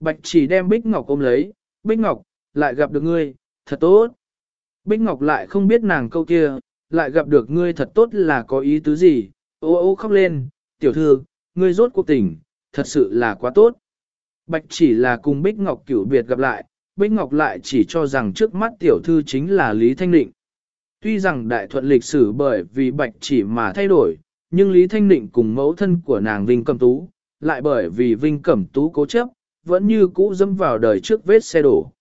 Bạch chỉ đem Bích Ngọc ôm lấy, Bích Ngọc, lại gặp được ngươi, thật tốt. Bích Ngọc lại không biết nàng câu kia, lại gặp được ngươi thật tốt là có ý tứ gì, ô ô khóc lên, tiểu thư, ngươi rốt cuộc tỉnh, thật sự là quá tốt. Bạch chỉ là cùng Bích Ngọc cửu biệt gặp lại, Bích Ngọc lại chỉ cho rằng trước mắt tiểu thư chính là Lý Thanh Định. Tuy rằng đại thuận lịch sử bởi vì Bạch chỉ mà thay đổi, nhưng Lý Thanh Định cùng mẫu thân của nàng Vinh Cẩm Tú, lại bởi vì Vinh Cẩm Tú cố chấp, vẫn như cũ dâm vào đời trước vết xe đổ.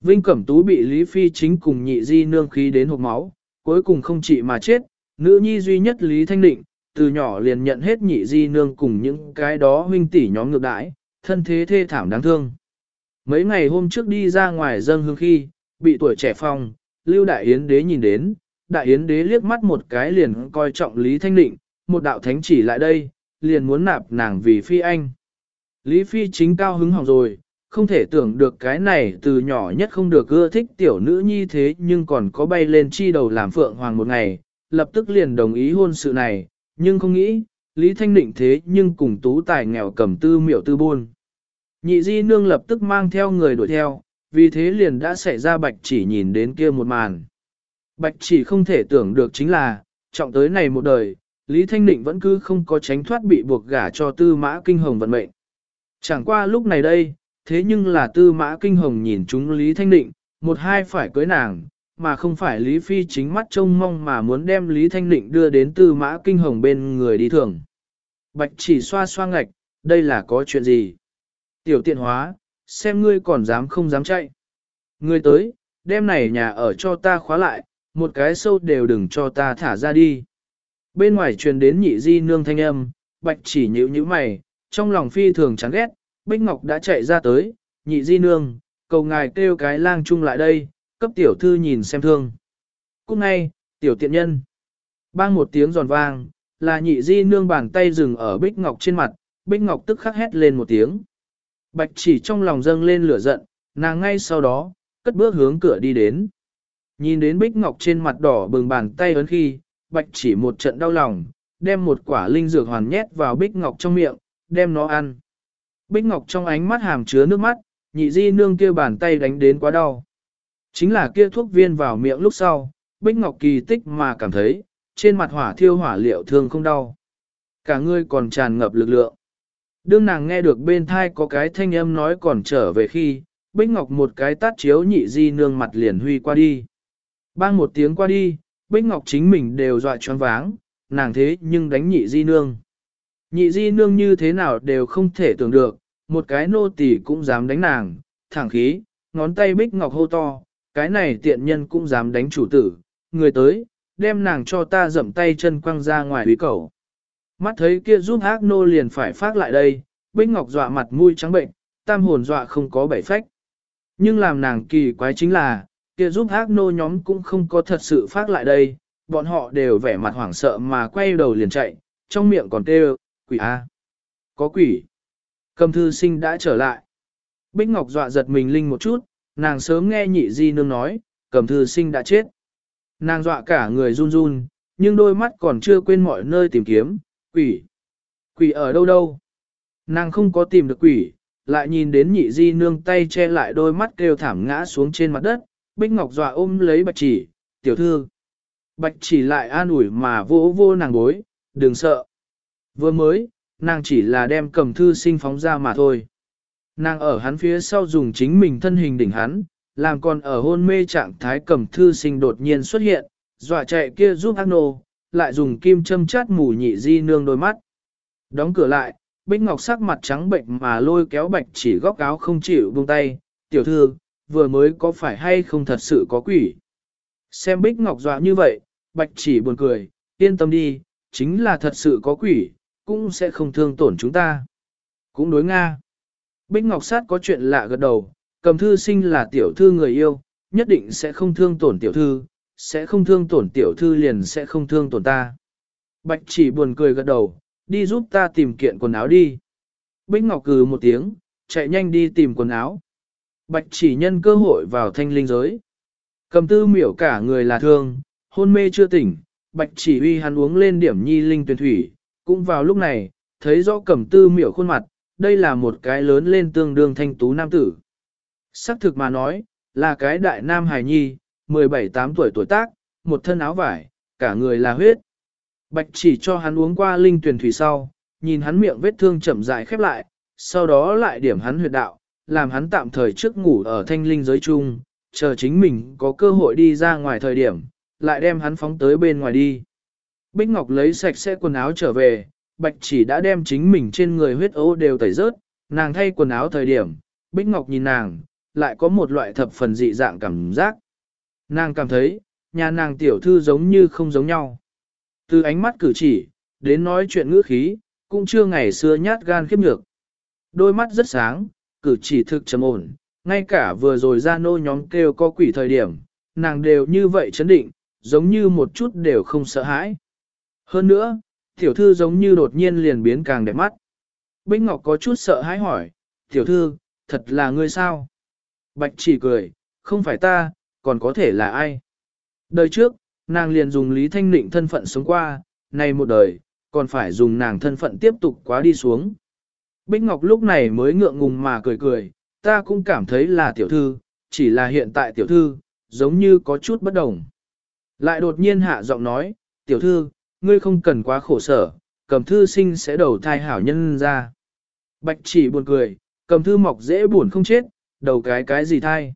Vinh Cẩm Tú bị Lý Phi chính cùng nhị di nương khí đến hộp máu, cuối cùng không chỉ mà chết, nữ nhi duy nhất Lý Thanh Định, từ nhỏ liền nhận hết nhị di nương cùng những cái đó huynh tỷ nhóm ngược đãi, thân thế thê thảm đáng thương. Mấy ngày hôm trước đi ra ngoài dâng hương khi, bị tuổi trẻ phong, Lưu Đại Yến Đế nhìn đến, Đại Yến Đế liếc mắt một cái liền coi trọng Lý Thanh Định, một đạo thánh chỉ lại đây, liền muốn nạp nàng vì phi anh. Lý Phi chính cao hứng hỏng rồi, không thể tưởng được cái này từ nhỏ nhất không được ưa thích tiểu nữ nhi thế nhưng còn có bay lên chi đầu làm phượng hoàng một ngày, lập tức liền đồng ý hôn sự này, nhưng không nghĩ, Lý Thanh Định thế nhưng cùng tú tài nghèo cầm tư miểu tư buôn. Nhị di nương lập tức mang theo người đuổi theo, vì thế liền đã xảy ra bạch chỉ nhìn đến kia một màn. Bạch chỉ không thể tưởng được chính là, trọng tới này một đời, Lý Thanh Định vẫn cứ không có tránh thoát bị buộc gả cho tư mã kinh hồng vận mệnh. Chẳng qua lúc này đây, thế nhưng là tư mã kinh hồng nhìn chúng Lý Thanh Định, một hai phải cưới nàng, mà không phải Lý Phi chính mắt trông mong mà muốn đem Lý Thanh Định đưa đến tư mã kinh hồng bên người đi thường. Bạch chỉ xoa xoa ngạch, đây là có chuyện gì? Tiểu tiện hóa, xem ngươi còn dám không dám chạy. Ngươi tới, đem này nhà ở cho ta khóa lại, một cái sâu đều đừng cho ta thả ra đi. Bên ngoài truyền đến nhị di nương thanh âm, bạch chỉ nhíu nhíu mày, trong lòng phi thường chán ghét, Bích Ngọc đã chạy ra tới, nhị di nương, cầu ngài kêu cái lang chung lại đây, cấp tiểu thư nhìn xem thương. Cúc ngay, tiểu tiện nhân. Bang một tiếng giòn vang, là nhị di nương bàn tay dừng ở Bích Ngọc trên mặt, Bích Ngọc tức khắc hét lên một tiếng. Bạch chỉ trong lòng dâng lên lửa giận, nàng ngay sau đó, cất bước hướng cửa đi đến. Nhìn đến Bích Ngọc trên mặt đỏ bừng bàn tay ấn khi, Bạch chỉ một trận đau lòng, đem một quả linh dược hoàn nhét vào Bích Ngọc trong miệng, đem nó ăn. Bích Ngọc trong ánh mắt hàm chứa nước mắt, nhị di nương kia bàn tay đánh đến quá đau. Chính là kia thuốc viên vào miệng lúc sau, Bích Ngọc kỳ tích mà cảm thấy, trên mặt hỏa thiêu hỏa liệu thương không đau. Cả người còn tràn ngập lực lượng. Đương nàng nghe được bên thai có cái thanh âm nói còn trở về khi, Bích Ngọc một cái tát chiếu nhị di nương mặt liền huy qua đi. Bang một tiếng qua đi, Bích Ngọc chính mình đều dọa choáng váng, nàng thế nhưng đánh nhị di nương. Nhị di nương như thế nào đều không thể tưởng được, một cái nô tỳ cũng dám đánh nàng, thẳng khí, ngón tay Bích Ngọc hô to, cái này tiện nhân cũng dám đánh chủ tử, người tới, đem nàng cho ta dậm tay chân quăng ra ngoài quý cầu. Mắt thấy kia giúp ác nô liền phải phát lại đây, Bích Ngọc dọa mặt mũi trắng bệnh, tam hồn dọa không có bảy phách. Nhưng làm nàng kỳ quái chính là, kia giúp ác nô nhóm cũng không có thật sự phát lại đây, bọn họ đều vẻ mặt hoảng sợ mà quay đầu liền chạy, trong miệng còn kêu, quỷ A. Có quỷ. Cầm thư sinh đã trở lại. Bích Ngọc dọa giật mình linh một chút, nàng sớm nghe nhị di nương nói, cầm thư sinh đã chết. Nàng dọa cả người run run, nhưng đôi mắt còn chưa quên mọi nơi tìm kiếm, quỷ. Quỷ ở đâu đâu? Nàng không có tìm được quỷ, lại nhìn đến nhị di nương tay che lại đôi mắt kêu thảm ngã xuống trên mặt đất, Bích Ngọc dọa ôm lấy bạch chỉ, tiểu thư. Bạch chỉ lại an ủi mà vỗ vô nàng bối, đừng sợ. Vừa mới, nàng chỉ là đem cầm thư sinh phóng ra mà thôi. Nàng ở hắn phía sau dùng chính mình thân hình đỉnh hắn, làm còn ở hôn mê trạng thái cầm thư sinh đột nhiên xuất hiện, dọa chạy kia giúp ác nô, lại dùng kim châm chát mù nhị di nương đôi mắt. Đóng cửa lại, Bích Ngọc sắc mặt trắng bệnh mà lôi kéo bạch chỉ góc áo không chịu buông tay, tiểu thư, vừa mới có phải hay không thật sự có quỷ. Xem Bích Ngọc dọa như vậy, bạch chỉ buồn cười, yên tâm đi, chính là thật sự có quỷ, cũng sẽ không thương tổn chúng ta. Cũng đối Nga. Bích Ngọc Sát có chuyện lạ gật đầu, cầm thư sinh là tiểu thư người yêu, nhất định sẽ không thương tổn tiểu thư, sẽ không thương tổn tiểu thư liền sẽ không thương tổn ta. Bạch chỉ buồn cười gật đầu, đi giúp ta tìm kiện quần áo đi. Bích Ngọc cừ một tiếng, chạy nhanh đi tìm quần áo. Bạch chỉ nhân cơ hội vào thanh linh giới. Cầm tư miểu cả người là thương, hôn mê chưa tỉnh, bạch chỉ uy hắn uống lên điểm nhi linh tuyển thủy, cũng vào lúc này, thấy rõ cẩm tư miểu khuôn mặt, đây là một cái lớn lên tương đương thanh tú nam tử. Sắc thực mà nói, là cái đại nam hài nhi, 17-8 tuổi tuổi tác, một thân áo vải, cả người là huyết. Bạch chỉ cho hắn uống qua linh tuyển thủy sau, nhìn hắn miệng vết thương chậm rãi khép lại, sau đó lại điểm hắn huyệt đạo, làm hắn tạm thời trước ngủ ở thanh linh giới chung, chờ chính mình có cơ hội đi ra ngoài thời điểm, lại đem hắn phóng tới bên ngoài đi. Bích Ngọc lấy sạch sẽ quần áo trở về, Bạch chỉ đã đem chính mình trên người huyết ố đều tẩy rớt, nàng thay quần áo thời điểm, Bích Ngọc nhìn nàng, lại có một loại thập phần dị dạng cảm giác. Nàng cảm thấy, nhà nàng tiểu thư giống như không giống nhau. Từ ánh mắt cử chỉ, đến nói chuyện ngữ khí, cũng chưa ngày xưa nhát gan khiếp nhược. Đôi mắt rất sáng, cử chỉ thực trầm ổn, ngay cả vừa rồi ra nô nhóm kêu có quỷ thời điểm, nàng đều như vậy chấn định, giống như một chút đều không sợ hãi. Hơn nữa, tiểu thư giống như đột nhiên liền biến càng đẹp mắt. Bích Ngọc có chút sợ hãi hỏi, tiểu thư, thật là ngươi sao? Bạch chỉ cười, không phải ta, còn có thể là ai? Đời trước, nàng liền dùng Lý Thanh Nịnh thân phận sống qua, nay một đời, còn phải dùng nàng thân phận tiếp tục quá đi xuống. Bích Ngọc lúc này mới ngượng ngùng mà cười cười, ta cũng cảm thấy là tiểu thư, chỉ là hiện tại tiểu thư, giống như có chút bất đồng. Lại đột nhiên hạ giọng nói, tiểu thư, ngươi không cần quá khổ sở, cầm thư sinh sẽ đầu thai hảo nhân ra. Bạch chỉ buồn cười, cầm thư mọc dễ buồn không chết, đầu cái cái gì thai.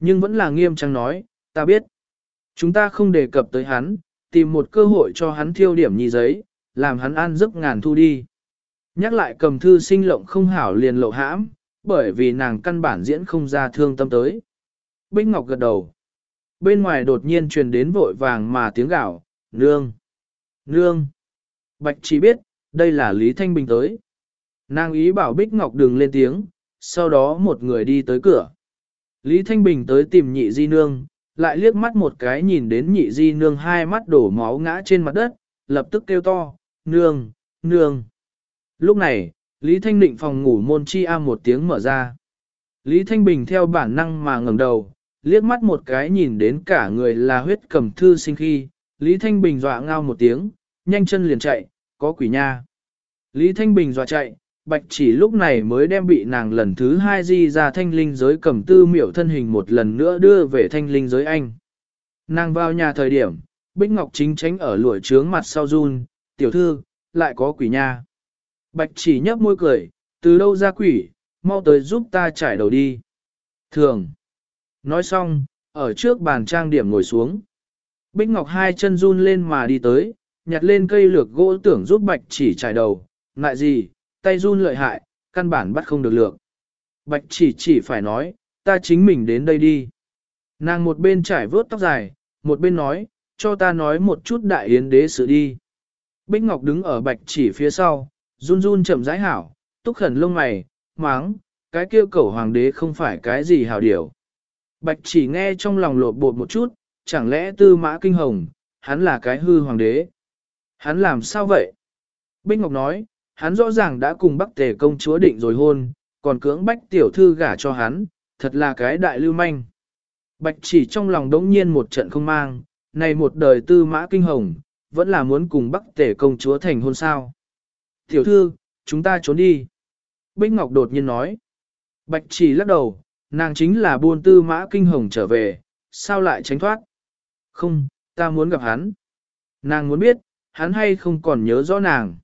Nhưng vẫn là nghiêm trang nói, ta biết. Chúng ta không đề cập tới hắn, tìm một cơ hội cho hắn thiêu điểm nhì giấy, làm hắn ăn giấc ngàn thu đi. Nhắc lại cầm thư sinh lộng không hảo liền lộ hãm, bởi vì nàng căn bản diễn không ra thương tâm tới. Bích Ngọc gật đầu. Bên ngoài đột nhiên truyền đến vội vàng mà tiếng gạo, nương, nương. Bạch chỉ biết, đây là Lý Thanh Bình tới. Nàng ý bảo Bích Ngọc đừng lên tiếng, sau đó một người đi tới cửa. Lý Thanh Bình tới tìm nhị di nương, lại liếc mắt một cái nhìn đến nhị di nương hai mắt đổ máu ngã trên mặt đất, lập tức kêu to, nương, nương. Lúc này, Lý Thanh Định phòng ngủ môn chi a một tiếng mở ra. Lý Thanh Bình theo bản năng mà ngẩng đầu, liếc mắt một cái nhìn đến cả người là huyết cầm thư sinh khi, Lý Thanh Bình dọa ngao một tiếng, nhanh chân liền chạy, có quỷ nha. Lý Thanh Bình dọa chạy, bạch chỉ lúc này mới đem bị nàng lần thứ hai di ra thanh linh giới cầm tư miểu thân hình một lần nữa đưa về thanh linh giới anh. Nàng vào nhà thời điểm, Bích Ngọc chính tránh ở lũi trướng mặt sau run, tiểu thư, lại có quỷ nha. Bạch chỉ nhấp môi cười, từ đâu ra quỷ, mau tới giúp ta trải đầu đi. Thường. Nói xong, ở trước bàn trang điểm ngồi xuống. Bích Ngọc hai chân run lên mà đi tới, nhặt lên cây lược gỗ tưởng giúp bạch chỉ trải đầu, ngại gì, tay run lợi hại, căn bản bắt không được lược. Bạch chỉ chỉ phải nói, ta chính mình đến đây đi. Nàng một bên trải vớt tóc dài, một bên nói, cho ta nói một chút đại yến đế sự đi. Bích Ngọc đứng ở bạch chỉ phía sau, run run chậm rãi hảo, túc khẩn lông mày, máng, cái kia cẩu hoàng đế không phải cái gì hảo điều. Bạch chỉ nghe trong lòng lột bột một chút, chẳng lẽ tư mã kinh hồng, hắn là cái hư hoàng đế. Hắn làm sao vậy? Bích Ngọc nói, hắn rõ ràng đã cùng Bắc Tề công chúa định rồi hôn, còn cưỡng bách tiểu thư gả cho hắn, thật là cái đại lưu manh. Bạch chỉ trong lòng đống nhiên một trận không mang, này một đời tư mã kinh hồng, vẫn là muốn cùng Bắc Tề công chúa thành hôn sao. Tiểu thư, chúng ta trốn đi. Bích Ngọc đột nhiên nói. Bạch chỉ lắc đầu, nàng chính là buôn tư mã kinh hồng trở về, sao lại tránh thoát? Không, ta muốn gặp hắn. Nàng muốn biết, hắn hay không còn nhớ rõ nàng.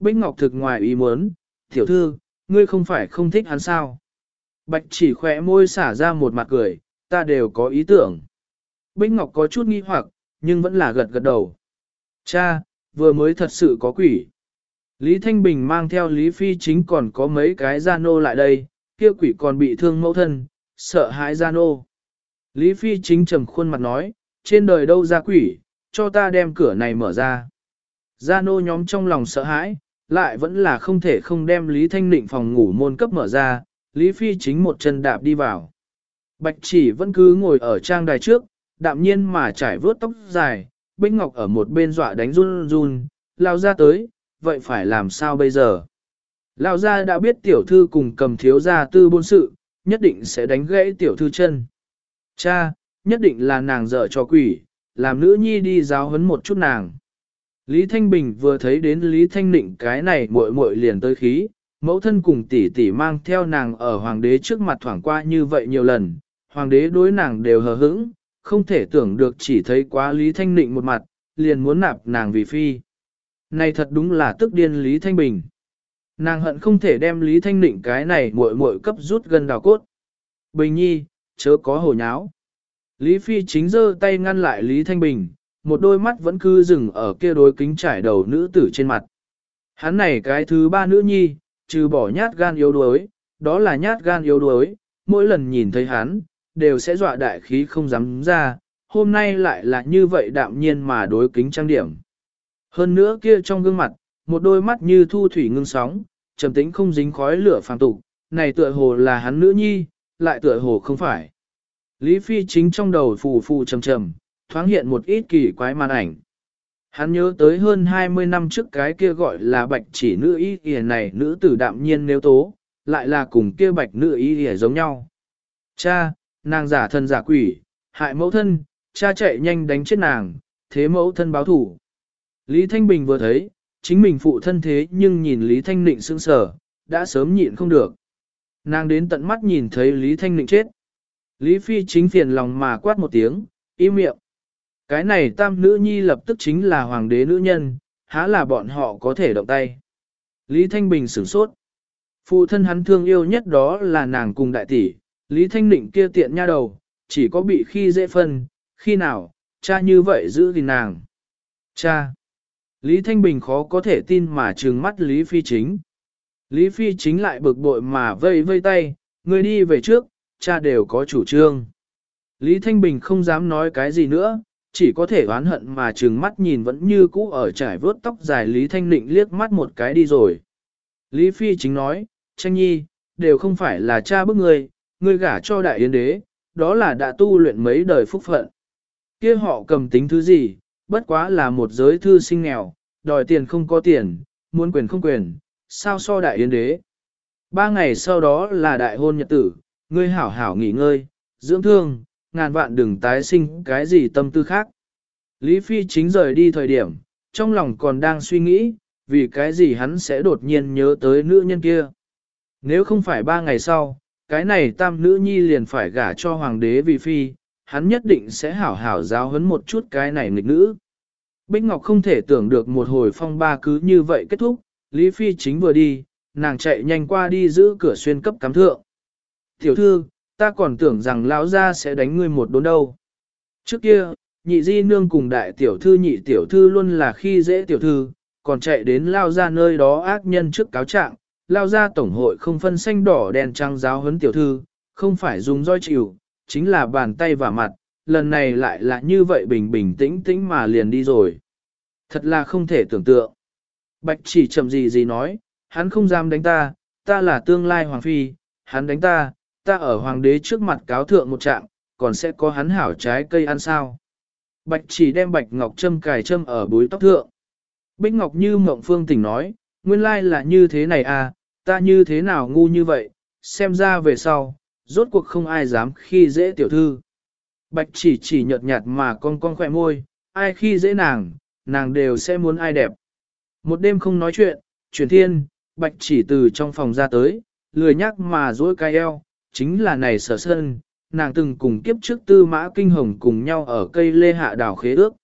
Bích Ngọc thực ngoài ý muốn, tiểu thư, ngươi không phải không thích hắn sao? Bạch chỉ khỏe môi xả ra một mặt cười, ta đều có ý tưởng. Bích Ngọc có chút nghi hoặc, nhưng vẫn là gật gật đầu. Cha, vừa mới thật sự có quỷ. Lý Thanh Bình mang theo Lý Phi chính còn có mấy cái gia nô lại đây, kia quỷ còn bị thương mẫu thân, sợ hãi gia nô. Lý Phi chính trầm khuôn mặt nói, trên đời đâu ra quỷ, cho ta đem cửa này mở ra. Gia nô nhóm trong lòng sợ hãi, lại vẫn là không thể không đem Lý Thanh Định phòng ngủ môn cấp mở ra, Lý Phi chính một chân đạp đi vào. Bạch chỉ vẫn cứ ngồi ở trang đài trước, đạm nhiên mà trải vớt tóc dài, Bích Ngọc ở một bên dọa đánh run run, lao ra tới, vậy phải làm sao bây giờ? Lão gia đã biết tiểu thư cùng cầm thiếu gia tư buôn sự, nhất định sẽ đánh gãy tiểu thư chân. Cha, nhất định là nàng dở cho quỷ, làm nữ nhi đi giáo huấn một chút nàng. Lý Thanh Bình vừa thấy đến Lý Thanh Nịnh cái này muội muội liền tới khí, mẫu thân cùng tỷ tỷ mang theo nàng ở hoàng đế trước mặt thoảng qua như vậy nhiều lần, hoàng đế đối nàng đều hờ hững, không thể tưởng được chỉ thấy quá Lý Thanh Nịnh một mặt, liền muốn nạp nàng vì phi. Này thật đúng là tức điên Lý Thanh Bình. Nàng hận không thể đem Lý Thanh Nịnh cái này muội muội cấp rút gần đào cốt. Bình nhi, chớ có hồ nháo. Lý Phi chính giơ tay ngăn lại Lý Thanh Bình, một đôi mắt vẫn cứ dừng ở kia đối kính trải đầu nữ tử trên mặt. Hắn này cái thứ ba nữ nhi, trừ bỏ nhát gan yếu đuối, đó là nhát gan yếu đuối, mỗi lần nhìn thấy hắn, đều sẽ dọa đại khí không dám ra, hôm nay lại là như vậy đạm nhiên mà đối kính trang điểm. Hơn nữa kia trong gương mặt, một đôi mắt như thu thủy ngưng sóng, trầm tĩnh không dính khói lửa phàm tục, này tựa hồ là hắn nữ nhi, lại tựa hồ không phải. Lý Phi chính trong đầu phù phù trầm trầm, thoáng hiện một ít kỳ quái màn ảnh. Hắn nhớ tới hơn 20 năm trước cái kia gọi là bạch chỉ nữ y kìa này nữ tử đạm nhiên nếu tố, lại là cùng kia bạch nữ y kìa giống nhau. Cha, nàng giả thân giả quỷ, hại mẫu thân, cha chạy nhanh đánh chết nàng, thế mẫu thân báo thủ. Lý Thanh Bình vừa thấy, chính mình phụ thân thế nhưng nhìn Lý Thanh Nịnh sững sờ, đã sớm nhịn không được. Nàng đến tận mắt nhìn thấy Lý Thanh Nịnh chết. Lý Phi chính phiền lòng mà quát một tiếng, im miệng. Cái này tam nữ nhi lập tức chính là hoàng đế nữ nhân, há là bọn họ có thể động tay. Lý Thanh Bình sửng sốt. Phụ thân hắn thương yêu nhất đó là nàng cùng đại tỷ, Lý Thanh Định kia tiện nha đầu, chỉ có bị khi dễ phân, khi nào, cha như vậy giữ gìn nàng. Cha! Lý Thanh Bình khó có thể tin mà trừng mắt Lý Phi Chính. Lý Phi Chính lại bực bội mà vây vây tay, người đi về trước, cha đều có chủ trương. Lý Thanh Bình không dám nói cái gì nữa, chỉ có thể oán hận mà trừng mắt nhìn vẫn như cũ ở trải vớt tóc dài Lý Thanh Định liếc mắt một cái đi rồi. Lý Phi chính nói, tranh nhi, đều không phải là cha bức người, ngươi gả cho đại yến đế, đó là đã tu luyện mấy đời phúc phận. kia họ cầm tính thứ gì, bất quá là một giới thư sinh nghèo, đòi tiền không có tiền, muốn quyền không quyền, sao so đại yến đế. Ba ngày sau đó là đại hôn nhật tử, ngươi hảo hảo nghỉ ngơi, dưỡng thương, ngàn vạn đừng tái sinh cái gì tâm tư khác. Lý Phi chính rời đi thời điểm, trong lòng còn đang suy nghĩ, vì cái gì hắn sẽ đột nhiên nhớ tới nữ nhân kia. Nếu không phải ba ngày sau, cái này tam nữ nhi liền phải gả cho hoàng đế vì phi, hắn nhất định sẽ hảo hảo giáo huấn một chút cái này nghịch nữ. Bích Ngọc không thể tưởng được một hồi phong ba cứ như vậy kết thúc, Lý Phi chính vừa đi, nàng chạy nhanh qua đi giữ cửa xuyên cấp cắm thượng. Tiểu thư, ta còn tưởng rằng lão gia sẽ đánh ngươi một đốn đâu. Trước kia, nhị di nương cùng đại tiểu thư nhị tiểu thư luôn là khi dễ tiểu thư, còn chạy đến lao ra nơi đó ác nhân trước cáo trạng, lao ra tổng hội không phân xanh đỏ đen trắng giáo huấn tiểu thư, không phải dùng roi chịu, chính là bàn tay và mặt, lần này lại là như vậy bình bình tĩnh tĩnh mà liền đi rồi. Thật là không thể tưởng tượng. Bạch chỉ chậm gì gì nói, hắn không dám đánh ta, ta là tương lai hoàng phi, hắn đánh ta, ta ở hoàng đế trước mặt cáo thượng một trạng, còn sẽ có hắn hảo trái cây ăn sao. Bạch chỉ đem bạch ngọc châm cài châm ở búi tóc thượng. Bích ngọc như mộng phương tỉnh nói, nguyên lai là như thế này à, ta như thế nào ngu như vậy, xem ra về sau, rốt cuộc không ai dám khi dễ tiểu thư. Bạch chỉ chỉ nhợt nhạt mà con con khỏe môi, ai khi dễ nàng, nàng đều sẽ muốn ai đẹp. Một đêm không nói chuyện, chuyển thiên, bạch chỉ từ trong phòng ra tới, lười nhắc mà dối cái eo, chính là này sở sơn, nàng từng cùng kiếp trước tư mã kinh hồng cùng nhau ở cây lê hạ đảo khế ước.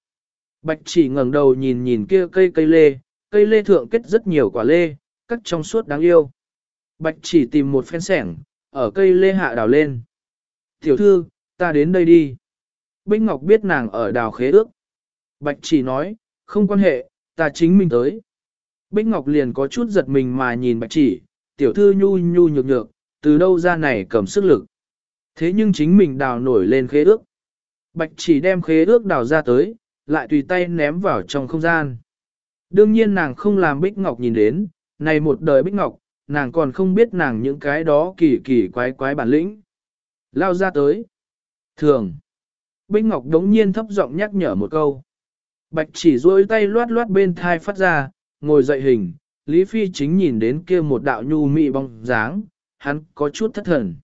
Bạch chỉ ngẩng đầu nhìn nhìn kia cây cây lê, cây lê thượng kết rất nhiều quả lê, cắt trong suốt đáng yêu. Bạch chỉ tìm một phen sẻng, ở cây lê hạ đào lên. Tiểu thư, ta đến đây đi. Bích Ngọc biết nàng ở đào khế ước. Bạch chỉ nói, không quan hệ, ta chính mình tới. Bích Ngọc liền có chút giật mình mà nhìn bạch chỉ, tiểu thư nhu nhu nhược nhược, từ đâu ra này cầm sức lực. Thế nhưng chính mình đào nổi lên khế ước. Bạch chỉ đem khế ước đào ra tới, lại tùy tay ném vào trong không gian. Đương nhiên nàng không làm Bích Ngọc nhìn đến, này một đời Bích Ngọc, nàng còn không biết nàng những cái đó kỳ kỳ quái quái bản lĩnh. Lao ra tới. Thường. Bích Ngọc đống nhiên thấp giọng nhắc nhở một câu. Bạch chỉ duỗi tay loát loát bên thai phát ra, ngồi dậy hình, Lý Phi chính nhìn đến kia một đạo nhu mị bóng dáng, hắn có chút thất thần.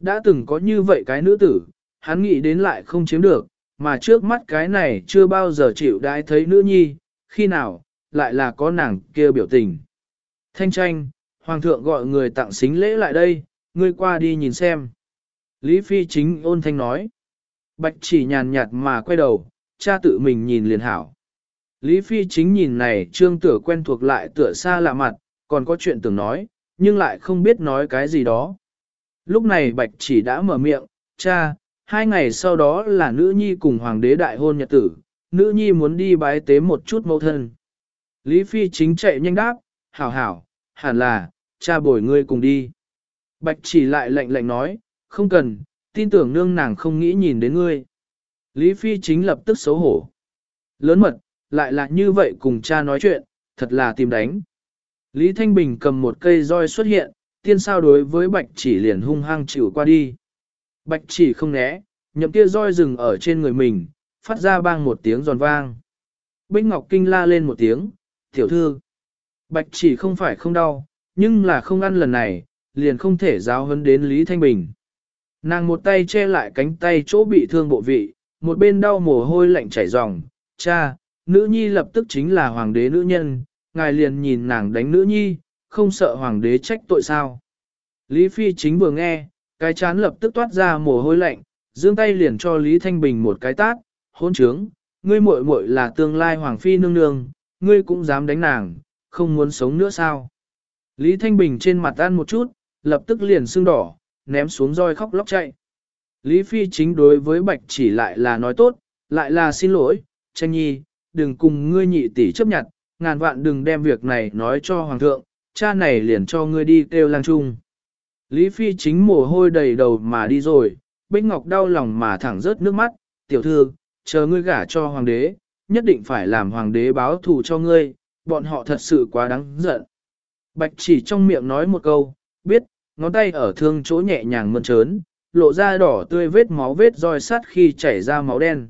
Đã từng có như vậy cái nữ tử, hắn nghĩ đến lại không chiếm được, mà trước mắt cái này chưa bao giờ chịu đãi thấy nữ nhi, khi nào, lại là có nàng kia biểu tình. Thanh tranh, hoàng thượng gọi người tặng xính lễ lại đây, ngươi qua đi nhìn xem. Lý Phi chính ôn thanh nói. Bạch chỉ nhàn nhạt mà quay đầu, cha tự mình nhìn liền hảo. Lý Phi chính nhìn này trương tử quen thuộc lại tựa xa lạ mặt, còn có chuyện tưởng nói, nhưng lại không biết nói cái gì đó. Lúc này Bạch chỉ đã mở miệng, cha, hai ngày sau đó là nữ nhi cùng hoàng đế đại hôn nhật tử, nữ nhi muốn đi bái tế một chút mẫu thân. Lý Phi chính chạy nhanh đáp, hảo hảo, hẳn là, cha bồi ngươi cùng đi. Bạch chỉ lại lạnh lạnh nói, không cần, tin tưởng nương nàng không nghĩ nhìn đến ngươi. Lý Phi chính lập tức xấu hổ. Lớn mật, lại là như vậy cùng cha nói chuyện, thật là tìm đánh. Lý Thanh Bình cầm một cây roi xuất hiện, tiên sao đối với bạch chỉ liền hung hăng chịu qua đi. Bạch chỉ không né, nhậm kia roi rừng ở trên người mình, phát ra bang một tiếng giòn vang. Bích Ngọc Kinh la lên một tiếng, tiểu thư. Bạch chỉ không phải không đau, nhưng là không ăn lần này, liền không thể giáo hấn đến Lý Thanh Bình. Nàng một tay che lại cánh tay chỗ bị thương bộ vị, một bên đau mồ hôi lạnh chảy ròng, cha, nữ nhi lập tức chính là hoàng đế nữ nhân, ngài liền nhìn nàng đánh nữ nhi, không sợ hoàng đế trách tội sao. Lý Phi chính vừa nghe, cái chán lập tức toát ra mồ hôi lạnh, dương tay liền cho Lý Thanh Bình một cái tát, hôn trướng, ngươi muội muội là tương lai hoàng phi nương nương, ngươi cũng dám đánh nàng, không muốn sống nữa sao. Lý Thanh Bình trên mặt ăn một chút, lập tức liền sưng đỏ, ném xuống roi khóc lóc chạy. Lý Phi chính đối với Bạch chỉ lại là nói tốt, lại là xin lỗi, tranh nhi, đừng cùng ngươi nhị tỷ chấp nhận, ngàn vạn đừng đem việc này nói cho Hoàng thượng, cha này liền cho ngươi đi kêu lang trung. Lý Phi chính mồ hôi đầy đầu mà đi rồi, Bích Ngọc đau lòng mà thẳng rớt nước mắt, tiểu thư, chờ ngươi gả cho Hoàng đế, nhất định phải làm Hoàng đế báo thù cho ngươi, bọn họ thật sự quá đáng giận. Bạch chỉ trong miệng nói một câu, biết, ngón tay ở thương chỗ nhẹ nhàng mơn trớn, lộ ra đỏ tươi vết máu vết roi sắt khi chảy ra máu đen.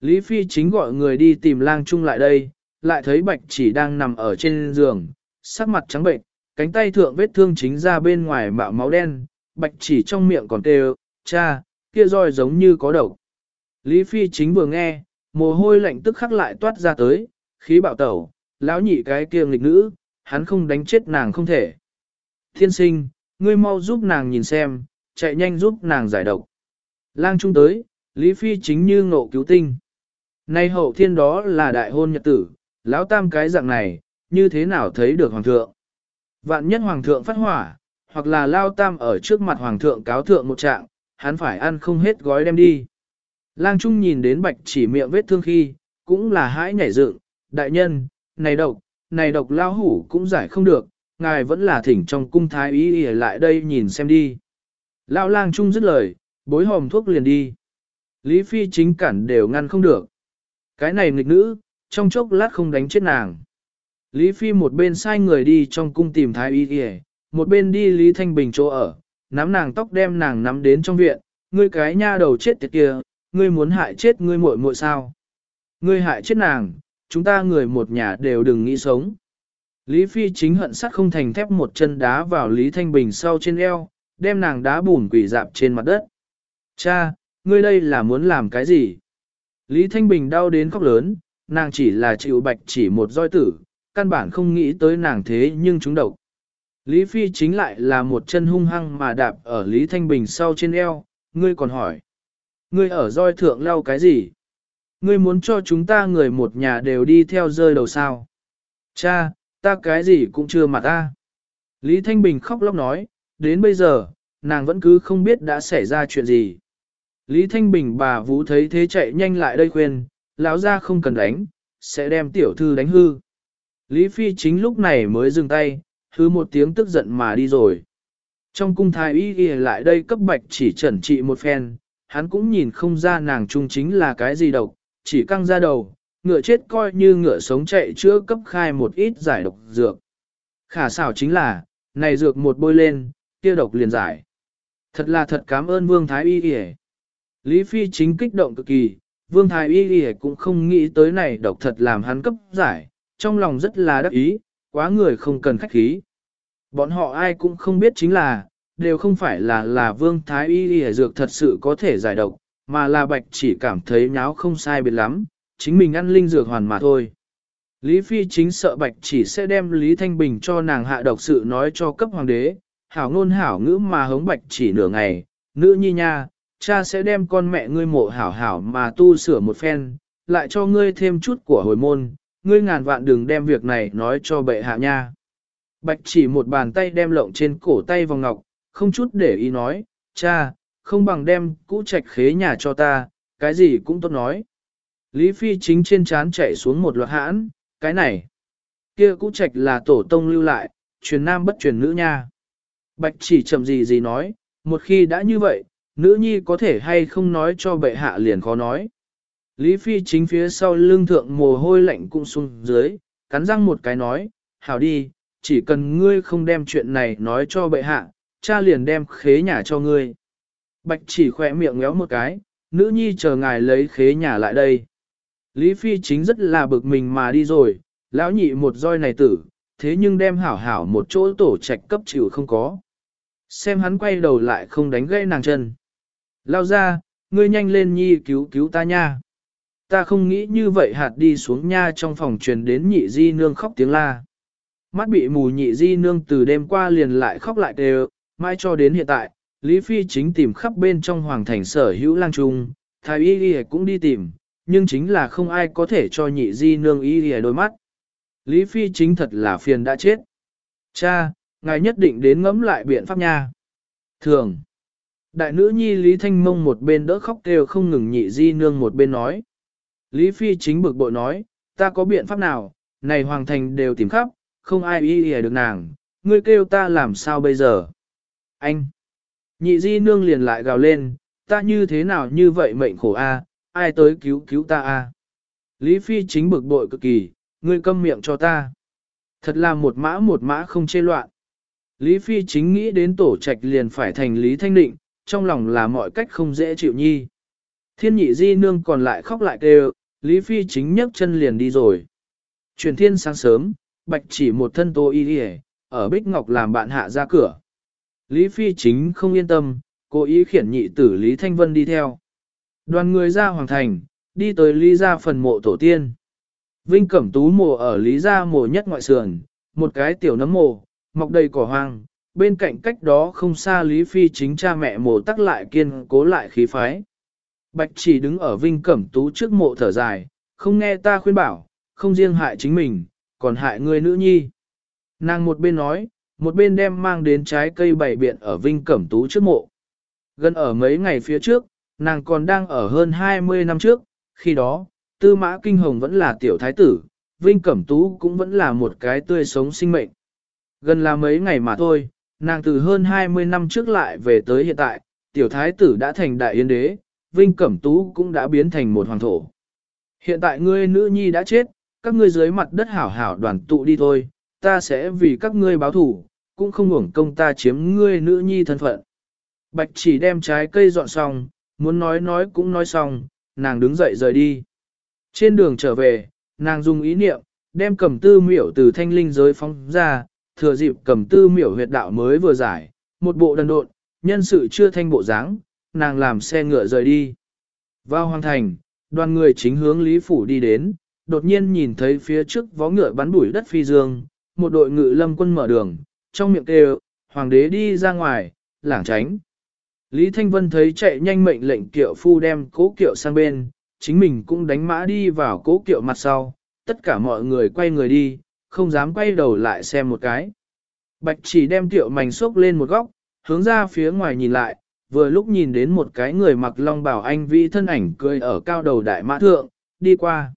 Lý Phi chính gọi người đi tìm lang trung lại đây, lại thấy bạch chỉ đang nằm ở trên giường, sắc mặt trắng bệnh, cánh tay thượng vết thương chính ra bên ngoài mạo máu đen, bạch chỉ trong miệng còn kêu, cha, kia roi giống như có độc. Lý Phi chính vừa nghe, mồ hôi lạnh tức khắc lại toát ra tới, khí bạo tẩu, lão nhị cái kia nghịch nữ, hắn không đánh chết nàng không thể. Thiên sinh, ngươi mau giúp nàng nhìn xem, chạy nhanh giúp nàng giải độc. Lang trung tới, Lý Phi chính như ngộ cứu tinh. Nay hậu thiên đó là đại hôn nhật tử, lão tam cái dạng này, như thế nào thấy được hoàng thượng. Vạn nhất hoàng thượng phát hỏa, hoặc là lao tam ở trước mặt hoàng thượng cáo thượng một trạng, hắn phải ăn không hết gói đem đi. Lang Trung nhìn đến bạch chỉ miệng vết thương khi, cũng là hãi nhảy dựng, đại nhân, này độc, này độc lao hủ cũng giải không được, ngài vẫn là thỉnh trong cung thái ý ý lại đây nhìn xem đi. Lão lang trung dứt lời, bối hòm thuốc liền đi. Lý Phi chính cản đều ngăn không được. Cái này nghịch nữ, trong chốc lát không đánh chết nàng. Lý Phi một bên sai người đi trong cung tìm thái y kìa, một bên đi Lý Thanh Bình chỗ ở, nắm nàng tóc đem nàng nắm đến trong viện, ngươi cái nha đầu chết tiệt kia, ngươi muốn hại chết ngươi muội muội sao? Ngươi hại chết nàng, chúng ta người một nhà đều đừng nghĩ sống. Lý Phi chính hận sắt không thành thép một chân đá vào Lý Thanh Bình sau trên eo, đem nàng đá bùn quỷ dạp trên mặt đất. Cha, ngươi đây là muốn làm cái gì? Lý Thanh Bình đau đến khóc lớn, nàng chỉ là chịu bạch chỉ một roi tử, căn bản không nghĩ tới nàng thế nhưng chúng độc. Lý Phi chính lại là một chân hung hăng mà đạp ở Lý Thanh Bình sau trên eo, ngươi còn hỏi. Ngươi ở roi thượng lau cái gì? Ngươi muốn cho chúng ta người một nhà đều đi theo rơi đầu sao? Cha, ta cái gì cũng chưa mà ta. Lý Thanh Bình khóc lóc nói, đến bây giờ, nàng vẫn cứ không biết đã xảy ra chuyện gì. Lý Thanh Bình bà Vũ thấy thế chạy nhanh lại đây khuyên, lão ra không cần đánh, sẽ đem tiểu thư đánh hư. Lý Phi chính lúc này mới dừng tay, hư một tiếng tức giận mà đi rồi. Trong cung thái y ghi lại đây cấp bạch chỉ trần trị một phen, hắn cũng nhìn không ra nàng trung chính là cái gì độc, chỉ căng ra đầu, ngựa chết coi như ngựa sống chạy chữa cấp khai một ít giải độc dược. Khả xảo chính là, này dược một bôi lên, kia độc liền giải. Thật là thật cảm ơn Vương Thái Y Y Lý Phi chính kích động cực kỳ, Vương Thái Y Y cũng không nghĩ tới này độc thật làm hắn cấp giải, trong lòng rất là đắc ý, quá người không cần khách khí. Bọn họ ai cũng không biết chính là, đều không phải là là Vương Thái Y Y dược thật sự có thể giải độc, mà là bạch chỉ cảm thấy nháo không sai biệt lắm, chính mình ăn linh dược hoàn mà thôi. Lý Phi chính sợ bạch chỉ sẽ đem Lý Thanh Bình cho nàng hạ độc sự nói cho cấp hoàng đế, hảo ngôn hảo ngữ mà hống bạch chỉ nửa ngày, nữ nhi nha, cha sẽ đem con mẹ ngươi mộ hảo hảo mà tu sửa một phen, lại cho ngươi thêm chút của hồi môn, ngươi ngàn vạn đừng đem việc này nói cho bệ hạ nha. Bạch chỉ một bàn tay đem lộng trên cổ tay vòng ngọc, không chút để ý nói, cha, không bằng đem cũ trạch khế nhà cho ta, cái gì cũng tốt nói. Lý Phi chính trên chán chạy xuống một loạt hãn, cái này, kia cũ trạch là tổ tông lưu lại, truyền nam bất truyền nữ nha. Bạch chỉ chậm gì gì nói, một khi đã như vậy, nữ nhi có thể hay không nói cho bệ hạ liền khó nói. Lý Phi chính phía sau lưng thượng mồ hôi lạnh cũng xuống dưới, cắn răng một cái nói, hảo đi, chỉ cần ngươi không đem chuyện này nói cho bệ hạ, cha liền đem khế nhà cho ngươi. Bạch chỉ khỏe miệng ngéo một cái, nữ nhi chờ ngài lấy khế nhà lại đây. Lý Phi chính rất là bực mình mà đi rồi, lão nhị một roi này tử, thế nhưng đem hảo hảo một chỗ tổ trạch cấp chịu không có. Xem hắn quay đầu lại không đánh gãy nàng chân. Lao ra, ngươi nhanh lên nhi cứu cứu ta nha. Ta không nghĩ như vậy hạt đi xuống nha trong phòng truyền đến nhị di nương khóc tiếng la. Mắt bị mù nhị di nương từ đêm qua liền lại khóc lại đều, mãi cho đến hiện tại, Lý Phi chính tìm khắp bên trong hoàng thành sở hữu lang trung, thái y y cũng đi tìm, nhưng chính là không ai có thể cho nhị di nương y y đôi mắt. Lý Phi chính thật là phiền đã chết. Cha, ngài nhất định đến ngẫm lại biện pháp nha. Thường, đại nữ nhi Lý Thanh Mông một bên đỡ khóc kêu không ngừng nhị di nương một bên nói. Lý Phi chính bực bội nói, ta có biện pháp nào, này hoàng thành đều tìm khắp, không ai y y được nàng, ngươi kêu ta làm sao bây giờ. Anh, nhị di nương liền lại gào lên, ta như thế nào như vậy mệnh khổ a, ai tới cứu cứu ta a? Lý Phi chính bực bội cực kỳ, ngươi câm miệng cho ta. Thật là một mã một mã không chê loạn. Lý Phi chính nghĩ đến tổ trạch liền phải thành Lý Thanh Định, trong lòng là mọi cách không dễ chịu nhi. Thiên nhị di nương còn lại khóc lại kêu, Lý Phi chính nhấc chân liền đi rồi. Truyền thiên sáng sớm, bạch chỉ một thân tô y đi ở Bích Ngọc làm bạn hạ ra cửa. Lý Phi chính không yên tâm, cố ý khiển nhị tử Lý Thanh Vân đi theo. Đoàn người ra hoàng thành, đi tới Lý gia phần mộ tổ tiên. Vinh Cẩm Tú mộ ở Lý gia mộ nhất ngoại sườn, một cái tiểu nấm mộ, mọc đầy cỏ hoang, bên cạnh cách đó không xa Lý Phi chính cha mẹ mộ tắc lại kiên cố lại khí phái. Bạch chỉ đứng ở Vinh Cẩm Tú trước mộ thở dài, không nghe ta khuyên bảo, không riêng hại chính mình, còn hại người nữ nhi. Nàng một bên nói, một bên đem mang đến trái cây bảy biện ở Vinh Cẩm Tú trước mộ. Gần ở mấy ngày phía trước, nàng còn đang ở hơn 20 năm trước, khi đó, Tư Mã Kinh Hồng vẫn là tiểu thái tử, Vinh Cẩm Tú cũng vẫn là một cái tươi sống sinh mệnh. Gần là mấy ngày mà thôi, nàng từ hơn 20 năm trước lại về tới hiện tại, tiểu thái tử đã thành đại yên đế, Vinh Cẩm Tú cũng đã biến thành một hoàng thổ. Hiện tại ngươi nữ nhi đã chết, các ngươi dưới mặt đất hảo hảo đoàn tụ đi thôi, ta sẽ vì các ngươi báo thủ, cũng không hưởng công ta chiếm ngươi nữ nhi thân phận. Bạch chỉ đem trái cây dọn xong, muốn nói nói cũng nói xong, nàng đứng dậy rời đi. Trên đường trở về, nàng dùng ý niệm, đem cầm tư miểu từ thanh linh giới phóng ra, thừa dịp cầm tư miểu huyệt đạo mới vừa giải, một bộ đần độn, nhân sự chưa thanh bộ dáng, nàng làm xe ngựa rời đi. Vào hoàng thành, đoàn người chính hướng Lý Phủ đi đến, đột nhiên nhìn thấy phía trước vó ngựa bắn bụi đất phi dương, một đội ngự lâm quân mở đường, trong miệng kêu, hoàng đế đi ra ngoài, lảng tránh. Lý Thanh Vân thấy chạy nhanh mệnh lệnh kiệu phu đem cố kiệu sang bên, chính mình cũng đánh mã đi vào cố kiệu mặt sau, tất cả mọi người quay người đi, không dám quay đầu lại xem một cái. Bạch chỉ đem tiểu mảnh xốc lên một góc, hướng ra phía ngoài nhìn lại, vừa lúc nhìn đến một cái người mặc long bảo anh vi thân ảnh cười ở cao đầu đại mã thượng, đi qua.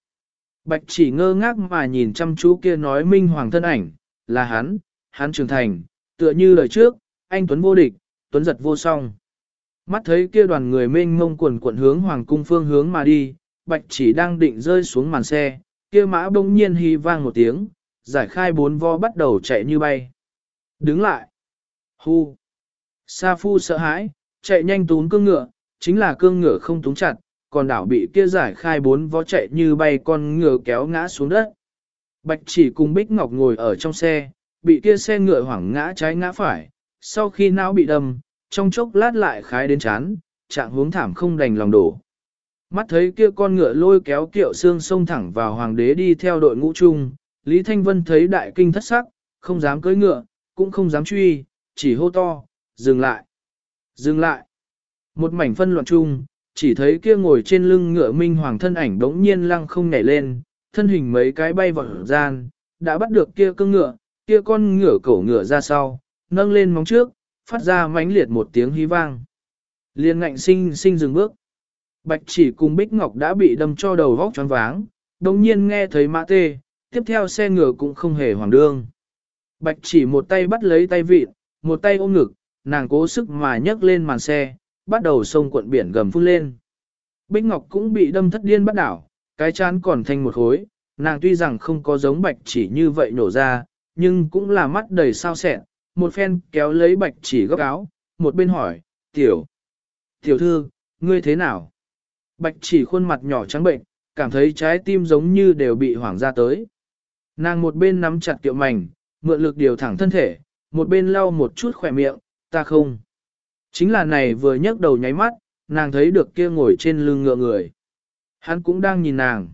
Bạch chỉ ngơ ngác mà nhìn chăm chú kia nói minh hoàng thân ảnh, là hắn, hắn trưởng thành, tựa như lời trước, anh Tuấn vô địch, Tuấn giật vô song. Mắt thấy kia đoàn người mênh mông quần quận hướng hoàng cung phương hướng mà đi, bạch chỉ đang định rơi xuống màn xe, kia mã bỗng nhiên hí vang một tiếng, giải khai bốn vo bắt đầu chạy như bay. Đứng lại. Hu. Sa phu sợ hãi, chạy nhanh tún cương ngựa, chính là cương ngựa không túng chặt, còn đảo bị kia giải khai bốn vó chạy như bay con ngựa kéo ngã xuống đất. Bạch chỉ cùng Bích Ngọc ngồi ở trong xe, bị kia xe ngựa hoảng ngã trái ngã phải, sau khi não bị đâm, trong chốc lát lại khái đến chán, trạng hướng thảm không đành lòng đổ. Mắt thấy kia con ngựa lôi kéo kiệu xương sông thẳng vào hoàng đế đi theo đội ngũ chung, Lý Thanh Vân thấy đại kinh thất sắc, không dám cưỡi ngựa, cũng không dám truy, chỉ hô to, dừng lại, dừng lại. Một mảnh phân loạn chung, chỉ thấy kia ngồi trên lưng ngựa minh hoàng thân ảnh đống nhiên lăng không nhảy lên, thân hình mấy cái bay vào gian, đã bắt được kia cương ngựa, kia con ngựa cổ ngựa ra sau, nâng lên móng trước, phát ra mãnh liệt một tiếng hí vang. Liên ngạnh sinh sinh dừng bước. Bạch chỉ cùng Bích Ngọc đã bị đâm cho đầu vóc choáng váng, đồng nhiên nghe thấy mã tê, tiếp theo xe ngựa cũng không hề hoàng đương. Bạch chỉ một tay bắt lấy tay vịt, một tay ôm ngực, nàng cố sức mà nhấc lên màn xe, bắt đầu sông cuộn biển gầm phun lên. Bích Ngọc cũng bị đâm thất điên bắt đảo, cái chán còn thành một khối, nàng tuy rằng không có giống bạch chỉ như vậy nổ ra, nhưng cũng là mắt đầy sao sẹn, một phen kéo lấy bạch chỉ góc áo, một bên hỏi, tiểu, tiểu thư, ngươi thế nào? Bạch chỉ khuôn mặt nhỏ trắng bệnh, cảm thấy trái tim giống như đều bị hoảng ra tới. Nàng một bên nắm chặt kiệu mảnh, mượn lực điều thẳng thân thể, một bên lau một chút khỏe miệng, ta không. Chính là này vừa nhấc đầu nháy mắt, nàng thấy được kia ngồi trên lưng ngựa người. Hắn cũng đang nhìn nàng.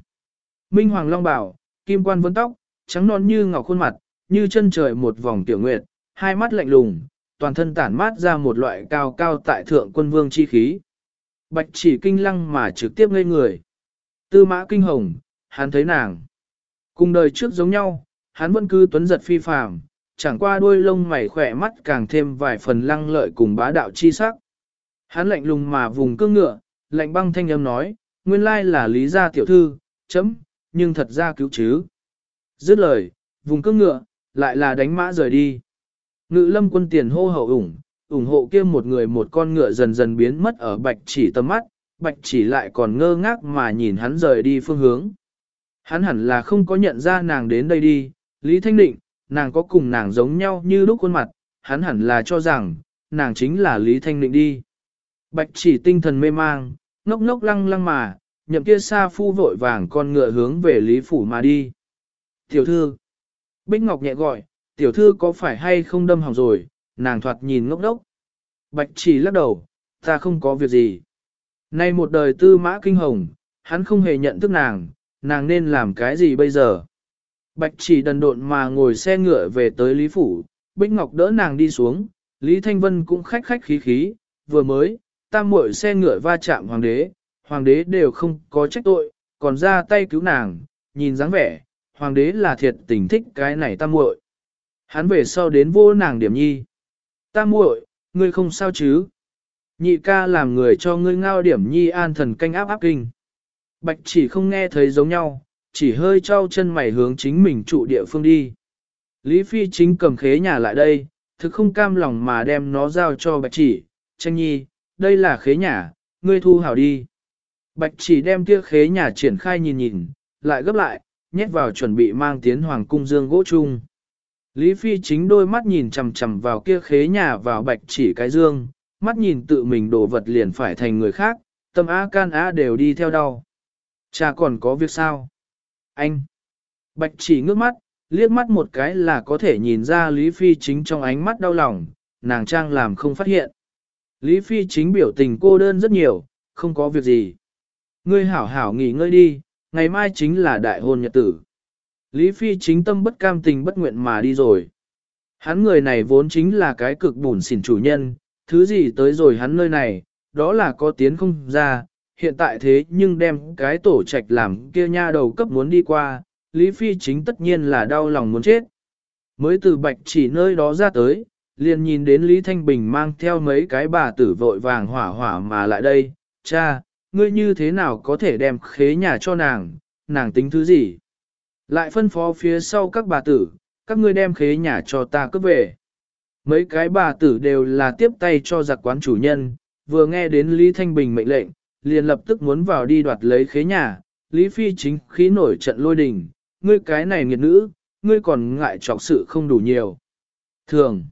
Minh Hoàng Long bảo, kim quan vấn tóc, trắng non như ngọc khuôn mặt, như chân trời một vòng tiểu nguyệt, hai mắt lạnh lùng, toàn thân tản mát ra một loại cao cao tại thượng quân vương chi khí. Bạch chỉ kinh lăng mà trực tiếp ngây người. Tư mã kinh hồng, hắn thấy nàng. Cùng đời trước giống nhau, hắn vẫn cứ tuấn giật phi phàm, chẳng qua đuôi lông mày khỏe mắt càng thêm vài phần lăng lợi cùng bá đạo chi sắc. Hắn lạnh lùng mà vùng cương ngựa, lạnh băng thanh âm nói, nguyên lai là lý gia tiểu thư, chấm, nhưng thật ra cứu chứ. Dứt lời, vùng cương ngựa, lại là đánh mã rời đi. Ngự lâm quân tiền hô hậu ủng, ủng hộ kia một người một con ngựa dần dần biến mất ở bạch chỉ tầm mắt, bạch chỉ lại còn ngơ ngác mà nhìn hắn rời đi phương hướng. Hắn hẳn là không có nhận ra nàng đến đây đi, Lý Thanh Định, nàng có cùng nàng giống nhau như lúc khuôn mặt, hắn hẳn là cho rằng, nàng chính là Lý Thanh Định đi. Bạch chỉ tinh thần mê mang, ngốc ngốc lăng lăng mà, nhậm kia xa phu vội vàng con ngựa hướng về Lý Phủ mà đi. Tiểu thư, Bích Ngọc nhẹ gọi, tiểu thư có phải hay không đâm hỏng rồi, nàng thoạt nhìn ngốc đốc. Bạch chỉ lắc đầu, ta không có việc gì. Nay một đời tư mã kinh hồng, hắn không hề nhận thức nàng, nàng nên làm cái gì bây giờ? Bạch chỉ đần độn mà ngồi xe ngựa về tới Lý Phủ, Bích Ngọc đỡ nàng đi xuống, Lý Thanh Vân cũng khách khách khí khí, vừa mới, tam muội xe ngựa va chạm hoàng đế, hoàng đế đều không có trách tội, còn ra tay cứu nàng, nhìn dáng vẻ, hoàng đế là thiệt tình thích cái này tam muội. Hắn về sau đến vô nàng điểm nhi. Tam muội, ngươi không sao chứ? Nhị ca làm người cho ngươi ngao điểm nhi an thần canh áp áp kinh. Bạch chỉ không nghe thấy giống nhau, chỉ hơi trao chân mày hướng chính mình trụ địa phương đi. Lý Phi chính cầm khế nhà lại đây, thực không cam lòng mà đem nó giao cho bạch chỉ, tranh nhi, đây là khế nhà, ngươi thu hảo đi. Bạch chỉ đem kia khế nhà triển khai nhìn nhìn, lại gấp lại, nhét vào chuẩn bị mang tiến hoàng cung dương gỗ chung. Lý Phi chính đôi mắt nhìn chằm chằm vào kia khế nhà vào bạch chỉ cái dương, mắt nhìn tự mình đổ vật liền phải thành người khác, tâm á can á đều đi theo đau. Cha còn có việc sao? Anh! Bạch chỉ ngước mắt, liếc mắt một cái là có thể nhìn ra Lý Phi chính trong ánh mắt đau lòng, nàng trang làm không phát hiện. Lý Phi chính biểu tình cô đơn rất nhiều, không có việc gì. Ngươi hảo hảo nghỉ ngơi đi, ngày mai chính là đại hôn nhật tử. Lý Phi chính tâm bất cam tình bất nguyện mà đi rồi. Hắn người này vốn chính là cái cực bùn xỉn chủ nhân, thứ gì tới rồi hắn nơi này, đó là có tiến không ra, hiện tại thế nhưng đem cái tổ trạch làm kia nha đầu cấp muốn đi qua, Lý Phi chính tất nhiên là đau lòng muốn chết. Mới từ bạch chỉ nơi đó ra tới, liền nhìn đến Lý Thanh Bình mang theo mấy cái bà tử vội vàng hỏa hỏa mà lại đây, cha, ngươi như thế nào có thể đem khế nhà cho nàng, nàng tính thứ gì? Lại phân phó phía sau các bà tử, các ngươi đem khế nhà cho ta cướp về. Mấy cái bà tử đều là tiếp tay cho giặc quán chủ nhân, vừa nghe đến Lý Thanh Bình mệnh lệnh, liền lập tức muốn vào đi đoạt lấy khế nhà. Lý Phi chính khí nổi trận lôi đình, ngươi cái này nghiệt nữ, ngươi còn ngại trọc sự không đủ nhiều. Thường,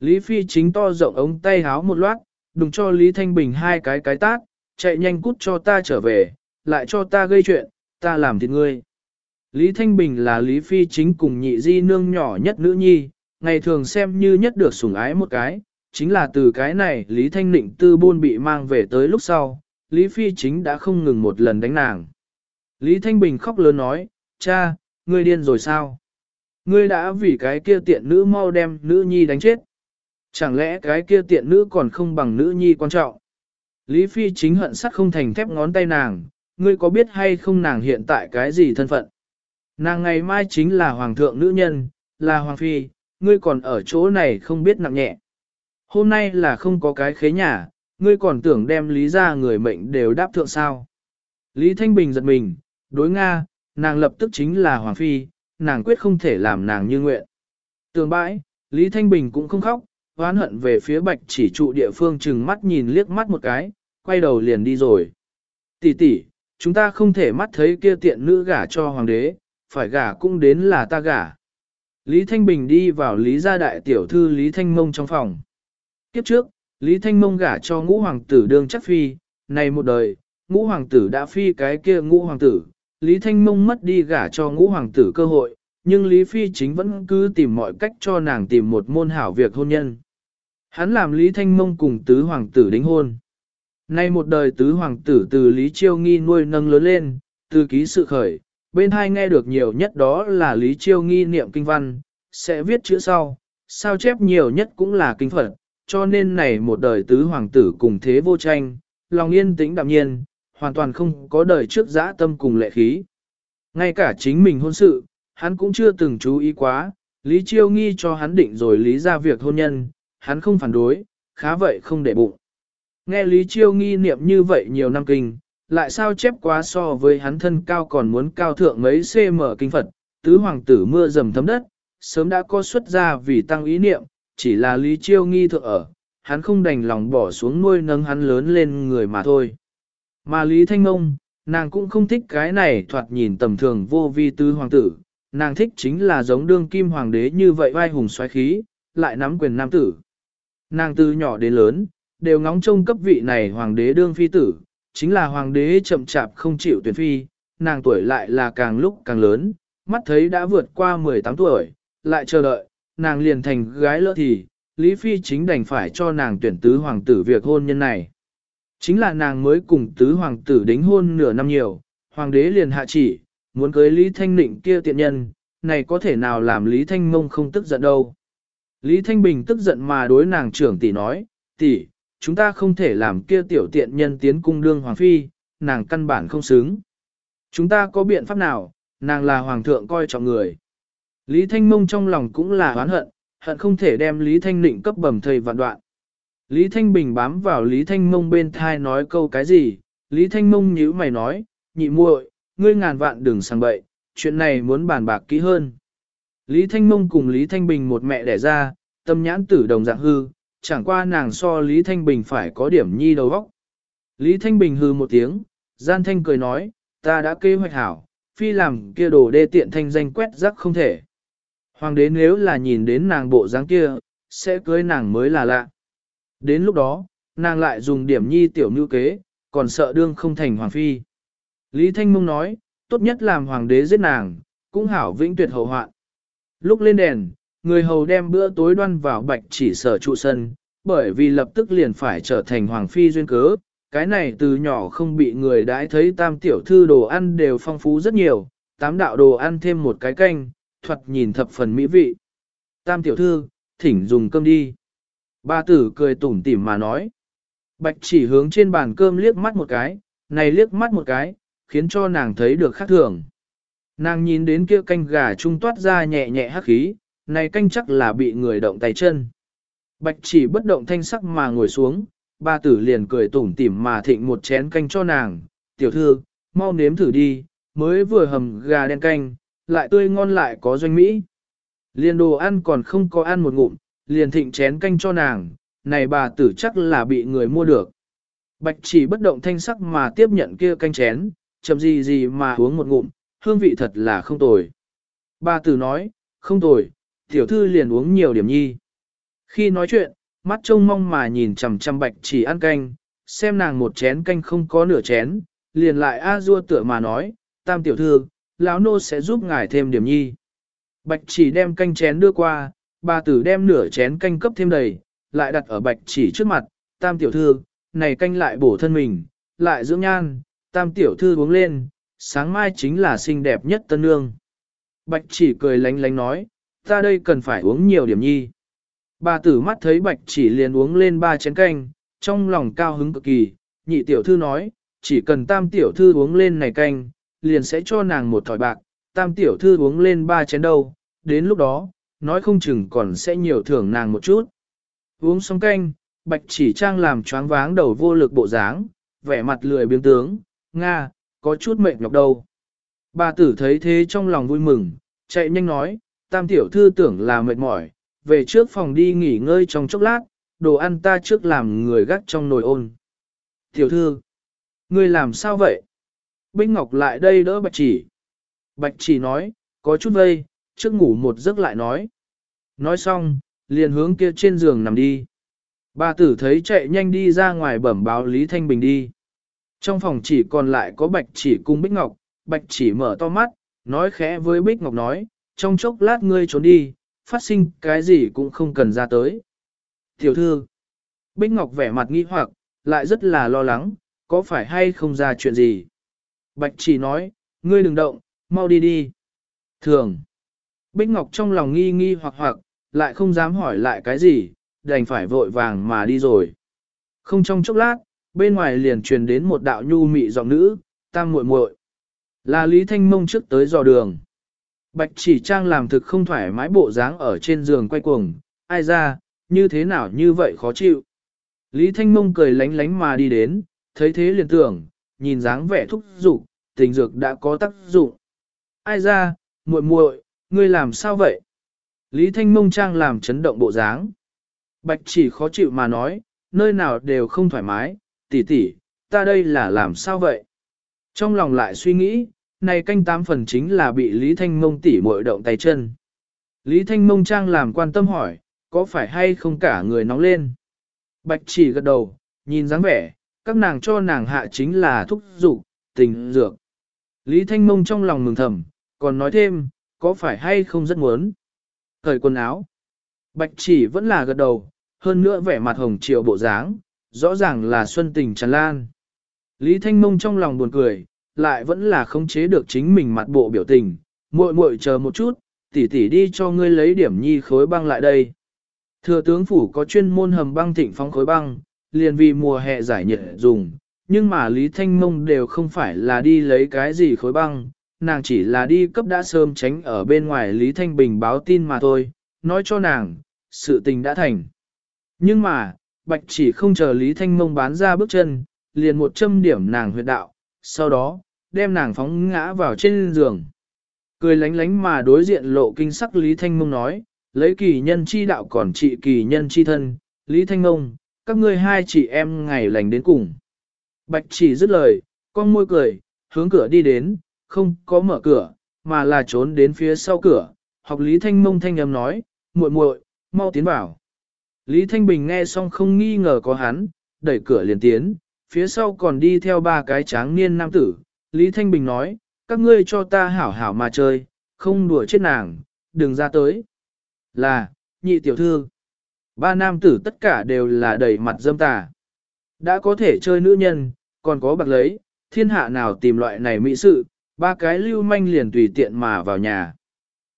Lý Phi chính to rộng ống tay háo một loát, đừng cho Lý Thanh Bình hai cái cái tát, chạy nhanh cút cho ta trở về, lại cho ta gây chuyện, ta làm thịt ngươi. Lý Thanh Bình là Lý Phi chính cùng nhị di nương nhỏ nhất nữ nhi, ngày thường xem như nhất được sủng ái một cái, chính là từ cái này Lý Thanh Nịnh tư buôn bị mang về tới lúc sau, Lý Phi chính đã không ngừng một lần đánh nàng. Lý Thanh Bình khóc lớn nói, cha, ngươi điên rồi sao? Ngươi đã vì cái kia tiện nữ mau đem nữ nhi đánh chết. Chẳng lẽ cái kia tiện nữ còn không bằng nữ nhi quan trọng? Lý Phi chính hận sắt không thành thép ngón tay nàng, ngươi có biết hay không nàng hiện tại cái gì thân phận? Nàng ngày mai chính là hoàng thượng nữ nhân, là hoàng phi, ngươi còn ở chỗ này không biết nặng nhẹ. Hôm nay là không có cái khế nhà, ngươi còn tưởng đem lý ra người mệnh đều đáp thượng sao. Lý Thanh Bình giật mình, đối Nga, nàng lập tức chính là hoàng phi, nàng quyết không thể làm nàng như nguyện. Tường bãi, Lý Thanh Bình cũng không khóc, oán hận về phía bạch chỉ trụ địa phương chừng mắt nhìn liếc mắt một cái, quay đầu liền đi rồi. Tỷ tỷ, chúng ta không thể mắt thấy kia tiện nữ gả cho hoàng đế, phải gả cũng đến là ta gả. Lý Thanh Bình đi vào Lý gia đại tiểu thư Lý Thanh Mông trong phòng. Kiếp trước, Lý Thanh Mông gả cho ngũ hoàng tử đương chắc phi, này một đời, ngũ hoàng tử đã phi cái kia ngũ hoàng tử, Lý Thanh Mông mất đi gả cho ngũ hoàng tử cơ hội, nhưng Lý Phi chính vẫn cứ tìm mọi cách cho nàng tìm một môn hảo việc hôn nhân. Hắn làm Lý Thanh Mông cùng tứ hoàng tử đính hôn. Nay một đời tứ hoàng tử từ Lý Chiêu Nghi nuôi nâng lớn lên, từ ký sự khởi, bên hai nghe được nhiều nhất đó là Lý Chiêu Nghi niệm kinh văn, sẽ viết chữ sau, sao chép nhiều nhất cũng là kinh Phật, cho nên này một đời tứ hoàng tử cùng thế vô tranh, lòng yên tĩnh đạm nhiên, hoàn toàn không có đời trước dã tâm cùng lệ khí. Ngay cả chính mình hôn sự, hắn cũng chưa từng chú ý quá, Lý Chiêu nghi cho hắn định rồi lý ra việc hôn nhân, hắn không phản đối, khá vậy không để bụng. Nghe Lý Chiêu nghi niệm như vậy nhiều năm kinh, lại sao chép quá so với hắn thân cao còn muốn cao thượng mấy cm kinh Phật, tứ hoàng tử mưa dầm thấm đất, sớm đã có xuất ra vì tăng ý niệm, chỉ là Lý Chiêu nghi thượng ở, hắn không đành lòng bỏ xuống nuôi nâng hắn lớn lên người mà thôi. Mà Lý Thanh Ngông, nàng cũng không thích cái này thoạt nhìn tầm thường vô vi tứ hoàng tử, nàng thích chính là giống đương kim hoàng đế như vậy vai hùng xoáy khí, lại nắm quyền nam tử. Nàng từ nhỏ đến lớn, đều ngóng trông cấp vị này hoàng đế đương phi tử, chính là hoàng đế chậm chạp không chịu tuyển phi, nàng tuổi lại là càng lúc càng lớn, mắt thấy đã vượt qua 18 tuổi, lại chờ đợi, nàng liền thành gái lỡ thì, Lý Phi chính đành phải cho nàng tuyển tứ hoàng tử việc hôn nhân này. Chính là nàng mới cùng tứ hoàng tử đính hôn nửa năm nhiều, hoàng đế liền hạ chỉ, muốn cưới Lý Thanh Nịnh kia tiện nhân, này có thể nào làm Lý Thanh Mông không tức giận đâu. Lý Thanh Bình tức giận mà đối nàng trưởng tỷ nói, tỷ, chúng ta không thể làm kia tiểu tiện nhân tiến cung đương hoàng phi, nàng căn bản không xứng. Chúng ta có biện pháp nào, nàng là hoàng thượng coi trọng người. Lý Thanh Mông trong lòng cũng là oán hận, hận không thể đem Lý Thanh Nịnh cấp bầm thầy vạn đoạn. Lý Thanh Bình bám vào Lý Thanh Mông bên thai nói câu cái gì, Lý Thanh Mông nhíu mày nói, nhị muội, ngươi ngàn vạn đừng sang bậy, chuyện này muốn bàn bạc kỹ hơn. Lý Thanh Mông cùng Lý Thanh Bình một mẹ đẻ ra, tâm nhãn tử đồng dạng hư, chẳng qua nàng so Lý Thanh Bình phải có điểm nhi đầu vóc. Lý Thanh Bình hư một tiếng, gian thanh cười nói, ta đã kế hoạch hảo, phi làm kia đồ đê tiện thanh danh quét rắc không thể. Hoàng đế nếu là nhìn đến nàng bộ dáng kia, sẽ cưới nàng mới là lạ. Đến lúc đó, nàng lại dùng điểm nhi tiểu nữ kế, còn sợ đương không thành hoàng phi. Lý Thanh Mông nói, tốt nhất làm hoàng đế giết nàng, cũng hảo vĩnh tuyệt hậu hoạn. Lúc lên đèn, người hầu đem bữa tối đoan vào bạch chỉ sở trụ sân, bởi vì lập tức liền phải trở thành hoàng phi duyên cớ. Cái này từ nhỏ không bị người đãi thấy tam tiểu thư đồ ăn đều phong phú rất nhiều, tám đạo đồ ăn thêm một cái canh, thuật nhìn thập phần mỹ vị. Tam tiểu thư, thỉnh dùng cơm đi. Ba tử cười tủm tỉm mà nói. Bạch chỉ hướng trên bàn cơm liếc mắt một cái, này liếc mắt một cái, khiến cho nàng thấy được khác thường. Nàng nhìn đến kia canh gà trung toát ra nhẹ nhẹ hắc khí, này canh chắc là bị người động tay chân. Bạch chỉ bất động thanh sắc mà ngồi xuống, ba tử liền cười tủm tỉm mà thịnh một chén canh cho nàng, tiểu thư, mau nếm thử đi, mới vừa hầm gà đen canh, lại tươi ngon lại có doanh mỹ. Liền đồ ăn còn không có ăn một ngụm, liền thịnh chén canh cho nàng, này bà tử chắc là bị người mua được. Bạch chỉ bất động thanh sắc mà tiếp nhận kia canh chén, chậm gì gì mà uống một ngụm, hương vị thật là không tồi. Bà tử nói, không tồi, tiểu thư liền uống nhiều điểm nhi. Khi nói chuyện, mắt trông mong mà nhìn chằm chằm bạch chỉ ăn canh, xem nàng một chén canh không có nửa chén, liền lại a dua tựa mà nói, tam tiểu thư, lão nô sẽ giúp ngài thêm điểm nhi. Bạch chỉ đem canh chén đưa qua, bà tử đem nửa chén canh cấp thêm đầy, lại đặt ở bạch chỉ trước mặt, tam tiểu thư, này canh lại bổ thân mình, lại dưỡng nhan, tam tiểu thư uống lên, sáng mai chính là xinh đẹp nhất tân nương. Bạch chỉ cười lánh lánh nói, ta đây cần phải uống nhiều điểm nhi. Bà tử mắt thấy bạch chỉ liền uống lên ba chén canh, trong lòng cao hứng cực kỳ, nhị tiểu thư nói, chỉ cần tam tiểu thư uống lên này canh, liền sẽ cho nàng một thỏi bạc, tam tiểu thư uống lên ba chén đâu, đến lúc đó, nói không chừng còn sẽ nhiều thưởng nàng một chút. Uống xong canh, bạch chỉ trang làm choáng váng đầu vô lực bộ dáng, vẻ mặt lười biếng tướng, Nga, có chút mệt nhọc đâu. Bà tử thấy thế trong lòng vui mừng, chạy nhanh nói, tam tiểu thư tưởng là mệt mỏi, về trước phòng đi nghỉ ngơi trong chốc lát, đồ ăn ta trước làm người gắt trong nồi ôn. Tiểu thư, ngươi làm sao vậy? Bích Ngọc lại đây đỡ bạch chỉ. Bạch chỉ nói, có chút vây, trước ngủ một giấc lại nói. Nói xong, liền hướng kia trên giường nằm đi. Bà tử thấy chạy nhanh đi ra ngoài bẩm báo Lý Thanh Bình đi. Trong phòng chỉ còn lại có bạch chỉ cùng Bích Ngọc, bạch chỉ mở to mắt, nói khẽ với Bích Ngọc nói, trong chốc lát ngươi trốn đi, phát sinh cái gì cũng không cần ra tới. Tiểu thư, Bích Ngọc vẻ mặt nghi hoặc, lại rất là lo lắng, có phải hay không ra chuyện gì. Bạch chỉ nói, ngươi đừng động, mau đi đi. Thường, Bích Ngọc trong lòng nghi nghi hoặc hoặc, lại không dám hỏi lại cái gì, đành phải vội vàng mà đi rồi. Không trong chốc lát, bên ngoài liền truyền đến một đạo nhu mị giọng nữ, tam muội muội. Là Lý Thanh Mông trước tới dò đường. Bạch chỉ trang làm thực không thoải mái bộ dáng ở trên giường quay cuồng, ai ra, như thế nào như vậy khó chịu. Lý Thanh Mông cười lánh lánh mà đi đến, thấy thế liền tưởng, nhìn dáng vẻ thúc giục, tình dược đã có tác dụng. Ai ra, muội muội, ngươi làm sao vậy? Lý Thanh Mông trang làm chấn động bộ dáng. Bạch chỉ khó chịu mà nói, nơi nào đều không thoải mái, tỷ tỷ, ta đây là làm sao vậy? Trong lòng lại suy nghĩ, này canh tám phần chính là bị Lý Thanh Mông tỷ muội động tay chân. Lý Thanh Mông trang làm quan tâm hỏi, có phải hay không cả người nóng lên? Bạch chỉ gật đầu, nhìn dáng vẻ, các nàng cho nàng hạ chính là thúc dục tình dược. Lý Thanh Mông trong lòng mừng thầm, còn nói thêm, có phải hay không rất muốn? Thời quần áo. Bạch chỉ vẫn là gật đầu, hơn nữa vẻ mặt hồng triệu bộ dáng, rõ ràng là xuân tình tràn lan. Lý Thanh Mông trong lòng buồn cười, lại vẫn là không chế được chính mình mặt bộ biểu tình, muội muội chờ một chút, tỷ tỷ đi cho ngươi lấy điểm nhi khối băng lại đây. Thừa tướng phủ có chuyên môn hầm băng thịnh phóng khối băng, liền vì mùa hè giải nhiệt dùng, nhưng mà Lý Thanh Mông đều không phải là đi lấy cái gì khối băng, nàng chỉ là đi cấp đã sớm tránh ở bên ngoài Lý Thanh Bình báo tin mà thôi, nói cho nàng, sự tình đã thành. Nhưng mà, Bạch chỉ không chờ Lý Thanh Mông bán ra bước chân, liền một châm điểm nàng huyệt đạo, sau đó, đem nàng phóng ngã vào trên giường. Cười lánh lánh mà đối diện lộ kinh sắc Lý Thanh Mông nói, lấy kỳ nhân chi đạo còn trị kỳ nhân chi thân, Lý Thanh Mông, các ngươi hai chị em ngày lành đến cùng. Bạch chỉ dứt lời, con môi cười, hướng cửa đi đến, không có mở cửa, mà là trốn đến phía sau cửa, học Lý Thanh Mông thanh âm nói, muội muội, mau tiến vào. Lý Thanh Bình nghe xong không nghi ngờ có hắn, đẩy cửa liền tiến, phía sau còn đi theo ba cái tráng niên nam tử. Lý Thanh Bình nói, các ngươi cho ta hảo hảo mà chơi, không đùa chết nàng, đừng ra tới. Là, nhị tiểu thư. Ba nam tử tất cả đều là đầy mặt dâm tà. Đã có thể chơi nữ nhân, còn có bạc lấy, thiên hạ nào tìm loại này mỹ sự, ba cái lưu manh liền tùy tiện mà vào nhà.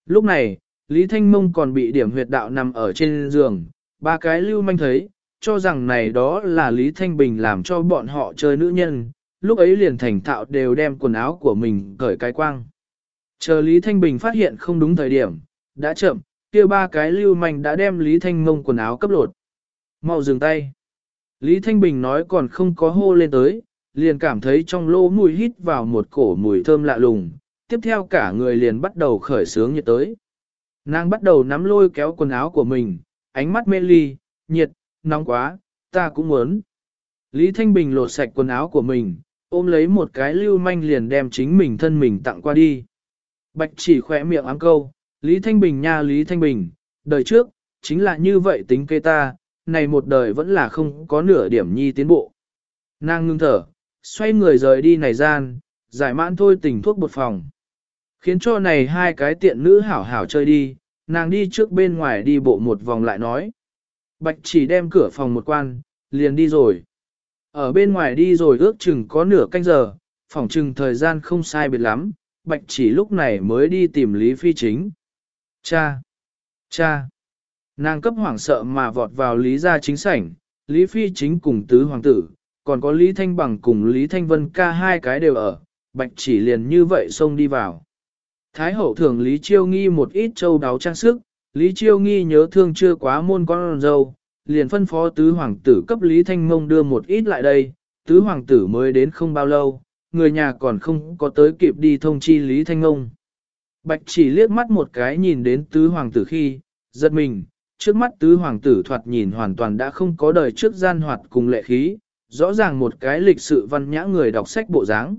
Lúc này, Lý Thanh Mông còn bị điểm huyệt đạo nằm ở trên giường, ba cái lưu manh thấy, cho rằng này đó là Lý Thanh Bình làm cho bọn họ chơi nữ nhân, lúc ấy liền thành thạo đều đem quần áo của mình cởi cái quang. Chờ Lý Thanh Bình phát hiện không đúng thời điểm, đã chậm, kia ba cái lưu manh đã đem Lý Thanh Mông quần áo cấp lột. Mau dừng tay. Lý Thanh Bình nói còn không có hô lên tới, liền cảm thấy trong lỗ mùi hít vào một cổ mùi thơm lạ lùng, tiếp theo cả người liền bắt đầu khởi sướng nhiệt tới. Nàng bắt đầu nắm lôi kéo quần áo của mình, ánh mắt mê ly, nhiệt, nóng quá, ta cũng muốn. Lý Thanh Bình lột sạch quần áo của mình, ôm lấy một cái lưu manh liền đem chính mình thân mình tặng qua đi. Bạch chỉ khỏe miệng ám câu, Lý Thanh Bình nha Lý Thanh Bình, đời trước, chính là như vậy tính kê ta, này một đời vẫn là không có nửa điểm nhi tiến bộ. Nàng ngưng thở, xoay người rời đi này gian, giải mãn thôi tình thuốc bột phòng. Khiến cho này hai cái tiện nữ hảo hảo chơi đi, nàng đi trước bên ngoài đi bộ một vòng lại nói. Bạch chỉ đem cửa phòng một quan, liền đi rồi. Ở bên ngoài đi rồi ước chừng có nửa canh giờ, phỏng chừng thời gian không sai biệt lắm, bạch chỉ lúc này mới đi tìm Lý Phi Chính. Cha! Cha! Nàng cấp hoảng sợ mà vọt vào Lý gia chính sảnh, Lý Phi Chính cùng tứ hoàng tử, còn có Lý Thanh Bằng cùng Lý Thanh Vân ca hai cái đều ở, bạch chỉ liền như vậy xông đi vào. Thái hậu thường Lý Chiêu Nghi một ít châu đáo trang sức, Lý Chiêu Nghi nhớ thương chưa quá môn con dâu, liền phân phó tứ hoàng tử cấp Lý Thanh Mông đưa một ít lại đây, tứ hoàng tử mới đến không bao lâu, người nhà còn không có tới kịp đi thông chi Lý Thanh Mông. Bạch chỉ liếc mắt một cái nhìn đến tứ hoàng tử khi, giật mình, trước mắt tứ hoàng tử thoạt nhìn hoàn toàn đã không có đời trước gian hoạt cùng lệ khí, rõ ràng một cái lịch sự văn nhã người đọc sách bộ dáng.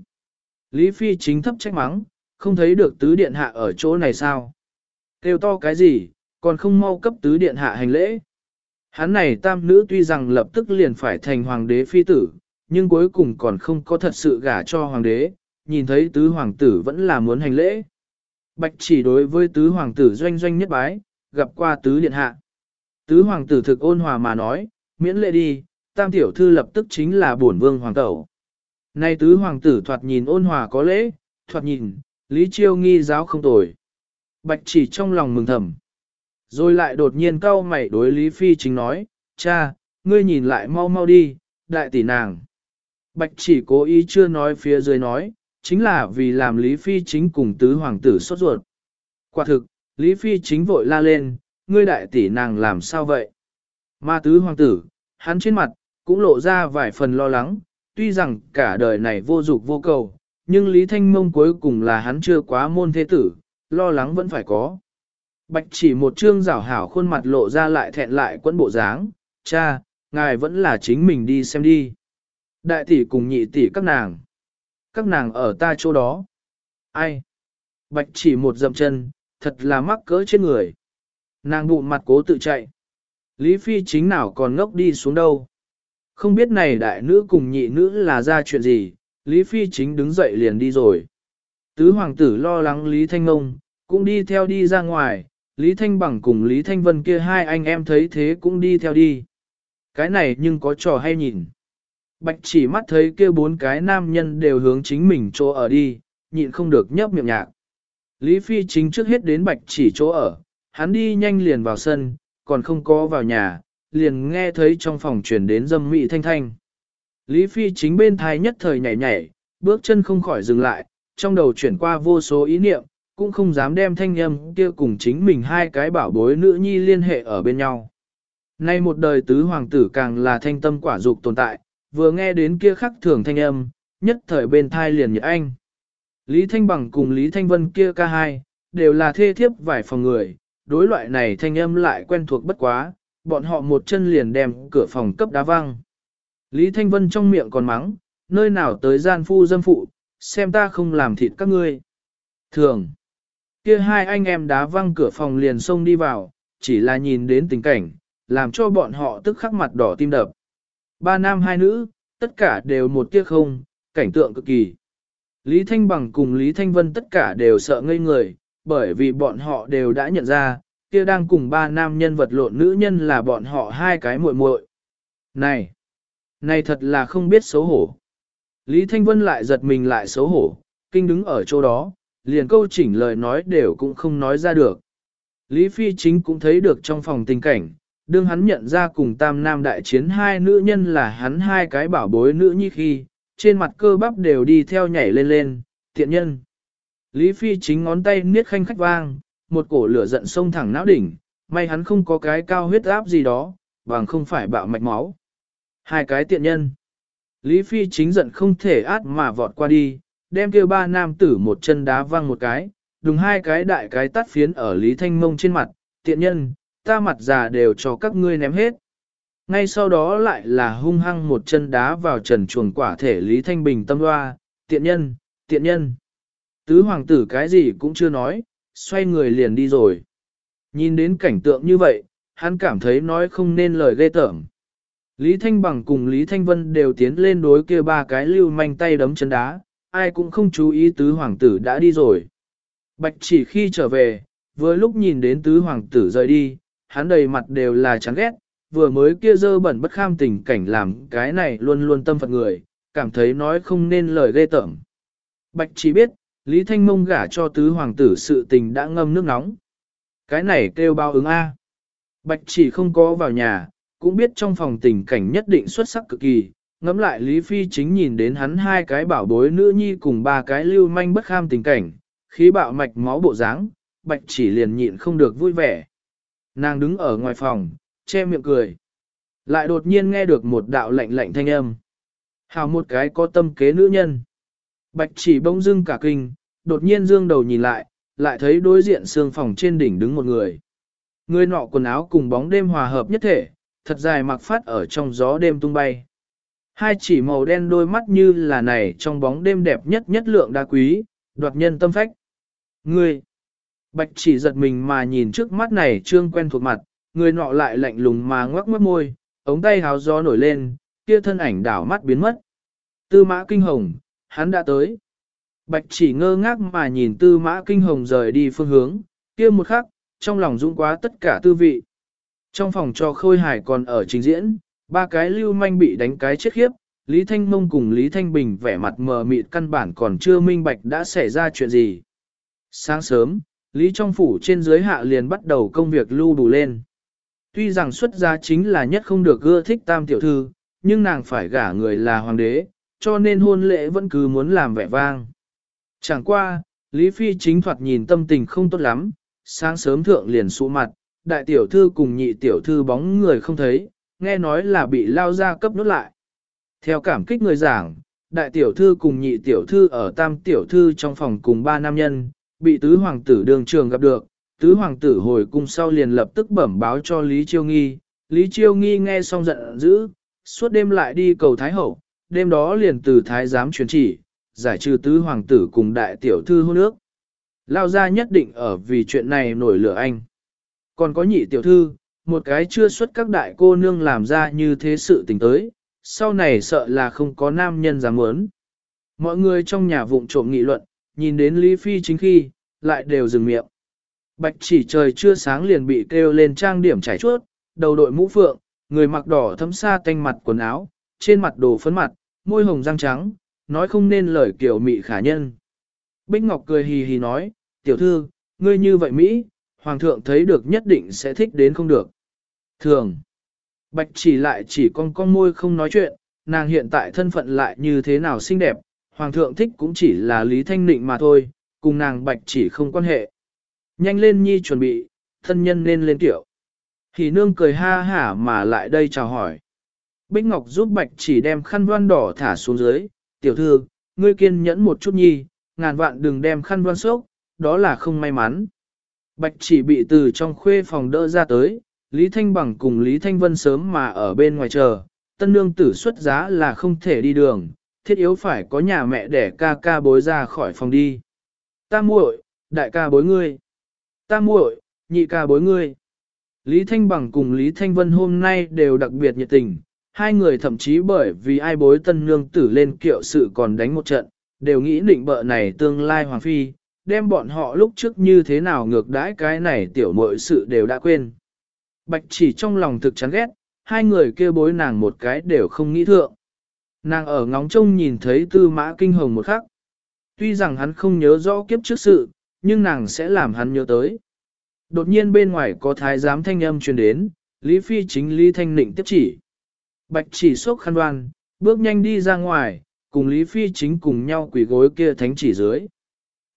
Lý Phi chính thấp trách mắng, không thấy được tứ điện hạ ở chỗ này sao? Kêu to cái gì, còn không mau cấp tứ điện hạ hành lễ. Hắn này tam nữ tuy rằng lập tức liền phải thành hoàng đế phi tử, nhưng cuối cùng còn không có thật sự gả cho hoàng đế, nhìn thấy tứ hoàng tử vẫn là muốn hành lễ. Bạch chỉ đối với tứ hoàng tử doanh doanh nhất bái, gặp qua tứ điện hạ. Tứ hoàng tử thực ôn hòa mà nói, miễn lễ đi, tam tiểu thư lập tức chính là bổn vương hoàng tẩu. Nay tứ hoàng tử thoạt nhìn ôn hòa có lễ, thoạt nhìn, lý chiêu nghi giáo không tồi. Bạch chỉ trong lòng mừng thầm. Rồi lại đột nhiên cau mày đối Lý Phi chính nói, cha, ngươi nhìn lại mau mau đi, đại tỷ nàng. Bạch chỉ cố ý chưa nói phía dưới nói, chính là vì làm Lý Phi chính cùng tứ hoàng tử sốt ruột. Quả thực, Lý Phi chính vội la lên, ngươi đại tỷ nàng làm sao vậy? Ma tứ hoàng tử, hắn trên mặt, cũng lộ ra vài phần lo lắng, tuy rằng cả đời này vô dục vô cầu, nhưng Lý Thanh Mông cuối cùng là hắn chưa quá môn thế tử, lo lắng vẫn phải có. Bạch chỉ một trương rảo hảo khuôn mặt lộ ra lại thẹn lại quẫn bộ dáng, cha, ngài vẫn là chính mình đi xem đi. Đại tỷ cùng nhị tỷ các nàng. Các nàng ở ta chỗ đó. Ai? Bạch chỉ một dậm chân, thật là mắc cỡ trên người. Nàng bụng mặt cố tự chạy. Lý Phi chính nào còn ngốc đi xuống đâu. Không biết này đại nữ cùng nhị nữ là ra chuyện gì, Lý Phi chính đứng dậy liền đi rồi. Tứ hoàng tử lo lắng Lý Thanh Ngông, cũng đi theo đi ra ngoài, Lý Thanh Bằng cùng Lý Thanh Vân kia hai anh em thấy thế cũng đi theo đi. Cái này nhưng có trò hay nhìn. Bạch chỉ mắt thấy kia bốn cái nam nhân đều hướng chính mình chỗ ở đi, nhịn không được nhấp miệng nhạc. Lý Phi chính trước hết đến bạch chỉ chỗ ở, hắn đi nhanh liền vào sân, còn không có vào nhà, liền nghe thấy trong phòng truyền đến dâm mị thanh thanh. Lý Phi chính bên thai nhất thời nhảy nhảy, bước chân không khỏi dừng lại, trong đầu chuyển qua vô số ý niệm, cũng không dám đem thanh âm kia cùng chính mình hai cái bảo bối nữ nhi liên hệ ở bên nhau. Nay một đời tứ hoàng tử càng là thanh tâm quả dục tồn tại, vừa nghe đến kia khắc thường thanh âm, nhất thời bên thai liền nhật anh. Lý Thanh Bằng cùng Lý Thanh Vân kia ca hai, đều là thê thiếp vài phòng người, đối loại này thanh âm lại quen thuộc bất quá, bọn họ một chân liền đem cửa phòng cấp đá văng. Lý Thanh Vân trong miệng còn mắng, nơi nào tới gian phu dâm phụ, xem ta không làm thịt các ngươi. Thường, kia hai anh em đá văng cửa phòng liền xông đi vào, chỉ là nhìn đến tình cảnh, làm cho bọn họ tức khắc mặt đỏ tim đập. Ba nam hai nữ, tất cả đều một tiếc không, cảnh tượng cực kỳ. Lý Thanh Bằng cùng Lý Thanh Vân tất cả đều sợ ngây người, bởi vì bọn họ đều đã nhận ra, kia đang cùng ba nam nhân vật lộn nữ nhân là bọn họ hai cái muội muội. Này, này thật là không biết xấu hổ. Lý Thanh Vân lại giật mình lại xấu hổ, kinh đứng ở chỗ đó, liền câu chỉnh lời nói đều cũng không nói ra được. Lý Phi chính cũng thấy được trong phòng tình cảnh, đương hắn nhận ra cùng tam nam đại chiến hai nữ nhân là hắn hai cái bảo bối nữ nhi khi, trên mặt cơ bắp đều đi theo nhảy lên lên, tiện nhân. Lý Phi chính ngón tay niết khanh khách vang, một cổ lửa giận sông thẳng não đỉnh, may hắn không có cái cao huyết áp gì đó, bằng không phải bạo mạch máu. Hai cái tiện nhân. Lý Phi chính giận không thể át mà vọt qua đi, đem kêu ba nam tử một chân đá văng một cái, đùng hai cái đại cái tắt phiến ở Lý Thanh Mông trên mặt, tiện nhân, ta mặt già đều cho các ngươi ném hết. Ngay sau đó lại là hung hăng một chân đá vào trần chuồng quả thể Lý Thanh Bình tâm hoa, tiện nhân, tiện nhân. Tứ hoàng tử cái gì cũng chưa nói, xoay người liền đi rồi. Nhìn đến cảnh tượng như vậy, hắn cảm thấy nói không nên lời ghê tởm. Lý Thanh Bằng cùng Lý Thanh Vân đều tiến lên đối kia ba cái lưu manh tay đấm chân đá, ai cũng không chú ý tứ hoàng tử đã đi rồi. Bạch chỉ khi trở về, vừa lúc nhìn đến tứ hoàng tử rời đi, hắn đầy mặt đều là chán ghét, vừa mới kia dơ bẩn bất kham tình cảnh làm cái này luôn luôn tâm phật người, cảm thấy nói không nên lời ghê tởm. Bạch chỉ biết, Lý Thanh Mông gả cho tứ hoàng tử sự tình đã ngâm nước nóng. Cái này kêu bao ứng A. Bạch chỉ không có vào nhà, cũng biết trong phòng tình cảnh nhất định xuất sắc cực kỳ. Ngắm lại Lý Phi chính nhìn đến hắn hai cái bảo bối nữ nhi cùng ba cái lưu manh bất kham tình cảnh, khí bạo mạch máu bộ dáng, bạch chỉ liền nhịn không được vui vẻ. Nàng đứng ở ngoài phòng, che miệng cười. Lại đột nhiên nghe được một đạo lạnh lạnh thanh âm. Hào một cái có tâm kế nữ nhân. Bạch chỉ bỗng dưng cả kinh, đột nhiên dương đầu nhìn lại, lại thấy đối diện xương phòng trên đỉnh đứng một người. Người nọ quần áo cùng bóng đêm hòa hợp nhất thể, thật dài mặc phát ở trong gió đêm tung bay. Hai chỉ màu đen đôi mắt như là này trong bóng đêm đẹp nhất nhất lượng đa quý, đoạt nhân tâm phách. Người, Bạch chỉ giật mình mà nhìn trước mắt này trương quen thuộc mặt, người nọ lại lạnh lùng mà ngoắc mất môi, ống tay háo gió nổi lên, kia thân ảnh đảo mắt biến mất. Tư mã kinh hồng, hắn đã tới. Bạch chỉ ngơ ngác mà nhìn tư mã kinh hồng rời đi phương hướng, kia một khắc, trong lòng dũng quá tất cả tư vị. Trong phòng cho khôi hải còn ở trình diễn, ba cái lưu manh bị đánh cái chết khiếp, Lý Thanh Mông cùng Lý Thanh Bình vẻ mặt mờ mịt căn bản còn chưa minh bạch đã xảy ra chuyện gì. Sáng sớm, Lý trong phủ trên dưới hạ liền bắt đầu công việc lưu đủ lên. Tuy rằng xuất gia chính là nhất không được ưa thích tam tiểu thư, nhưng nàng phải gả người là hoàng đế, cho nên hôn lễ vẫn cứ muốn làm vẻ vang. Chẳng qua, Lý Phi chính thoạt nhìn tâm tình không tốt lắm, sáng sớm thượng liền sụ mặt, đại tiểu thư cùng nhị tiểu thư bóng người không thấy, nghe nói là bị lao ra cấp nốt lại. Theo cảm kích người giảng, đại tiểu thư cùng nhị tiểu thư ở tam tiểu thư trong phòng cùng ba nam nhân, bị tứ hoàng tử đường trường gặp được, tứ hoàng tử hồi cung sau liền lập tức bẩm báo cho Lý Chiêu Nghi, Lý Chiêu Nghi nghe xong giận dữ, suốt đêm lại đi cầu Thái Hậu, đêm đó liền từ Thái giám truyền chỉ, giải trừ tứ hoàng tử cùng đại tiểu thư hôn ước. Lao ra nhất định ở vì chuyện này nổi lửa anh. Còn có nhị tiểu thư, một cái chưa xuất các đại cô nương làm ra như thế sự tình tới, sau này sợ là không có nam nhân dám muốn. Mọi người trong nhà vụng trộm nghị luận, nhìn đến Lý Phi chính khi, lại đều dừng miệng. Bạch chỉ trời chưa sáng liền bị kêu lên trang điểm trải chuốt, đầu đội mũ phượng, người mặc đỏ thấm xa tanh mặt quần áo, trên mặt đồ phấn mặt, môi hồng răng trắng, nói không nên lời kiểu mị khả nhân. Bích Ngọc cười hì hì nói, tiểu thư, ngươi như vậy Mỹ, Hoàng thượng thấy được nhất định sẽ thích đến không được. Thường, Bạch chỉ lại chỉ con con môi không nói chuyện, nàng hiện tại thân phận lại như thế nào xinh đẹp, Hoàng thượng thích cũng chỉ là Lý Thanh Nịnh mà thôi, cùng nàng Bạch chỉ không quan hệ. Nhanh lên nhi chuẩn bị, thân nhân nên lên tiểu. Hỉ nương cười ha hả mà lại đây chào hỏi. Bích Ngọc giúp Bạch chỉ đem khăn voan đỏ thả xuống dưới, tiểu thư, ngươi kiên nhẫn một chút nhi, ngàn vạn đừng đem khăn voan sốc, đó là không may mắn. Bạch chỉ bị từ trong khuê phòng đỡ ra tới, Lý Thanh Bằng cùng Lý Thanh Vân sớm mà ở bên ngoài chờ, tân nương tử xuất giá là không thể đi đường, thiết yếu phải có nhà mẹ để ca ca bối ra khỏi phòng đi. Ta muội, đại ca bối ngươi. Ta muội, nhị ca bối ngươi. Lý Thanh Bằng cùng Lý Thanh Vân hôm nay đều đặc biệt nhiệt tình, hai người thậm chí bởi vì ai bối tân nương tử lên kiệu sự còn đánh một trận, đều nghĩ định bợ này tương lai hoàng phi, đem bọn họ lúc trước như thế nào ngược đãi cái này tiểu muội sự đều đã quên. Bạch chỉ trong lòng thực chán ghét, hai người kia bối nàng một cái đều không nghĩ thượng. Nàng ở ngóng trông nhìn thấy tư mã kinh hồng một khắc. Tuy rằng hắn không nhớ rõ kiếp trước sự, nhưng nàng sẽ làm hắn nhớ tới. Đột nhiên bên ngoài có thái giám thanh âm truyền đến, Lý Phi chính Lý Thanh Nịnh tiếp chỉ. Bạch chỉ sốc khăn đoan, bước nhanh đi ra ngoài, cùng Lý Phi chính cùng nhau quỷ gối kia thánh chỉ dưới.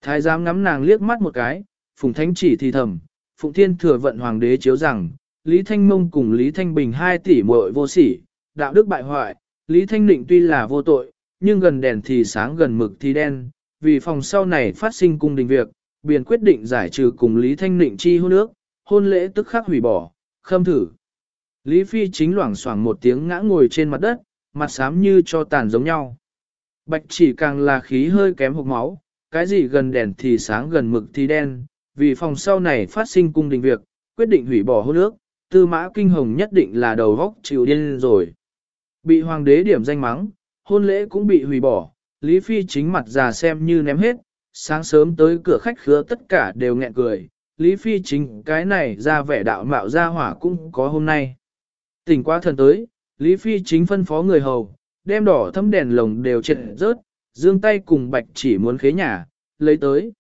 Thái giám ngắm nàng liếc mắt một cái, phùng thánh chỉ thì thầm, phụng thiên thừa vận hoàng đế chiếu rằng, Lý Thanh Mông cùng Lý Thanh Bình hai tỷ muội vô sỉ, đạo đức bại hoại, Lý Thanh Định tuy là vô tội, nhưng gần đèn thì sáng gần mực thì đen, vì phòng sau này phát sinh cung đình việc, biển quyết định giải trừ cùng Lý Thanh Định chi hôn nước, hôn lễ tức khắc hủy bỏ, khâm thử. Lý Phi chính loảng xoảng một tiếng ngã ngồi trên mặt đất, mặt xám như cho tàn giống nhau. Bạch chỉ càng là khí hơi kém hộp máu, cái gì gần đèn thì sáng gần mực thì đen, vì phòng sau này phát sinh cung đình việc, quyết định hủy bỏ hôn ước, tư mã kinh hồng nhất định là đầu vóc chịu điên rồi. Bị hoàng đế điểm danh mắng, hôn lễ cũng bị hủy bỏ, Lý Phi chính mặt già xem như ném hết, sáng sớm tới cửa khách khứa tất cả đều nghẹn cười, Lý Phi chính cái này ra vẻ đạo mạo ra hỏa cũng có hôm nay. Tỉnh quá thần tới, Lý Phi chính phân phó người hầu, đem đỏ thấm đèn lồng đều trệt rớt, dương tay cùng bạch chỉ muốn khế nhà, lấy tới.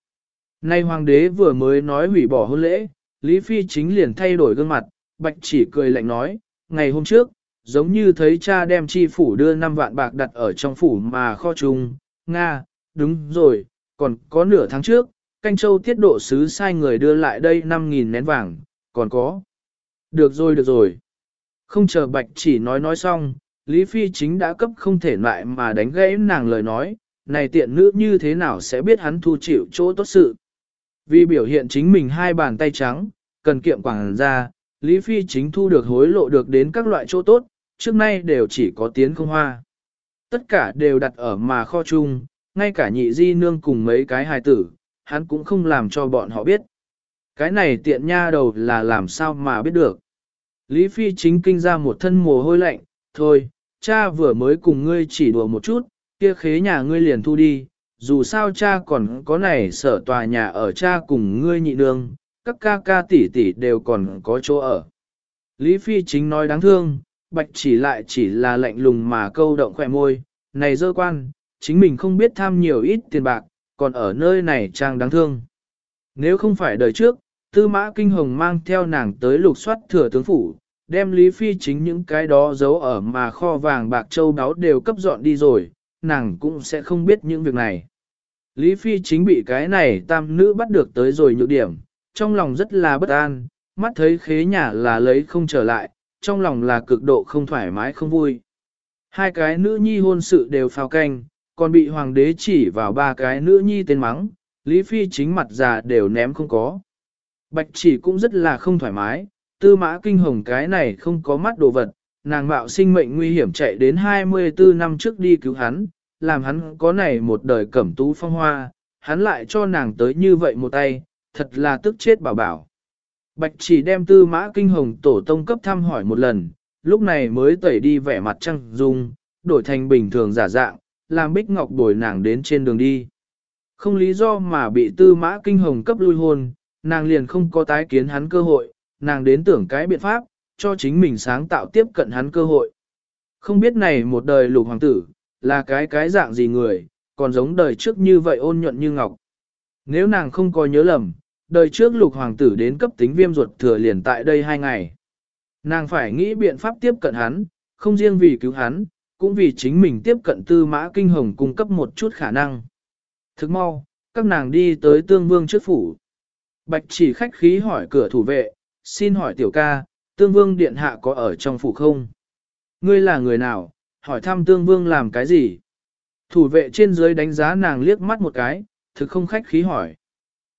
Nay hoàng đế vừa mới nói hủy bỏ hôn lễ, Lý Phi chính liền thay đổi gương mặt, bạch chỉ cười lạnh nói, ngày hôm trước, giống như thấy cha đem chi phủ đưa 5 vạn bạc đặt ở trong phủ mà kho trùng, Nga, đúng rồi, còn có nửa tháng trước, canh châu tiết độ sứ sai người đưa lại đây 5.000 nén vàng, còn có. Được rồi được rồi. Không chờ bạch chỉ nói nói xong, Lý Phi chính đã cấp không thể lại mà đánh gãy nàng lời nói, này tiện nữ như thế nào sẽ biết hắn thu chịu chỗ tốt sự. Vì biểu hiện chính mình hai bàn tay trắng, cần kiệm quảng ra, Lý Phi chính thu được hối lộ được đến các loại chỗ tốt, trước nay đều chỉ có tiến không hoa. Tất cả đều đặt ở mà kho chung, ngay cả nhị di nương cùng mấy cái hài tử, hắn cũng không làm cho bọn họ biết. Cái này tiện nha đầu là làm sao mà biết được. Lý Phi chính kinh ra một thân mồ hôi lạnh, thôi, cha vừa mới cùng ngươi chỉ đùa một chút, kia khế nhà ngươi liền thu đi, dù sao cha còn có này sở tòa nhà ở cha cùng ngươi nhị đường, các ca ca tỷ tỷ đều còn có chỗ ở. Lý Phi chính nói đáng thương, bạch chỉ lại chỉ là lạnh lùng mà câu động khỏe môi, này dơ quan, chính mình không biết tham nhiều ít tiền bạc, còn ở nơi này trang đáng thương. Nếu không phải đời trước, tư mã kinh hồng mang theo nàng tới lục soát thừa tướng phủ, đem Lý Phi chính những cái đó giấu ở mà kho vàng bạc châu đáo đều cấp dọn đi rồi, nàng cũng sẽ không biết những việc này. Lý Phi chính bị cái này tam nữ bắt được tới rồi nhược điểm, trong lòng rất là bất an, mắt thấy khế nhà là lấy không trở lại, trong lòng là cực độ không thoải mái không vui. Hai cái nữ nhi hôn sự đều phao canh, còn bị hoàng đế chỉ vào ba cái nữ nhi tên mắng, Lý Phi chính mặt già đều ném không có. Bạch chỉ cũng rất là không thoải mái, tư mã kinh hồng cái này không có mắt đồ vật, nàng mạo sinh mệnh nguy hiểm chạy đến 24 năm trước đi cứu hắn, làm hắn có này một đời cẩm tú phong hoa, hắn lại cho nàng tới như vậy một tay, thật là tức chết bảo bảo. Bạch chỉ đem tư mã kinh hồng tổ tông cấp thăm hỏi một lần, lúc này mới tẩy đi vẻ mặt trăng dung, đổi thành bình thường giả dạng, làm bích ngọc đổi nàng đến trên đường đi. Không lý do mà bị tư mã kinh hồng cấp lui hôn, nàng liền không có tái kiến hắn cơ hội, nàng đến tưởng cái biện pháp, cho chính mình sáng tạo tiếp cận hắn cơ hội. Không biết này một đời lục hoàng tử, là cái cái dạng gì người, còn giống đời trước như vậy ôn nhuận như ngọc. Nếu nàng không có nhớ lầm, đời trước lục hoàng tử đến cấp tính viêm ruột thừa liền tại đây hai ngày. Nàng phải nghĩ biện pháp tiếp cận hắn, không riêng vì cứu hắn, cũng vì chính mình tiếp cận tư mã kinh hồng cung cấp một chút khả năng. Thức mau, các nàng đi tới tương vương trước phủ. Bạch chỉ khách khí hỏi cửa thủ vệ, xin hỏi tiểu ca, tương vương điện hạ có ở trong phủ không? Ngươi là người nào, hỏi thăm tương vương làm cái gì? Thủ vệ trên dưới đánh giá nàng liếc mắt một cái, thực không khách khí hỏi.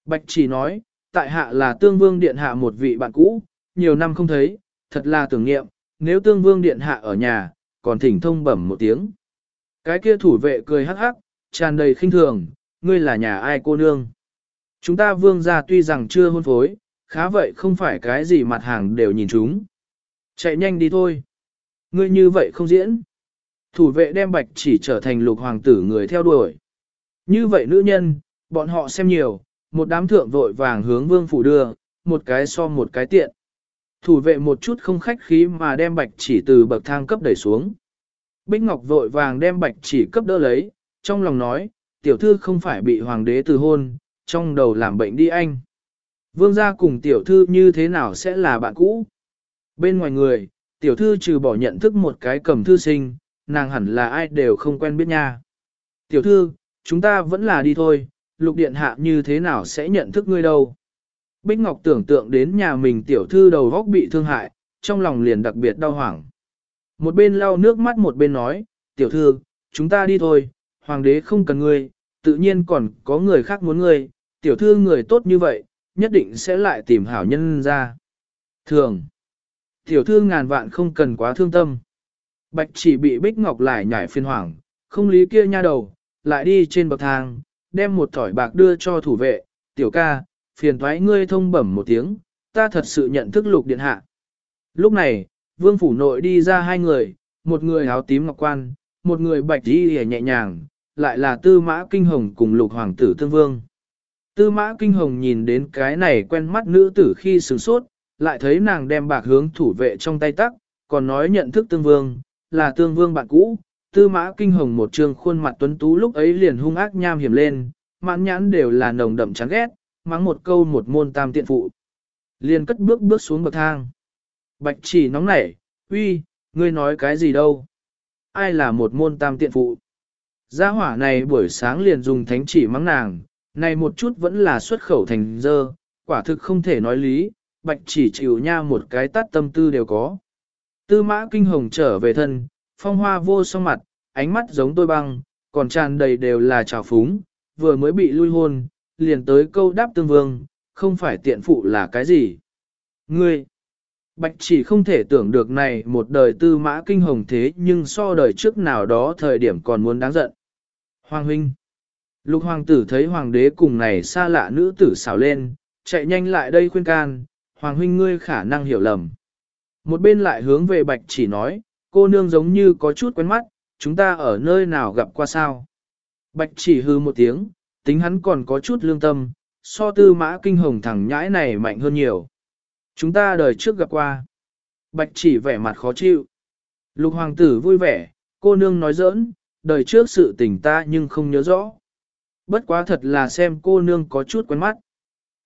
Bạch chỉ nói, tại hạ là tương vương điện hạ một vị bạn cũ, nhiều năm không thấy, thật là tưởng nghiệm, nếu tương vương điện hạ ở nhà, còn thỉnh thông bẩm một tiếng. Cái kia thủ vệ cười hắc hắc, tràn đầy khinh thường, ngươi là nhà ai cô nương. Chúng ta vương gia tuy rằng chưa hôn phối, khá vậy không phải cái gì mặt hàng đều nhìn chúng. Chạy nhanh đi thôi. Ngươi như vậy không diễn. Thủ vệ đem bạch chỉ trở thành lục hoàng tử người theo đuổi. Như vậy nữ nhân, bọn họ xem nhiều, một đám thượng vội vàng hướng vương phủ đưa, một cái so một cái tiện. Thủ vệ một chút không khách khí mà đem bạch chỉ từ bậc thang cấp đẩy xuống. Bích Ngọc vội vàng đem bạch chỉ cấp đỡ lấy, trong lòng nói, tiểu thư không phải bị hoàng đế từ hôn, trong đầu làm bệnh đi anh. Vương gia cùng tiểu thư như thế nào sẽ là bạn cũ? Bên ngoài người, tiểu thư trừ bỏ nhận thức một cái cầm thư sinh, nàng hẳn là ai đều không quen biết nha. Tiểu thư, chúng ta vẫn là đi thôi, lục điện hạ như thế nào sẽ nhận thức ngươi đâu. Bích Ngọc tưởng tượng đến nhà mình tiểu thư đầu góc bị thương hại, trong lòng liền đặc biệt đau hoảng. Một bên lau nước mắt một bên nói, tiểu thư, chúng ta đi thôi, hoàng đế không cần ngươi, tự nhiên còn có người khác muốn ngươi, tiểu thư người tốt như vậy, nhất định sẽ lại tìm hảo nhân ra. Thường, tiểu thư ngàn vạn không cần quá thương tâm. Bạch chỉ bị Bích Ngọc lại nhảy phiên hoảng, không lý kia nha đầu, lại đi trên bậc thang, đem một thỏi bạc đưa cho thủ vệ, tiểu ca, phiền thoái ngươi thông bẩm một tiếng, ta thật sự nhận thức lục điện hạ. Lúc này, vương phủ nội đi ra hai người, một người áo tím ngọc quan, một người bạch đi hề nhẹ nhàng, lại là tư mã kinh hồng cùng lục hoàng tử tương vương. Tư mã kinh hồng nhìn đến cái này quen mắt nữ tử khi sửng sốt, lại thấy nàng đem bạc hướng thủ vệ trong tay tắc, còn nói nhận thức tương vương, là tương vương bạn cũ, tư mã kinh hồng một trường khuôn mặt tuấn tú lúc ấy liền hung ác nham hiểm lên, mãn nhãn đều là nồng đậm chán ghét, mắng một câu một môn tam tiện phụ. Liền cất bước bước xuống bậc thang. Bạch chỉ nóng nảy, uy, ngươi nói cái gì đâu? Ai là một môn tam tiện phụ? Gia hỏa này buổi sáng liền dùng thánh chỉ mắng nàng, này một chút vẫn là xuất khẩu thành dơ, quả thực không thể nói lý, bạch chỉ chịu nha một cái tát tâm tư đều có. Tư mã kinh hồng trở về thân, phong hoa vô song mặt, ánh mắt giống tôi băng, còn tràn đầy đều là trào phúng, vừa mới bị lui hôn, liền tới câu đáp tương vương, không phải tiện phụ là cái gì. Ngươi, bạch chỉ không thể tưởng được này một đời tư mã kinh hồng thế nhưng so đời trước nào đó thời điểm còn muốn đáng giận. Hoàng huynh, lục hoàng tử thấy hoàng đế cùng này xa lạ nữ tử xảo lên, chạy nhanh lại đây khuyên can, hoàng huynh ngươi khả năng hiểu lầm. Một bên lại hướng về bạch chỉ nói, cô nương giống như có chút quen mắt, chúng ta ở nơi nào gặp qua sao. Bạch chỉ hư một tiếng, tính hắn còn có chút lương tâm, so tư mã kinh hồng thẳng nhãi này mạnh hơn nhiều. Chúng ta đời trước gặp qua. Bạch chỉ vẻ mặt khó chịu. Lục hoàng tử vui vẻ, cô nương nói giỡn, đời trước sự tình ta nhưng không nhớ rõ. Bất quá thật là xem cô nương có chút quen mắt.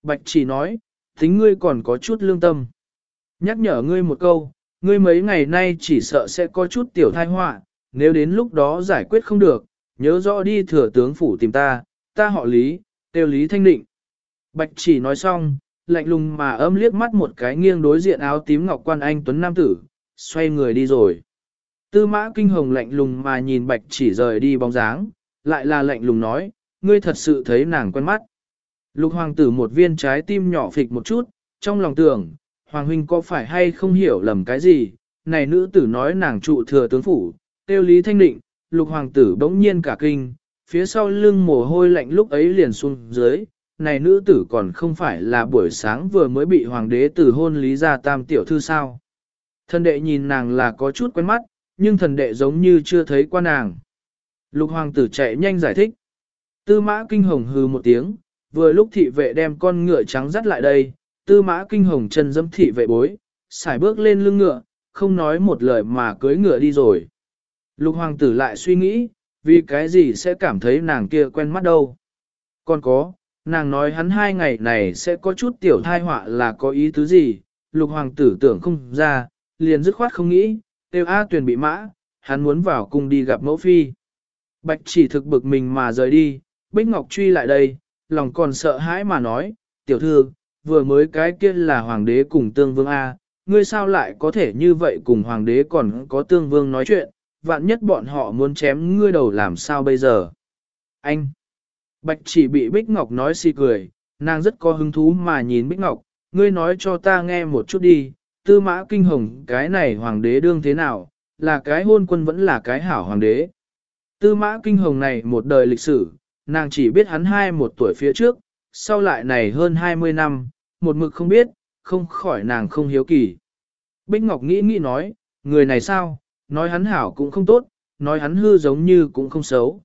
Bạch chỉ nói, tính ngươi còn có chút lương tâm. Nhắc nhở ngươi một câu, ngươi mấy ngày nay chỉ sợ sẽ có chút tiểu thai họa, nếu đến lúc đó giải quyết không được, nhớ rõ đi thừa tướng phủ tìm ta, ta họ Lý, tiêu Lý Thanh Định. Bạch chỉ nói xong, lạnh lùng mà âm liếc mắt một cái nghiêng đối diện áo tím ngọc quan anh tuấn nam tử, xoay người đi rồi. Tư mã kinh hồng lạnh lùng mà nhìn bạch chỉ rời đi bóng dáng, lại là lạnh lùng nói, ngươi thật sự thấy nàng quen mắt. Lục hoàng tử một viên trái tim nhỏ phịch một chút, trong lòng tưởng, hoàng huynh có phải hay không hiểu lầm cái gì, này nữ tử nói nàng trụ thừa tướng phủ, tiêu lý thanh định, lục hoàng tử bỗng nhiên cả kinh, phía sau lưng mồ hôi lạnh lúc ấy liền xuống dưới, này nữ tử còn không phải là buổi sáng vừa mới bị hoàng đế tử hôn lý ra tam tiểu thư sao. Thần đệ nhìn nàng là có chút quen mắt, nhưng thần đệ giống như chưa thấy qua nàng. Lục hoàng tử chạy nhanh giải thích. Tư mã kinh hồng hừ một tiếng, vừa lúc thị vệ đem con ngựa trắng dắt lại đây, tư mã kinh hồng chân dẫm thị vệ bối, xài bước lên lưng ngựa, không nói một lời mà cưới ngựa đi rồi. Lục hoàng tử lại suy nghĩ, vì cái gì sẽ cảm thấy nàng kia quen mắt đâu. Còn có, nàng nói hắn hai ngày này sẽ có chút tiểu thai họa là có ý tứ gì, lục hoàng tử tưởng không ra, liền dứt khoát không nghĩ, tiêu A tuyển bị mã, hắn muốn vào cung đi gặp mẫu phi. Bạch chỉ thực bực mình mà rời đi, Bích Ngọc truy lại đây, lòng còn sợ hãi mà nói, tiểu thư, vừa mới cái kia là hoàng đế cùng tương vương A, ngươi sao lại có thể như vậy cùng hoàng đế còn có tương vương nói chuyện, vạn nhất bọn họ muốn chém ngươi đầu làm sao bây giờ. Anh! Bạch chỉ bị Bích Ngọc nói si cười, nàng rất có hứng thú mà nhìn Bích Ngọc, ngươi nói cho ta nghe một chút đi, tư mã kinh hồng cái này hoàng đế đương thế nào, là cái hôn quân vẫn là cái hảo hoàng đế. Tư mã kinh hồng này một đời lịch sử, nàng chỉ biết hắn hai một tuổi phía trước, sau lại này hơn 20 năm, một mực không biết, không khỏi nàng không hiếu kỳ. Bích Ngọc nghĩ nghĩ nói, người này sao, nói hắn hảo cũng không tốt, nói hắn hư giống như cũng không xấu.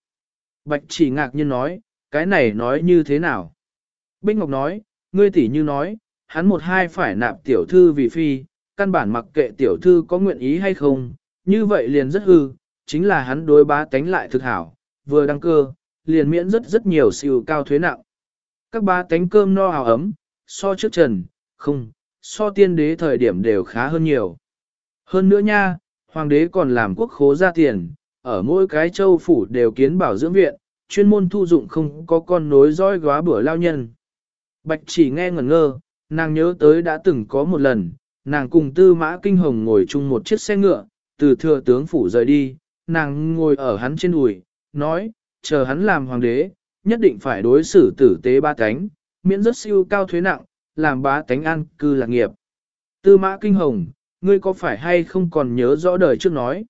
Bạch chỉ ngạc nhiên nói, cái này nói như thế nào? Bích Ngọc nói, ngươi tỷ như nói, hắn một hai phải nạp tiểu thư vì phi, căn bản mặc kệ tiểu thư có nguyện ý hay không, như vậy liền rất hư, chính là hắn đối bá tánh lại thực hảo, vừa đăng cơ, liền miễn rất rất nhiều siêu cao thuế nặng. Các ba tánh cơm no hào ấm, so trước trần, không, so tiên đế thời điểm đều khá hơn nhiều. Hơn nữa nha, hoàng đế còn làm quốc khố ra tiền, ở mỗi cái châu phủ đều kiến bảo dưỡng viện, chuyên môn thu dụng không có con nối dõi góa bữa lao nhân. Bạch chỉ nghe ngẩn ngơ, nàng nhớ tới đã từng có một lần, nàng cùng tư mã kinh hồng ngồi chung một chiếc xe ngựa, từ thừa tướng phủ rời đi, nàng ngồi ở hắn trên đùi, nói, chờ hắn làm hoàng đế, nhất định phải đối xử tử tế ba cánh, miễn rất siêu cao thuế nặng, làm bá tánh an cư lạc nghiệp. Tư mã kinh hồng, ngươi có phải hay không còn nhớ rõ đời trước nói?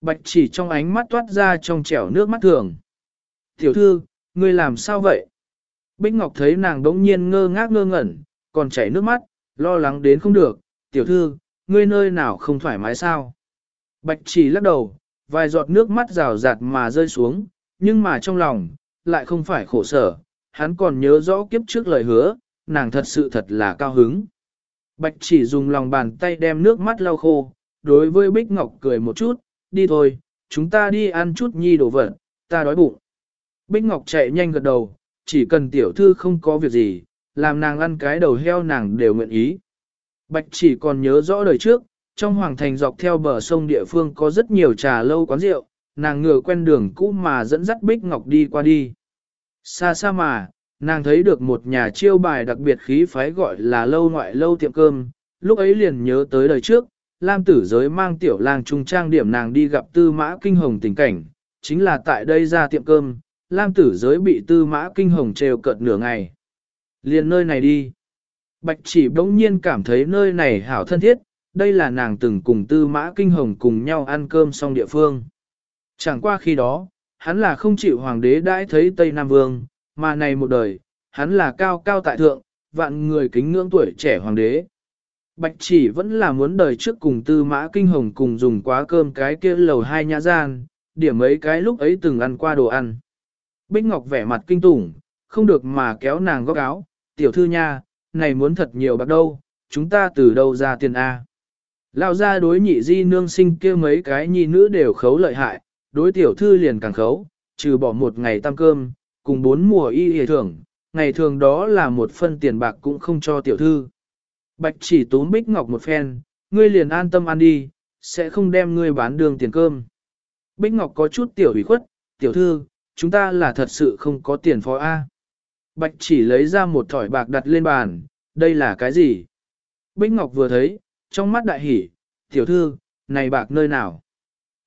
Bạch chỉ trong ánh mắt toát ra trong trẻo nước mắt thường. Tiểu thư, ngươi làm sao vậy? Bích Ngọc thấy nàng đống nhiên ngơ ngác ngơ ngẩn, còn chảy nước mắt, lo lắng đến không được. Tiểu thư, ngươi nơi nào không thoải mái sao? Bạch chỉ lắc đầu, vài giọt nước mắt rào rạt mà rơi xuống, nhưng mà trong lòng, lại không phải khổ sở. Hắn còn nhớ rõ kiếp trước lời hứa, nàng thật sự thật là cao hứng. Bạch chỉ dùng lòng bàn tay đem nước mắt lau khô, đối với Bích Ngọc cười một chút, đi thôi, chúng ta đi ăn chút nhi đồ vật, ta đói bụng. Bích Ngọc chạy nhanh gật đầu, chỉ cần tiểu thư không có việc gì, làm nàng ăn cái đầu heo nàng đều nguyện ý. Bạch chỉ còn nhớ rõ đời trước, trong hoàng thành dọc theo bờ sông địa phương có rất nhiều trà lâu quán rượu, nàng ngựa quen đường cũ mà dẫn dắt Bích Ngọc đi qua đi. Xa xa mà, nàng thấy được một nhà chiêu bài đặc biệt khí phái gọi là lâu ngoại lâu tiệm cơm, lúc ấy liền nhớ tới đời trước, Lam tử giới mang tiểu lang trung trang điểm nàng đi gặp tư mã kinh hồng tình cảnh, chính là tại đây ra tiệm cơm, Lam tử giới bị tư mã kinh hồng trêu cợt nửa ngày. Liền nơi này đi. Bạch chỉ bỗng nhiên cảm thấy nơi này hảo thân thiết, đây là nàng từng cùng tư mã kinh hồng cùng nhau ăn cơm xong địa phương. Chẳng qua khi đó, hắn là không chịu hoàng đế đãi thấy Tây Nam Vương, mà này một đời, hắn là cao cao tại thượng, vạn người kính ngưỡng tuổi trẻ hoàng đế. Bạch chỉ vẫn là muốn đời trước cùng tư mã kinh hồng cùng dùng quá cơm cái kia lầu hai nhã gian, điểm ấy cái lúc ấy từng ăn qua đồ ăn. Bích Ngọc vẻ mặt kinh tủng, không được mà kéo nàng góc áo, tiểu thư nha, này muốn thật nhiều bạc đâu, chúng ta từ đâu ra tiền A. Lao ra đối nhị di nương sinh kia mấy cái nhi nữ đều khấu lợi hại, đối tiểu thư liền càng khấu, trừ bỏ một ngày tam cơm, cùng bốn mùa y hề thưởng, ngày thường đó là một phân tiền bạc cũng không cho tiểu thư. Bạch chỉ tốn bích ngọc một phen, ngươi liền an tâm ăn đi, sẽ không đem ngươi bán đường tiền cơm. Bích ngọc có chút tiểu ủy khuất, tiểu thư, chúng ta là thật sự không có tiền phó A. Bạch chỉ lấy ra một thỏi bạc đặt lên bàn, đây là cái gì? Bích ngọc vừa thấy, trong mắt đại hỉ, tiểu thư, này bạc nơi nào?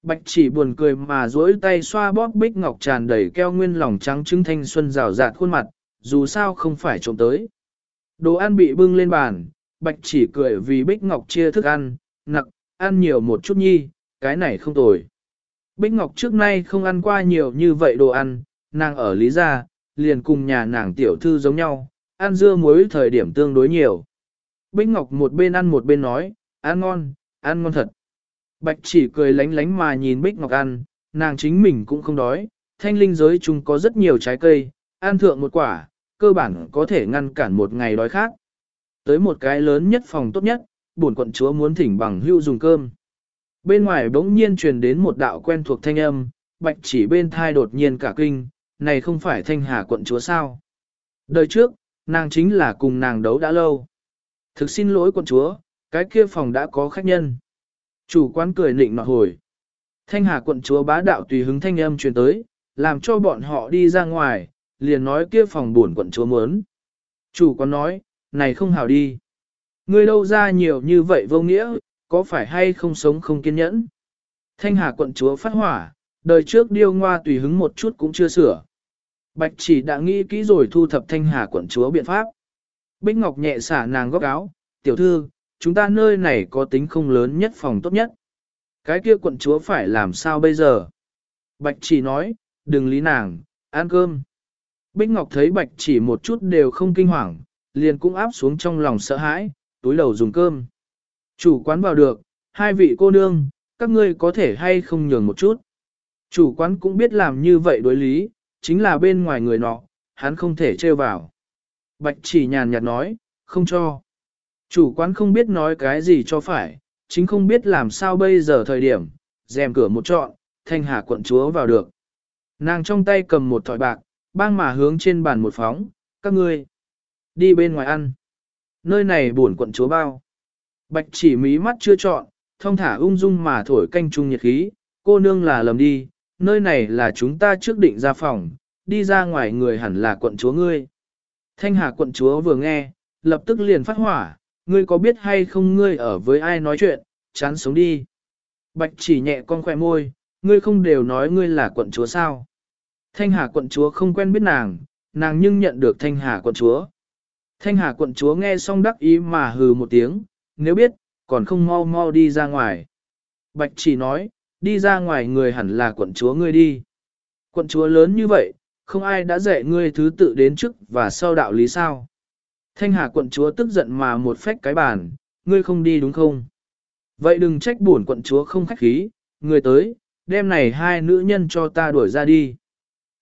Bạch chỉ buồn cười mà duỗi tay xoa bóp bích ngọc tràn đầy keo nguyên lòng trắng trứng thanh xuân rào rạt khuôn mặt, dù sao không phải trộm tới. Đồ ăn bị bưng lên bàn, bạch chỉ cười vì bích ngọc chia thức ăn, nặc ăn nhiều một chút nhi, cái này không tồi. Bích ngọc trước nay không ăn qua nhiều như vậy đồ ăn, nàng ở Lý Gia, liền cùng nhà nàng tiểu thư giống nhau, ăn dưa muối thời điểm tương đối nhiều. Bích ngọc một bên ăn một bên nói, ăn ngon, ăn ngon thật. Bạch chỉ cười lánh lánh mà nhìn Bích Ngọc ăn, nàng chính mình cũng không đói, thanh linh giới chúng có rất nhiều trái cây, ăn thượng một quả, cơ bản có thể ngăn cản một ngày đói khác. Tới một cái lớn nhất phòng tốt nhất, bổn quận chúa muốn thỉnh bằng hưu dùng cơm. Bên ngoài bỗng nhiên truyền đến một đạo quen thuộc thanh âm, bạch chỉ bên thai đột nhiên cả kinh, này không phải thanh hà quận chúa sao. Đời trước, nàng chính là cùng nàng đấu đã lâu. Thực xin lỗi quận chúa, cái kia phòng đã có khách nhân. Chủ quán cười nịnh nọt hồi. Thanh hà quận chúa bá đạo tùy hứng thanh âm truyền tới, làm cho bọn họ đi ra ngoài, liền nói kia phòng buồn quận chúa muốn. Chủ quán nói, này không hào đi. Ngươi đâu ra nhiều như vậy vô nghĩa, có phải hay không sống không kiên nhẫn? Thanh hà quận chúa phát hỏa, đời trước điêu ngoa tùy hứng một chút cũng chưa sửa. Bạch chỉ đã nghĩ kỹ rồi thu thập thanh hà quận chúa biện pháp. Bích Ngọc nhẹ xả nàng góc áo, tiểu thư, chúng ta nơi này có tính không lớn nhất phòng tốt nhất. Cái kia quận chúa phải làm sao bây giờ? Bạch chỉ nói, đừng lý nàng, ăn cơm. Bích Ngọc thấy bạch chỉ một chút đều không kinh hoàng, liền cũng áp xuống trong lòng sợ hãi, túi đầu dùng cơm. Chủ quán vào được, hai vị cô nương, các ngươi có thể hay không nhường một chút. Chủ quán cũng biết làm như vậy đối lý, chính là bên ngoài người nọ, hắn không thể trêu vào. Bạch chỉ nhàn nhạt nói, không cho. Chủ quán không biết nói cái gì cho phải, chính không biết làm sao bây giờ thời điểm, rèm cửa một trọn, thanh hà quận chúa vào được. Nàng trong tay cầm một thỏi bạc, bang mà hướng trên bàn một phóng, các ngươi đi bên ngoài ăn. Nơi này buồn quận chúa bao. Bạch chỉ mí mắt chưa chọn, thông thả ung dung mà thổi canh trung nhiệt khí, cô nương là lầm đi, nơi này là chúng ta trước định ra phòng, đi ra ngoài người hẳn là quận chúa ngươi. Thanh hà quận chúa vừa nghe, lập tức liền phát hỏa, ngươi có biết hay không ngươi ở với ai nói chuyện, chán sống đi. Bạch chỉ nhẹ con khỏe môi, ngươi không đều nói ngươi là quận chúa sao. Thanh Hà quận chúa không quen biết nàng, nàng nhưng nhận được Thanh Hà quận chúa. Thanh Hà quận chúa nghe xong đắc ý mà hừ một tiếng, nếu biết, còn không mau mau đi ra ngoài. Bạch chỉ nói, đi ra ngoài người hẳn là quận chúa ngươi đi. Quận chúa lớn như vậy, không ai đã dạy ngươi thứ tự đến trước và sau đạo lý sao. Thanh Hà quận chúa tức giận mà một phách cái bàn, ngươi không đi đúng không? Vậy đừng trách buồn quận chúa không khách khí, người tới, đem này hai nữ nhân cho ta đuổi ra đi.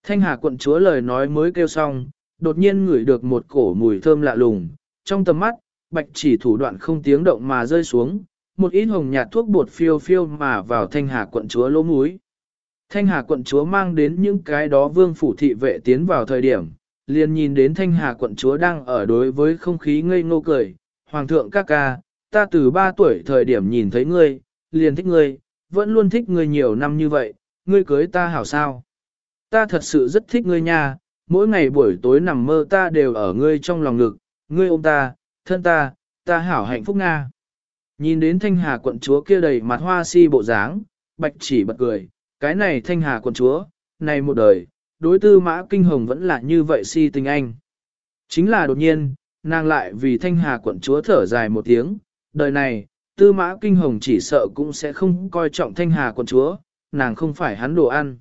Thanh Hà quận chúa lời nói mới kêu xong, đột nhiên ngửi được một cổ mùi thơm lạ lùng, trong tầm mắt, bạch chỉ thủ đoạn không tiếng động mà rơi xuống, một ít hồng nhạt thuốc bột phiêu phiêu mà vào thanh hà quận chúa lỗ mũi. Thanh hà quận chúa mang đến những cái đó vương phủ thị vệ tiến vào thời điểm, liền nhìn đến thanh hà quận chúa đang ở đối với không khí ngây ngô cười. Hoàng thượng ca ca, ta từ 3 tuổi thời điểm nhìn thấy ngươi, liền thích ngươi, vẫn luôn thích ngươi nhiều năm như vậy, ngươi cưới ta hảo sao. Ta thật sự rất thích ngươi nha, mỗi ngày buổi tối nằm mơ ta đều ở ngươi trong lòng ngực, ngươi ôm ta, thân ta, ta hảo hạnh phúc nga. Nhìn đến thanh hà quận chúa kia đầy mặt hoa si bộ dáng, bạch chỉ bật cười, cái này thanh hà quận chúa, này một đời, đối tư mã kinh hồng vẫn là như vậy si tình anh. Chính là đột nhiên, nàng lại vì thanh hà quận chúa thở dài một tiếng, đời này, tư mã kinh hồng chỉ sợ cũng sẽ không coi trọng thanh hà quận chúa, nàng không phải hắn đồ ăn.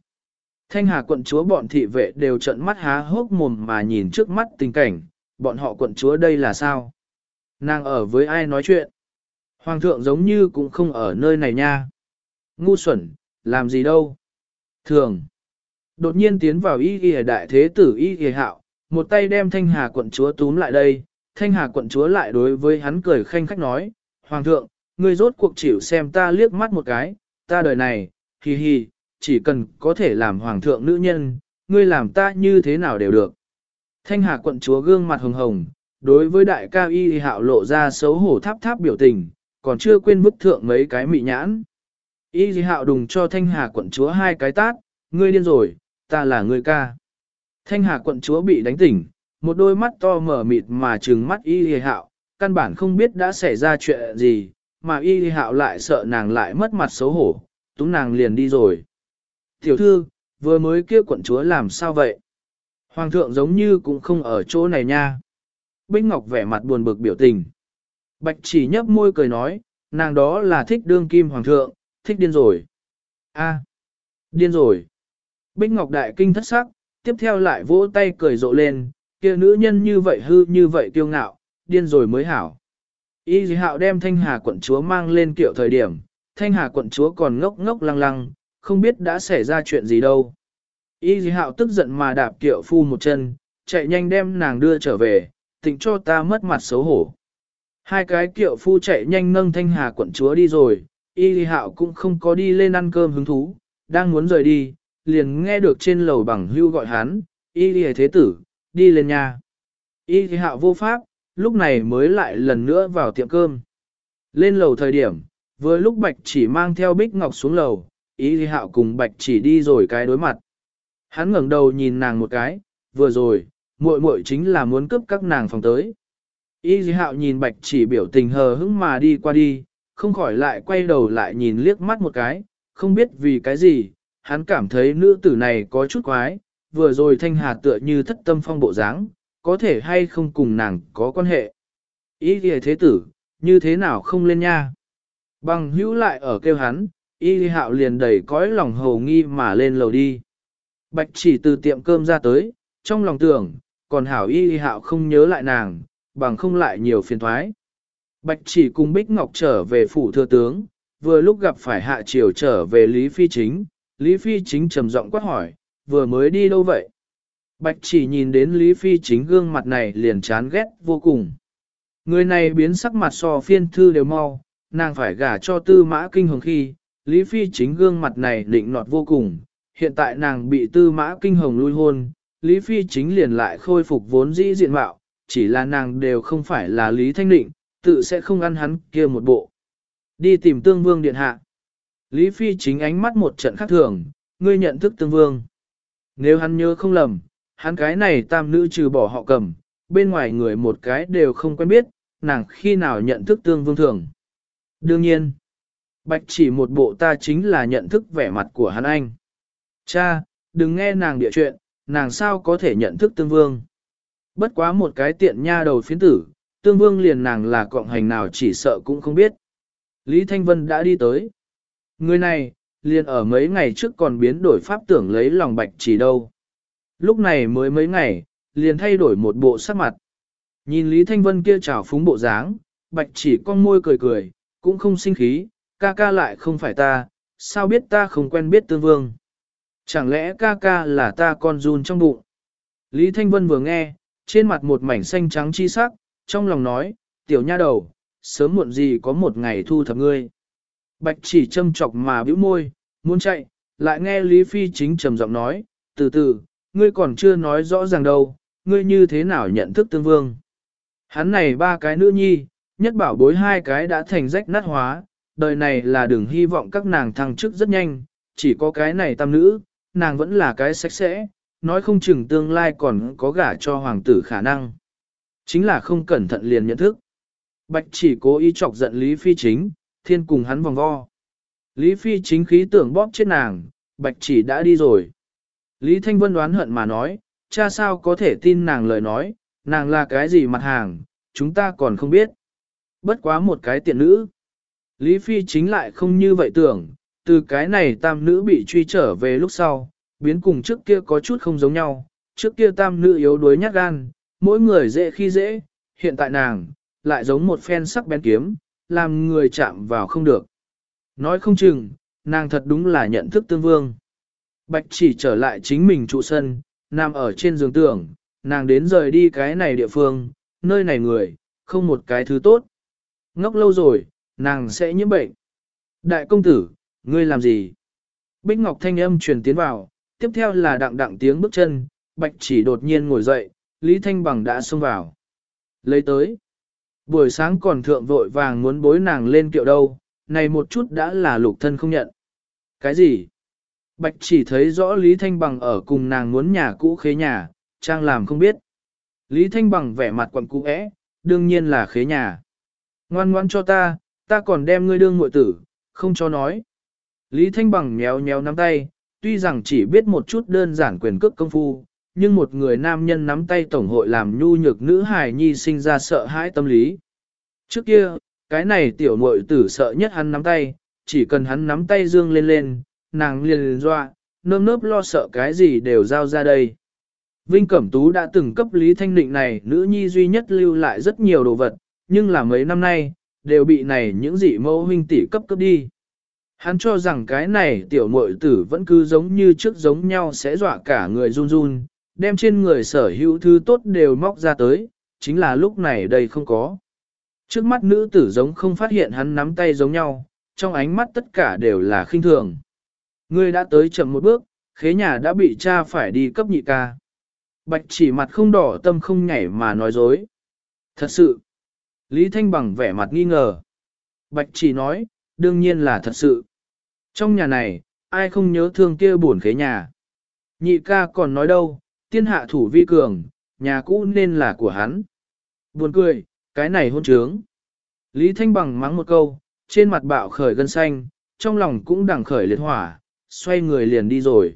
Thanh hà quận chúa bọn thị vệ đều trận mắt há hốc mồm mà nhìn trước mắt tình cảnh, bọn họ quận chúa đây là sao? Nàng ở với ai nói chuyện? Hoàng thượng giống như cũng không ở nơi này nha. Ngu xuẩn, làm gì đâu? Thường. Đột nhiên tiến vào y y đại thế tử y y hạo, một tay đem thanh hà quận chúa túm lại đây. Thanh hà quận chúa lại đối với hắn cười khanh khách nói, Hoàng thượng, ngươi rốt cuộc chịu xem ta liếc mắt một cái, ta đời này, hi hi, chỉ cần có thể làm hoàng thượng nữ nhân, ngươi làm ta như thế nào đều được. Thanh hà quận chúa gương mặt hồng hồng, đối với đại ca y hạo lộ ra xấu hổ tháp tháp biểu tình, còn chưa quên bức thượng mấy cái mị nhãn. Y hạo đùng cho thanh hà quận chúa hai cái tát, ngươi điên rồi, ta là người ca. Thanh hà quận chúa bị đánh tỉnh, một đôi mắt to mở mịt mà trừng mắt y hạo, căn bản không biết đã xảy ra chuyện gì, mà y hạo lại sợ nàng lại mất mặt xấu hổ, túng nàng liền đi rồi. Tiểu thư, vừa mới kia quận chúa làm sao vậy? Hoàng thượng giống như cũng không ở chỗ này nha. Bích Ngọc vẻ mặt buồn bực biểu tình. Bạch chỉ nhấp môi cười nói, nàng đó là thích đương kim hoàng thượng, thích điên rồi. a điên rồi. Bích Ngọc đại kinh thất sắc, tiếp theo lại vỗ tay cười rộ lên, kia nữ nhân như vậy hư như vậy kiêu ngạo, điên rồi mới hảo. Y dì hạo đem thanh hà quận chúa mang lên kiệu thời điểm, thanh hà quận chúa còn ngốc ngốc lăng lăng, không biết đã xảy ra chuyện gì đâu. Y dì hạo tức giận mà đạp kiệu phu một chân, chạy nhanh đem nàng đưa trở về, tỉnh cho ta mất mặt xấu hổ. Hai cái kiệu phu chạy nhanh nâng thanh hà quận chúa đi rồi, y dì hạo cũng không có đi lên ăn cơm hứng thú, đang muốn rời đi, liền nghe được trên lầu bằng hưu gọi hắn, y dì thế tử, đi lên nhà. Y thì hạo vô pháp, lúc này mới lại lần nữa vào tiệm cơm. Lên lầu thời điểm, vừa lúc Bạch chỉ mang theo Bích Ngọc xuống lầu, y thì hạo cùng Bạch chỉ đi rồi cái đối mặt. Hắn ngẩng đầu nhìn nàng một cái, vừa rồi, muội muội chính là muốn cướp các nàng phòng tới. Y dì hạo nhìn bạch chỉ biểu tình hờ hững mà đi qua đi, không khỏi lại quay đầu lại nhìn liếc mắt một cái, không biết vì cái gì, hắn cảm thấy nữ tử này có chút quái, vừa rồi thanh hà tựa như thất tâm phong bộ dáng, có thể hay không cùng nàng có quan hệ. Ý kìa thế tử, như thế nào không lên nha. Bằng hữu lại ở kêu hắn, y hạo liền đầy cõi lòng hầu nghi mà lên lầu đi. Bạch chỉ từ tiệm cơm ra tới, trong lòng tưởng, còn hảo y hạo không nhớ lại nàng, bằng không lại nhiều phiền thoái. Bạch chỉ cùng Bích Ngọc trở về phủ thừa tướng, vừa lúc gặp phải hạ triều trở về Lý Phi Chính, Lý Phi Chính trầm giọng quát hỏi, vừa mới đi đâu vậy? Bạch chỉ nhìn đến Lý Phi chính gương mặt này liền chán ghét vô cùng. Người này biến sắc mặt so phiên thư đều mau, nàng phải gả cho tư mã kinh hồng khi, Lý Phi chính gương mặt này định nọt vô cùng, hiện tại nàng bị tư mã kinh hồng lui hôn, Lý Phi chính liền lại khôi phục vốn dĩ diện mạo, chỉ là nàng đều không phải là Lý Thanh Định, tự sẽ không ăn hắn kia một bộ. Đi tìm tương vương điện hạ. Lý Phi chính ánh mắt một trận khác thường, ngươi nhận thức tương vương. Nếu hắn nhớ không lầm, hắn cái này tam nữ trừ bỏ họ cầm, bên ngoài người một cái đều không quen biết, nàng khi nào nhận thức tương vương thường. Đương nhiên, bạch chỉ một bộ ta chính là nhận thức vẻ mặt của hắn anh. Cha, đừng nghe nàng địa chuyện, nàng sao có thể nhận thức tương vương. Bất quá một cái tiện nha đầu phiến tử, tương vương liền nàng là cộng hành nào chỉ sợ cũng không biết. Lý Thanh Vân đã đi tới. Người này, liền ở mấy ngày trước còn biến đổi pháp tưởng lấy lòng bạch chỉ đâu. Lúc này mới mấy ngày, liền thay đổi một bộ sắc mặt. Nhìn Lý Thanh Vân kia trào phúng bộ dáng, bạch chỉ con môi cười cười, cũng không sinh khí, ca ca lại không phải ta, sao biết ta không quen biết tương vương. Chẳng lẽ ca ca là ta con run trong bụng. Lý Thanh Vân vừa nghe, trên mặt một mảnh xanh trắng chi sắc, trong lòng nói, tiểu nha đầu, sớm muộn gì có một ngày thu thập ngươi. Bạch chỉ châm chọc mà bĩu môi, muốn chạy, lại nghe Lý Phi chính trầm giọng nói, từ từ, ngươi còn chưa nói rõ ràng đâu, ngươi như thế nào nhận thức tương vương. Hắn này ba cái nữ nhi, nhất bảo bối hai cái đã thành rách nát hóa, đời này là đừng hy vọng các nàng thăng chức rất nhanh, chỉ có cái này tam nữ, nàng vẫn là cái sạch sẽ, nói không chừng tương lai còn có gả cho hoàng tử khả năng. Chính là không cẩn thận liền nhận thức. Bạch chỉ cố ý chọc giận Lý Phi chính, thiên cùng hắn vòng vo. Lý Phi chính khí tưởng bóp chết nàng, bạch chỉ đã đi rồi. Lý Thanh Vân đoán hận mà nói, cha sao có thể tin nàng lời nói, nàng là cái gì mặt hàng, chúng ta còn không biết. Bất quá một cái tiện nữ. Lý Phi chính lại không như vậy tưởng, từ cái này tam nữ bị truy trở về lúc sau, biến cùng trước kia có chút không giống nhau, trước kia tam nữ yếu đuối nhát gan, mỗi người dễ khi dễ, hiện tại nàng, lại giống một phen sắc bén kiếm, làm người chạm vào không được. Nói không chừng, nàng thật đúng là nhận thức tương vương. Bạch chỉ trở lại chính mình trụ sân, nằm ở trên giường tưởng, nàng đến rời đi cái này địa phương, nơi này người, không một cái thứ tốt. Ngốc lâu rồi, nàng sẽ nhiễm bệnh. Đại công tử, ngươi làm gì? Bích Ngọc thanh âm truyền tiến vào, tiếp theo là đặng đặng tiếng bước chân, bạch chỉ đột nhiên ngồi dậy, Lý Thanh Bằng đã xông vào. Lấy tới. Buổi sáng còn thượng vội vàng muốn bối nàng lên kiệu đâu, này một chút đã là lục thân không nhận. Cái gì? Bạch chỉ thấy rõ Lý Thanh Bằng ở cùng nàng muốn nhà cũ khế nhà, trang làm không biết. Lý Thanh Bằng vẻ mặt quặn cũ ẽ, đương nhiên là khế nhà. Ngoan ngoan cho ta, ta còn đem ngươi đương muội tử, không cho nói. Lý Thanh Bằng nhéo nhéo nắm tay, tuy rằng chỉ biết một chút đơn giản quyền cước công phu, nhưng một người nam nhân nắm tay tổng hội làm nhu nhược nữ hài nhi sinh ra sợ hãi tâm lý. Trước kia, cái này tiểu muội tử sợ nhất hắn nắm tay, chỉ cần hắn nắm tay dương lên lên, nàng liền liền doa, nơm nớp lo sợ cái gì đều giao ra đây. Vinh Cẩm Tú đã từng cấp Lý Thanh Định này nữ nhi duy nhất lưu lại rất nhiều đồ vật, nhưng là mấy năm nay, đều bị này những dị mẫu huynh tỷ cấp cấp đi. Hắn cho rằng cái này tiểu muội tử vẫn cứ giống như trước giống nhau sẽ dọa cả người run run, đem trên người sở hữu thứ tốt đều móc ra tới, chính là lúc này đây không có. Trước mắt nữ tử giống không phát hiện hắn nắm tay giống nhau, trong ánh mắt tất cả đều là khinh thường. Ngươi đã tới chậm một bước, khế nhà đã bị cha phải đi cấp nhị ca. Bạch chỉ mặt không đỏ tâm không nhảy mà nói dối. Thật sự. Lý Thanh bằng vẻ mặt nghi ngờ. Bạch chỉ nói, đương nhiên là thật sự. Trong nhà này, ai không nhớ thương kia buồn khế nhà. Nhị ca còn nói đâu, tiên hạ thủ vi cường, nhà cũ nên là của hắn. Buồn cười, cái này hôn trướng. Lý Thanh bằng mắng một câu, trên mặt bạo khởi gân xanh, trong lòng cũng đằng khởi liệt hỏa, xoay người liền đi rồi.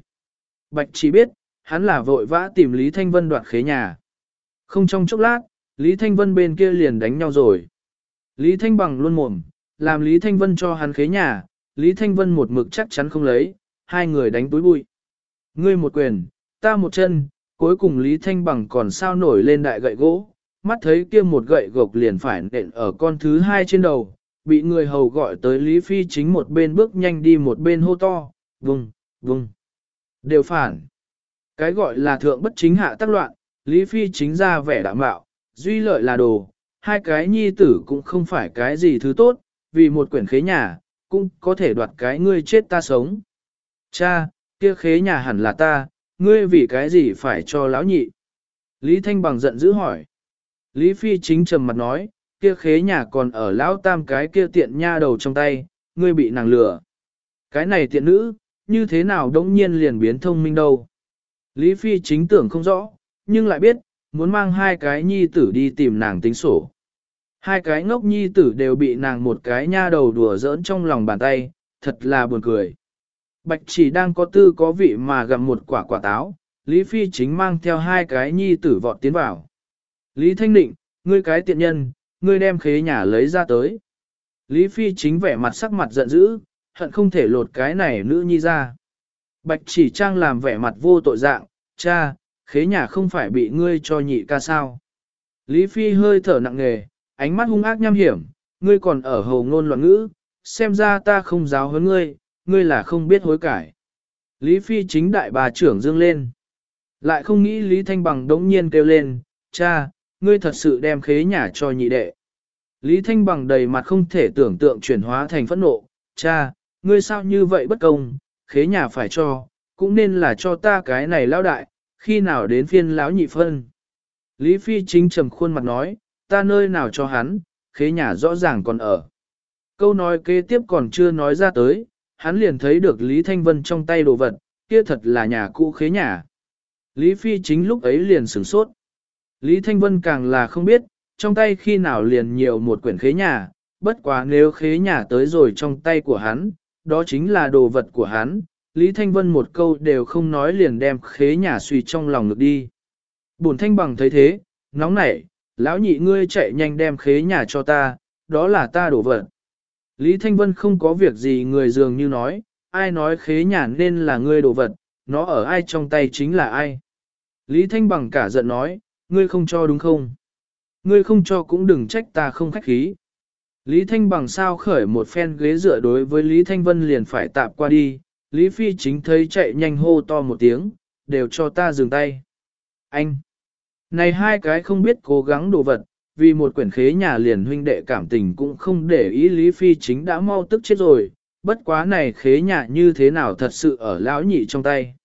Bạch chỉ biết, hắn là vội vã tìm Lý Thanh Vân đoạt khế nhà. Không trong chốc lát, Lý Thanh Vân bên kia liền đánh nhau rồi. Lý Thanh bằng luôn mồm, làm Lý Thanh Vân cho hắn khế nhà, Lý Thanh Vân một mực chắc chắn không lấy, hai người đánh túi bụi. Ngươi một quyền, ta một chân, cuối cùng Lý Thanh bằng còn sao nổi lên đại gậy gỗ, mắt thấy kia một gậy gộc liền phải nện ở con thứ hai trên đầu, bị người hầu gọi tới Lý Phi chính một bên bước nhanh đi một bên hô to, vùng, vùng, đều phản. Cái gọi là thượng bất chính hạ tác loạn, Lý Phi chính ra vẻ đạm bạo, duy lợi là đồ, hai cái nhi tử cũng không phải cái gì thứ tốt, vì một quyển khế nhà, cũng có thể đoạt cái ngươi chết ta sống. Cha, kia khế nhà hẳn là ta, ngươi vì cái gì phải cho lão nhị? Lý Thanh Bằng giận dữ hỏi. Lý Phi chính trầm mặt nói, kia khế nhà còn ở lão tam cái kia tiện nha đầu trong tay, ngươi bị nàng lừa. Cái này tiện nữ, như thế nào đống nhiên liền biến thông minh đâu. Lý Phi chính tưởng không rõ, nhưng lại biết, muốn mang hai cái nhi tử đi tìm nàng tính sổ. Hai cái ngốc nhi tử đều bị nàng một cái nha đầu đùa giỡn trong lòng bàn tay, thật là buồn cười. Bạch chỉ đang có tư có vị mà gặm một quả quả táo, Lý Phi chính mang theo hai cái nhi tử vọt tiến vào. Lý Thanh Định, ngươi cái tiện nhân, ngươi đem khế nhà lấy ra tới. Lý Phi chính vẻ mặt sắc mặt giận dữ, hận không thể lột cái này nữ nhi ra. Bạch chỉ trang làm vẻ mặt vô tội dạng, cha, khế nhà không phải bị ngươi cho nhị ca sao. Lý Phi hơi thở nặng nề, ánh mắt hung ác nham hiểm, ngươi còn ở hầu ngôn loạn ngữ, xem ra ta không giáo hơn ngươi, ngươi là không biết hối cải. Lý Phi chính đại bà trưởng dương lên. Lại không nghĩ Lý Thanh Bằng đống nhiên kêu lên, cha, ngươi thật sự đem khế nhà cho nhị đệ. Lý Thanh bằng đầy mặt không thể tưởng tượng chuyển hóa thành phẫn nộ, cha, ngươi sao như vậy bất công, khế nhà phải cho, cũng nên là cho ta cái này lão đại, khi nào đến phiên lão nhị phân. Lý Phi chính trầm khuôn mặt nói, ta nơi nào cho hắn, khế nhà rõ ràng còn ở. Câu nói kế tiếp còn chưa nói ra tới, hắn liền thấy được Lý Thanh Vân trong tay đồ vật, kia thật là nhà cũ khế nhà. Lý Phi chính lúc ấy liền sửng sốt. Lý Thanh Vân càng là không biết, trong tay khi nào liền nhiều một quyển khế nhà, bất quá nếu khế nhà tới rồi trong tay của hắn, đó chính là đồ vật của hắn. Lý Thanh Vân một câu đều không nói liền đem khế nhà suy trong lòng ngực đi. Bổn Thanh Bằng thấy thế, nóng nảy, lão nhị ngươi chạy nhanh đem khế nhà cho ta, đó là ta đổ vật. Lý Thanh Vân không có việc gì người dường như nói, ai nói khế nhà nên là ngươi đồ vật, nó ở ai trong tay chính là ai. Lý Thanh Bằng cả giận nói, ngươi không cho đúng không? Ngươi không cho cũng đừng trách ta không khách khí. Lý Thanh Bằng sao khởi một phen ghế dựa đối với Lý Thanh Vân liền phải tạp qua đi, Lý Phi chính thấy chạy nhanh hô to một tiếng, đều cho ta dừng tay. Anh! Này hai cái không biết cố gắng đồ vật, vì một quyển khế nhà liền huynh đệ cảm tình cũng không để ý Lý Phi chính đã mau tức chết rồi, bất quá này khế nhà như thế nào thật sự ở lão nhị trong tay.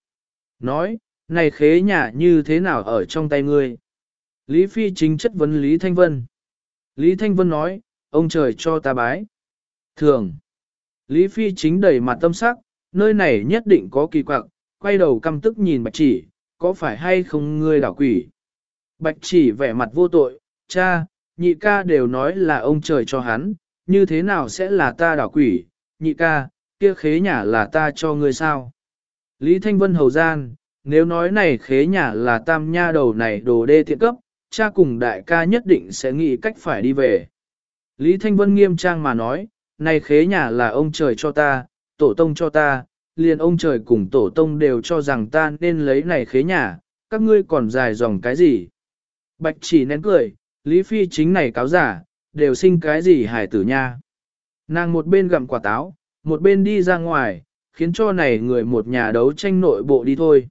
Nói, này khế nhà như thế nào ở trong tay ngươi? Lý Phi chính chất vấn Lý Thanh Vân. Lý Thanh Vân nói, ông trời cho ta bái. Thường. Lý Phi chính đầy mặt tâm sắc, nơi này nhất định có kỳ quặc, quay đầu căm tức nhìn bạch chỉ, có phải hay không ngươi đảo quỷ? Bạch chỉ vẻ mặt vô tội, cha, nhị ca đều nói là ông trời cho hắn, như thế nào sẽ là ta đảo quỷ, nhị ca, kia khế nhà là ta cho ngươi sao? Lý Thanh Vân hầu gian, nếu nói này khế nhà là tam nha đầu này đồ đê thiện cấp, cha cùng đại ca nhất định sẽ nghĩ cách phải đi về. Lý Thanh Vân nghiêm trang mà nói, này khế nhà là ông trời cho ta, tổ tông cho ta, liền ông trời cùng tổ tông đều cho rằng ta nên lấy này khế nhà, các ngươi còn dài dòng cái gì. Bạch chỉ nén cười, Lý Phi chính này cáo giả, đều sinh cái gì hải tử nha. Nàng một bên gặm quả táo, một bên đi ra ngoài, khiến cho này người một nhà đấu tranh nội bộ đi thôi.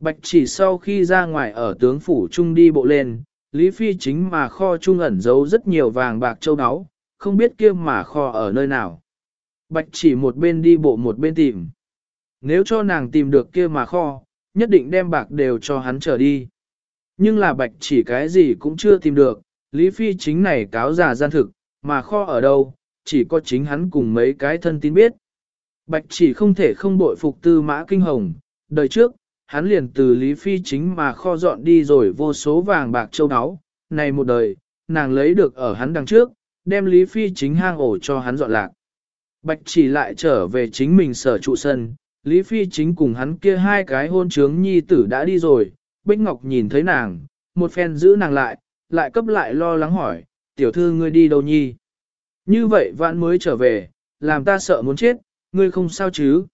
Bạch chỉ sau khi ra ngoài ở tướng phủ trung đi bộ lên, Lý Phi chính mà kho trung ẩn giấu rất nhiều vàng bạc châu áo, không biết kia mà kho ở nơi nào. Bạch chỉ một bên đi bộ một bên tìm. Nếu cho nàng tìm được kia mà kho, nhất định đem bạc đều cho hắn trở đi. Nhưng là bạch chỉ cái gì cũng chưa tìm được, Lý Phi chính này cáo giả gian thực, mà kho ở đâu, chỉ có chính hắn cùng mấy cái thân tín biết. Bạch chỉ không thể không bội phục tư mã kinh hồng, đời trước, hắn liền từ Lý Phi chính mà kho dọn đi rồi vô số vàng bạc châu áo, này một đời, nàng lấy được ở hắn đằng trước, đem Lý Phi chính hang ổ cho hắn dọn lạc. Bạch chỉ lại trở về chính mình sở trụ sân, Lý Phi chính cùng hắn kia hai cái hôn trướng nhi tử đã đi rồi, Bích Ngọc nhìn thấy nàng, một phen giữ nàng lại, lại cấp lại lo lắng hỏi, tiểu thư ngươi đi đâu nhi? Như vậy vãn mới trở về, làm ta sợ muốn chết, ngươi không sao chứ?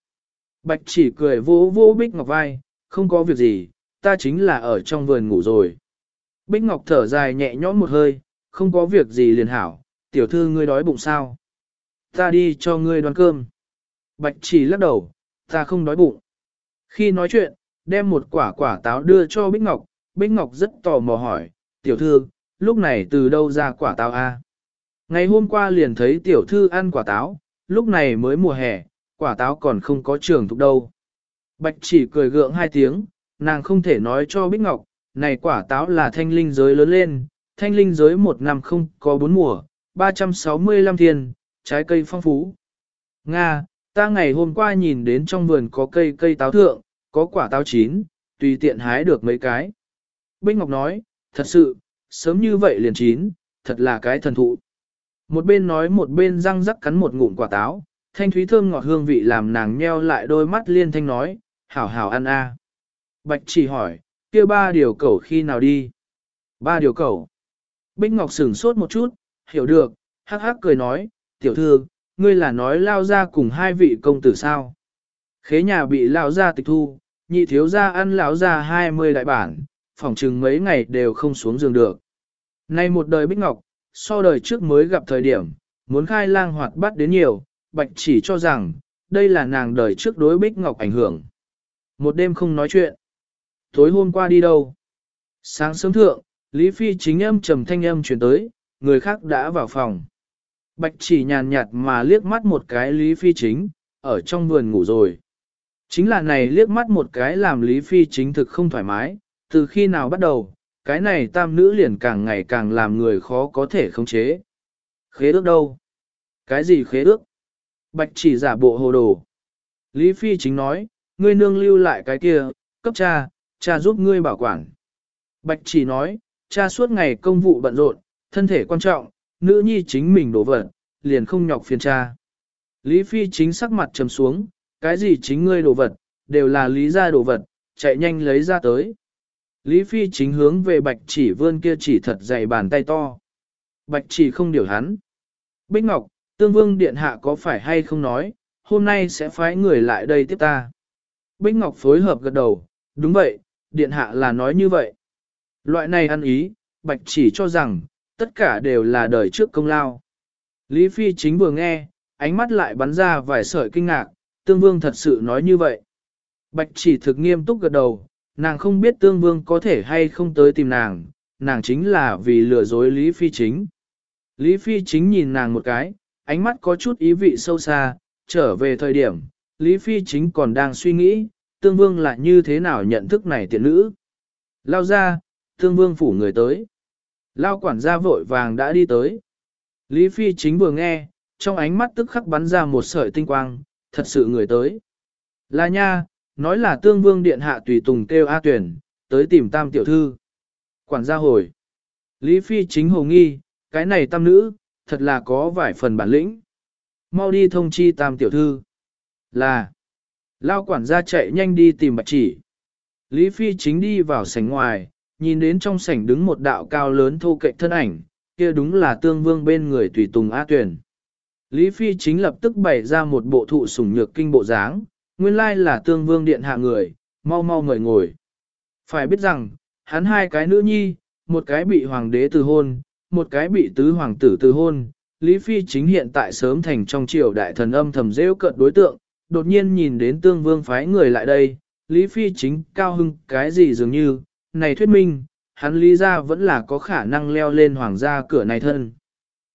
Bạch chỉ cười vỗ vỗ Bích Ngọc vai, không có việc gì, ta chính là ở trong vườn ngủ rồi. Bích Ngọc thở dài nhẹ nhõm một hơi, không có việc gì liền hảo, tiểu thư ngươi đói bụng sao? Ta đi cho ngươi đoán cơm. Bạch chỉ lắc đầu, ta không đói bụng. Khi nói chuyện, đem một quả quả táo đưa cho Bích Ngọc, Bích Ngọc rất tò mò hỏi, tiểu thư, lúc này từ đâu ra quả táo a? Ngày hôm qua liền thấy tiểu thư ăn quả táo, lúc này mới mùa hè, quả táo còn không có trường thục đâu. Bạch chỉ cười gượng hai tiếng, nàng không thể nói cho Bích Ngọc, này quả táo là thanh linh giới lớn lên, thanh linh giới một năm không có bốn mùa, 365 thiên, trái cây phong phú. Nga, ta ngày hôm qua nhìn đến trong vườn có cây cây táo thượng, có quả táo chín, tùy tiện hái được mấy cái. Bích Ngọc nói, thật sự, sớm như vậy liền chín, thật là cái thần thụ. Một bên nói một bên răng rắc cắn một ngụm quả táo, thanh thúy thơm ngọt hương vị làm nàng nheo lại đôi mắt liên thanh nói, hảo hảo ăn a. Bạch chỉ hỏi, kia ba điều cẩu khi nào đi? Ba điều cẩu. Bích Ngọc sửng sốt một chút, hiểu được, hắc hắc cười nói, tiểu thư, ngươi là nói lao ra cùng hai vị công tử sao? Khế nhà bị lão ra tịch thu, nhị thiếu ra ăn lão ra hai mươi đại bản, phỏng chừng mấy ngày đều không xuống giường được. Nay một đời Bích Ngọc, so đời trước mới gặp thời điểm, muốn khai lang hoạt bắt đến nhiều, bạch chỉ cho rằng, đây là nàng đời trước đối Bích Ngọc ảnh hưởng. Một đêm không nói chuyện. Tối hôm qua đi đâu? Sáng sớm thượng, Lý Phi chính âm trầm thanh âm chuyển tới, người khác đã vào phòng. Bạch chỉ nhàn nhạt mà liếc mắt một cái Lý Phi chính, ở trong vườn ngủ rồi. Chính là này liếc mắt một cái làm Lý Phi chính thực không thoải mái, từ khi nào bắt đầu, cái này tam nữ liền càng ngày càng làm người khó có thể khống chế. Khế ước đâu? Cái gì khế ước? Bạch chỉ giả bộ hồ đồ. Lý Phi chính nói, ngươi nương lưu lại cái kia, cấp cha, cha giúp ngươi bảo quản. Bạch chỉ nói, cha suốt ngày công vụ bận rộn, thân thể quan trọng, nữ nhi chính mình đổ vật, liền không nhọc phiền cha. Lý Phi chính sắc mặt trầm xuống, cái gì chính ngươi đồ vật, đều là lý ra đồ vật, chạy nhanh lấy ra tới. Lý Phi chính hướng về bạch chỉ vươn kia chỉ thật dày bàn tay to. Bạch chỉ không điều hắn. Bích Ngọc, tương vương điện hạ có phải hay không nói, hôm nay sẽ phái người lại đây tiếp ta. Bích Ngọc phối hợp gật đầu, đúng vậy, điện hạ là nói như vậy. Loại này ăn ý, bạch chỉ cho rằng, tất cả đều là đời trước công lao. Lý Phi chính vừa nghe, ánh mắt lại bắn ra vài sợi kinh ngạc, tương vương thật sự nói như vậy. Bạch chỉ thực nghiêm túc gật đầu, nàng không biết tương vương có thể hay không tới tìm nàng, nàng chính là vì lừa dối Lý Phi chính. Lý Phi chính nhìn nàng một cái, ánh mắt có chút ý vị sâu xa, trở về thời điểm, Lý Phi chính còn đang suy nghĩ, tương vương là như thế nào nhận thức này tiện nữ. Lao ra, tương vương phủ người tới. Lao quản gia vội vàng đã đi tới. Lý Phi chính vừa nghe, trong ánh mắt tức khắc bắn ra một sợi tinh quang, thật sự người tới. Là nha, nói là tương vương điện hạ tùy tùng kêu A tuyển, tới tìm tam tiểu thư. Quản gia hồi. Lý Phi chính hồ nghi, cái này tam nữ, thật là có vài phần bản lĩnh. Mau đi thông chi tam tiểu thư. Là. Lao quản gia chạy nhanh đi tìm bạch chỉ. Lý Phi chính đi vào sảnh ngoài, nhìn đến trong sảnh đứng một đạo cao lớn thô kệ thân ảnh, kia đúng là tương vương bên người tùy tùng A tuyển. Lý Phi chính lập tức bày ra một bộ thụ sủng nhược kinh bộ dáng, nguyên lai là tương vương điện hạ người, mau mau ngồi ngồi. Phải biết rằng, hắn hai cái nữ nhi, một cái bị hoàng đế từ hôn, một cái bị tứ hoàng tử từ hôn. Lý Phi chính hiện tại sớm thành trong triều đại thần âm thầm rêu cận đối tượng, đột nhiên nhìn đến tương vương phái người lại đây, Lý Phi chính cao hưng cái gì dường như, này thuyết minh, hắn lý ra vẫn là có khả năng leo lên hoàng gia cửa này thân.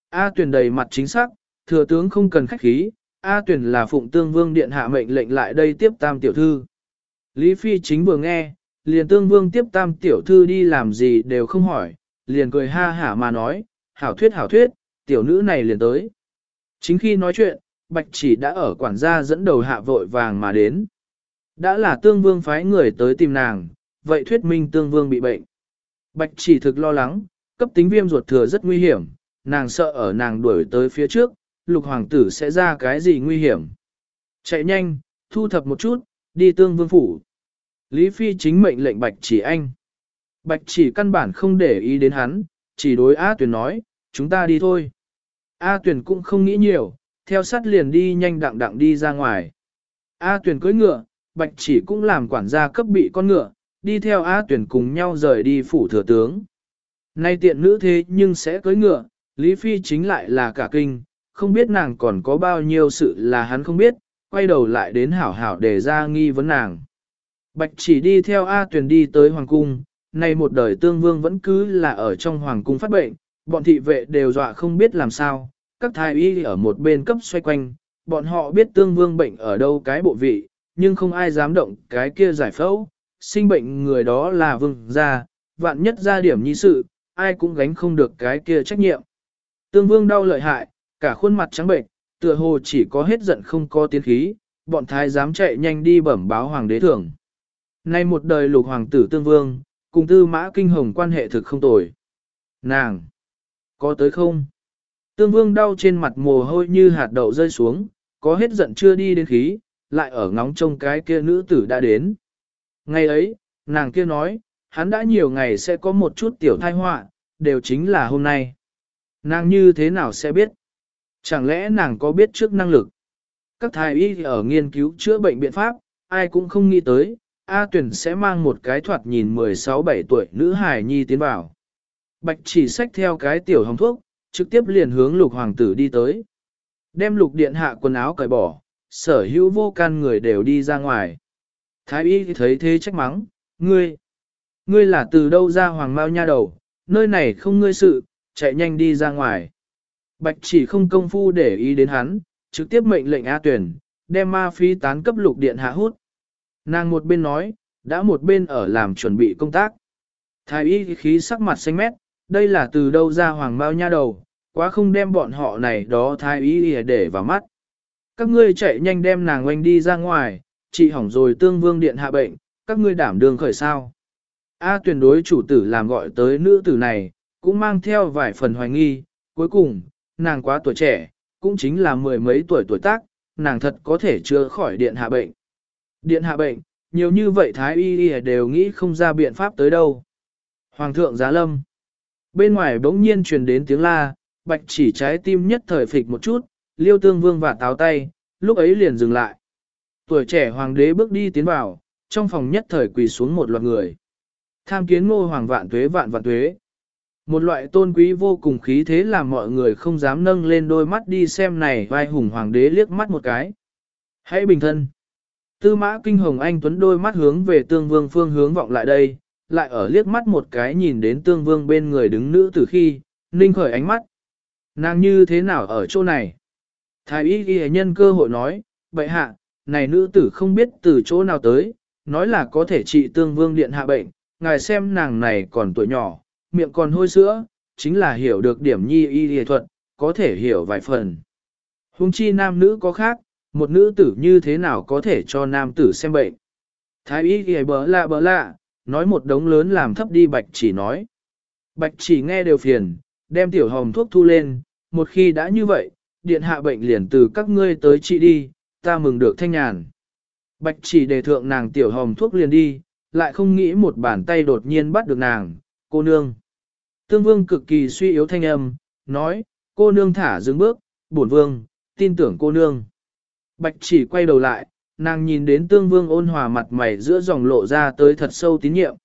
A tuyển đầy mặt chính xác, thừa tướng không cần khách khí, A tuyển là phụng tương vương điện hạ mệnh lệnh lại đây tiếp tam tiểu thư. Lý Phi chính vừa nghe, liền tương vương tiếp tam tiểu thư đi làm gì đều không hỏi, liền cười ha hả mà nói, hảo thuyết hảo thuyết, tiểu nữ này liền tới. Chính khi nói chuyện, Bạch chỉ đã ở quản gia dẫn đầu hạ vội vàng mà đến. Đã là tương vương phái người tới tìm nàng, vậy thuyết minh tương vương bị bệnh. Bạch chỉ thực lo lắng, cấp tính viêm ruột thừa rất nguy hiểm, nàng sợ ở nàng đuổi tới phía trước, lục hoàng tử sẽ ra cái gì nguy hiểm. Chạy nhanh, thu thập một chút, đi tương vương phủ. Lý Phi chính mệnh lệnh bạch chỉ anh. Bạch chỉ căn bản không để ý đến hắn, chỉ đối A Tuyền nói, chúng ta đi thôi. A Tuyền cũng không nghĩ nhiều, theo sát liền đi nhanh đặng đặng đi ra ngoài. A Tuyền cưỡi ngựa, bạch chỉ cũng làm quản gia cấp bị con ngựa, đi theo A Tuyền cùng nhau rời đi phủ thừa tướng. Nay tiện nữ thế nhưng sẽ cưỡi ngựa, Lý Phi chính lại là cả kinh, không biết nàng còn có bao nhiêu sự là hắn không biết, quay đầu lại đến hảo hảo để ra nghi vấn nàng. Bạch chỉ đi theo A tuyển đi tới Hoàng Cung, nay một đời tương vương vẫn cứ là ở trong Hoàng Cung phát bệnh, bọn thị vệ đều dọa không biết làm sao, các thái y ở một bên cấp xoay quanh, bọn họ biết tương vương bệnh ở đâu cái bộ vị, nhưng không ai dám động cái kia giải phẫu, sinh bệnh người đó là vương gia, vạn nhất ra điểm nhi sự, ai cũng gánh không được cái kia trách nhiệm. Tương vương đau lợi hại, cả khuôn mặt trắng bệnh, tựa hồ chỉ có hết giận không có tiến khí, bọn thái dám chạy nhanh đi bẩm báo hoàng đế thưởng. Nay một đời lục hoàng tử tương vương, cùng tư mã kinh hồng quan hệ thực không tồi. Nàng! Có tới không? Tương vương đau trên mặt mồ hôi như hạt đậu rơi xuống, có hết giận chưa đi đến khí, lại ở ngóng trông cái kia nữ tử đã đến. Ngày ấy, nàng kia nói, hắn đã nhiều ngày sẽ có một chút tiểu thai họa, đều chính là hôm nay. Nàng như thế nào sẽ biết? Chẳng lẽ nàng có biết trước năng lực? Các thái y ở nghiên cứu chữa bệnh biện pháp, ai cũng không nghĩ tới, A tuyển sẽ mang một cái thoạt nhìn 16-17 tuổi nữ hài nhi tiến vào. Bạch chỉ xách theo cái tiểu hồng thuốc, trực tiếp liền hướng lục hoàng tử đi tới. Đem lục điện hạ quần áo cởi bỏ, sở hữu vô can người đều đi ra ngoài. Thái y thấy thế trách mắng, ngươi, ngươi là từ đâu ra hoàng mao nha đầu, nơi này không ngươi sự, chạy nhanh đi ra ngoài. Bạch chỉ không công phu để ý đến hắn, trực tiếp mệnh lệnh A tuyển, đem ma phi tán cấp lục điện hạ hút. Nàng một bên nói, đã một bên ở làm chuẩn bị công tác. Thái y khí sắc mặt xanh mét, đây là từ đâu ra hoàng bao nha đầu, quá không đem bọn họ này đó thái y để vào mắt. Các ngươi chạy nhanh đem nàng oanh đi ra ngoài, chị hỏng rồi tương vương điện hạ bệnh, các ngươi đảm đường khởi sao. A tuyển đối chủ tử làm gọi tới nữ tử này, cũng mang theo vài phần hoài nghi, cuối cùng, nàng quá tuổi trẻ, cũng chính là mười mấy tuổi tuổi tác, nàng thật có thể chữa khỏi điện hạ bệnh. Điện hạ bệnh, nhiều như vậy thái y y đều nghĩ không ra biện pháp tới đâu. Hoàng thượng giá lâm. Bên ngoài bỗng nhiên truyền đến tiếng la, bạch chỉ trái tim nhất thời phịch một chút, liêu tương vương và táo tay, lúc ấy liền dừng lại. Tuổi trẻ hoàng đế bước đi tiến vào, trong phòng nhất thời quỳ xuống một loạt người. Tham kiến ngô hoàng vạn tuế vạn vạn tuế. Một loại tôn quý vô cùng khí thế làm mọi người không dám nâng lên đôi mắt đi xem này vai hùng hoàng đế liếc mắt một cái. Hãy bình thân. Tư mã kinh hồng anh tuấn đôi mắt hướng về tương vương phương hướng vọng lại đây, lại ở liếc mắt một cái nhìn đến tương vương bên người đứng nữ từ khi, ninh khởi ánh mắt. Nàng như thế nào ở chỗ này? Thái y ghi nhân cơ hội nói, bệ hạ, này nữ tử không biết từ chỗ nào tới, nói là có thể trị tương vương điện hạ bệnh, ngài xem nàng này còn tuổi nhỏ, miệng còn hôi sữa, chính là hiểu được điểm nhi y y thuật, có thể hiểu vài phần. Hùng chi nam nữ có khác, một nữ tử như thế nào có thể cho nam tử xem bệnh. Thái y ghi bỡ lạ bỡ lạ, nói một đống lớn làm thấp đi bạch chỉ nói. Bạch chỉ nghe đều phiền, đem tiểu hồng thuốc thu lên, một khi đã như vậy, điện hạ bệnh liền từ các ngươi tới trị đi, ta mừng được thanh nhàn. Bạch chỉ đề thượng nàng tiểu hồng thuốc liền đi, lại không nghĩ một bàn tay đột nhiên bắt được nàng, cô nương. Tương vương cực kỳ suy yếu thanh âm, nói, cô nương thả dừng bước, bổn vương, tin tưởng cô nương. Bạch chỉ quay đầu lại, nàng nhìn đến tương vương ôn hòa mặt mày giữa dòng lộ ra tới thật sâu tín nhiệm.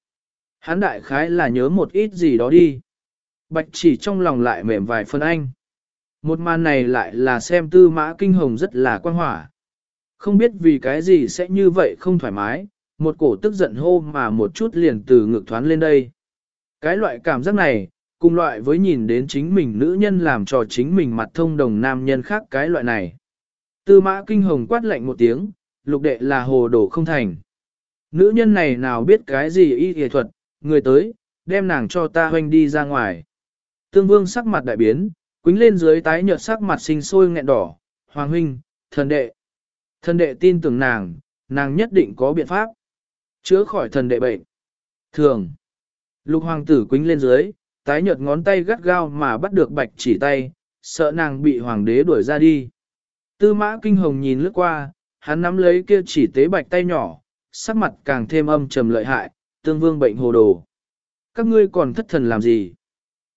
Hán đại khái là nhớ một ít gì đó đi. Bạch chỉ trong lòng lại mềm vài phân anh. Một màn này lại là xem tư mã kinh hồng rất là quan hỏa. Không biết vì cái gì sẽ như vậy không thoải mái, một cổ tức giận hô mà một chút liền từ ngực thoán lên đây. Cái loại cảm giác này, cùng loại với nhìn đến chính mình nữ nhân làm cho chính mình mặt thông đồng nam nhân khác cái loại này. Tư mã kinh hồng quát lạnh một tiếng, lục đệ là hồ đổ không thành. Nữ nhân này nào biết cái gì y y thuật, người tới, đem nàng cho ta hoanh đi ra ngoài. Tương vương sắc mặt đại biến, quính lên dưới tái nhợt sắc mặt sinh sôi nghẹn đỏ, hoàng huynh, thần đệ. Thần đệ tin tưởng nàng, nàng nhất định có biện pháp. Chữa khỏi thần đệ bệnh. Thường. Lục hoàng tử quính lên dưới, tái nhợt ngón tay gắt gao mà bắt được bạch chỉ tay, sợ nàng bị hoàng đế đuổi ra đi. Tư mã kinh hồng nhìn lướt qua, hắn nắm lấy kia chỉ tế bạch tay nhỏ, sắc mặt càng thêm âm trầm lợi hại, tương vương bệnh hồ đồ. Các ngươi còn thất thần làm gì?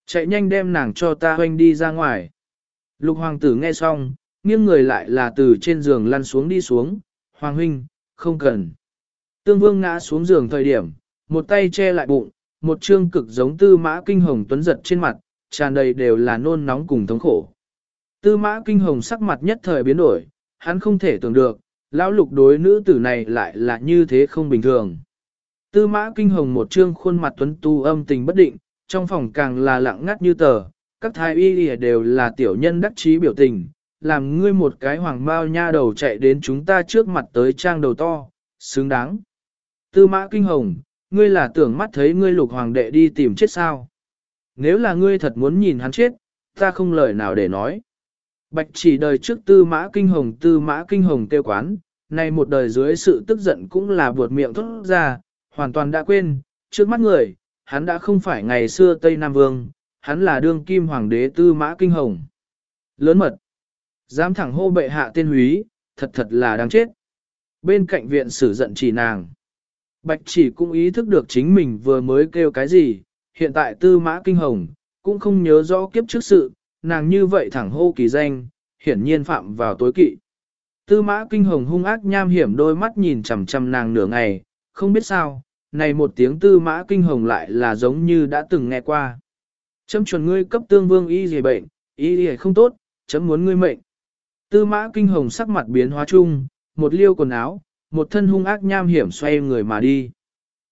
Chạy nhanh đem nàng cho ta hoanh đi ra ngoài. Lục hoàng tử nghe xong, nghiêng người lại là từ trên giường lăn xuống đi xuống, hoàng huynh, không cần. Tương vương ngã xuống giường thời điểm, một tay che lại bụng, một trương cực giống tư mã kinh hồng tuấn giật trên mặt, tràn đầy đều là nôn nóng cùng thống khổ. Tư mã kinh hồng sắc mặt nhất thời biến đổi, hắn không thể tưởng được, lão lục đối nữ tử này lại là như thế không bình thường. Tư mã kinh hồng một trương khuôn mặt tuấn tu âm tình bất định, trong phòng càng là lặng ngắt như tờ, các thái y đều là tiểu nhân đắc trí biểu tình, làm ngươi một cái hoàng bao nha đầu chạy đến chúng ta trước mặt tới trang đầu to, xứng đáng. Tư mã kinh hồng, ngươi là tưởng mắt thấy ngươi lục hoàng đệ đi tìm chết sao. Nếu là ngươi thật muốn nhìn hắn chết, ta không lời nào để nói. Bạch chỉ đời trước tư mã kinh hồng tư mã kinh hồng tiêu quán, nay một đời dưới sự tức giận cũng là buột miệng thốt ra, hoàn toàn đã quên, trước mắt người, hắn đã không phải ngày xưa Tây Nam Vương, hắn là đương kim hoàng đế tư mã kinh hồng. Lớn mật, dám thẳng hô bệ hạ tên húy, thật thật là đáng chết. Bên cạnh viện sử giận chỉ nàng. Bạch chỉ cũng ý thức được chính mình vừa mới kêu cái gì, hiện tại tư mã kinh hồng, cũng không nhớ rõ kiếp trước sự, nàng như vậy thẳng hô kỳ danh, hiển nhiên phạm vào tối kỵ. Tư mã kinh hồng hung ác nham hiểm đôi mắt nhìn chằm chằm nàng nửa ngày, không biết sao, này một tiếng tư mã kinh hồng lại là giống như đã từng nghe qua. Chấm chuẩn ngươi cấp tương vương y gì bệnh, y gì không tốt, chấm muốn ngươi mệnh. Tư mã kinh hồng sắc mặt biến hóa chung, một liêu quần áo, một thân hung ác nham hiểm xoay người mà đi.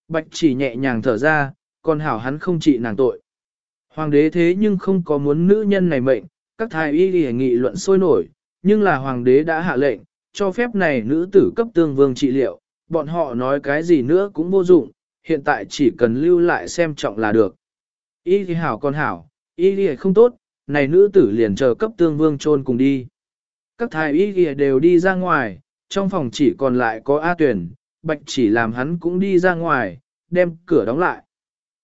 Bạch chỉ nhẹ nhàng thở ra, còn hảo hắn không trị nàng tội. Hoàng đế thế nhưng không có muốn nữ nhân này mệnh, các thái y y nghị luận sôi nổi, nhưng là hoàng đế đã hạ lệnh, cho phép này nữ tử cấp tương vương trị liệu, bọn họ nói cái gì nữa cũng vô dụng, hiện tại chỉ cần lưu lại xem trọng là được. Y thì hảo con hảo, y thì không tốt, này nữ tử liền chờ cấp tương vương chôn cùng đi. Các thái y thì đều đi ra ngoài, trong phòng chỉ còn lại có A Tuyền, bạch chỉ làm hắn cũng đi ra ngoài, đem cửa đóng lại.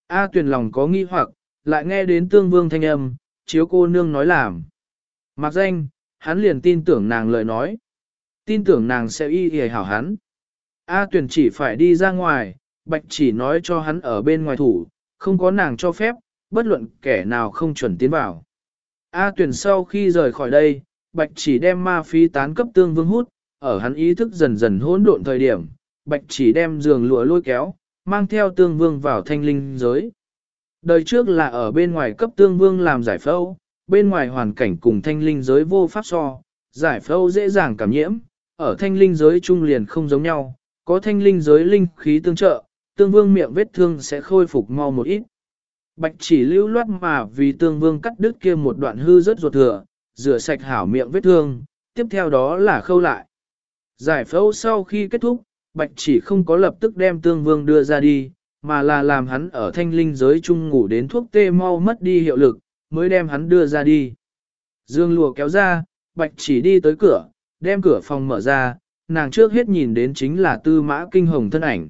A Tuyền lòng có nghi hoặc, lại nghe đến tương vương thanh âm, chiếu cô nương nói làm. Mặc danh, hắn liền tin tưởng nàng lời nói. Tin tưởng nàng sẽ y hề hảo hắn. A Tuyền chỉ phải đi ra ngoài, bạch chỉ nói cho hắn ở bên ngoài thủ, không có nàng cho phép, bất luận kẻ nào không chuẩn tiến vào. A Tuyền sau khi rời khỏi đây, bạch chỉ đem ma phí tán cấp tương vương hút, ở hắn ý thức dần dần hỗn độn thời điểm, bạch chỉ đem giường lụa lôi kéo, mang theo tương vương vào thanh linh giới. Đời trước là ở bên ngoài cấp tương vương làm giải phẫu, bên ngoài hoàn cảnh cùng thanh linh giới vô pháp so, giải phẫu dễ dàng cảm nhiễm, ở thanh linh giới trung liền không giống nhau, có thanh linh giới linh khí tương trợ, tương vương miệng vết thương sẽ khôi phục mau một ít. Bạch chỉ lưu loát mà vì tương vương cắt đứt kia một đoạn hư rất ruột thừa, rửa sạch hảo miệng vết thương, tiếp theo đó là khâu lại. Giải phẫu sau khi kết thúc, bạch chỉ không có lập tức đem tương vương đưa ra đi, mà là làm hắn ở thanh linh giới chung ngủ đến thuốc tê mau mất đi hiệu lực, mới đem hắn đưa ra đi. Dương lùa kéo ra, bạch chỉ đi tới cửa, đem cửa phòng mở ra, nàng trước hết nhìn đến chính là tư mã kinh hồng thân ảnh.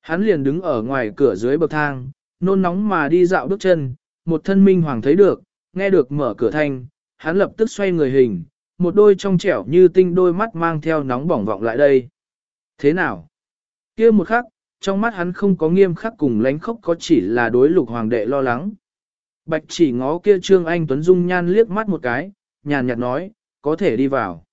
Hắn liền đứng ở ngoài cửa dưới bậc thang, nôn nóng mà đi dạo bước chân, một thân minh hoàng thấy được, nghe được mở cửa thanh, hắn lập tức xoay người hình, một đôi trong trẻo như tinh đôi mắt mang theo nóng bỏng vọng lại đây. Thế nào? kia một khắc, trong mắt hắn không có nghiêm khắc cùng lánh khóc có chỉ là đối lục hoàng đệ lo lắng. Bạch chỉ ngó kia Trương Anh Tuấn Dung nhan liếc mắt một cái, nhàn nhạt nói, có thể đi vào.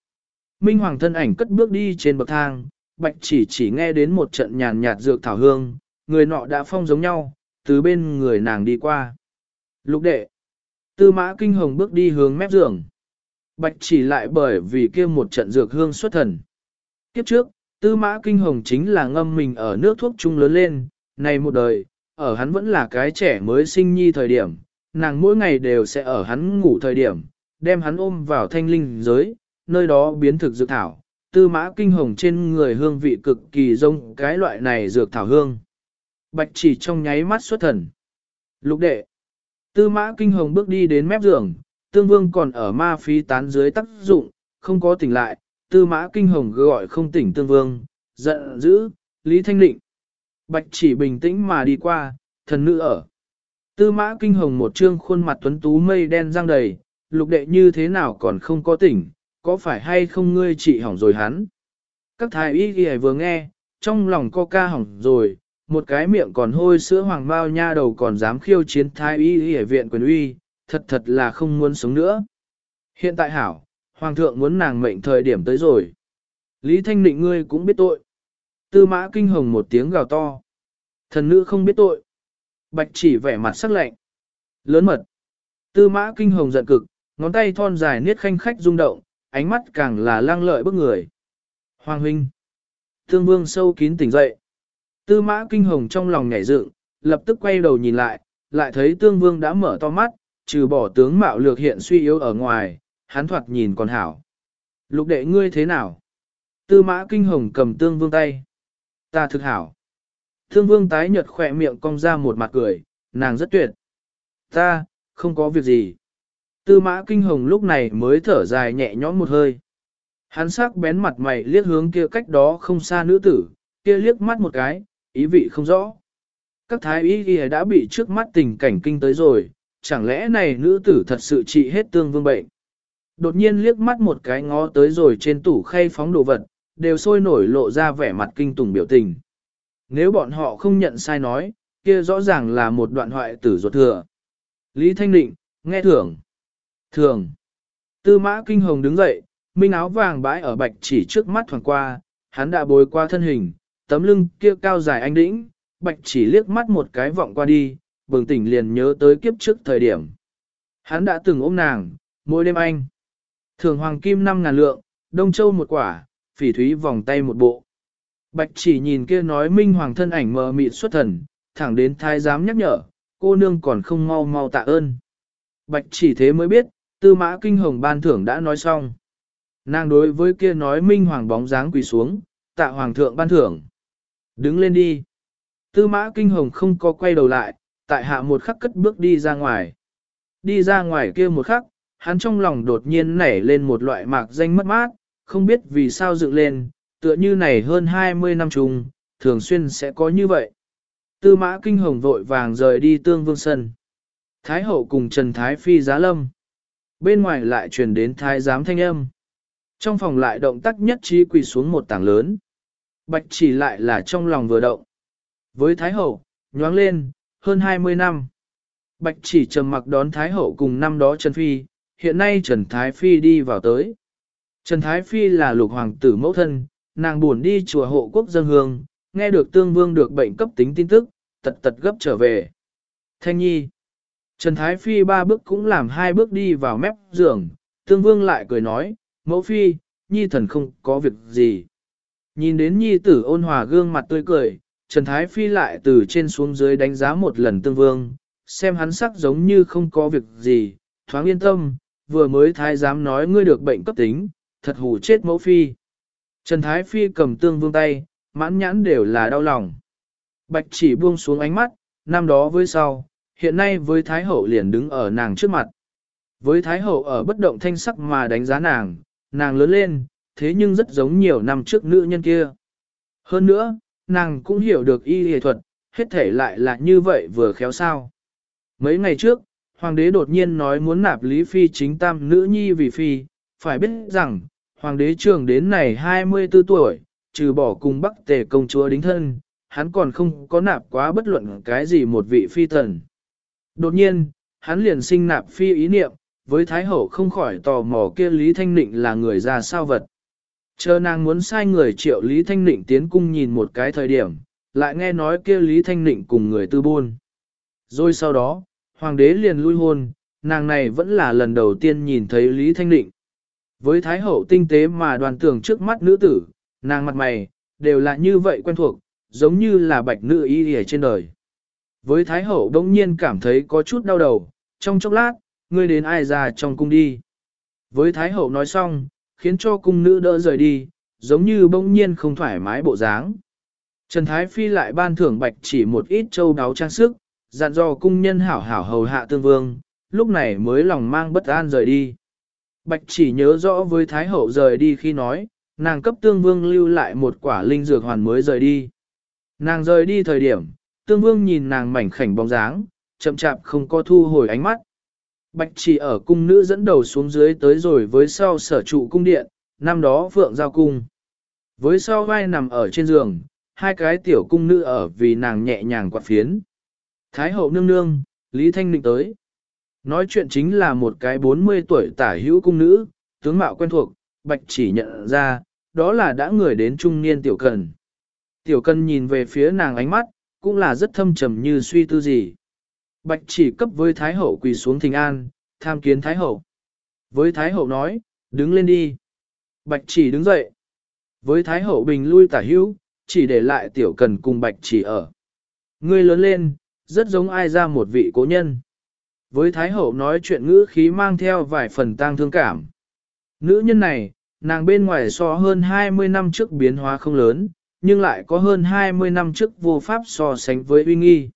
Minh Hoàng thân ảnh cất bước đi trên bậc thang, bạch chỉ chỉ nghe đến một trận nhàn nhạt dược thảo hương, người nọ đã phong giống nhau, từ bên người nàng đi qua. Lục đệ, tư mã kinh hồng bước đi hướng mép giường. Bạch chỉ lại bởi vì kia một trận dược hương xuất thần. Kiếp trước, tư mã kinh hồng chính là ngâm mình ở nước thuốc chung lớn lên, này một đời, ở hắn vẫn là cái trẻ mới sinh nhi thời điểm, nàng mỗi ngày đều sẽ ở hắn ngủ thời điểm, đem hắn ôm vào thanh linh giới, nơi đó biến thực dược thảo, tư mã kinh hồng trên người hương vị cực kỳ giống cái loại này dược thảo hương. Bạch chỉ trong nháy mắt xuất thần. Lục đệ. Tư mã kinh hồng bước đi đến mép giường, tương vương còn ở ma phí tán dưới tác dụng, không có tỉnh lại, tư mã kinh hồng gọi không tỉnh tương vương, giận dữ, Lý Thanh Định. Bạch chỉ bình tĩnh mà đi qua, thần nữ ở. Tư mã kinh hồng một trương khuôn mặt tuấn tú mây đen răng đầy, lục đệ như thế nào còn không có tỉnh, có phải hay không ngươi trị hỏng rồi hắn. Các thái y ghi vừa nghe, trong lòng co ca hỏng rồi, một cái miệng còn hôi sữa hoàng bao nha đầu còn dám khiêu chiến thái y ghi viện quyền uy, thật thật là không muốn sống nữa. Hiện tại hảo, hoàng thượng muốn nàng mệnh thời điểm tới rồi. Lý Thanh Định ngươi cũng biết tội. Tư mã kinh hồng một tiếng gào to. Thần nữ không biết tội. Bạch chỉ vẻ mặt sắc lạnh. Lớn mật. Tư mã kinh hồng giận cực, ngón tay thon dài niết khanh khách rung động, ánh mắt càng là lang lợi bức người. Hoàng huynh. Tương vương sâu kín tỉnh dậy. Tư mã kinh hồng trong lòng nhảy dựng, lập tức quay đầu nhìn lại, lại thấy tương vương đã mở to mắt, trừ bỏ tướng mạo lược hiện suy yếu ở ngoài, hắn thoạt nhìn còn hảo. Lục đệ ngươi thế nào? Tư mã kinh hồng cầm tương vương tay. Ta thực hảo. Thương vương tái nhợt khỏe miệng cong ra một mặt cười, nàng rất tuyệt. Ta, không có việc gì. Tư mã kinh hồng lúc này mới thở dài nhẹ nhõm một hơi. Hắn sắc bén mặt mày liếc hướng kia cách đó không xa nữ tử, kia liếc mắt một cái, ý vị không rõ. Các thái y kia đã bị trước mắt tình cảnh kinh tới rồi, chẳng lẽ này nữ tử thật sự trị hết tương vương bệnh. Đột nhiên liếc mắt một cái ngó tới rồi trên tủ khay phóng đồ vật, đều sôi nổi lộ ra vẻ mặt kinh tủng biểu tình. Nếu bọn họ không nhận sai nói, kia rõ ràng là một đoạn hoại tử ruột thừa. Lý Thanh Định, nghe thưởng. Thường. Tư mã kinh hồng đứng dậy, minh áo vàng bãi ở bạch chỉ trước mắt thoảng qua, hắn đã bồi qua thân hình, tấm lưng kia cao dài anh đĩnh, bạch chỉ liếc mắt một cái vọng qua đi, bừng tỉnh liền nhớ tới kiếp trước thời điểm. Hắn đã từng ôm nàng, mỗi đêm anh. Thường hoàng kim năm ngàn lượng, đông châu một quả, phỉ thúy vòng tay một bộ. Bạch chỉ nhìn kia nói minh hoàng thân ảnh mờ mịt xuất thần, thẳng đến thái giám nhắc nhở, cô nương còn không mau mau tạ ơn. Bạch chỉ thế mới biết, tư mã kinh hồng ban thưởng đã nói xong. Nàng đối với kia nói minh hoàng bóng dáng quỳ xuống, tạ hoàng thượng ban thưởng. Đứng lên đi. Tư mã kinh hồng không có quay đầu lại, tại hạ một khắc cất bước đi ra ngoài. Đi ra ngoài kia một khắc, hắn trong lòng đột nhiên nảy lên một loại mạc danh mất mát, không biết vì sao dựng lên, tựa như này hơn 20 năm chung, thường xuyên sẽ có như vậy. Tư mã kinh hồng vội vàng rời đi tương vương sân. Thái hậu cùng Trần Thái Phi giá lâm. Bên ngoài lại truyền đến thái giám thanh âm. Trong phòng lại động tác nhất trí quỳ xuống một tảng lớn. Bạch chỉ lại là trong lòng vừa động. Với Thái hậu, nhoáng lên, hơn 20 năm. Bạch chỉ trầm mặc đón Thái hậu cùng năm đó Trần Phi, hiện nay Trần Thái Phi đi vào tới. Trần Thái Phi là lục hoàng tử mẫu thân, nàng buồn đi chùa hộ quốc dân hương, nghe được tương vương được bệnh cấp tính tin tức, tật tật gấp trở về. Thanh nhi. Trần Thái Phi ba bước cũng làm hai bước đi vào mép giường, tương vương lại cười nói, mẫu phi, nhi thần không có việc gì. Nhìn đến nhi tử ôn hòa gương mặt tươi cười, Trần Thái Phi lại từ trên xuống dưới đánh giá một lần tương vương, xem hắn sắc giống như không có việc gì, thoáng yên tâm, vừa mới thái dám nói ngươi được bệnh cấp tính, thật hù chết mẫu phi. Trần Thái Phi cầm tương vương tay, mãn nhãn đều là đau lòng. Bạch chỉ buông xuống ánh mắt, năm đó với sau, hiện nay với Thái Hậu liền đứng ở nàng trước mặt. Với Thái Hậu ở bất động thanh sắc mà đánh giá nàng, nàng lớn lên, thế nhưng rất giống nhiều năm trước nữ nhân kia. Hơn nữa, nàng cũng hiểu được y y thuật, hết thể lại là như vậy vừa khéo sao. Mấy ngày trước, Hoàng đế đột nhiên nói muốn nạp Lý Phi chính tam nữ nhi vì Phi, phải biết rằng, Hoàng đế trưởng đến này 24 tuổi, trừ bỏ cùng bắc tề công chúa đính thân, hắn còn không có nạp quá bất luận cái gì một vị phi thần. Đột nhiên, hắn liền sinh nạp phi ý niệm, với Thái Hậu không khỏi tò mò kia Lý Thanh Nịnh là người ra sao vật. Chờ nàng muốn sai người triệu Lý Thanh Nịnh tiến cung nhìn một cái thời điểm, lại nghe nói kia Lý Thanh Nịnh cùng người tư buôn. Rồi sau đó, Hoàng đế liền lui hôn, nàng này vẫn là lần đầu tiên nhìn thấy Lý Thanh Nịnh. Với Thái Hậu tinh tế mà đoàn tưởng trước mắt nữ tử, nàng mặt mày, đều là như vậy quen thuộc, giống như là bạch nữ y ở trên đời. Với Thái Hậu đông nhiên cảm thấy có chút đau đầu, trong chốc lát, ngươi đến ai ra trong cung đi. Với Thái Hậu nói xong, khiến cho cung nữ đỡ rời đi, giống như bỗng nhiên không thoải mái bộ dáng. Trần Thái Phi lại ban thưởng bạch chỉ một ít châu đáo trang sức, dặn dò cung nhân hảo hảo hầu hạ tương vương, lúc này mới lòng mang bất an rời đi. Bạch chỉ nhớ rõ với Thái Hậu rời đi khi nói, nàng cấp tương vương lưu lại một quả linh dược hoàn mới rời đi. Nàng rời đi thời điểm, tương vương nhìn nàng mảnh khảnh bóng dáng, chậm chạp không có thu hồi ánh mắt. Bạch chỉ ở cung nữ dẫn đầu xuống dưới tới rồi với sau sở trụ cung điện, năm đó vượng giao cung. Với sau vai nằm ở trên giường, hai cái tiểu cung nữ ở vì nàng nhẹ nhàng quạt phiến. Thái hậu nương nương, Lý Thanh Ninh tới. Nói chuyện chính là một cái 40 tuổi tả hữu cung nữ, tướng mạo quen thuộc, bạch chỉ nhận ra, đó là đã người đến trung niên tiểu cần. Tiểu cần nhìn về phía nàng ánh mắt, cũng là rất thâm trầm như suy tư gì. Bạch chỉ cấp với Thái Hậu quỳ xuống thình an, tham kiến Thái Hậu. Với Thái Hậu nói, đứng lên đi. Bạch chỉ đứng dậy. Với Thái Hậu bình lui tả hữu, chỉ để lại tiểu cần cùng Bạch chỉ ở. Ngươi lớn lên, rất giống ai ra một vị cố nhân. Với Thái Hậu nói chuyện ngữ khí mang theo vài phần tang thương cảm. Nữ nhân này, nàng bên ngoài so hơn 20 năm trước biến hóa không lớn, nhưng lại có hơn 20 năm trước vô pháp so sánh với uy nghi.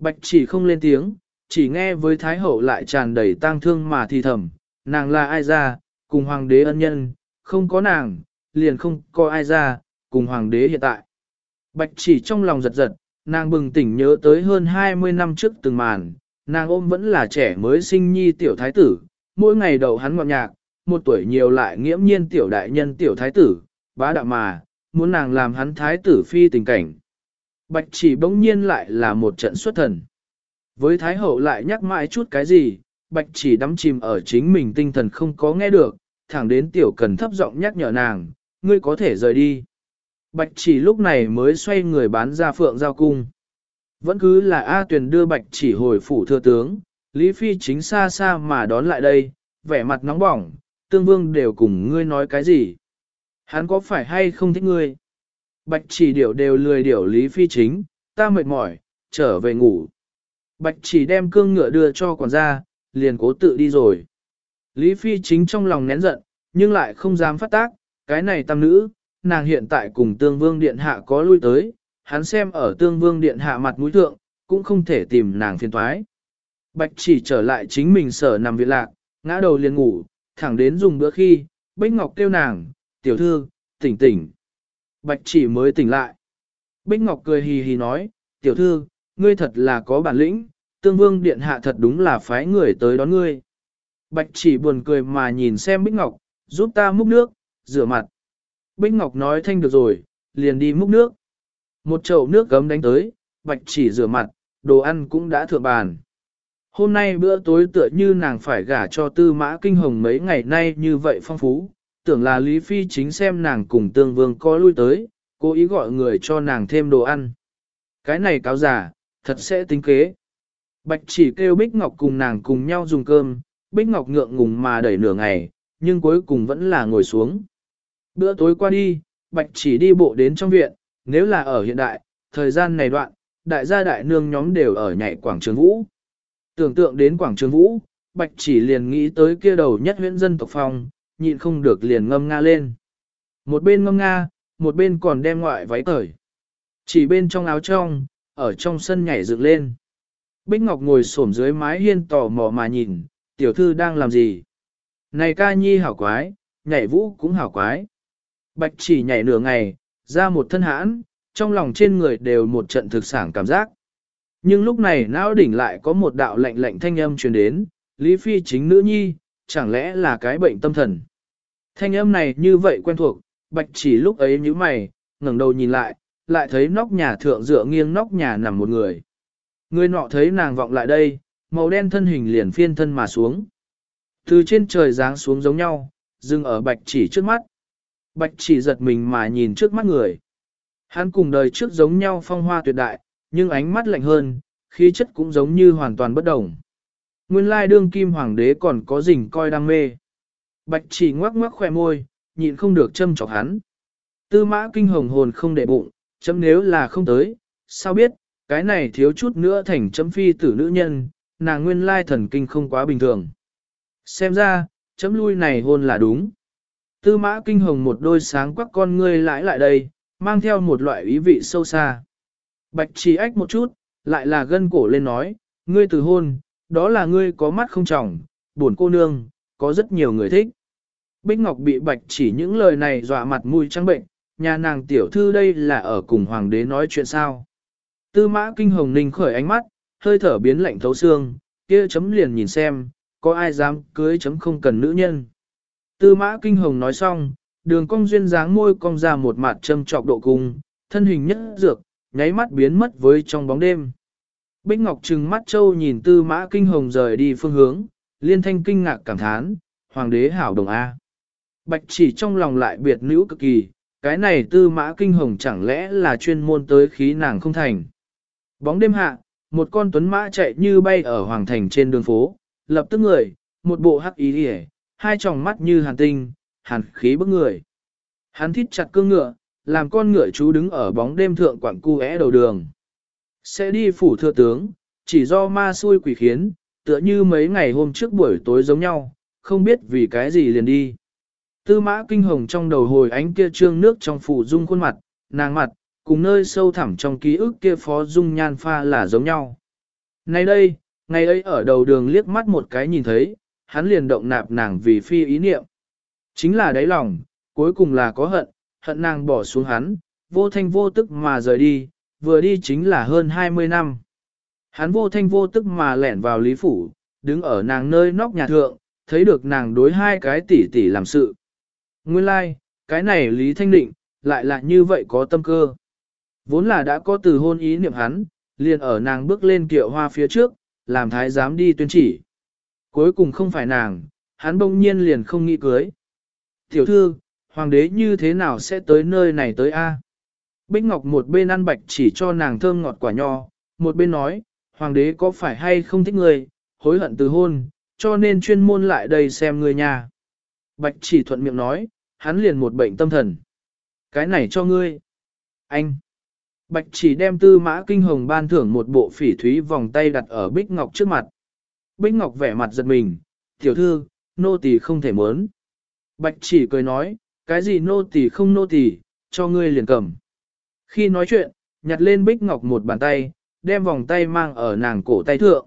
Bạch chỉ không lên tiếng, chỉ nghe với Thái Hậu lại tràn đầy tang thương mà thì thầm, nàng là ai ra, cùng Hoàng đế ân nhân, không có nàng, liền không có ai ra, cùng Hoàng đế hiện tại. Bạch chỉ trong lòng giật giật, nàng bừng tỉnh nhớ tới hơn 20 năm trước từng màn, nàng ôm vẫn là trẻ mới sinh nhi tiểu thái tử, mỗi ngày đầu hắn ngọt nhạc, một tuổi nhiều lại nghiễm nhiên tiểu đại nhân tiểu thái tử, bá đạo mà, muốn nàng làm hắn thái tử phi tình cảnh. Bạch chỉ bỗng nhiên lại là một trận xuất thần. Với thái hậu lại nhắc mãi chút cái gì, bạch chỉ đắm chìm ở chính mình tinh thần không có nghe được, thẳng đến tiểu cần thấp giọng nhắc nhở nàng, ngươi có thể rời đi. Bạch chỉ lúc này mới xoay người bán ra phượng giao cung. Vẫn cứ là A Tuyền đưa bạch chỉ hồi phủ thừa tướng, Lý Phi chính xa xa mà đón lại đây, vẻ mặt nóng bỏng, tương vương đều cùng ngươi nói cái gì. Hắn có phải hay không thích ngươi? Bạch chỉ điểu đều lười điểu Lý Phi chính, ta mệt mỏi, trở về ngủ. Bạch chỉ đem cương ngựa đưa cho quản gia, liền cố tự đi rồi. Lý Phi chính trong lòng nén giận, nhưng lại không dám phát tác, cái này tam nữ, nàng hiện tại cùng tương vương điện hạ có lui tới, hắn xem ở tương vương điện hạ mặt mũi thượng, cũng không thể tìm nàng phiền thoái. Bạch chỉ trở lại chính mình sở nằm viện lạc, ngã đầu liền ngủ, thẳng đến dùng bữa khi, Bích Ngọc kêu nàng, tiểu thư, tỉnh tỉnh. Bạch chỉ mới tỉnh lại. Bích Ngọc cười hì hì nói, tiểu thư, ngươi thật là có bản lĩnh, tương vương điện hạ thật đúng là phái người tới đón ngươi. Bạch chỉ buồn cười mà nhìn xem Bích Ngọc, giúp ta múc nước, rửa mặt. Bích Ngọc nói thanh được rồi, liền đi múc nước. Một chậu nước gấm đánh tới, bạch chỉ rửa mặt, đồ ăn cũng đã thượng bàn. Hôm nay bữa tối tựa như nàng phải gả cho tư mã kinh hồng mấy ngày nay như vậy phong phú, tưởng là Lý Phi chính xem nàng cùng tương vương có lui tới, cố ý gọi người cho nàng thêm đồ ăn. Cái này cáo giả, thật sẽ tính kế. Bạch chỉ kêu Bích Ngọc cùng nàng cùng nhau dùng cơm, Bích Ngọc ngượng ngùng mà đẩy nửa ngày, nhưng cuối cùng vẫn là ngồi xuống. Bữa tối qua đi, Bạch chỉ đi bộ đến trong viện, nếu là ở hiện đại, thời gian này đoạn, đại gia đại nương nhóm đều ở nhảy quảng trường vũ. Tưởng tượng đến quảng trường vũ, Bạch chỉ liền nghĩ tới kia đầu nhất huyện dân tộc phong, nhịn không được liền ngâm nga lên. Một bên ngâm nga, một bên còn đem ngoại váy cởi. Chỉ bên trong áo trong, ở trong sân nhảy dựng lên. Bích Ngọc ngồi xổm dưới mái hiên tò mò mà nhìn, tiểu thư đang làm gì? Này ca nhi hảo quái, nhảy vũ cũng hảo quái. Bạch chỉ nhảy nửa ngày, ra một thân hãn, trong lòng trên người đều một trận thực sản cảm giác. Nhưng lúc này não đỉnh lại có một đạo lệnh lệnh thanh âm truyền đến, Lý Phi chính nữ nhi, chẳng lẽ là cái bệnh tâm thần. Thanh âm này như vậy quen thuộc, bạch chỉ lúc ấy như mày, ngẩng đầu nhìn lại, lại thấy nóc nhà thượng dựa nghiêng nóc nhà nằm một người. Người nọ thấy nàng vọng lại đây, màu đen thân hình liền phiên thân mà xuống. Từ trên trời giáng xuống giống nhau, dừng ở bạch chỉ trước mắt. Bạch chỉ giật mình mà nhìn trước mắt người. Hắn cùng đời trước giống nhau phong hoa tuyệt đại, nhưng ánh mắt lạnh hơn, khí chất cũng giống như hoàn toàn bất đồng. Nguyên lai đương kim hoàng đế còn có rình coi đam mê. Bạch chỉ ngoắc ngoắc khoe môi, nhịn không được châm chọc hắn. Tư mã kinh hồng hồn không để bụng, chấm nếu là không tới, sao biết, cái này thiếu chút nữa thành chấm phi tử nữ nhân, nàng nguyên lai thần kinh không quá bình thường. Xem ra, chấm lui này hôn là đúng. Tư mã kinh hồng một đôi sáng quắc con ngươi lãi lại đây, mang theo một loại ý vị sâu xa. Bạch chỉ ách một chút, lại là gân cổ lên nói, ngươi từ hôn, đó là ngươi có mắt không trọng, buồn cô nương, có rất nhiều người thích. Bích Ngọc bị bạch chỉ những lời này dọa mặt mũi trắng bệnh, nhà nàng tiểu thư đây là ở cùng hoàng đế nói chuyện sao. Tư mã kinh hồng ninh khởi ánh mắt, hơi thở biến lạnh thấu xương, kia chấm liền nhìn xem, có ai dám cưới chấm không cần nữ nhân. Tư mã kinh hồng nói xong, đường cong duyên dáng môi cong ra một mặt châm trọc độ cung, thân hình nhất dược, nháy mắt biến mất với trong bóng đêm. Bích Ngọc trừng mắt châu nhìn tư mã kinh hồng rời đi phương hướng, liên thanh kinh ngạc cảm thán, hoàng đế hảo đồng A. Bạch chỉ trong lòng lại biệt nữ cực kỳ, cái này tư mã kinh hồng chẳng lẽ là chuyên môn tới khí nàng không thành. Bóng đêm hạ, một con tuấn mã chạy như bay ở hoàng thành trên đường phố, lập tức người, một bộ hắc ý hề, hai tròng mắt như hàn tinh, hàn khí bức người. Hắn thít chặt cương ngựa, làm con ngựa chú đứng ở bóng đêm thượng quảng cu é đầu đường. Sẽ đi phủ thừa tướng, chỉ do ma xui quỷ khiến, tựa như mấy ngày hôm trước buổi tối giống nhau, không biết vì cái gì liền đi. Tư mã kinh hồng trong đầu hồi ánh kia trương nước trong phủ dung khuôn mặt, nàng mặt, cùng nơi sâu thẳm trong ký ức kia phó dung nhan pha là giống nhau. Nay đây, ngày ấy ở đầu đường liếc mắt một cái nhìn thấy, hắn liền động nạp nàng vì phi ý niệm. Chính là đáy lòng, cuối cùng là có hận, hận nàng bỏ xuống hắn, vô thanh vô tức mà rời đi, vừa đi chính là hơn 20 năm. Hắn vô thanh vô tức mà lẻn vào lý phủ, đứng ở nàng nơi nóc nhà thượng, thấy được nàng đối hai cái tỷ tỷ làm sự. Nguyên lai, like, cái này Lý Thanh Định, lại là như vậy có tâm cơ. Vốn là đã có từ hôn ý niệm hắn, liền ở nàng bước lên kiệu hoa phía trước, làm thái giám đi tuyên chỉ. Cuối cùng không phải nàng, hắn bỗng nhiên liền không nghĩ cưới. Tiểu thư, hoàng đế như thế nào sẽ tới nơi này tới A? Bích Ngọc một bên ăn bạch chỉ cho nàng thơm ngọt quả nho, một bên nói, hoàng đế có phải hay không thích người, hối hận từ hôn, cho nên chuyên môn lại đây xem người nhà. Bạch chỉ thuận miệng nói, hắn liền một bệnh tâm thần. Cái này cho ngươi. Anh. Bạch chỉ đem tư mã kinh hồng ban thưởng một bộ phỉ thúy vòng tay đặt ở Bích Ngọc trước mặt. Bích Ngọc vẻ mặt giật mình, tiểu thư, nô tỳ không thể mớn. Bạch chỉ cười nói, cái gì nô tỳ không nô tỳ, cho ngươi liền cầm. Khi nói chuyện, nhặt lên Bích Ngọc một bàn tay, đem vòng tay mang ở nàng cổ tay thượng.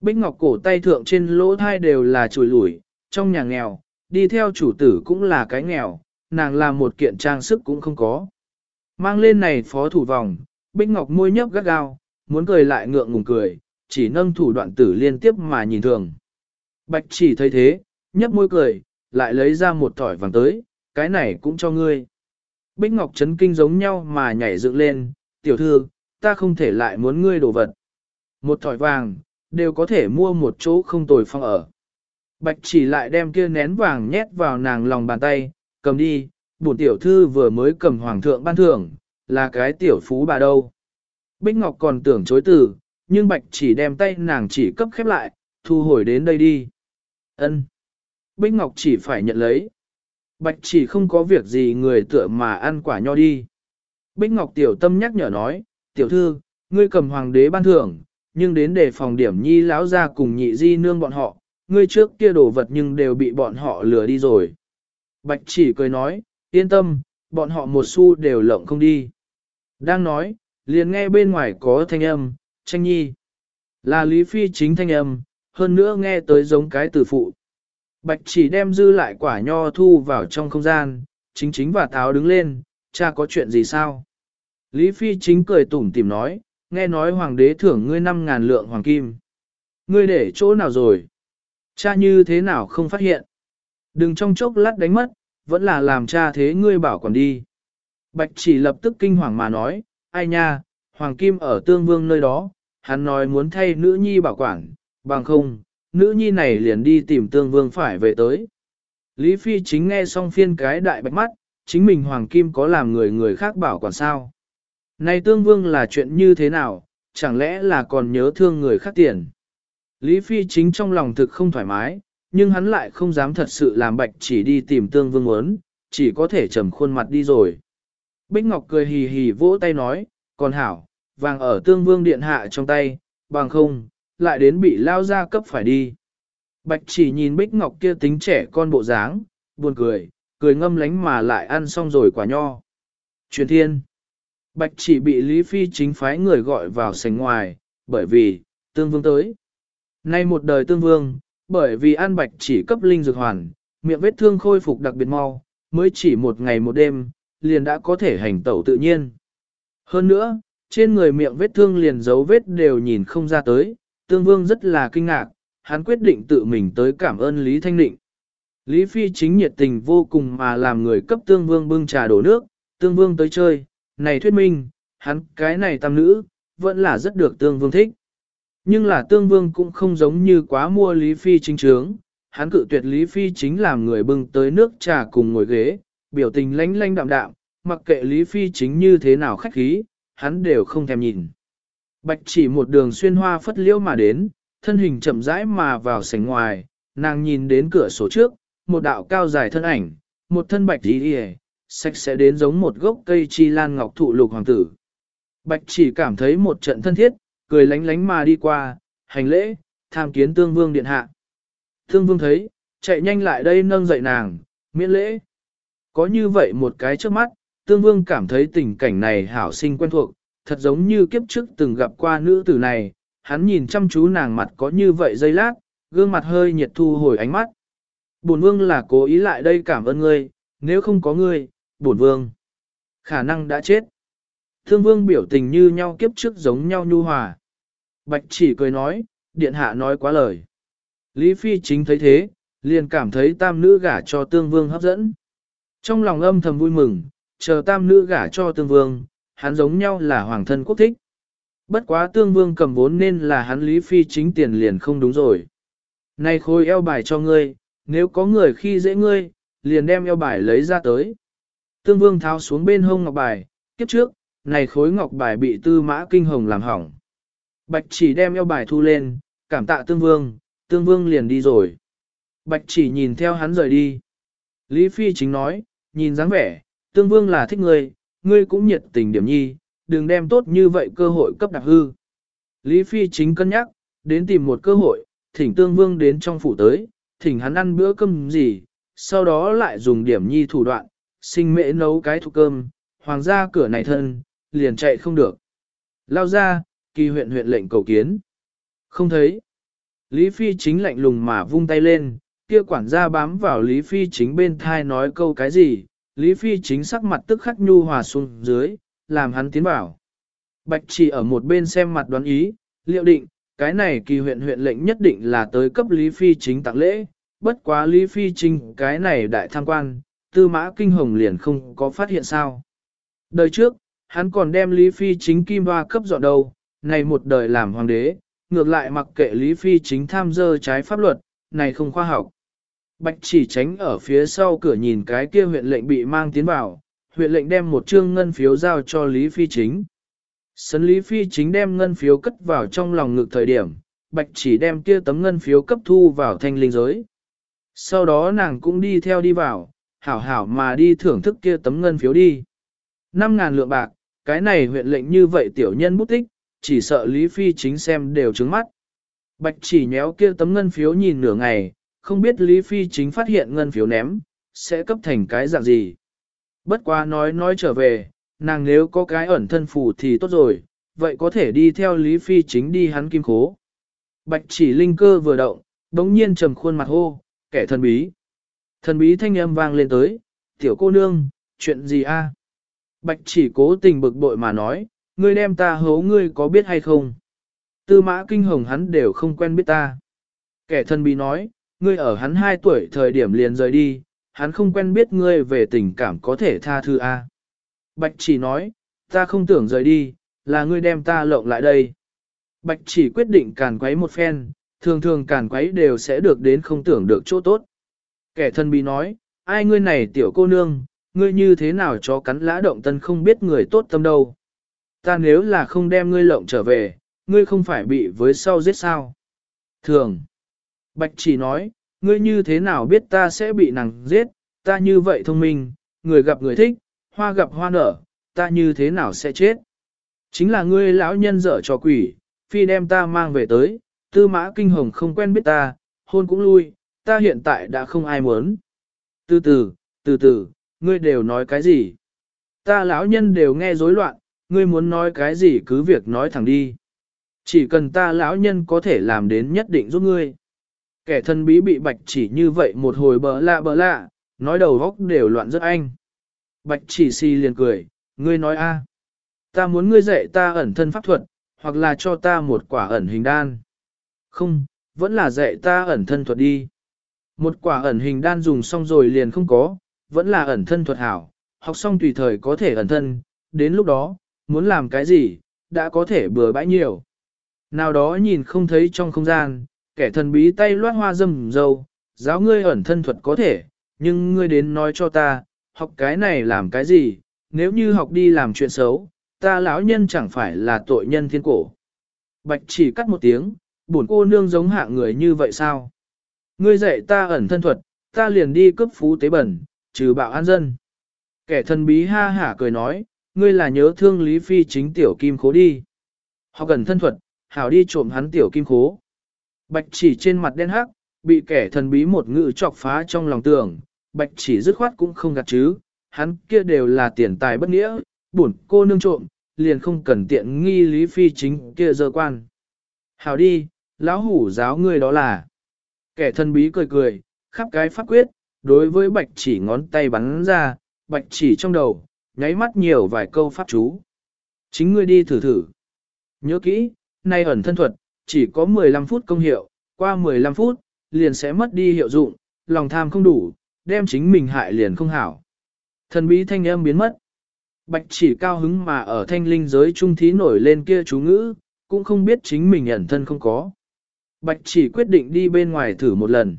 Bích Ngọc cổ tay thượng trên lỗ thai đều là chùi lủi, trong nhà nghèo, đi theo chủ tử cũng là cái nghèo, nàng làm một kiện trang sức cũng không có. Mang lên này phó thủ vòng, Bích Ngọc môi nhấp gắt gao, muốn cười lại ngượng ngùng cười, chỉ nâng thủ đoạn tử liên tiếp mà nhìn thường. Bạch chỉ thấy thế, nhấp môi cười, lại lấy ra một thỏi vàng tới, cái này cũng cho ngươi. Bích Ngọc chấn kinh giống nhau mà nhảy dựng lên, tiểu thư, ta không thể lại muốn ngươi đồ vật. Một thỏi vàng, đều có thể mua một chỗ không tồi phong ở. Bạch chỉ lại đem kia nén vàng nhét vào nàng lòng bàn tay, cầm đi, bổn tiểu thư vừa mới cầm hoàng thượng ban thưởng, là cái tiểu phú bà đâu. Bích Ngọc còn tưởng chối từ, nhưng bạch chỉ đem tay nàng chỉ cấp khép lại, thu hồi đến đây đi. Ân. Bích Ngọc chỉ phải nhận lấy. Bạch chỉ không có việc gì người tựa mà ăn quả nho đi. Bích Ngọc tiểu tâm nhắc nhở nói, tiểu thư, ngươi cầm hoàng đế ban thưởng, nhưng đến để phòng điểm nhi lão ra cùng nhị di nương bọn họ, ngươi trước kia đổ vật nhưng đều bị bọn họ lừa đi rồi. Bạch chỉ cười nói, yên tâm, bọn họ một xu đều lộng không đi. Đang nói, liền nghe bên ngoài có thanh âm, tranh nhi. Là Lý Phi chính thanh âm, hơn nữa nghe tới giống cái tử phụ. Bạch chỉ đem dư lại quả nho thu vào trong không gian, chính chính và táo đứng lên, cha có chuyện gì sao? Lý Phi chính cười tủm tìm nói, nghe nói hoàng đế thưởng ngươi 5.000 lượng hoàng kim. Ngươi để chỗ nào rồi? Cha như thế nào không phát hiện? Đừng trong chốc lát đánh mất, vẫn là làm cha thế ngươi bảo còn đi. Bạch chỉ lập tức kinh hoàng mà nói, ai nha, hoàng kim ở tương vương nơi đó, hắn nói muốn thay nữ nhi bảo quản, bằng không, nữ nhi này liền đi tìm tương vương phải về tới. Lý Phi chính nghe xong phiên cái đại bạch mắt, chính mình hoàng kim có làm người người khác bảo quản sao. Này tương vương là chuyện như thế nào, chẳng lẽ là còn nhớ thương người khác tiền. Lý Phi chính trong lòng thực không thoải mái, nhưng hắn lại không dám thật sự làm bạch chỉ đi tìm tương vương muốn, chỉ có thể trầm khuôn mặt đi rồi. Bích Ngọc cười hì hì vỗ tay nói, còn hảo, vàng ở tương vương điện hạ trong tay, bằng không, lại đến bị lao ra cấp phải đi. Bạch chỉ nhìn Bích Ngọc kia tính trẻ con bộ dáng, buồn cười, cười ngâm lánh mà lại ăn xong rồi quả nho. Truyền thiên. Bạch chỉ bị Lý Phi chính phái người gọi vào sảnh ngoài, bởi vì, tương vương tới. Nay một đời tương vương, bởi vì ăn bạch chỉ cấp linh dược hoàn, miệng vết thương khôi phục đặc biệt mau, mới chỉ một ngày một đêm, liền đã có thể hành tẩu tự nhiên. Hơn nữa, trên người miệng vết thương liền dấu vết đều nhìn không ra tới, tương vương rất là kinh ngạc, hắn quyết định tự mình tới cảm ơn Lý Thanh Định. Lý Phi chính nhiệt tình vô cùng mà làm người cấp tương vương bưng trà đổ nước, tương vương tới chơi, này thuyết minh, hắn cái này tam nữ, vẫn là rất được tương vương thích. Nhưng là tương vương cũng không giống như quá mua Lý Phi chính trướng, hắn cự tuyệt Lý Phi chính làm người bưng tới nước trà cùng ngồi ghế, biểu tình lánh lánh đạm đạm, mặc kệ Lý Phi chính như thế nào khách khí, hắn đều không thèm nhìn. Bạch chỉ một đường xuyên hoa phất liễu mà đến, thân hình chậm rãi mà vào sảnh ngoài, nàng nhìn đến cửa sổ trước, một đạo cao dài thân ảnh, một thân bạch đi đi sạch sẽ đến giống một gốc cây chi lan ngọc thụ lục hoàng tử. Bạch chỉ cảm thấy một trận thân thiết, cười lánh lánh mà đi qua, hành lễ, tham kiến tương vương điện hạ. Tương vương thấy, chạy nhanh lại đây nâng dậy nàng, miễn lễ. Có như vậy một cái trước mắt, tương vương cảm thấy tình cảnh này hảo sinh quen thuộc, thật giống như kiếp trước từng gặp qua nữ tử này, hắn nhìn chăm chú nàng mặt có như vậy giây lát, gương mặt hơi nhiệt thu hồi ánh mắt. Bổn vương là cố ý lại đây cảm ơn ngươi, nếu không có ngươi, bổn vương khả năng đã chết. Thương vương biểu tình như nhau kiếp trước giống nhau nhu hòa. Bạch chỉ cười nói, điện hạ nói quá lời. Lý Phi chính thấy thế, liền cảm thấy tam nữ gả cho tương vương hấp dẫn. Trong lòng âm thầm vui mừng, chờ tam nữ gả cho tương vương, hắn giống nhau là hoàng thân quốc thích. Bất quá tương vương cầm vốn nên là hắn Lý Phi chính tiền liền không đúng rồi. Này khôi eo bài cho ngươi, nếu có người khi dễ ngươi, liền đem eo bài lấy ra tới. Tương vương tháo xuống bên hông ngọc bài, kiếp trước, này khối ngọc bài bị tư mã kinh hồng làm hỏng. Bạch chỉ đem eo bài thu lên, cảm tạ tương vương, tương vương liền đi rồi. Bạch chỉ nhìn theo hắn rời đi. Lý Phi chính nói, nhìn dáng vẻ, tương vương là thích ngươi, ngươi cũng nhiệt tình điểm nhi, đừng đem tốt như vậy cơ hội cấp đặc hư. Lý Phi chính cân nhắc, đến tìm một cơ hội, thỉnh tương vương đến trong phủ tới, thỉnh hắn ăn bữa cơm gì, sau đó lại dùng điểm nhi thủ đoạn, sinh mễ nấu cái thục cơm, hoàng gia cửa này thân, liền chạy không được. Lao ra, kỳ huyện huyện lệnh cầu kiến. Không thấy. Lý Phi chính lạnh lùng mà vung tay lên, kia quản gia bám vào Lý Phi chính bên thai nói câu cái gì, Lý Phi chính sắc mặt tức khắc nhu hòa xuống dưới, làm hắn tiến bảo, Bạch chỉ ở một bên xem mặt đoán ý, liệu định, cái này kỳ huyện huyện lệnh nhất định là tới cấp Lý Phi chính tặng lễ, bất quá Lý Phi chính cái này đại tham quan, tư mã kinh hồng liền không có phát hiện sao. Đời trước, hắn còn đem Lý Phi chính kim hoa cấp dọn đầu, này một đời làm hoàng đế, ngược lại mặc kệ Lý Phi chính tham dơ trái pháp luật, này không khoa học. Bạch chỉ tránh ở phía sau cửa nhìn cái kia huyện lệnh bị mang tiến vào, huyện lệnh đem một trương ngân phiếu giao cho Lý Phi chính. Sấn Lý Phi chính đem ngân phiếu cất vào trong lòng ngực thời điểm, Bạch chỉ đem kia tấm ngân phiếu cấp thu vào thanh linh giới. Sau đó nàng cũng đi theo đi vào, hảo hảo mà đi thưởng thức kia tấm ngân phiếu đi. 5.000 lượng bạc, cái này huyện lệnh như vậy tiểu nhân bút tích, chỉ sợ Lý Phi chính xem đều trứng mắt. Bạch chỉ nhéo kia tấm ngân phiếu nhìn nửa ngày, không biết Lý Phi chính phát hiện ngân phiếu ném, sẽ cấp thành cái dạng gì. Bất quá nói nói trở về, nàng nếu có cái ẩn thân phù thì tốt rồi, vậy có thể đi theo Lý Phi chính đi hắn kim khố. Bạch chỉ linh cơ vừa động, đống nhiên trầm khuôn mặt hô, kẻ thần bí. Thần bí thanh âm vang lên tới, tiểu cô nương, chuyện gì a? Bạch chỉ cố tình bực bội mà nói, ngươi đem ta hấu ngươi có biết hay không? Tư mã kinh hồng hắn đều không quen biết ta. Kẻ thân bí nói, ngươi ở hắn 2 tuổi thời điểm liền rời đi, hắn không quen biết ngươi về tình cảm có thể tha thứ a. Bạch chỉ nói, ta không tưởng rời đi, là ngươi đem ta lộng lại đây. Bạch chỉ quyết định càn quấy một phen, thường thường càn quấy đều sẽ được đến không tưởng được chỗ tốt. Kẻ thân bí nói, ai ngươi này tiểu cô nương, ngươi như thế nào cho cắn lã động tân không biết người tốt tâm đâu. Ta nếu là không đem ngươi lộng trở về, ngươi không phải bị với sau giết sao. Thường. Bạch chỉ nói, ngươi như thế nào biết ta sẽ bị nàng giết, ta như vậy thông minh, người gặp người thích, hoa gặp hoa nở, ta như thế nào sẽ chết. Chính là ngươi lão nhân dở trò quỷ, phi đem ta mang về tới, tư mã kinh hồng không quen biết ta, hôn cũng lui, ta hiện tại đã không ai muốn. Từ từ, từ từ, ngươi đều nói cái gì? Ta lão nhân đều nghe rối loạn, ngươi muốn nói cái gì cứ việc nói thẳng đi. Chỉ cần ta lão nhân có thể làm đến nhất định giúp ngươi. Kẻ thân bí bị bạch chỉ như vậy một hồi bờ lạ bờ lạ, nói đầu góc đều loạn rất anh. Bạch chỉ si liền cười, ngươi nói a, Ta muốn ngươi dạy ta ẩn thân pháp thuật, hoặc là cho ta một quả ẩn hình đan. Không, vẫn là dạy ta ẩn thân thuật đi. Một quả ẩn hình đan dùng xong rồi liền không có, vẫn là ẩn thân thuật hảo, học xong tùy thời có thể ẩn thân, đến lúc đó, muốn làm cái gì, đã có thể bừa bãi nhiều. Nào đó nhìn không thấy trong không gian, kẻ thần bí tay loát hoa dâm dâu, giáo ngươi ẩn thân thuật có thể, nhưng ngươi đến nói cho ta, học cái này làm cái gì, nếu như học đi làm chuyện xấu, ta lão nhân chẳng phải là tội nhân thiên cổ. Bạch chỉ cắt một tiếng, bổn cô nương giống hạ người như vậy sao? Ngươi dạy ta ẩn thân thuật, ta liền đi cướp phú tế bẩn, trừ bạo an dân. Kẻ thần bí ha hả cười nói, ngươi là nhớ thương Lý Phi chính tiểu kim khố đi. Họ cần thân thuật, hảo đi trộm hắn tiểu kim khố. Bạch chỉ trên mặt đen hắc, bị kẻ thần bí một ngự chọc phá trong lòng tưởng, bạch chỉ dứt khoát cũng không gạt chứ, hắn kia đều là tiền tài bất nghĩa, bổn cô nương trộm, liền không cần tiện nghi Lý Phi chính kia dơ quan. Hảo đi, lão hủ giáo ngươi đó là. Kẻ thần bí cười cười, khắp cái pháp quyết, đối với bạch chỉ ngón tay bắn ra, bạch chỉ trong đầu, nháy mắt nhiều vài câu pháp chú. Chính ngươi đi thử thử. Nhớ kỹ, nay ẩn thân thuật, chỉ có 15 phút công hiệu, qua 15 phút, liền sẽ mất đi hiệu dụng, lòng tham không đủ, đem chính mình hại liền không hảo. Thần bí thanh âm biến mất. Bạch chỉ cao hứng mà ở thanh linh giới trung thí nổi lên kia chú ngữ, cũng không biết chính mình ẩn thân không có. Bạch chỉ quyết định đi bên ngoài thử một lần.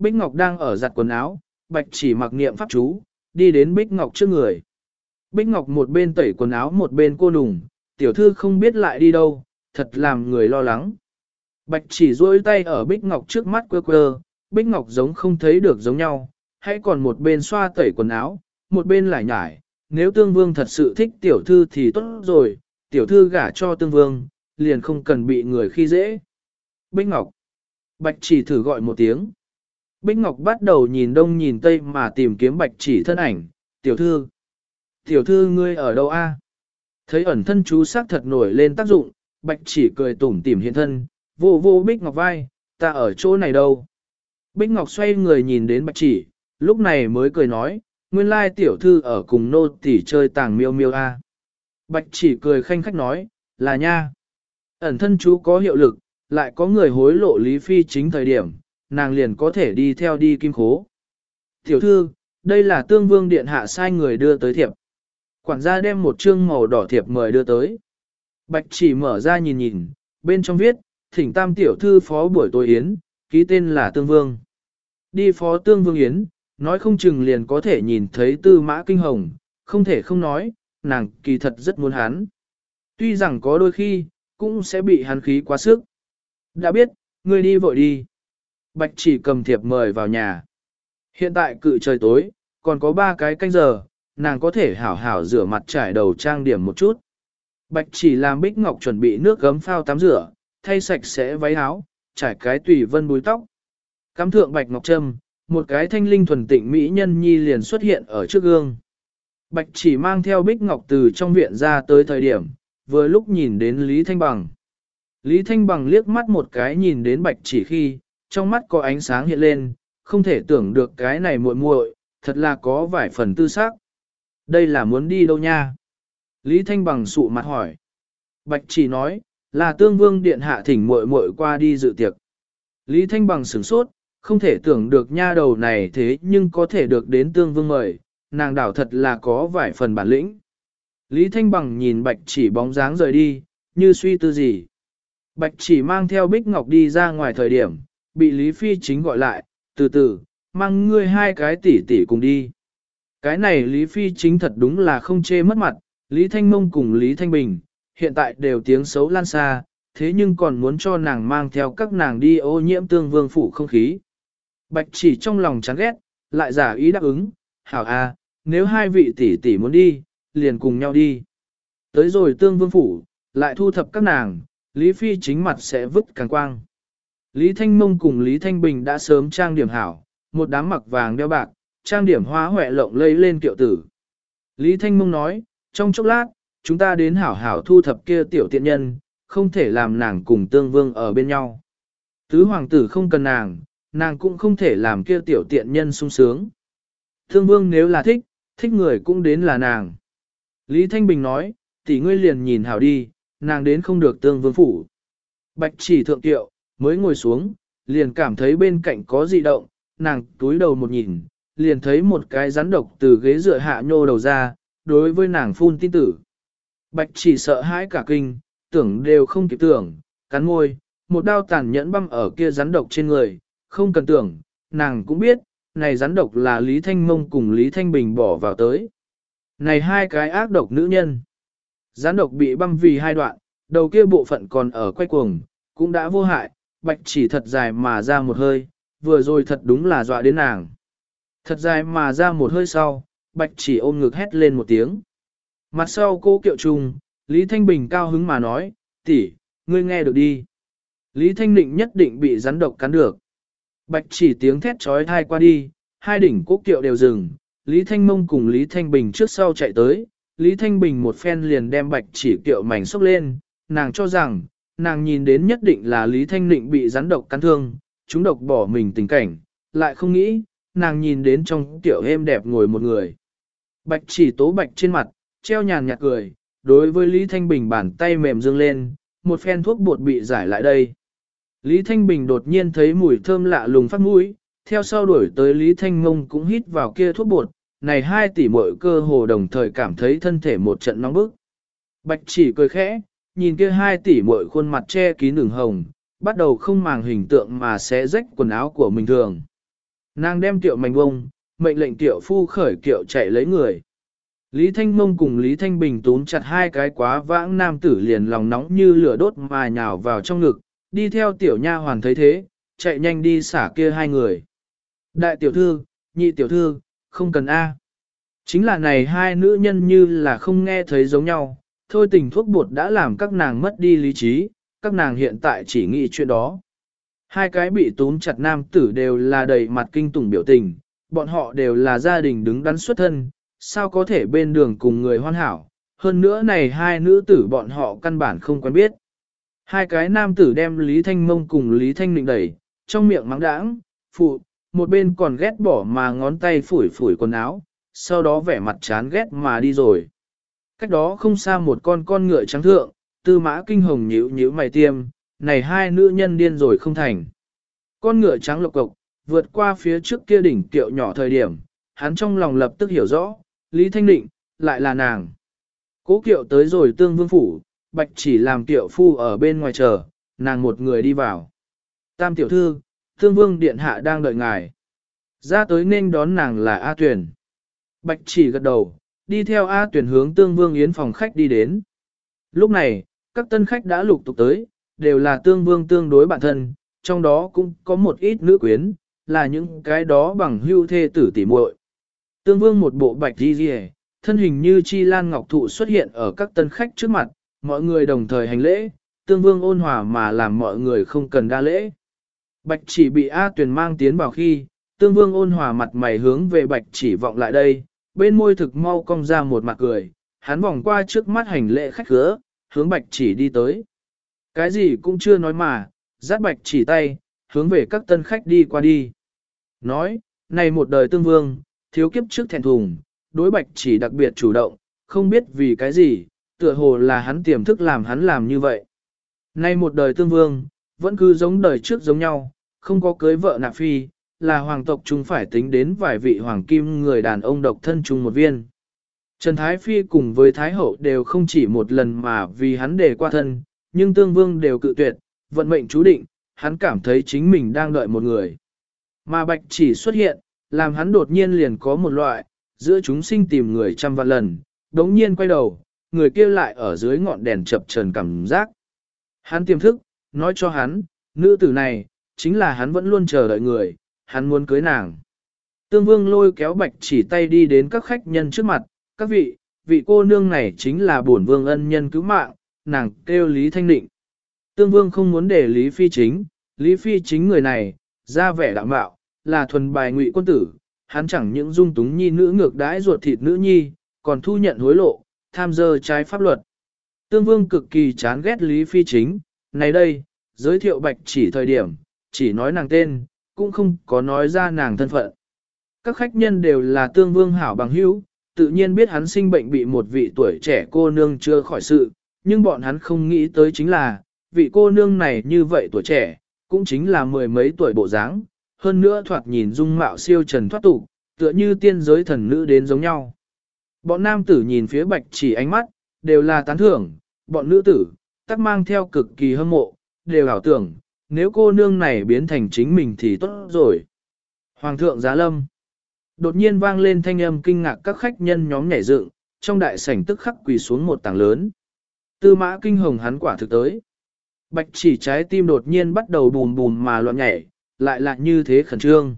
Bích Ngọc đang ở giặt quần áo, Bạch chỉ mặc niệm pháp chú, đi đến Bích Ngọc trước người. Bích Ngọc một bên tẩy quần áo một bên cô nùng, tiểu thư không biết lại đi đâu, thật làm người lo lắng. Bạch chỉ duỗi tay ở Bích Ngọc trước mắt quơ quơ, Bích Ngọc giống không thấy được giống nhau, hãy còn một bên xoa tẩy quần áo, một bên lại nhải, nếu tương vương thật sự thích tiểu thư thì tốt rồi, tiểu thư gả cho tương vương, liền không cần bị người khi dễ. Bích Ngọc. Bạch chỉ thử gọi một tiếng. Bích Ngọc bắt đầu nhìn đông nhìn tây mà tìm kiếm bạch chỉ thân ảnh, tiểu thư. Tiểu thư ngươi ở đâu a? Thấy ẩn thân chú sắc thật nổi lên tác dụng, bạch chỉ cười tủm tỉm hiện thân, vô vô Bích Ngọc vai, ta ở chỗ này đâu. Bích Ngọc xoay người nhìn đến bạch chỉ, lúc này mới cười nói, nguyên lai tiểu thư ở cùng nô tỷ chơi tàng miêu miêu a. Bạch chỉ cười khanh khách nói, là nha. Ẩn thân chú có hiệu lực, lại có người hối lộ Lý Phi chính thời điểm, nàng liền có thể đi theo đi kim khố. Tiểu thư, đây là tương vương điện hạ sai người đưa tới thiệp. Quản gia đem một chương màu đỏ thiệp mời đưa tới. Bạch chỉ mở ra nhìn nhìn, bên trong viết, thỉnh tam tiểu thư phó buổi tối yến, ký tên là tương vương. Đi phó tương vương yến, nói không chừng liền có thể nhìn thấy tư mã kinh hồng, không thể không nói, nàng kỳ thật rất muốn hắn. Tuy rằng có đôi khi, cũng sẽ bị hắn khí quá sức. Đã biết, ngươi đi vội đi. Bạch chỉ cầm thiệp mời vào nhà. Hiện tại cự trời tối, còn có ba cái canh giờ, nàng có thể hảo hảo rửa mặt trải đầu trang điểm một chút. Bạch chỉ làm Bích Ngọc chuẩn bị nước gấm phao tắm rửa, thay sạch sẽ váy áo, trải cái tùy vân búi tóc. Cắm thượng Bạch Ngọc Trâm, một cái thanh linh thuần tịnh mỹ nhân nhi liền xuất hiện ở trước gương. Bạch chỉ mang theo Bích Ngọc từ trong viện ra tới thời điểm, vừa lúc nhìn đến Lý Thanh Bằng. Lý Thanh Bằng liếc mắt một cái nhìn đến Bạch chỉ khi, trong mắt có ánh sáng hiện lên, không thể tưởng được cái này muội muội, thật là có vài phần tư xác. Đây là muốn đi đâu nha? Lý Thanh Bằng sụ mặt hỏi. Bạch chỉ nói, là tương vương điện hạ thỉnh muội muội qua đi dự tiệc. Lý Thanh Bằng sửng sốt, không thể tưởng được nha đầu này thế nhưng có thể được đến tương vương mời, nàng đảo thật là có vài phần bản lĩnh. Lý Thanh Bằng nhìn bạch chỉ bóng dáng rời đi, như suy tư gì. Bạch chỉ mang theo Bích Ngọc đi ra ngoài thời điểm, bị Lý Phi chính gọi lại, từ từ, mang ngươi hai cái tỷ tỷ cùng đi. Cái này Lý Phi chính thật đúng là không chê mất mặt, Lý Thanh Mông cùng Lý Thanh Bình, hiện tại đều tiếng xấu lan xa, thế nhưng còn muốn cho nàng mang theo các nàng đi ô nhiễm tương vương phủ không khí. Bạch chỉ trong lòng chán ghét, lại giả ý đáp ứng, hảo a, nếu hai vị tỷ tỷ muốn đi, liền cùng nhau đi. Tới rồi tương vương phủ, lại thu thập các nàng, Lý Phi chính mặt sẽ vứt càng quang. Lý Thanh Mông cùng Lý Thanh Bình đã sớm trang điểm hảo, một đám mặc vàng đeo bạc, trang điểm hóa hoẹ lộng lây lên kiệu tử. Lý Thanh Mông nói, trong chốc lát, chúng ta đến hảo hảo thu thập kia tiểu tiện nhân, không thể làm nàng cùng tương vương ở bên nhau. Tứ hoàng tử không cần nàng, nàng cũng không thể làm kia tiểu tiện nhân sung sướng. Tương vương nếu là thích, thích người cũng đến là nàng. Lý Thanh Bình nói, tỷ ngươi liền nhìn hảo đi, nàng đến không được tương vương phủ. Bạch chỉ thượng tiệu, mới ngồi xuống, liền cảm thấy bên cạnh có dị động, nàng túi đầu một nhìn, liền thấy một cái rắn độc từ ghế dựa hạ nhô đầu ra, đối với nàng phun tin tử. Bạch chỉ sợ hãi cả kinh, tưởng đều không kịp tưởng, cắn môi, một đao tàn nhẫn băm ở kia rắn độc trên người, không cần tưởng, nàng cũng biết, này rắn độc là Lý Thanh Mông cùng Lý Thanh Bình bỏ vào tới. Này hai cái ác độc nữ nhân. Rắn độc bị băm vì hai đoạn, đầu kia bộ phận còn ở quay cuồng, cũng đã vô hại, bạch chỉ thật dài mà ra một hơi, vừa rồi thật đúng là dọa đến nàng. Thật dài mà ra một hơi sau, bạch chỉ ôm ngực hét lên một tiếng. Mặt sau cô kiệu trùng, Lý Thanh Bình cao hứng mà nói, tỷ, ngươi nghe được đi. Lý Thanh Định nhất định bị rắn độc cắn được. Bạch chỉ tiếng thét trói thai qua đi, hai đỉnh cố kiệu đều dừng, Lý Thanh Mông cùng Lý Thanh Bình trước sau chạy tới, Lý Thanh Bình một phen liền đem bạch chỉ kiệu mảnh xốc lên, nàng cho rằng, nàng nhìn đến nhất định là Lý Thanh Ninh bị rắn độc cắn thương, chúng độc bỏ mình tình cảnh, lại không nghĩ, nàng nhìn đến trong tiểu êm đẹp ngồi một người. Bạch chỉ tố bạch trên mặt, treo nhàn nhạt cười, đối với Lý Thanh Bình bàn tay mềm dương lên, một phen thuốc bột bị giải lại đây. Lý Thanh Bình đột nhiên thấy mùi thơm lạ lùng phát mũi, theo sau đuổi tới Lý Thanh Ngông cũng hít vào kia thuốc bột, này hai tỷ muội cơ hồ đồng thời cảm thấy thân thể một trận nóng bức. Bạch chỉ cười khẽ, nhìn kia hai tỷ muội khuôn mặt che kín đường hồng, bắt đầu không màng hình tượng mà sẽ rách quần áo của mình thường. Nàng đem tiệu mảnh bông, mệnh lệnh tiệu phu khởi kiệu chạy lấy người. Lý Thanh Mông cùng Lý Thanh Bình túm chặt hai cái quá vãng nam tử liền lòng nóng như lửa đốt mà nhào vào trong ngực, đi theo tiểu nha hoàn thấy thế, chạy nhanh đi xả kia hai người. Đại tiểu thư, nhị tiểu thư, không cần A. Chính là này hai nữ nhân như là không nghe thấy giống nhau, thôi tình thuốc bột đã làm các nàng mất đi lý trí, các nàng hiện tại chỉ nghĩ chuyện đó. Hai cái bị túm chặt nam tử đều là đầy mặt kinh tủng biểu tình, bọn họ đều là gia đình đứng đắn xuất thân, sao có thể bên đường cùng người hoàn hảo, hơn nữa này hai nữ tử bọn họ căn bản không quen biết. Hai cái nam tử đem Lý Thanh Mông cùng Lý Thanh Định đẩy, trong miệng mắng đãng, phụ, một bên còn ghét bỏ mà ngón tay phủi phủi quần áo, sau đó vẻ mặt chán ghét mà đi rồi. Cách đó không xa một con con ngựa trắng thượng, tư mã kinh hồng nhíu nhíu mày tiêm, này hai nữ nhân điên rồi không thành. Con ngựa trắng lộc cộc, vượt qua phía trước kia đỉnh tiệu nhỏ thời điểm, hắn trong lòng lập tức hiểu rõ, Lý Thanh Định, lại là nàng. Cố kiệu tới rồi tương vương phủ, bạch chỉ làm tiệu phu ở bên ngoài chờ, nàng một người đi vào. Tam tiểu thư, tương vương điện hạ đang đợi ngài. Ra tới nên đón nàng là A tuyền Bạch chỉ gật đầu, đi theo A Tuyển hướng tương vương yến phòng khách đi đến. Lúc này, các tân khách đã lục tục tới, đều là tương vương tương đối bản thân, trong đó cũng có một ít nữ quyến, là những cái đó bằng hưu thê tử tỉ muội. Tương vương một bộ bạch đi rìa, thân hình như chi lan ngọc thụ xuất hiện ở các tân khách trước mặt, mọi người đồng thời hành lễ, tương vương ôn hòa mà làm mọi người không cần đa lễ. Bạch chỉ bị A tuyển mang tiến vào khi, tương vương ôn hòa mặt mày hướng về bạch chỉ vọng lại đây, bên môi thực mau cong ra một mặt cười, hắn vòng qua trước mắt hành lễ khách khứa, hướng bạch chỉ đi tới. Cái gì cũng chưa nói mà, dắt bạch chỉ tay, hướng về các tân khách đi qua đi. Nói, này một đời tương vương, thiếu kiếp trước thẹn thùng, đối bạch chỉ đặc biệt chủ động, không biết vì cái gì, tựa hồ là hắn tiềm thức làm hắn làm như vậy. Nay một đời tương vương, vẫn cứ giống đời trước giống nhau, không có cưới vợ nạp phi, là hoàng tộc chúng phải tính đến vài vị hoàng kim người đàn ông độc thân chung một viên. Trần Thái Phi cùng với Thái Hậu đều không chỉ một lần mà vì hắn để qua thân, nhưng tương vương đều cự tuyệt, vận mệnh chú định, hắn cảm thấy chính mình đang đợi một người. Mà bạch chỉ xuất hiện, làm hắn đột nhiên liền có một loại, giữa chúng sinh tìm người trăm vạn lần, đống nhiên quay đầu, người kia lại ở dưới ngọn đèn chập trần cảm giác. Hắn tiềm thức, nói cho hắn, nữ tử này, chính là hắn vẫn luôn chờ đợi người, hắn muốn cưới nàng. Tương vương lôi kéo bạch chỉ tay đi đến các khách nhân trước mặt, các vị, vị cô nương này chính là bổn vương ân nhân cứu mạng, nàng kêu Lý Thanh Định. Tương vương không muốn để Lý Phi chính, Lý Phi chính người này, ra vẻ đạm bạo, là thuần bài ngụy quân tử, hắn chẳng những dung túng nhi nữ ngược đãi ruột thịt nữ nhi, còn thu nhận hối lộ, tham dơ trái pháp luật. Tương vương cực kỳ chán ghét Lý Phi chính, này đây, giới thiệu bạch chỉ thời điểm, chỉ nói nàng tên, cũng không có nói ra nàng thân phận. Các khách nhân đều là tương vương hảo bằng hữu, tự nhiên biết hắn sinh bệnh bị một vị tuổi trẻ cô nương chưa khỏi sự, nhưng bọn hắn không nghĩ tới chính là, vị cô nương này như vậy tuổi trẻ, cũng chính là mười mấy tuổi bộ dáng, hơn nữa thoạt nhìn dung mạo siêu trần thoát tục, tựa như tiên giới thần nữ đến giống nhau. Bọn nam tử nhìn phía bạch chỉ ánh mắt, đều là tán thưởng, bọn nữ tử, tắc mang theo cực kỳ hâm mộ, đều ảo tưởng, nếu cô nương này biến thành chính mình thì tốt rồi. Hoàng thượng giá lâm. Đột nhiên vang lên thanh âm kinh ngạc các khách nhân nhóm nhảy dựng, trong đại sảnh tức khắc quỳ xuống một tảng lớn. Tư mã kinh hồng hắn quả thực tới. Bạch chỉ trái tim đột nhiên bắt đầu bùm bùm mà loạn nhảy, lại lại như thế khẩn trương.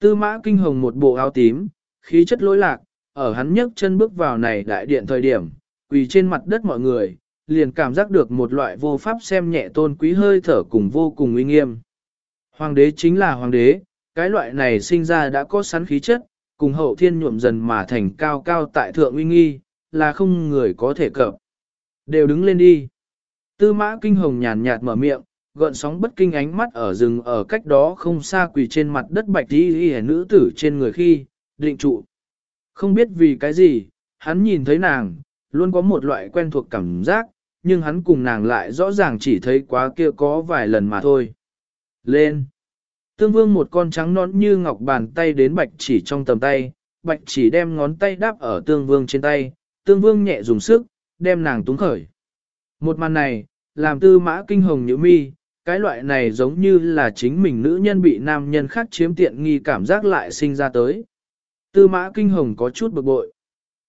Tư mã kinh hồng một bộ áo tím, khí chất lối lạc, ở hắn nhấc chân bước vào này đại điện thời điểm, quỳ trên mặt đất mọi người, liền cảm giác được một loại vô pháp xem nhẹ tôn quý hơi thở cùng vô cùng uy nghiêm. Hoàng đế chính là hoàng đế, cái loại này sinh ra đã có sẵn khí chất, cùng hậu thiên nhuộm dần mà thành cao cao tại thượng uy nghi, là không người có thể cập. Đều đứng lên đi. Tư mã kinh hồng nhàn nhạt mở miệng, gợn sóng bất kinh ánh mắt ở rừng ở cách đó không xa quỳ trên mặt đất bạch đi hề nữ tử trên người khi, định trụ. Không biết vì cái gì, hắn nhìn thấy nàng, luôn có một loại quen thuộc cảm giác, nhưng hắn cùng nàng lại rõ ràng chỉ thấy quá kia có vài lần mà thôi. Lên! Tương vương một con trắng nón như ngọc bàn tay đến bạch chỉ trong tầm tay, bạch chỉ đem ngón tay đáp ở tương vương trên tay, tương vương nhẹ dùng sức, đem nàng túng khởi. Một màn này, làm tư mã kinh hồng nhữ mi, cái loại này giống như là chính mình nữ nhân bị nam nhân khác chiếm tiện nghi cảm giác lại sinh ra tới. Tư mã kinh hồng có chút bực bội.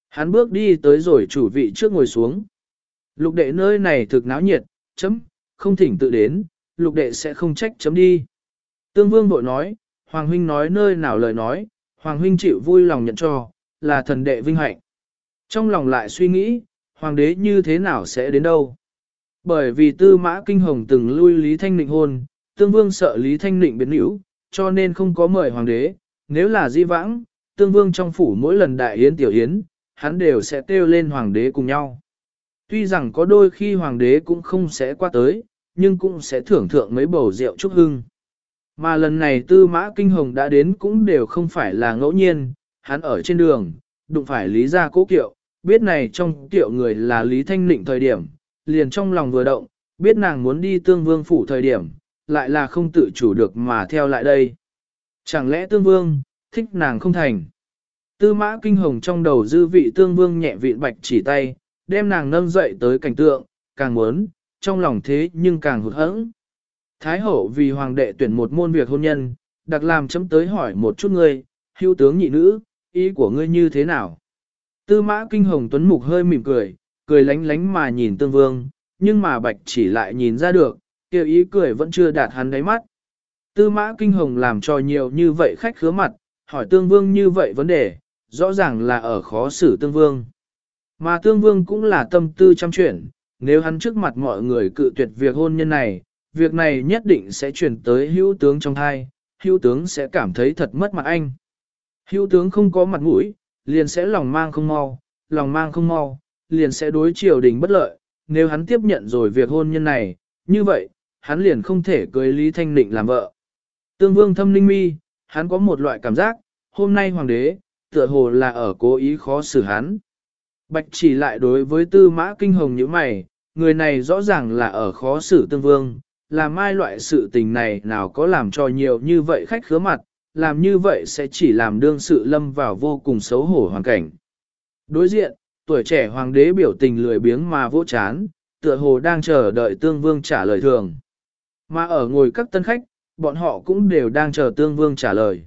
Hắn bước đi tới rồi chủ vị trước ngồi xuống. Lục đệ nơi này thực náo nhiệt, chấm, không thỉnh tự đến, lục đệ sẽ không trách chấm đi. Tương vương bội nói, Hoàng huynh nói nơi nào lời nói, Hoàng huynh chịu vui lòng nhận cho, là thần đệ vinh hạnh. Trong lòng lại suy nghĩ, hoàng đế như thế nào sẽ đến đâu? Bởi vì tư mã kinh hồng từng lui Lý Thanh Nịnh hôn, tương vương sợ Lý Thanh Nịnh biến hữu, cho nên không có mời hoàng đế, nếu là di vãng, tương vương trong phủ mỗi lần đại yến tiểu yến, hắn đều sẽ kêu lên hoàng đế cùng nhau. Tuy rằng có đôi khi hoàng đế cũng không sẽ qua tới, nhưng cũng sẽ thưởng thượng mấy bầu rượu chúc hưng. Mà lần này tư mã kinh hồng đã đến cũng đều không phải là ngẫu nhiên, hắn ở trên đường, đụng phải lý gia cố kiệu, biết này trong kiệu người là lý thanh nịnh thời điểm, liền trong lòng vừa động, biết nàng muốn đi tương vương phủ thời điểm, lại là không tự chủ được mà theo lại đây. Chẳng lẽ tương vương, thích nàng không thành. Tư mã kinh hồng trong đầu dư vị tương vương nhẹ vịn bạch chỉ tay, đem nàng nâng dậy tới cảnh tượng, càng muốn, trong lòng thế nhưng càng hụt hẫng. Thái hậu vì hoàng đệ tuyển một môn việc hôn nhân, đặc làm chấm tới hỏi một chút ngươi, hưu tướng nhị nữ, ý của ngươi như thế nào? Tư mã kinh hồng tuấn mục hơi mỉm cười, cười lánh lánh mà nhìn tương vương, nhưng mà bạch chỉ lại nhìn ra được, kêu ý cười vẫn chưa đạt hắn đáy mắt. Tư mã kinh hồng làm cho nhiều như vậy khách khứa mặt, hỏi tương vương như vậy vấn đề, rõ ràng là ở khó xử tương vương. Mà tương vương cũng là tâm tư chăm chuyển, nếu hắn trước mặt mọi người cự tuyệt việc hôn nhân này, việc này nhất định sẽ chuyển tới hữu tướng trong thai, hữu tướng sẽ cảm thấy thật mất mặt anh. Hữu tướng không có mặt mũi, liền sẽ lòng mang không mau, lòng mang không mau, liền sẽ đối triều đình bất lợi, nếu hắn tiếp nhận rồi việc hôn nhân này, như vậy, hắn liền không thể cưới Lý Thanh Định làm vợ. Tương vương thâm linh mi, hắn có một loại cảm giác, hôm nay hoàng đế, tựa hồ là ở cố ý khó xử hắn. Bạch chỉ lại đối với tư mã kinh hồng như mày, người này rõ ràng là ở khó xử tương vương, làm ai loại sự tình này nào có làm cho nhiều như vậy khách khứa mặt, làm như vậy sẽ chỉ làm đương sự lâm vào vô cùng xấu hổ hoàn cảnh. Đối diện, tuổi trẻ hoàng đế biểu tình lười biếng mà vô chán, tựa hồ đang chờ đợi tương vương trả lời thường. Mà ở ngồi các tân khách, bọn họ cũng đều đang chờ tương vương trả lời.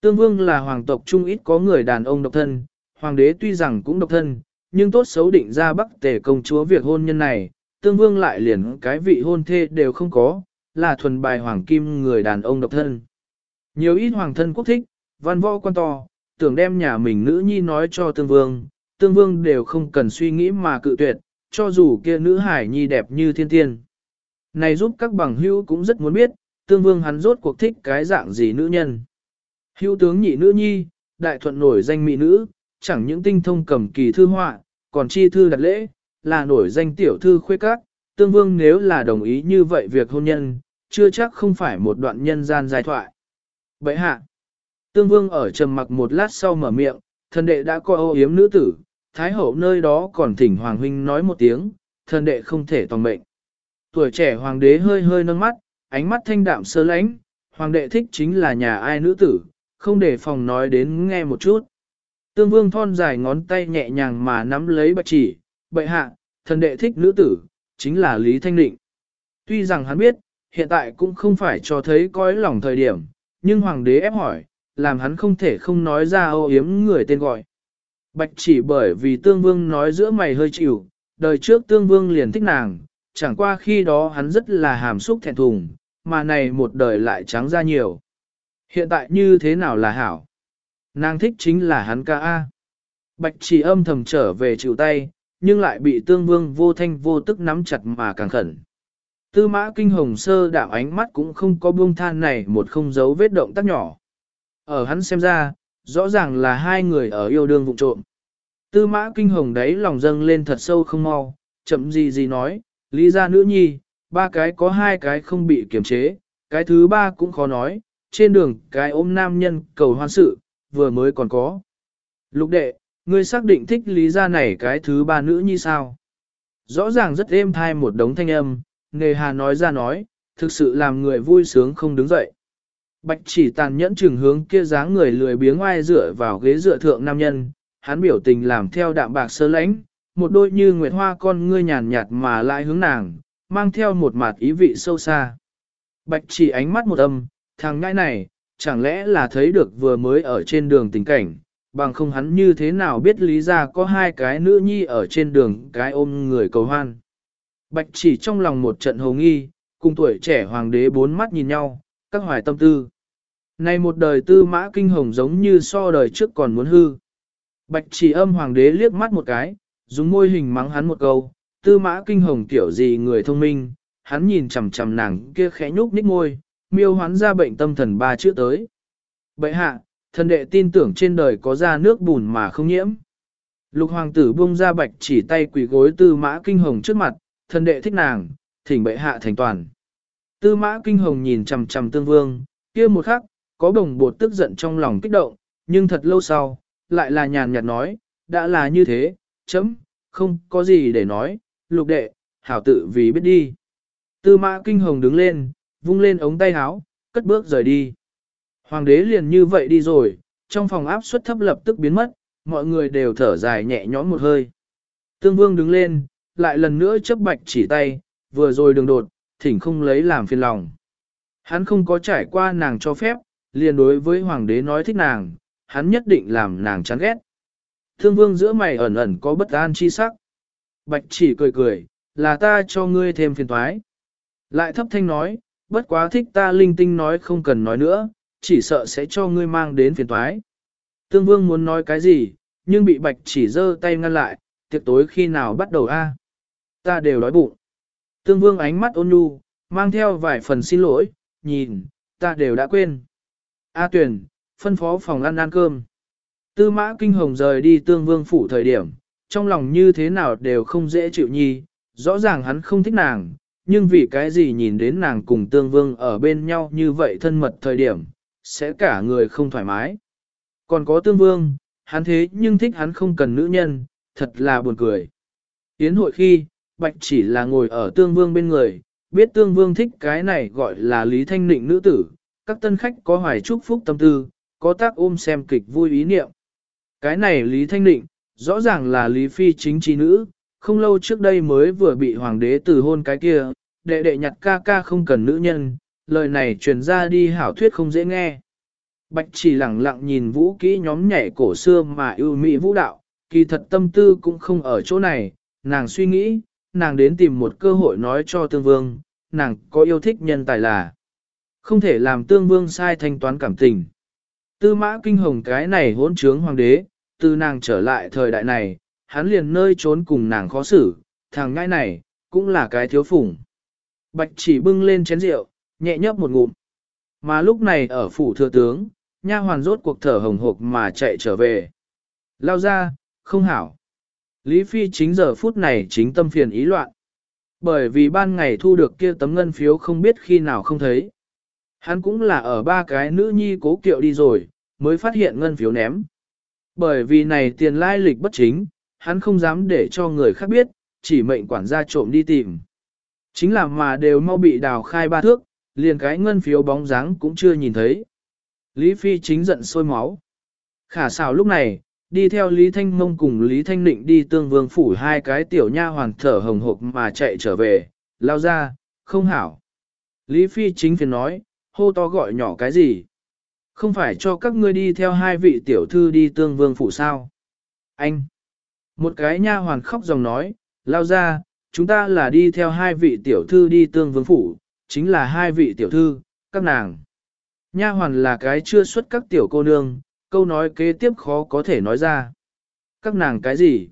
Tương vương là hoàng tộc trung ít có người đàn ông độc thân, hoàng đế tuy rằng cũng độc thân, nhưng tốt xấu định ra bắc tề công chúa việc hôn nhân này, tương vương lại liền cái vị hôn thê đều không có, là thuần bài hoàng kim người đàn ông độc thân. Nhiều ít hoàng thân quốc thích, văn võ quan to, tưởng đem nhà mình nữ nhi nói cho tương vương, tương vương đều không cần suy nghĩ mà cự tuyệt, cho dù kia nữ hải nhi đẹp như thiên tiên. Này giúp các bằng hữu cũng rất muốn biết, tương vương hắn rốt cuộc thích cái dạng gì nữ nhân. Hữu tướng nhị nữ nhi, đại thuận nổi danh mỹ nữ, chẳng những tinh thông cầm kỳ thư họa, còn chi thư đặt lễ, là nổi danh tiểu thư khuê các, tương vương nếu là đồng ý như vậy việc hôn nhân, chưa chắc không phải một đoạn nhân gian dài thoại. Bậy hạ, tương vương ở trầm mặc một lát sau mở miệng, thần đệ đã coi ô yếm nữ tử, thái hậu nơi đó còn thỉnh hoàng huynh nói một tiếng, thần đệ không thể toàn mệnh. Tuổi trẻ hoàng đế hơi hơi nâng mắt, ánh mắt thanh đạm sơ lánh, hoàng đệ thích chính là nhà ai nữ tử, không để phòng nói đến nghe một chút. Tương vương thon dài ngón tay nhẹ nhàng mà nắm lấy bạch chỉ, bệ hạ, thần đệ thích nữ tử, chính là Lý Thanh Định. Tuy rằng hắn biết, hiện tại cũng không phải cho thấy coi lòng thời điểm, nhưng hoàng đế ép hỏi, làm hắn không thể không nói ra ô yếm người tên gọi. Bạch chỉ bởi vì tương vương nói giữa mày hơi chịu, đời trước tương vương liền thích nàng, chẳng qua khi đó hắn rất là hàm xúc thẹn thùng, mà này một đời lại trắng ra nhiều. Hiện tại như thế nào là hảo? Nàng thích chính là hắn ca A. Bạch chỉ âm thầm trở về chịu tay, nhưng lại bị tương vương vô thanh vô tức nắm chặt mà càng khẩn. Tư mã kinh hồng sơ đạo ánh mắt cũng không có buông than này một không dấu vết động tác nhỏ. Ở hắn xem ra, rõ ràng là hai người ở yêu đương vụ trộm. Tư mã kinh hồng đấy lòng dâng lên thật sâu không mau, chậm gì gì nói, lý ra nữ nhi, ba cái có hai cái không bị kiềm chế, cái thứ ba cũng khó nói, trên đường cái ôm nam nhân cầu hoan sự, vừa mới còn có. Lục đệ, ngươi xác định thích lý ra này cái thứ ba nữ như sao? Rõ ràng rất êm thai một đống thanh âm, nề hà nói ra nói, thực sự làm người vui sướng không đứng dậy. Bạch chỉ tàn nhẫn trừng hướng kia dáng người lười biếng ngoài dựa vào ghế dựa thượng nam nhân, hắn biểu tình làm theo đạm bạc sơ lãnh, một đôi như nguyệt hoa con ngươi nhàn nhạt mà lại hướng nàng, mang theo một mặt ý vị sâu xa. Bạch chỉ ánh mắt một âm, thằng ngãi này, chẳng lẽ là thấy được vừa mới ở trên đường tình cảnh, bằng không hắn như thế nào biết lý ra có hai cái nữ nhi ở trên đường cái ôm người cầu hoan. Bạch chỉ trong lòng một trận hồ nghi, cùng tuổi trẻ hoàng đế bốn mắt nhìn nhau, các hoài tâm tư. Này một đời tư mã kinh hồng giống như so đời trước còn muốn hư. Bạch chỉ âm hoàng đế liếc mắt một cái, dùng môi hình mắng hắn một câu, tư mã kinh hồng tiểu gì người thông minh, hắn nhìn chằm chằm nàng kia khẽ nhúc nhích môi, miêu hoán ra bệnh tâm thần ba chữ tới. Bậy hạ, thần đệ tin tưởng trên đời có ra nước bùn mà không nhiễm. Lục hoàng tử buông ra bạch chỉ tay quỳ gối tư mã kinh hồng trước mặt, thần đệ thích nàng, thỉnh bệ hạ thành toàn. Tư mã kinh hồng nhìn chằm chằm tương vương, kia một khắc, có đồng bột tức giận trong lòng kích động, nhưng thật lâu sau, lại là nhàn nhạt nói, đã là như thế, chấm, không có gì để nói, lục đệ, hảo tự vì biết đi. Tư mã kinh hồng đứng lên, vung lên ống tay áo, cất bước rời đi. Hoàng đế liền như vậy đi rồi, trong phòng áp suất thấp lập tức biến mất, mọi người đều thở dài nhẹ nhõm một hơi. Tương vương đứng lên, lại lần nữa chấp bạch chỉ tay, vừa rồi đường đột, thỉnh không lấy làm phiền lòng. Hắn không có trải qua nàng cho phép, liền đối với hoàng đế nói thích nàng, hắn nhất định làm nàng chán ghét. Thương vương giữa mày ẩn ẩn có bất an chi sắc. Bạch chỉ cười cười, là ta cho ngươi thêm phiền thoái. Lại thấp thanh nói, bất quá thích ta linh tinh nói không cần nói nữa, chỉ sợ sẽ cho ngươi mang đến phiền toái. Tương vương muốn nói cái gì, nhưng bị bạch chỉ giơ tay ngăn lại, tiệc tối khi nào bắt đầu a? Ta đều đói bụng. Tương vương ánh mắt ôn nhu, mang theo vài phần xin lỗi, nhìn, ta đều đã quên. A tuyển, phân phó phòng ăn ăn cơm. Tư mã kinh hồng rời đi tương vương phủ thời điểm, trong lòng như thế nào đều không dễ chịu nhi, rõ ràng hắn không thích nàng, nhưng vì cái gì nhìn đến nàng cùng tương vương ở bên nhau như vậy thân mật thời điểm, sẽ cả người không thoải mái. Còn có tương vương, hắn thế nhưng thích hắn không cần nữ nhân, thật là buồn cười. Yến hội khi, Bạch chỉ là ngồi ở tương vương bên người, biết tương vương thích cái này gọi là Lý Thanh Nịnh nữ tử, các tân khách có hoài chúc phúc tâm tư, có tác ôm xem kịch vui ý niệm. Cái này Lý Thanh Nịnh, rõ ràng là Lý Phi chính trí nữ, không lâu trước đây mới vừa bị hoàng đế từ hôn cái kia, đệ đệ nhặt ca ca không cần nữ nhân, lời này truyền ra đi hảo thuyết không dễ nghe. Bạch chỉ lặng lặng nhìn vũ kỹ nhóm nhảy cổ xưa mà yêu mỹ vũ đạo, kỳ thật tâm tư cũng không ở chỗ này, nàng suy nghĩ, nàng đến tìm một cơ hội nói cho tương vương, nàng có yêu thích nhân tài là không thể làm tương vương sai thanh toán cảm tình. Tư mã kinh hồng cái này hỗn trướng hoàng đế, từ nàng trở lại thời đại này, hắn liền nơi trốn cùng nàng khó xử, thằng ngai này, cũng là cái thiếu phủng. Bạch chỉ bưng lên chén rượu, nhẹ nhấp một ngụm. Mà lúc này ở phủ thừa tướng, nha hoàn rốt cuộc thở hồng hộc mà chạy trở về. Lao ra, không hảo. Lý Phi chính giờ phút này chính tâm phiền ý loạn. Bởi vì ban ngày thu được kia tấm ngân phiếu không biết khi nào không thấy. Hắn cũng là ở ba cái nữ nhi cố kiệu đi rồi, mới phát hiện ngân phiếu ném. Bởi vì này tiền lai lịch bất chính, hắn không dám để cho người khác biết, chỉ mệnh quản gia trộm đi tìm. Chính là mà đều mau bị đào khai ba thước, liền cái ngân phiếu bóng dáng cũng chưa nhìn thấy. Lý Phi chính giận sôi máu. Khả xào lúc này, đi theo Lý Thanh Mông cùng Lý Thanh Nịnh đi tương vương phủ hai cái tiểu nha hoàn thở hồng hộc mà chạy trở về, lao ra, không hảo. Lý Phi chính phiền nói, hô to gọi nhỏ cái gì? Không phải cho các ngươi đi theo hai vị tiểu thư đi tương vương phủ sao? Anh! Một cái nha hoàn khóc dòng nói, lao ra, chúng ta là đi theo hai vị tiểu thư đi tương vương phủ, chính là hai vị tiểu thư, các nàng. Nha hoàn là cái chưa xuất các tiểu cô nương, câu nói kế tiếp khó có thể nói ra. Các nàng cái gì?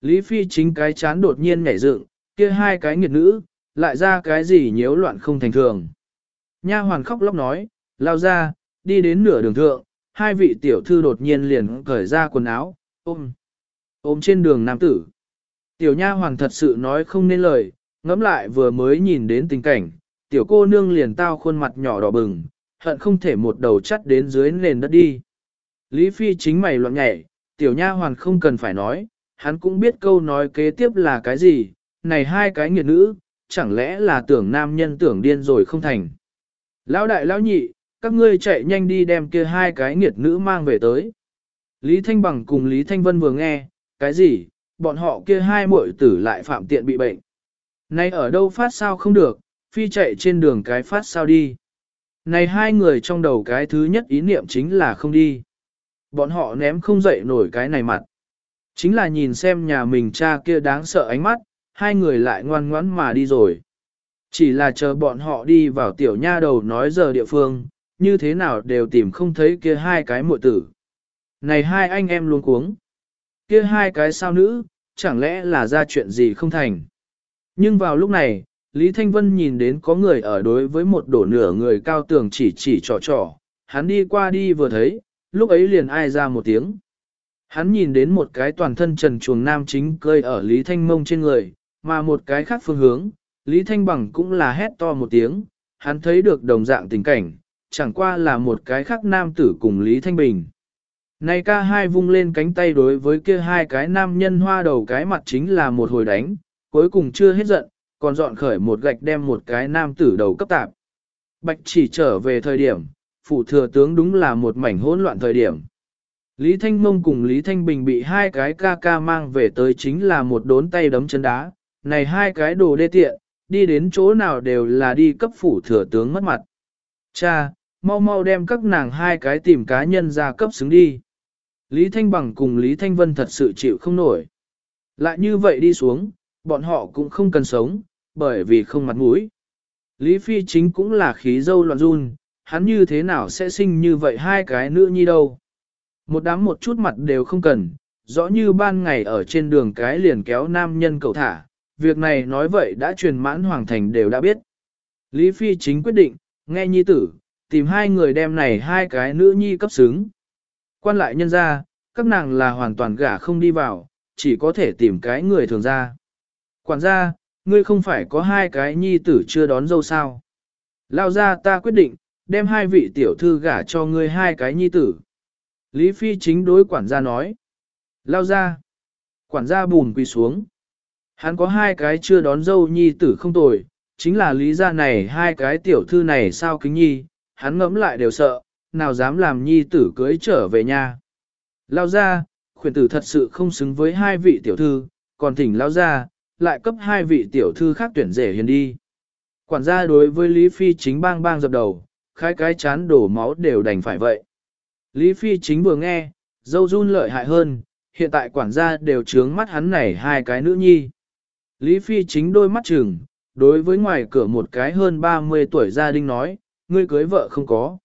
Lý Phi chính cái chán đột nhiên nhảy dựng, kia hai cái nghiệt nữ, lại ra cái gì nhiễu loạn không thành thường. Nha hoàn khóc lóc nói, lao ra, đi đến nửa đường thượng, hai vị tiểu thư đột nhiên liền cởi ra quần áo, ôm, ôm trên đường nam tử. Tiểu nha hoàng thật sự nói không nên lời, ngẫm lại vừa mới nhìn đến tình cảnh, tiểu cô nương liền tao khuôn mặt nhỏ đỏ bừng, hận không thể một đầu chắt đến dưới nền đất đi. Lý Phi chính mày loạn nhảy, tiểu nha hoàn không cần phải nói, hắn cũng biết câu nói kế tiếp là cái gì, này hai cái nghiệt nữ, chẳng lẽ là tưởng nam nhân tưởng điên rồi không thành. Lão đại lão nhị, các ngươi chạy nhanh đi đem kia hai cái nghiệt nữ mang về tới. Lý Thanh Bằng cùng Lý Thanh Vân vừa nghe, cái gì, bọn họ kia hai muội tử lại phạm tiện bị bệnh. nay ở đâu phát sao không được, phi chạy trên đường cái phát sao đi. Này hai người trong đầu cái thứ nhất ý niệm chính là không đi. Bọn họ ném không dậy nổi cái này mặt. Chính là nhìn xem nhà mình cha kia đáng sợ ánh mắt, hai người lại ngoan ngoãn mà đi rồi. Chỉ là chờ bọn họ đi vào tiểu nha đầu nói giờ địa phương, như thế nào đều tìm không thấy kia hai cái muội tử. Này hai anh em luôn cuống kia hai cái sao nữ, chẳng lẽ là ra chuyện gì không thành. Nhưng vào lúc này, Lý Thanh Vân nhìn đến có người ở đối với một đổ nửa người cao tường chỉ chỉ trò trò, hắn đi qua đi vừa thấy, lúc ấy liền ai ra một tiếng. Hắn nhìn đến một cái toàn thân trần chuồng nam chính cơi ở Lý Thanh Mông trên người, mà một cái khác phương hướng, Lý Thanh Bằng cũng là hét to một tiếng, hắn thấy được đồng dạng tình cảnh, chẳng qua là một cái khác nam tử cùng Lý Thanh Bình. Này ca hai vung lên cánh tay đối với kia hai cái nam nhân hoa đầu cái mặt chính là một hồi đánh, cuối cùng chưa hết giận, còn dọn khởi một gạch đem một cái nam tử đầu cấp tạp. Bạch chỉ trở về thời điểm, phụ thừa tướng đúng là một mảnh hỗn loạn thời điểm. Lý Thanh Mông cùng Lý Thanh Bình bị hai cái ca ca mang về tới chính là một đốn tay đấm chân đá, này hai cái đồ đê tiện, đi đến chỗ nào đều là đi cấp phủ thừa tướng mất mặt. Cha, mau mau đem các nàng hai cái tìm cá nhân ra cấp xứng đi. Lý Thanh Bằng cùng Lý Thanh Vân thật sự chịu không nổi. Lại như vậy đi xuống, bọn họ cũng không cần sống, bởi vì không mặt mũi. Lý Phi chính cũng là khí dâu loạn run, hắn như thế nào sẽ sinh như vậy hai cái nữ nhi đâu. Một đám một chút mặt đều không cần, rõ như ban ngày ở trên đường cái liền kéo nam nhân cầu thả, việc này nói vậy đã truyền mãn hoàng thành đều đã biết. Lý Phi chính quyết định, nghe nhi tử, tìm hai người đem này hai cái nữ nhi cấp xứng. Quan lại nhân ra, các nàng là hoàn toàn gả không đi vào, chỉ có thể tìm cái người thường ra. Quản gia, ngươi không phải có hai cái nhi tử chưa đón dâu sao. Lao ra ta quyết định, đem hai vị tiểu thư gả cho ngươi hai cái nhi tử. Lý Phi chính đối quản gia nói. Lao ra. Quản gia bùn quỳ xuống. Hắn có hai cái chưa đón dâu nhi tử không tồi, chính là lý gia này hai cái tiểu thư này sao kính nhi, hắn ngẫm lại đều sợ, nào dám làm nhi tử cưới trở về nhà. Lao ra, khuyển tử thật sự không xứng với hai vị tiểu thư, còn thỉnh lao ra, lại cấp hai vị tiểu thư khác tuyển rể hiền đi. Quản gia đối với Lý Phi chính bang bang dập đầu, khai cái chán đổ máu đều đành phải vậy. Lý Phi chính vừa nghe, dâu run lợi hại hơn, hiện tại quản gia đều trướng mắt hắn này hai cái nữ nhi. Lý Phi chính đôi mắt chừng, đối với ngoài cửa một cái hơn 30 tuổi gia đình nói, ngươi cưới vợ không có.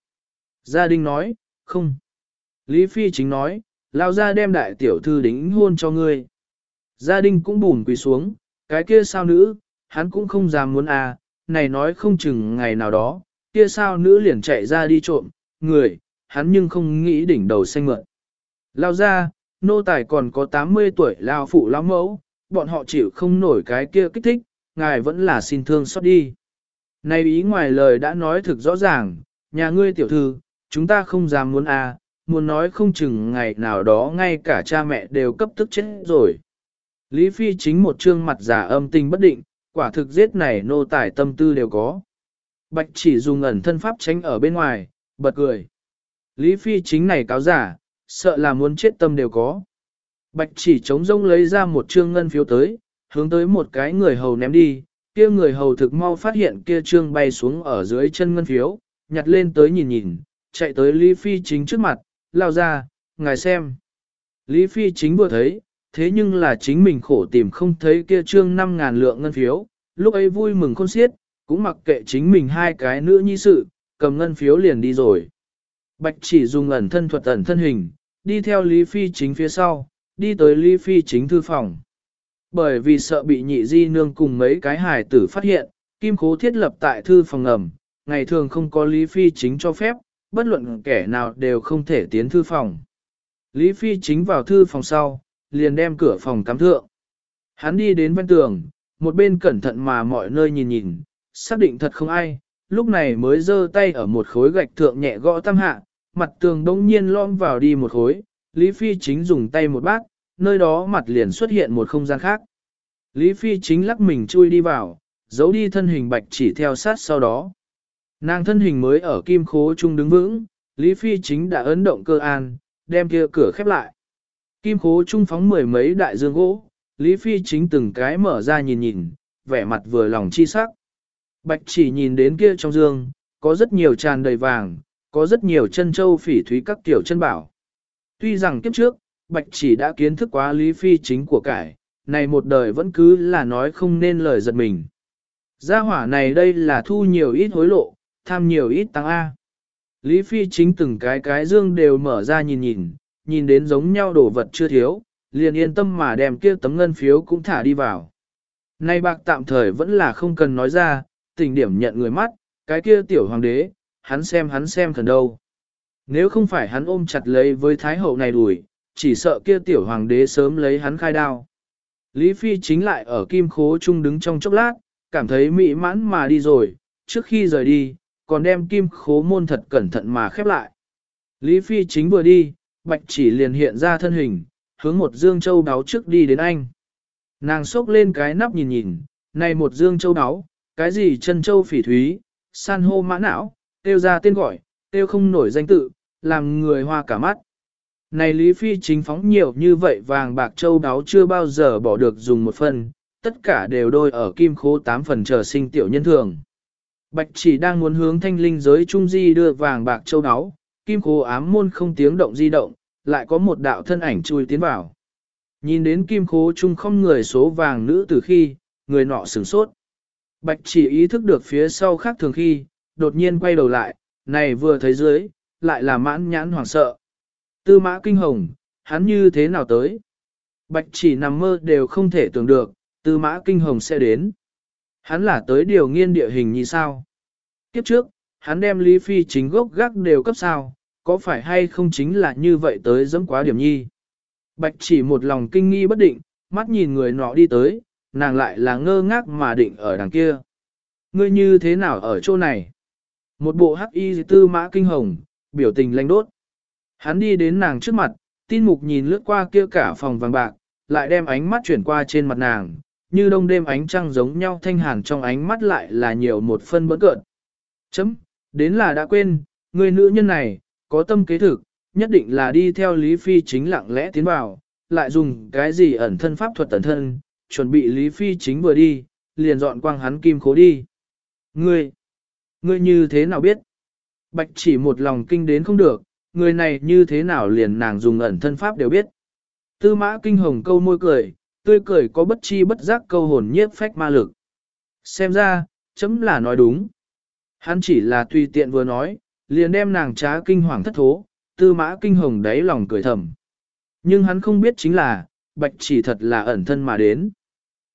Gia đình nói, không. Lý Phi chính nói, lao ra đem đại tiểu thư đính hôn cho ngươi. Gia đình cũng bùn quỳ xuống, cái kia sao nữ, hắn cũng không dám muốn à, này nói không chừng ngày nào đó, kia sao nữ liền chạy ra đi trộm, người, hắn nhưng không nghĩ đỉnh đầu xanh mượn. Lao ra, nô tài còn có 80 tuổi lao phụ lao mẫu, bọn họ chịu không nổi cái kia kích thích, ngài vẫn là xin thương xót đi. Này ý ngoài lời đã nói thực rõ ràng, nhà ngươi tiểu thư, chúng ta không dám muốn à, muốn nói không chừng ngày nào đó ngay cả cha mẹ đều cấp tức chết rồi. Lý Phi chính một trương mặt giả âm tình bất định, quả thực giết này nô tài tâm tư đều có. Bạch chỉ dùng ẩn thân pháp tránh ở bên ngoài, bật cười. Lý Phi chính này cáo giả, sợ là muốn chết tâm đều có. Bạch chỉ chống rông lấy ra một trương ngân phiếu tới, hướng tới một cái người hầu ném đi, kia người hầu thực mau phát hiện kia trương bay xuống ở dưới chân ngân phiếu, nhặt lên tới nhìn nhìn, chạy tới Lý Phi chính trước mặt, lao ra, ngài xem. Lý Phi chính vừa thấy, thế nhưng là chính mình khổ tìm không thấy kia trương 5.000 lượng ngân phiếu, lúc ấy vui mừng khôn xiết, cũng mặc kệ chính mình hai cái nữa nhi sự, cầm ngân phiếu liền đi rồi. Bạch chỉ dùng ẩn thân thuật ẩn thân hình, đi theo Lý Phi chính phía sau, đi tới Lý Phi chính thư phòng. Bởi vì sợ bị nhị di nương cùng mấy cái hài tử phát hiện, kim khố thiết lập tại thư phòng ngầm, ngày thường không có Lý Phi chính cho phép, bất luận kẻ nào đều không thể tiến thư phòng. Lý Phi chính vào thư phòng sau, liền đem cửa phòng cắm thượng. Hắn đi đến bên tường, một bên cẩn thận mà mọi nơi nhìn nhìn, xác định thật không ai, lúc này mới giơ tay ở một khối gạch thượng nhẹ gõ tam hạ, mặt tường đông nhiên lom vào đi một khối, Lý Phi chính dùng tay một bát, nơi đó mặt liền xuất hiện một không gian khác. Lý Phi chính lắc mình chui đi vào, giấu đi thân hình bạch chỉ theo sát sau đó. Nàng thân hình mới ở kim khố trung đứng vững, Lý Phi chính đã ấn động cơ an, đem kia cửa khép lại. Kim khố trung phóng mười mấy đại dương gỗ, Lý Phi chính từng cái mở ra nhìn nhìn, vẻ mặt vừa lòng chi sắc. Bạch chỉ nhìn đến kia trong dương, có rất nhiều tràn đầy vàng, có rất nhiều chân châu phỉ thúy các tiểu chân bảo. Tuy rằng kiếp trước, Bạch chỉ đã kiến thức quá Lý Phi chính của cải, này một đời vẫn cứ là nói không nên lời giật mình. Gia hỏa này đây là thu nhiều ít hối lộ, tham nhiều ít tăng A. Lý Phi chính từng cái cái dương đều mở ra nhìn nhìn, nhìn đến giống nhau đồ vật chưa thiếu, liền yên tâm mà đem kia tấm ngân phiếu cũng thả đi vào. Nay bạc tạm thời vẫn là không cần nói ra, tình điểm nhận người mắt, cái kia tiểu hoàng đế, hắn xem hắn xem thần đâu. Nếu không phải hắn ôm chặt lấy với thái hậu này đuổi, chỉ sợ kia tiểu hoàng đế sớm lấy hắn khai đao. Lý Phi chính lại ở kim khố trung đứng trong chốc lát, cảm thấy mỹ mãn mà đi rồi, trước khi rời đi, còn đem kim khố môn thật cẩn thận mà khép lại. Lý Phi chính vừa đi, bạch chỉ liền hiện ra thân hình, hướng một dương châu đáo trước đi đến anh. Nàng xốc lên cái nắp nhìn nhìn, này một dương châu đáo, cái gì chân châu phỉ thúy, san hô mã não, tiêu ra tên gọi, tiêu không nổi danh tự, làm người hoa cả mắt. Này Lý Phi chính phóng nhiều như vậy vàng bạc châu đáo chưa bao giờ bỏ được dùng một phần, tất cả đều đôi ở kim khố tám phần trở sinh tiểu nhân thường. Bạch chỉ đang muốn hướng thanh linh giới trung di đưa vàng bạc châu áo, kim khố ám môn không tiếng động di động, lại có một đạo thân ảnh chui tiến vào. Nhìn đến kim khố trung không người số vàng nữ từ khi, người nọ sửng sốt. Bạch chỉ ý thức được phía sau khác thường khi, đột nhiên quay đầu lại, này vừa thấy dưới, lại là mãn nhãn hoảng sợ. Tư mã kinh hồng, hắn như thế nào tới? Bạch chỉ nằm mơ đều không thể tưởng được, tư mã kinh hồng sẽ đến. Hắn là tới điều nghiên địa hình như sao? Kiếp trước, hắn đem Lý Phi chính gốc gác đều cấp sao, có phải hay không chính là như vậy tới dẫm quá điểm nhi? Bạch chỉ một lòng kinh nghi bất định, mắt nhìn người nọ đi tới, nàng lại là ngơ ngác mà định ở đằng kia. Ngươi như thế nào ở chỗ này? Một bộ hắc y tư mã kinh hồng, biểu tình lanh đốt. Hắn đi đến nàng trước mặt, tin mục nhìn lướt qua kia cả phòng vàng bạc, lại đem ánh mắt chuyển qua trên mặt nàng, như đông đêm ánh trăng giống nhau thanh hàn trong ánh mắt lại là nhiều một phân bỡn cợt. Chấm, đến là đã quên, người nữ nhân này, có tâm kế thực, nhất định là đi theo Lý Phi chính lặng lẽ tiến vào, lại dùng cái gì ẩn thân pháp thuật ẩn thân, chuẩn bị Lý Phi chính vừa đi, liền dọn quang hắn kim khố đi. Ngươi, ngươi như thế nào biết? Bạch chỉ một lòng kinh đến không được, người này như thế nào liền nàng dùng ẩn thân pháp đều biết. Tư mã kinh hồng câu môi cười, tươi cười có bất chi bất giác câu hồn nhiếp phách ma lực. Xem ra, chấm là nói đúng. Hắn chỉ là tùy tiện vừa nói, liền đem nàng trá kinh hoàng thất thố, tư mã kinh hồng đáy lòng cười thầm. Nhưng hắn không biết chính là, bạch chỉ thật là ẩn thân mà đến.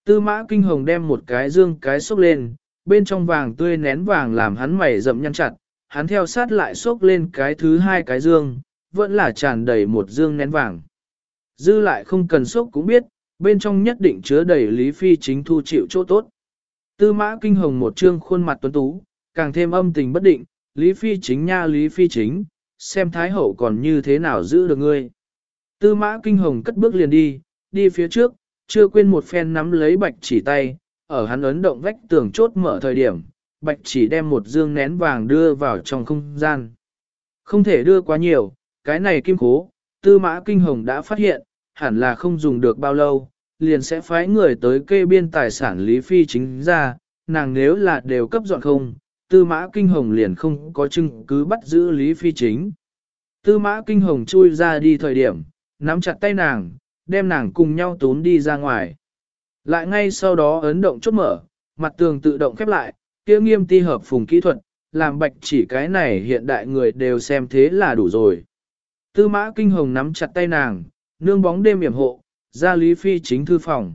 Tư mã kinh hồng đem một cái dương cái xúc lên, bên trong vàng tươi nén vàng làm hắn mày rậm nhăn chặt, hắn theo sát lại xúc lên cái thứ hai cái dương, vẫn là tràn đầy một dương nén vàng. Dư lại không cần xúc cũng biết, bên trong nhất định chứa đầy Lý Phi chính thu chịu chỗ tốt. Tư mã kinh hồng một trương khuôn mặt tuấn tú, càng thêm âm tình bất định, Lý Phi chính nha Lý Phi chính, xem Thái Hậu còn như thế nào giữ được ngươi. Tư mã kinh hồng cất bước liền đi, đi phía trước, chưa quên một phen nắm lấy bạch chỉ tay, ở hắn ấn động vách tường chốt mở thời điểm, bạch chỉ đem một dương nén vàng đưa vào trong không gian. Không thể đưa quá nhiều, cái này kim cố, tư mã kinh hồng đã phát hiện, hẳn là không dùng được bao lâu, liền sẽ phái người tới kê biên tài sản Lý Phi chính ra, nàng nếu là đều cấp dọn không, tư mã kinh hồng liền không có chứng cứ bắt giữ Lý Phi chính. Tư mã kinh hồng chui ra đi thời điểm, nắm chặt tay nàng, đem nàng cùng nhau tốn đi ra ngoài. Lại ngay sau đó ấn động chốt mở, mặt tường tự động khép lại, kia nghiêm ti hợp phùng kỹ thuật, làm bạch chỉ cái này hiện đại người đều xem thế là đủ rồi. Tư mã kinh hồng nắm chặt tay nàng, nương bóng đêm yểm hộ, ra Lý Phi chính thư phòng.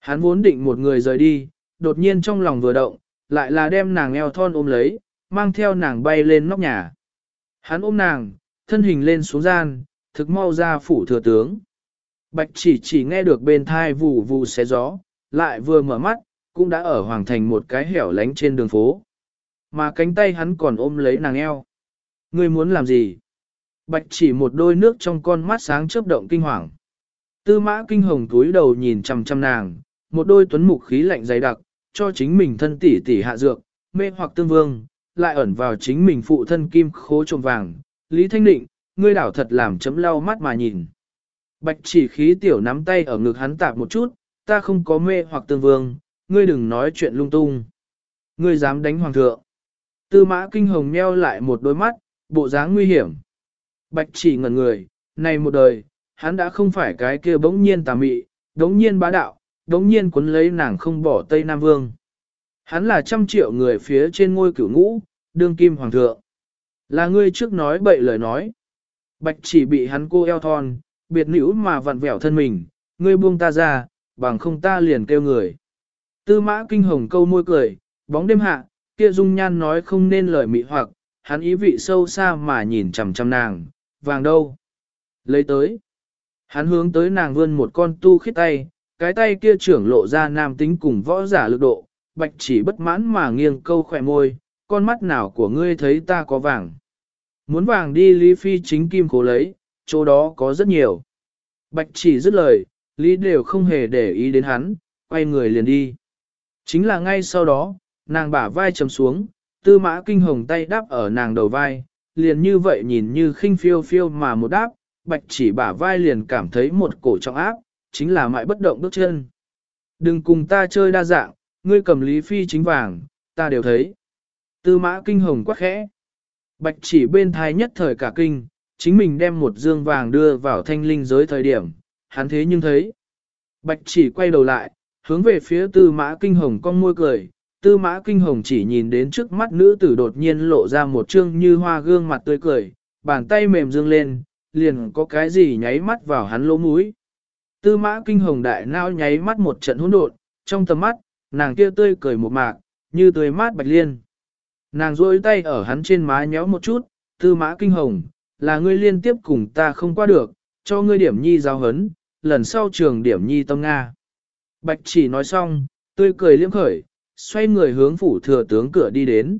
Hắn vốn định một người rời đi, đột nhiên trong lòng vừa động, lại là đem nàng eo thon ôm lấy, mang theo nàng bay lên nóc nhà. Hắn ôm nàng, thân hình lên xuống gian, thực mau ra phủ thừa tướng. Bạch chỉ chỉ nghe được bên thai vù vù xé gió, lại vừa mở mắt, cũng đã ở hoàng thành một cái hẻo lánh trên đường phố. Mà cánh tay hắn còn ôm lấy nàng eo. Ngươi muốn làm gì? Bạch chỉ một đôi nước trong con mắt sáng chớp động kinh hoàng. Tư mã kinh hồng túi đầu nhìn chằm chằm nàng, một đôi tuấn mục khí lạnh dày đặc, cho chính mình thân tỷ tỷ hạ dược, mê hoặc tương vương, lại ẩn vào chính mình phụ thân kim khố trộm vàng. Lý Thanh Định, ngươi đảo thật làm chấm lau mắt mà nhìn. Bạch chỉ khí tiểu nắm tay ở ngực hắn tạp một chút, ta không có mê hoặc tương vương, ngươi đừng nói chuyện lung tung. Ngươi dám đánh hoàng thượng. Tư mã kinh hồng meo lại một đôi mắt, bộ dáng nguy hiểm. Bạch chỉ ngẩn người, này một đời, hắn đã không phải cái kia bỗng nhiên tà mị, đống nhiên bá đạo, đống nhiên cuốn lấy nàng không bỏ Tây Nam Vương. Hắn là trăm triệu người phía trên ngôi cửu ngũ, đương kim hoàng thượng. Là ngươi trước nói bậy lời nói. Bạch chỉ bị hắn cô eo thon, biệt nữ mà vặn vẹo thân mình, ngươi buông ta ra, bằng không ta liền kêu người. Tư mã kinh hồng câu môi cười, bóng đêm hạ, kia dung nhan nói không nên lời mị hoặc, hắn ý vị sâu xa mà nhìn chằm chằm nàng, vàng đâu. Lấy tới. Hắn hướng tới nàng vươn một con tu khít tay, cái tay kia trưởng lộ ra nam tính cùng võ giả lực độ, bạch chỉ bất mãn mà nghiêng câu khỏe môi, con mắt nào của ngươi thấy ta có vàng. Muốn vàng đi Lý Phi chính kim cố lấy, chỗ đó có rất nhiều. Bạch chỉ dứt lời, Lý đều không hề để ý đến hắn, quay người liền đi. Chính là ngay sau đó, nàng bả vai chầm xuống, tư mã kinh hồng tay đáp ở nàng đầu vai, liền như vậy nhìn như khinh phiêu phiêu mà một đáp, bạch chỉ bả vai liền cảm thấy một cổ trọng áp, chính là mãi bất động bước chân. Đừng cùng ta chơi đa dạng, ngươi cầm lý phi chính vàng, ta đều thấy. Tư mã kinh hồng quắc khẽ. Bạch chỉ bên thai nhất thời cả kinh, chính mình đem một dương vàng đưa vào thanh linh giới thời điểm, hắn thế nhưng thấy. Bạch chỉ quay đầu lại, hướng về phía tư mã kinh hồng con môi cười, tư mã kinh hồng chỉ nhìn đến trước mắt nữ tử đột nhiên lộ ra một trương như hoa gương mặt tươi cười, bàn tay mềm dương lên, liền có cái gì nháy mắt vào hắn lỗ mũi. Tư mã kinh hồng đại nao nháy mắt một trận hỗn độn, trong tầm mắt, nàng kia tươi cười một mạc, như tươi mát bạch liên. Nàng rôi tay ở hắn trên má nhéo một chút, tư mã kinh hồng, là ngươi liên tiếp cùng ta không qua được, cho ngươi điểm nhi giáo hấn, lần sau trường điểm nhi tâm Nga. Bạch chỉ nói xong, tươi cười liếm khởi, xoay người hướng phủ thừa tướng cửa đi đến.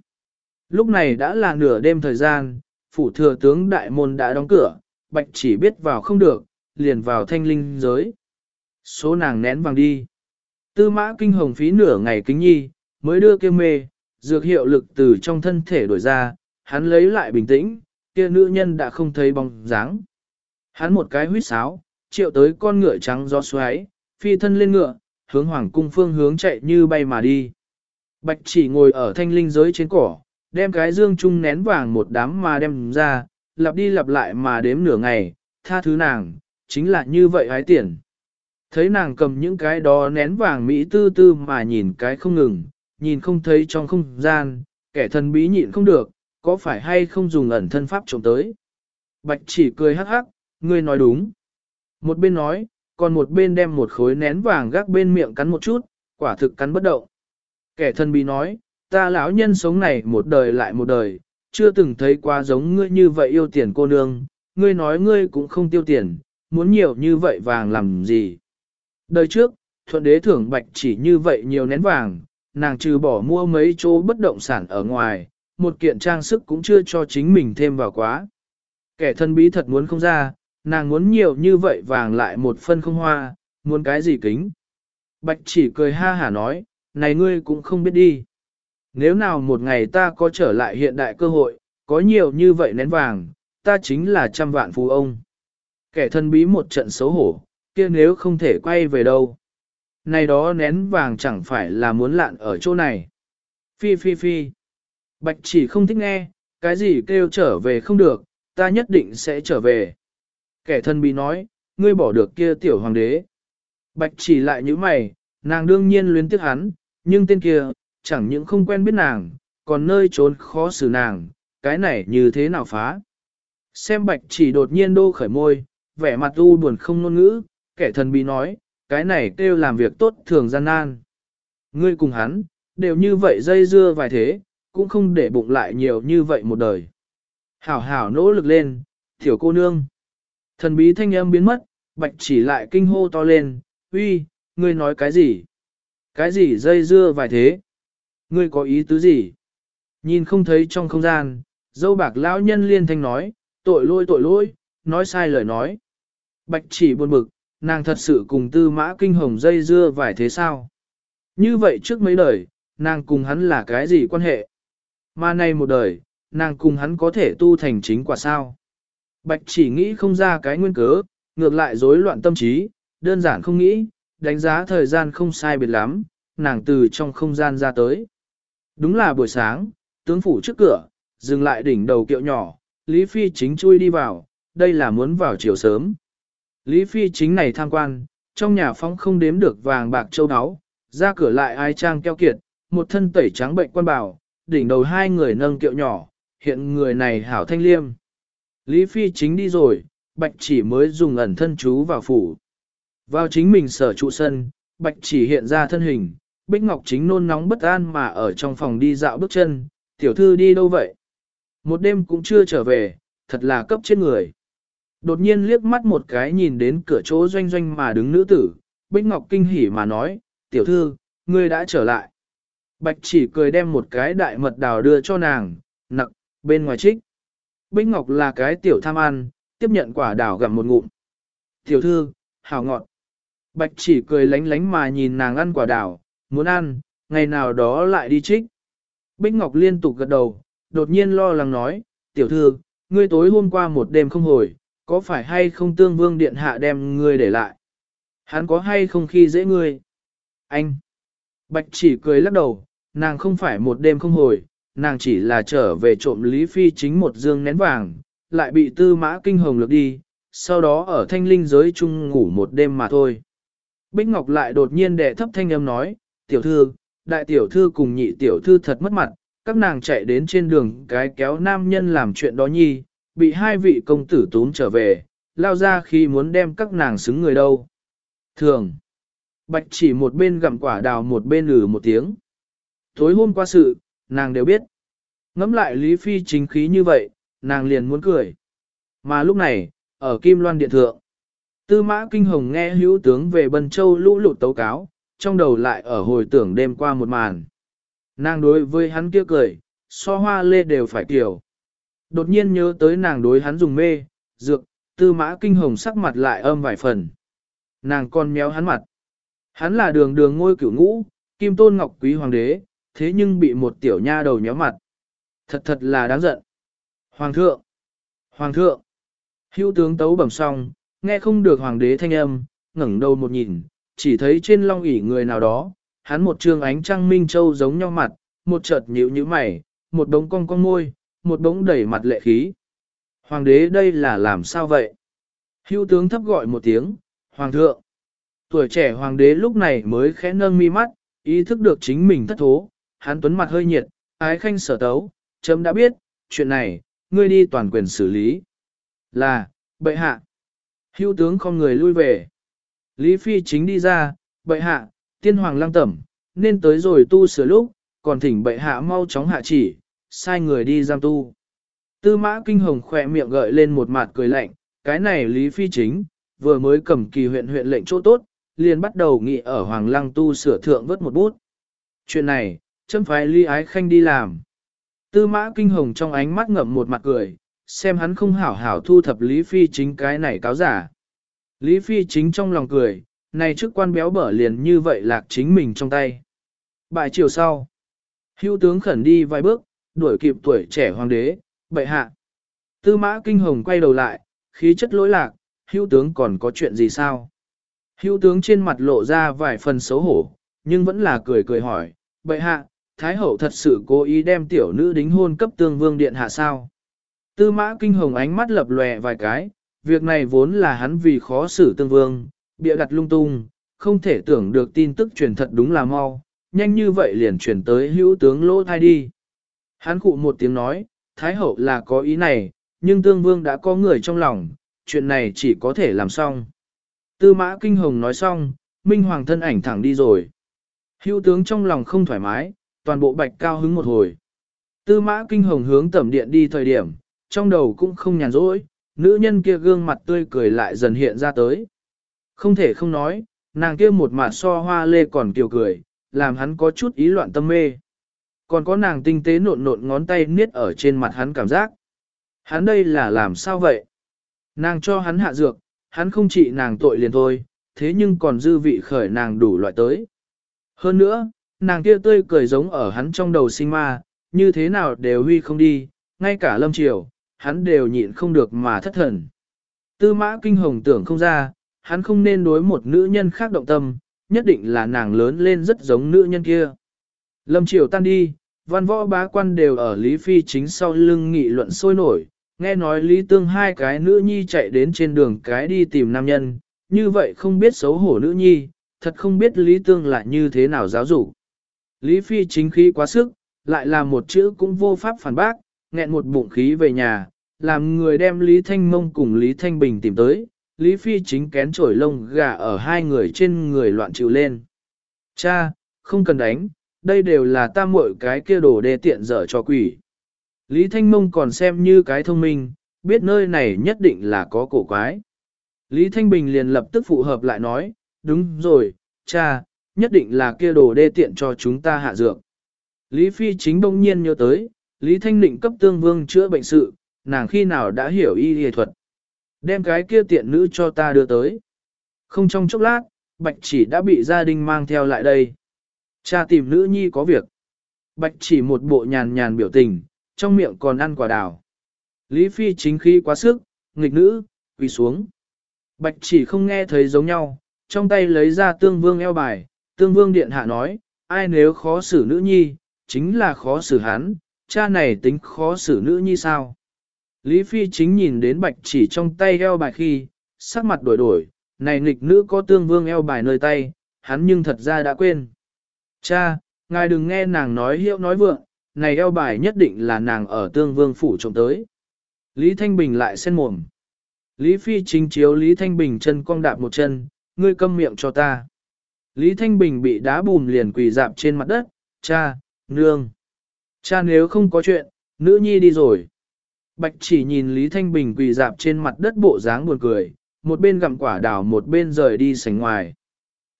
Lúc này đã là nửa đêm thời gian, phủ thừa tướng đại môn đã đóng cửa, bạch chỉ biết vào không được, liền vào thanh linh giới. Số nàng nén vàng đi. Tư mã kinh hồng phí nửa ngày kính nhi, mới đưa kia mê, dược hiệu lực từ trong thân thể đổi ra, hắn lấy lại bình tĩnh, kia nữ nhân đã không thấy bóng dáng. Hắn một cái huýt sáo, triệu tới con ngựa trắng gió xoáy, phi thân lên ngựa, hướng hoàng cung phương hướng chạy như bay mà đi. Bạch chỉ ngồi ở thanh linh giới trên cỏ, đem cái dương chung nén vàng một đám mà đem ra, lặp đi lặp lại mà đếm nửa ngày, tha thứ nàng, chính là như vậy hái tiền. Thấy nàng cầm những cái đó nén vàng Mỹ tư tư mà nhìn cái không ngừng, nhìn không thấy trong không gian, kẻ thần bí nhịn không được, có phải hay không dùng ẩn thân pháp trộm tới. Bạch chỉ cười hắc hắc, ngươi nói đúng. Một bên nói, còn một bên đem một khối nén vàng gác bên miệng cắn một chút, quả thực cắn bất động. Kẻ thân bí nói, ta lão nhân sống này một đời lại một đời, chưa từng thấy qua giống ngươi như vậy yêu tiền cô nương, ngươi nói ngươi cũng không tiêu tiền, muốn nhiều như vậy vàng làm gì. Đời trước, thuận đế thưởng bạch chỉ như vậy nhiều nén vàng, nàng trừ bỏ mua mấy chỗ bất động sản ở ngoài, một kiện trang sức cũng chưa cho chính mình thêm vào quá. Kẻ thân bí thật muốn không ra, nàng muốn nhiều như vậy vàng lại một phân không hoa, muốn cái gì kính. Bạch chỉ cười ha hả nói, này ngươi cũng không biết đi. Nếu nào một ngày ta có trở lại hiện đại cơ hội, có nhiều như vậy nén vàng, ta chính là trăm vạn phú ông. Kẻ thân bí một trận xấu hổ, kia nếu không thể quay về đâu. Này đó nén vàng chẳng phải là muốn lạn ở chỗ này. Phi phi phi. Bạch chỉ không thích nghe, cái gì kêu trở về không được, ta nhất định sẽ trở về. Kẻ thân bí nói, ngươi bỏ được kia tiểu hoàng đế. Bạch chỉ lại như mày, nàng đương nhiên luyến tiếc hắn, nhưng tên kia, chẳng những không quen biết nàng, còn nơi trốn khó xử nàng, cái này như thế nào phá. Xem bạch chỉ đột nhiên đô khởi môi, vẻ mặt u buồn không ngôn ngữ, kẻ thần bí nói, cái này kêu làm việc tốt thường gian nan. Ngươi cùng hắn, đều như vậy dây dưa vài thế, cũng không để bụng lại nhiều như vậy một đời. Hảo hảo nỗ lực lên, tiểu cô nương. Thần bí thanh âm biến mất, bạch chỉ lại kinh hô to lên, uy, ngươi nói cái gì? Cái gì dây dưa vài thế? Ngươi có ý tứ gì? Nhìn không thấy trong không gian, dâu bạc lão nhân liên thanh nói, tội lỗi tội lỗi, nói sai lời nói. Bạch chỉ buồn bực, nàng thật sự cùng tư mã kinh hồng dây dưa vài thế sao? Như vậy trước mấy đời, nàng cùng hắn là cái gì quan hệ? Mà nay một đời, nàng cùng hắn có thể tu thành chính quả sao? Bạch chỉ nghĩ không ra cái nguyên cớ, ngược lại rối loạn tâm trí, đơn giản không nghĩ, đánh giá thời gian không sai biệt lắm, nàng từ trong không gian ra tới. Đúng là buổi sáng, tướng phủ trước cửa, dừng lại đỉnh đầu kiệu nhỏ, Lý Phi chính chui đi vào, đây là muốn vào chiều sớm. Lý Phi chính này tham quan, trong nhà phong không đếm được vàng bạc châu áo, ra cửa lại ai trang keo kiệt, một thân tẩy trắng bệnh quan bảo, đỉnh đầu hai người nâng kiệu nhỏ, hiện người này hảo thanh liêm. Lý Phi chính đi rồi, bạch chỉ mới dùng ẩn thân chú vào phủ. Vào chính mình sở trụ sân, bạch chỉ hiện ra thân hình, Bích Ngọc chính nôn nóng bất an mà ở trong phòng đi dạo bước chân, tiểu thư đi đâu vậy? Một đêm cũng chưa trở về, thật là cấp chết người. Đột nhiên liếc mắt một cái nhìn đến cửa chỗ doanh doanh mà đứng nữ tử, Bích Ngọc kinh hỉ mà nói, tiểu thư, ngươi đã trở lại. Bạch chỉ cười đem một cái đại mật đào đưa cho nàng, nặng, bên ngoài trích. Bích Ngọc là cái tiểu tham ăn, tiếp nhận quả đào gặm một ngụm. Tiểu thư, hào ngọt. Bạch chỉ cười lánh lánh mà nhìn nàng ăn quả đào, muốn ăn, ngày nào đó lại đi trích. Bích Ngọc liên tục gật đầu, đột nhiên lo lắng nói, tiểu thư, ngươi tối hôm qua một đêm không hồi, có phải hay không tương vương điện hạ đem ngươi để lại? Hắn có hay không khi dễ ngươi? Anh! Bạch chỉ cười lắc đầu, nàng không phải một đêm không hồi, nàng chỉ là trở về trộm Lý Phi chính một dương nén vàng, lại bị tư mã kinh hồng lược đi, sau đó ở thanh linh giới chung ngủ một đêm mà thôi. Bích Ngọc lại đột nhiên đè thấp thanh âm nói, tiểu thư, đại tiểu thư cùng nhị tiểu thư thật mất mặt, các nàng chạy đến trên đường cái kéo nam nhân làm chuyện đó nhi, bị hai vị công tử tún trở về, lao ra khi muốn đem các nàng xứng người đâu. Thường, bạch chỉ một bên gặm quả đào một bên lử một tiếng. Tối hôm qua sự, nàng đều biết. Ngắm lại Lý Phi chính khí như vậy, nàng liền muốn cười. Mà lúc này, ở Kim Loan Điện Thượng, Tư Mã Kinh Hồng nghe hữu tướng về Bân Châu lũ lụt tấu cáo, trong đầu lại ở hồi tưởng đêm qua một màn. Nàng đối với hắn kia cười, so hoa lê đều phải kiểu. Đột nhiên nhớ tới nàng đối hắn dùng mê, dược, tư mã kinh hồng sắc mặt lại âm vài phần. Nàng còn méo hắn mặt. Hắn là đường đường ngôi cửu ngũ, kim tôn ngọc quý hoàng đế, thế nhưng bị một tiểu nha đầu nhéo mặt. Thật thật là đáng giận. Hoàng thượng! Hoàng thượng! Hữu tướng tấu bẩm xong, nghe không được hoàng đế thanh âm, ngẩng đầu một nhìn, chỉ thấy trên long ỷ người nào đó, hắn một trương ánh trăng minh châu giống nhau mặt, một chợt nhíu nhíu mày, một đống cong cong môi, một đống đẩy mặt lệ khí. Hoàng đế đây là làm sao vậy? Hưu tướng thấp gọi một tiếng, Hoàng thượng. Tuổi trẻ hoàng đế lúc này mới khẽ nâng mi mắt, ý thức được chính mình thất thố, hắn tuấn mặt hơi nhiệt, ái khanh sở tấu, chấm đã biết, chuyện này, ngươi đi toàn quyền xử lý. Là, bệ hạ. Hưu tướng không người lui về. Lý Phi chính đi ra, bệ hạ, tiên hoàng lang tẩm, nên tới rồi tu sửa lúc, còn thỉnh bệ hạ mau chóng hạ chỉ, sai người đi giam tu. Tư mã kinh hồng khỏe miệng gợi lên một mặt cười lạnh, cái này Lý Phi chính, vừa mới cầm kỳ huyện huyện lệnh chỗ tốt, liền bắt đầu nghị ở Hoàng Lăng tu sửa thượng vớt một bút. Chuyện này, châm phái Lý Ái Khanh đi làm. Tư mã kinh hồng trong ánh mắt ngậm một mặt cười, xem hắn không hảo hảo thu thập Lý Phi chính cái này cáo giả. Lý Phi chính trong lòng cười, này chức quan béo bở liền như vậy lạc chính mình trong tay. Bại chiều sau, hưu tướng khẩn đi vài bước, đuổi kịp tuổi trẻ hoàng đế, bệ hạ. Tư mã kinh hồng quay đầu lại, khí chất lỗi lạc, hưu tướng còn có chuyện gì sao? Hưu tướng trên mặt lộ ra vài phần xấu hổ, nhưng vẫn là cười cười hỏi, bệ hạ, Thái hậu thật sự cố ý đem tiểu nữ đính hôn cấp tương vương điện hạ sao? Tư mã kinh hồng ánh mắt lập lòe vài cái, việc này vốn là hắn vì khó xử tương vương, bịa đặt lung tung, không thể tưởng được tin tức truyền thật đúng là mau, nhanh như vậy liền truyền tới hữu tướng lỗ thai đi. Hắn cụ một tiếng nói, Thái hậu là có ý này, nhưng tương vương đã có người trong lòng, chuyện này chỉ có thể làm xong. Tư mã kinh hồng nói xong, Minh Hoàng thân ảnh thẳng đi rồi. Hữu tướng trong lòng không thoải mái, toàn bộ bạch cao hứng một hồi. Tư mã kinh hồng hướng tẩm điện đi thời điểm, trong đầu cũng không nhàn rỗi, nữ nhân kia gương mặt tươi cười lại dần hiện ra tới. Không thể không nói, nàng kia một mặt so hoa lê còn kiều cười, làm hắn có chút ý loạn tâm mê. Còn có nàng tinh tế nộn nộn ngón tay niết ở trên mặt hắn cảm giác. Hắn đây là làm sao vậy? Nàng cho hắn hạ dược, hắn không trị nàng tội liền thôi, thế nhưng còn dư vị khởi nàng đủ loại tới. Hơn nữa, nàng kia tươi cười giống ở hắn trong đầu sinh ma, như thế nào đều huy không đi, ngay cả lâm triều, hắn đều nhịn không được mà thất thần. Tư mã kinh hồng tưởng không ra, hắn không nên đối một nữ nhân khác động tâm, nhất định là nàng lớn lên rất giống nữ nhân kia. Lâm triều tan đi, văn võ bá quan đều ở Lý Phi chính sau lưng nghị luận sôi nổi, nghe nói Lý Tương hai cái nữ nhi chạy đến trên đường cái đi tìm nam nhân, như vậy không biết xấu hổ nữ nhi, thật không biết Lý Tương là như thế nào giáo dục. Lý Phi chính khí quá sức, lại là một chữ cũng vô pháp phản bác, nghẹn một bụng khí về nhà, làm người đem Lý Thanh Mông cùng Lý Thanh Bình tìm tới, Lý Phi chính kén trổi lông gà ở hai người trên người loạn chịu lên. Cha, không cần đánh, đây đều là ta muội cái kia đồ đề tiện dở cho quỷ. Lý Thanh Mông còn xem như cái thông minh, biết nơi này nhất định là có cổ quái. Lý Thanh Bình liền lập tức phụ hợp lại nói, đúng rồi, cha, nhất định là kia đồ đê tiện cho chúng ta hạ dược. Lý Phi chính bỗng nhiên nhớ tới, Lý Thanh Ninh cấp tương vương chữa bệnh sự, nàng khi nào đã hiểu y y thuật. Đem cái kia tiện nữ cho ta đưa tới. Không trong chốc lát, Bạch chỉ đã bị gia đình mang theo lại đây. Cha tìm nữ nhi có việc. Bạch chỉ một bộ nhàn nhàn biểu tình, trong miệng còn ăn quả đào. Lý Phi chính khí quá sức, nghịch nữ, quỳ xuống. Bạch chỉ không nghe thấy giống nhau, trong tay lấy ra tương vương eo bài, tương vương điện hạ nói, ai nếu khó xử nữ nhi, chính là khó xử hắn, cha này tính khó xử nữ như sao. Lý Phi chính nhìn đến bạch chỉ trong tay eo bài khi, sắc mặt đổi đổi, này nghịch nữ có tương vương eo bài nơi tay, hắn nhưng thật ra đã quên. Cha, ngài đừng nghe nàng nói hiệu nói vượng, này eo bài nhất định là nàng ở tương vương phủ trộm tới. Lý Thanh Bình lại sen mồm. Lý Phi chính chiếu Lý Thanh Bình chân cong đạp một chân, ngươi câm miệng cho ta. Lý Thanh Bình bị đá bùm liền quỳ dạp trên mặt đất, cha, nương. Cha nếu không có chuyện, nữ nhi đi rồi. Bạch chỉ nhìn Lý Thanh Bình quỳ dạp trên mặt đất bộ dáng buồn cười, một bên gặm quả đào một bên rời đi sảnh ngoài.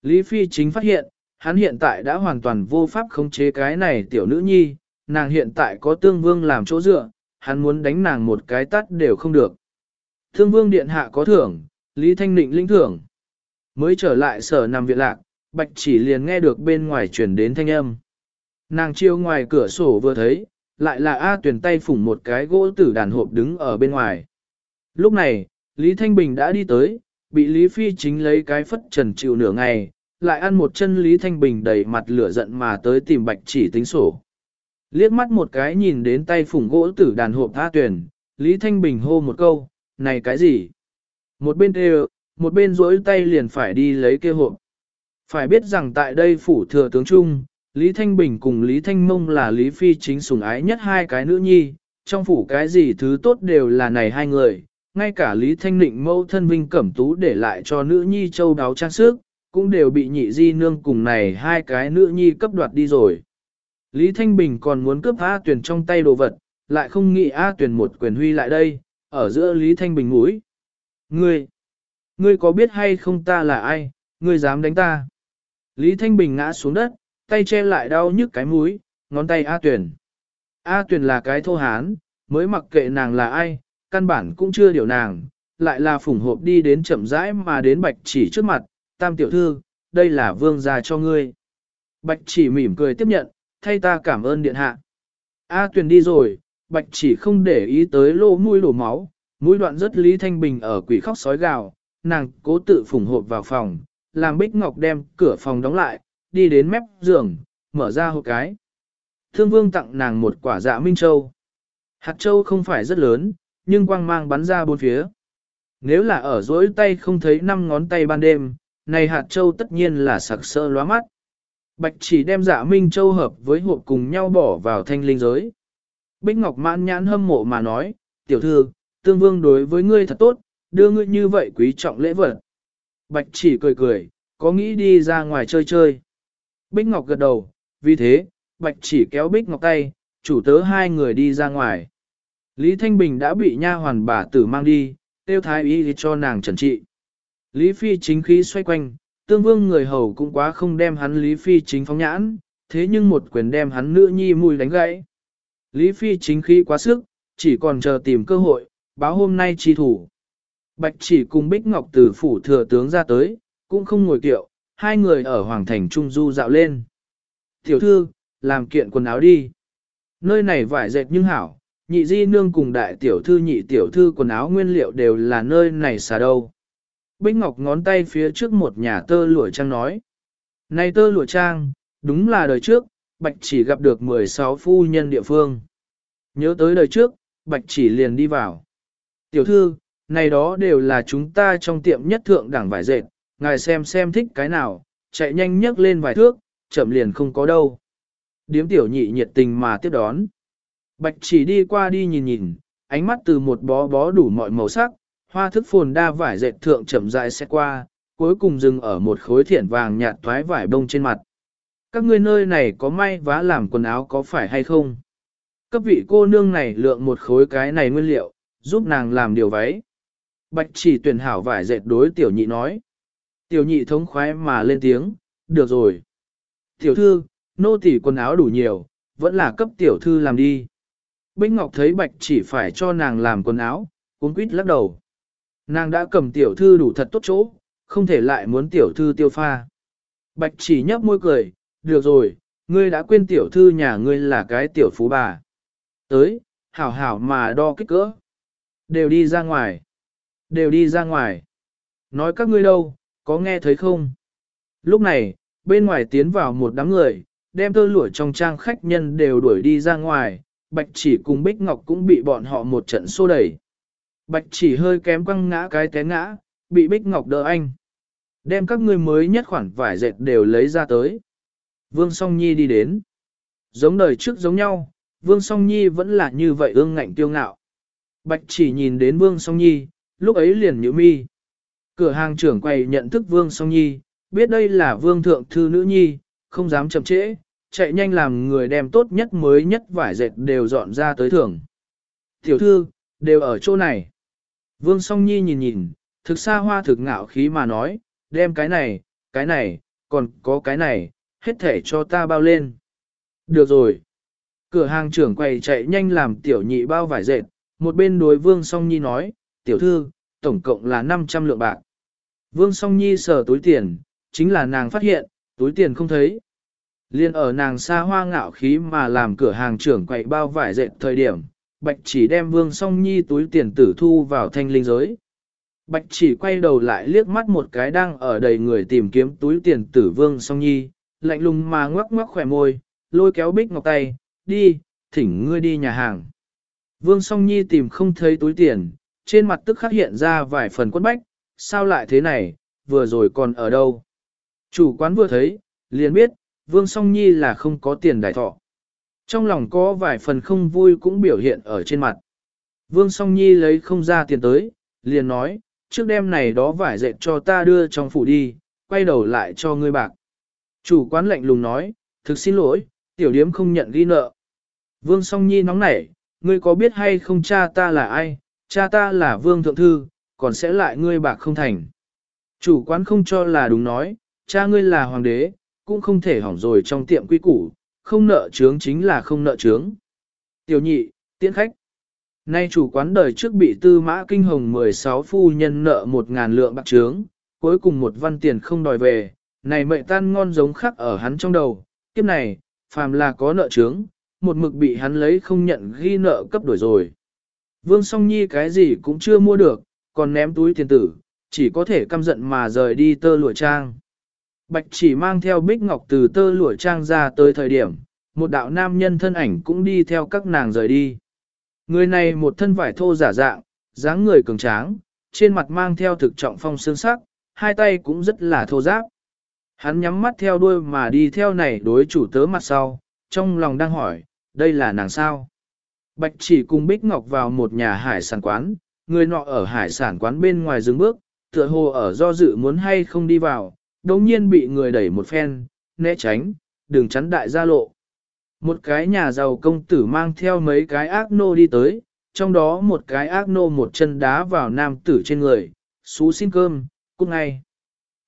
Lý Phi chính phát hiện, hắn hiện tại đã hoàn toàn vô pháp khống chế cái này tiểu nữ nhi, nàng hiện tại có tương vương làm chỗ dựa, hắn muốn đánh nàng một cái tắt đều không được. Thương vương điện hạ có thưởng, Lý Thanh Định linh thưởng. Mới trở lại sở nằm viện lạc, bạch chỉ liền nghe được bên ngoài truyền đến thanh âm. Nàng chiêu ngoài cửa sổ vừa thấy, lại là A tuyển tay phủng một cái gỗ tử đàn hộp đứng ở bên ngoài. Lúc này, Lý Thanh Bình đã đi tới, bị Lý Phi chính lấy cái phất trần chịu nửa ngày, lại ăn một chân Lý Thanh Bình đầy mặt lửa giận mà tới tìm bạch chỉ tính sổ. Liếc mắt một cái nhìn đến tay phủng gỗ tử đàn hộp A tuyển, Lý Thanh Bình hô một câu, này cái gì? Một bên đều, một bên rỗi tay liền phải đi lấy kia hộp. Phải biết rằng tại đây phủ thừa tướng Trung, Lý Thanh Bình cùng Lý Thanh Mông là Lý Phi chính sủng ái nhất hai cái nữ nhi, trong phủ cái gì thứ tốt đều là này hai người, ngay cả Lý Thanh Nịnh mâu thân vinh cẩm tú để lại cho nữ nhi châu đáo trang sức, cũng đều bị nhị di nương cùng này hai cái nữ nhi cấp đoạt đi rồi. Lý Thanh Bình còn muốn cướp A tuyển trong tay đồ vật, lại không nghĩ A tuyển một quyền huy lại đây, ở giữa Lý Thanh Bình mũi. Ngươi, ngươi có biết hay không ta là ai, ngươi dám đánh ta? Lý Thanh Bình ngã xuống đất, tay che lại đau nhức cái mũi, ngón tay A tuyền, A tuyền là cái thô hán, mới mặc kệ nàng là ai, căn bản cũng chưa điều nàng, lại là phủng hộp đi đến chậm rãi mà đến bạch chỉ trước mặt, tam tiểu thư, đây là vương gia cho ngươi. Bạch chỉ mỉm cười tiếp nhận, thay ta cảm ơn điện hạ. A tuyền đi rồi, bạch chỉ không để ý tới lỗ mũi đổ máu, mũi đoạn rất Lý Thanh Bình ở quỷ khóc sói gào, nàng cố tự phủng hộp vào phòng, làm Bích Ngọc đem cửa phòng đóng lại, đi đến mép giường, mở ra hộp cái. Thương vương tặng nàng một quả dạ minh châu. Hạt châu không phải rất lớn, nhưng quang mang bắn ra bốn phía. Nếu là ở dối tay không thấy năm ngón tay ban đêm, này hạt châu tất nhiên là sặc sỡ lóa mắt. Bạch chỉ đem dạ minh châu hợp với hộp cùng nhau bỏ vào thanh linh giới. Bích Ngọc mãn nhãn hâm mộ mà nói, tiểu thư, tương vương đối với ngươi thật tốt, đưa ngươi như vậy quý trọng lễ vật. Bạch chỉ cười cười, có nghĩ đi ra ngoài chơi chơi. Bích Ngọc gật đầu, vì thế, Bạch chỉ kéo Bích Ngọc tay, chủ tớ hai người đi ra ngoài. Lý Thanh Bình đã bị nha hoàn bà tử mang đi, tiêu thái y cho nàng trần trị. Lý Phi chính khí xoay quanh, tương vương người hầu cũng quá không đem hắn Lý Phi chính phóng nhãn, thế nhưng một quyền đem hắn nữ nhi mùi đánh gãy. Lý Phi chính khí quá sức, chỉ còn chờ tìm cơ hội, báo hôm nay chi thủ. Bạch chỉ cùng Bích Ngọc từ phủ thừa tướng ra tới, cũng không ngồi kiệu, hai người ở Hoàng Thành Trung Du dạo lên. Tiểu thư, làm kiện quần áo đi. Nơi này vải dệt nhưng hảo, nhị di nương cùng đại tiểu thư nhị tiểu thư quần áo nguyên liệu đều là nơi này xà đâu. Bích Ngọc ngón tay phía trước một nhà tơ lụa trang nói. Này tơ lụa trang, đúng là đời trước, Bạch chỉ gặp được 16 phu nhân địa phương. Nhớ tới đời trước, Bạch chỉ liền đi vào. Tiểu thư, này đó đều là chúng ta trong tiệm nhất thượng đẳng vải dệt, ngài xem xem thích cái nào, chạy nhanh nhấc lên vài thước, chậm liền không có đâu. Điếm tiểu nhị nhiệt tình mà tiếp đón. Bạch chỉ đi qua đi nhìn nhìn, ánh mắt từ một bó bó đủ mọi màu sắc, hoa thức phồn đa vải dệt thượng chậm rãi xét qua, cuối cùng dừng ở một khối thiển vàng nhạt thoái vải bông trên mặt. Các ngươi nơi này có may vá làm quần áo có phải hay không? Cấp vị cô nương này lượng một khối cái này nguyên liệu, giúp nàng làm điều váy. Bạch chỉ tuyển hảo vải dệt đối tiểu nhị nói. Tiểu nhị thống khoái mà lên tiếng, được rồi. Tiểu thư, nô tỉ quần áo đủ nhiều, vẫn là cấp tiểu thư làm đi. Bích Ngọc thấy bạch chỉ phải cho nàng làm quần áo, cuốn quýt lắc đầu. Nàng đã cầm tiểu thư đủ thật tốt chỗ, không thể lại muốn tiểu thư tiêu pha. Bạch chỉ nhấp môi cười, được rồi, ngươi đã quên tiểu thư nhà ngươi là cái tiểu phú bà. Tới, hảo hảo mà đo kích cỡ. Đều đi ra ngoài. Đều đi ra ngoài. Nói các ngươi đâu, có nghe thấy không? Lúc này, bên ngoài tiến vào một đám người, đem tơ lụa trong trang khách nhân đều đuổi đi ra ngoài, bạch chỉ cùng Bích Ngọc cũng bị bọn họ một trận xô đẩy. Bạch chỉ hơi kém quăng ngã cái té ngã, bị Bích Ngọc đỡ anh. Đem các ngươi mới nhất khoản vải dệt đều lấy ra tới. Vương Song Nhi đi đến. Giống đời trước giống nhau, Vương Song Nhi vẫn là như vậy ương ngạnh tiêu ngạo. Bạch chỉ nhìn đến Vương Song Nhi, lúc ấy liền nhíu mi. Cửa hàng trưởng quầy nhận thức Vương Song Nhi, biết đây là Vương Thượng Thư Nữ Nhi, không dám chậm trễ, chạy nhanh làm người đem tốt nhất mới nhất vải dệt đều dọn ra tới thưởng. Tiểu thư, đều ở chỗ này. Vương Song Nhi nhìn nhìn, thực xa hoa thực ngạo khí mà nói, đem cái này, cái này, còn có cái này, hết thể cho ta bao lên. Được rồi. Cửa hàng trưởng quầy chạy nhanh làm tiểu nhị bao vải dệt, một bên đối Vương Song Nhi nói, tiểu thư, tổng cộng là 500 lượng bạc. Vương Song Nhi sờ túi tiền, chính là nàng phát hiện, túi tiền không thấy. Liên ở nàng xa hoa ngạo khí mà làm cửa hàng trưởng quậy bao vải dệt thời điểm, Bạch chỉ đem Vương Song Nhi túi tiền tử thu vào thanh linh giới. Bạch chỉ quay đầu lại liếc mắt một cái đang ở đầy người tìm kiếm túi tiền tử Vương Song Nhi, lạnh lùng mà ngoắc ngoắc khỏe môi, lôi kéo Bích Ngọc tay, đi, thỉnh ngươi đi nhà hàng. Vương Song Nhi tìm không thấy túi tiền, trên mặt tức khắc hiện ra vài phần quất bách, sao lại thế này, vừa rồi còn ở đâu. Chủ quán vừa thấy, liền biết, Vương Song Nhi là không có tiền đại thọ. Trong lòng có vài phần không vui cũng biểu hiện ở trên mặt. Vương Song Nhi lấy không ra tiền tới, liền nói, trước đêm này đó vải dệt cho ta đưa trong phủ đi, quay đầu lại cho ngươi bạc. Chủ quán lạnh lùng nói, thực xin lỗi, tiểu điếm không nhận ghi nợ. Vương Song Nhi nóng nảy, ngươi có biết hay không cha ta là ai, cha ta là Vương Thượng Thư, còn sẽ lại ngươi bạc không thành. Chủ quán không cho là đúng nói, cha ngươi là hoàng đế, cũng không thể hỏng rồi trong tiệm quy củ, không nợ trướng chính là không nợ trướng. Tiểu nhị, tiễn khách. Nay chủ quán đời trước bị tư mã kinh hồng 16 phu nhân nợ một ngàn lượng bạc trướng, cuối cùng một văn tiền không đòi về, này mệnh tan ngon giống khắc ở hắn trong đầu, kiếp này, phàm là có nợ trướng, một mực bị hắn lấy không nhận ghi nợ cấp đổi rồi. Vương song nhi cái gì cũng chưa mua được, còn ném túi tiền tử, chỉ có thể căm giận mà rời đi tơ lụa trang. Bạch chỉ mang theo bích ngọc từ tơ lụa trang ra tới thời điểm, một đạo nam nhân thân ảnh cũng đi theo các nàng rời đi. Người này một thân vải thô giả dạng, dáng người cường tráng, trên mặt mang theo thực trọng phong xương sắc, hai tay cũng rất là thô giáp. Hắn nhắm mắt theo đuôi mà đi theo này đối chủ tớ mặt sau, trong lòng đang hỏi, đây là nàng sao? Bạch chỉ cùng Bích Ngọc vào một nhà hải sản quán, người nọ ở hải sản quán bên ngoài dừng bước, tựa hồ ở do dự muốn hay không đi vào, đồng nhiên bị người đẩy một phen, né tránh, đừng chắn đại gia lộ. Một cái nhà giàu công tử mang theo mấy cái ác nô đi tới, trong đó một cái ác nô một chân đá vào nam tử trên người, xú xin cơm, cút ngay.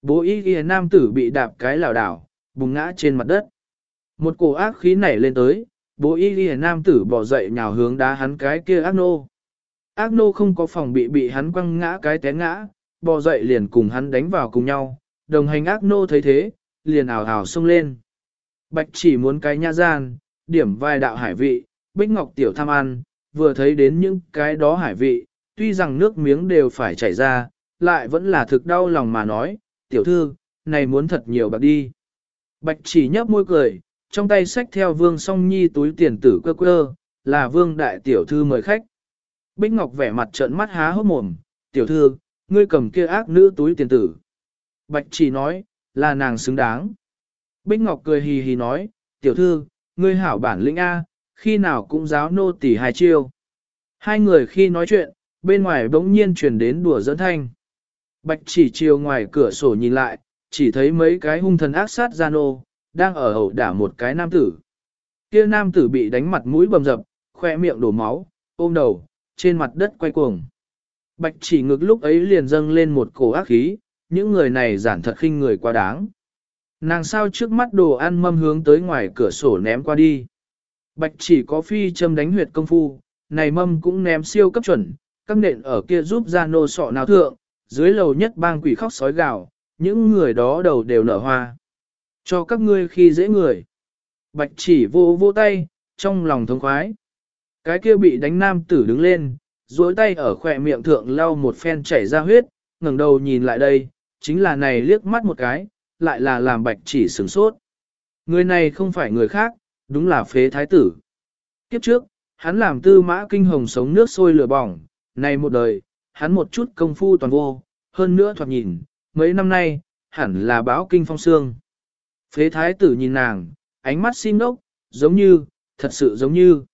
Bố y ghi nam tử bị đạp cái lảo đảo, bùng ngã trên mặt đất. Một cổ ác khí nảy lên tới, bố y ghi nam tử bỏ dậy nhào hướng đá hắn cái kia ác nô. Ác nô không có phòng bị bị hắn quăng ngã cái té ngã, bò dậy liền cùng hắn đánh vào cùng nhau, đồng hành ác nô thấy thế, liền ảo ảo xông lên. Bạch chỉ muốn cái nha gian, điểm vài đạo hải vị, bích ngọc tiểu tham ăn, vừa thấy đến những cái đó hải vị, tuy rằng nước miếng đều phải chảy ra, lại vẫn là thực đau lòng mà nói, tiểu thư, này muốn thật nhiều bạc đi. Bạch chỉ nhấp môi cười, trong tay xách theo vương song nhi túi tiền tử cơ cơ, là vương đại tiểu thư mời khách. Bích Ngọc vẻ mặt trợn mắt há hốc mồm, tiểu thư, ngươi cầm kia ác nữ túi tiền tử. Bạch chỉ nói, là nàng xứng đáng. Bích Ngọc cười hì hì nói, tiểu thư, ngươi hảo bản lĩnh A, khi nào cũng giáo nô tỉ hai chiêu. Hai người khi nói chuyện, bên ngoài bỗng nhiên truyền đến đùa dẫn thanh. Bạch chỉ chiều ngoài cửa sổ nhìn lại, chỉ thấy mấy cái hung thần ác sát gian ô, đang ở hậu đả một cái nam tử. Kia nam tử bị đánh mặt mũi bầm dập, khoe miệng đổ máu, ôm đầu, trên mặt đất quay cuồng. Bạch chỉ ngực lúc ấy liền dâng lên một cổ ác khí, những người này giản thật khinh người quá đáng. Nàng sao trước mắt đồ ăn mâm hướng tới ngoài cửa sổ ném qua đi. Bạch chỉ có phi châm đánh huyệt công phu, này mâm cũng ném siêu cấp chuẩn, các nện ở kia giúp ra nô sọ nào thượng, dưới lầu nhất bang quỷ khóc sói gào, những người đó đầu đều nở hoa. Cho các ngươi khi dễ người. Bạch chỉ vô vô tay, trong lòng thống khoái. Cái kia bị đánh nam tử đứng lên, duỗi tay ở khỏe miệng thượng lau một phen chảy ra huyết, ngẩng đầu nhìn lại đây, chính là này liếc mắt một cái, lại là làm bạch chỉ sửng sốt. Người này không phải người khác, đúng là phế thái tử. Kiếp trước, hắn làm tư mã kinh hồng sống nước sôi lửa bỏng, này một đời, hắn một chút công phu toàn vô, hơn nữa thoạt nhìn, mấy năm nay, hẳn là báo kinh phong xương. Phế thái tử nhìn nàng, ánh mắt xin ốc, giống như, thật sự giống như,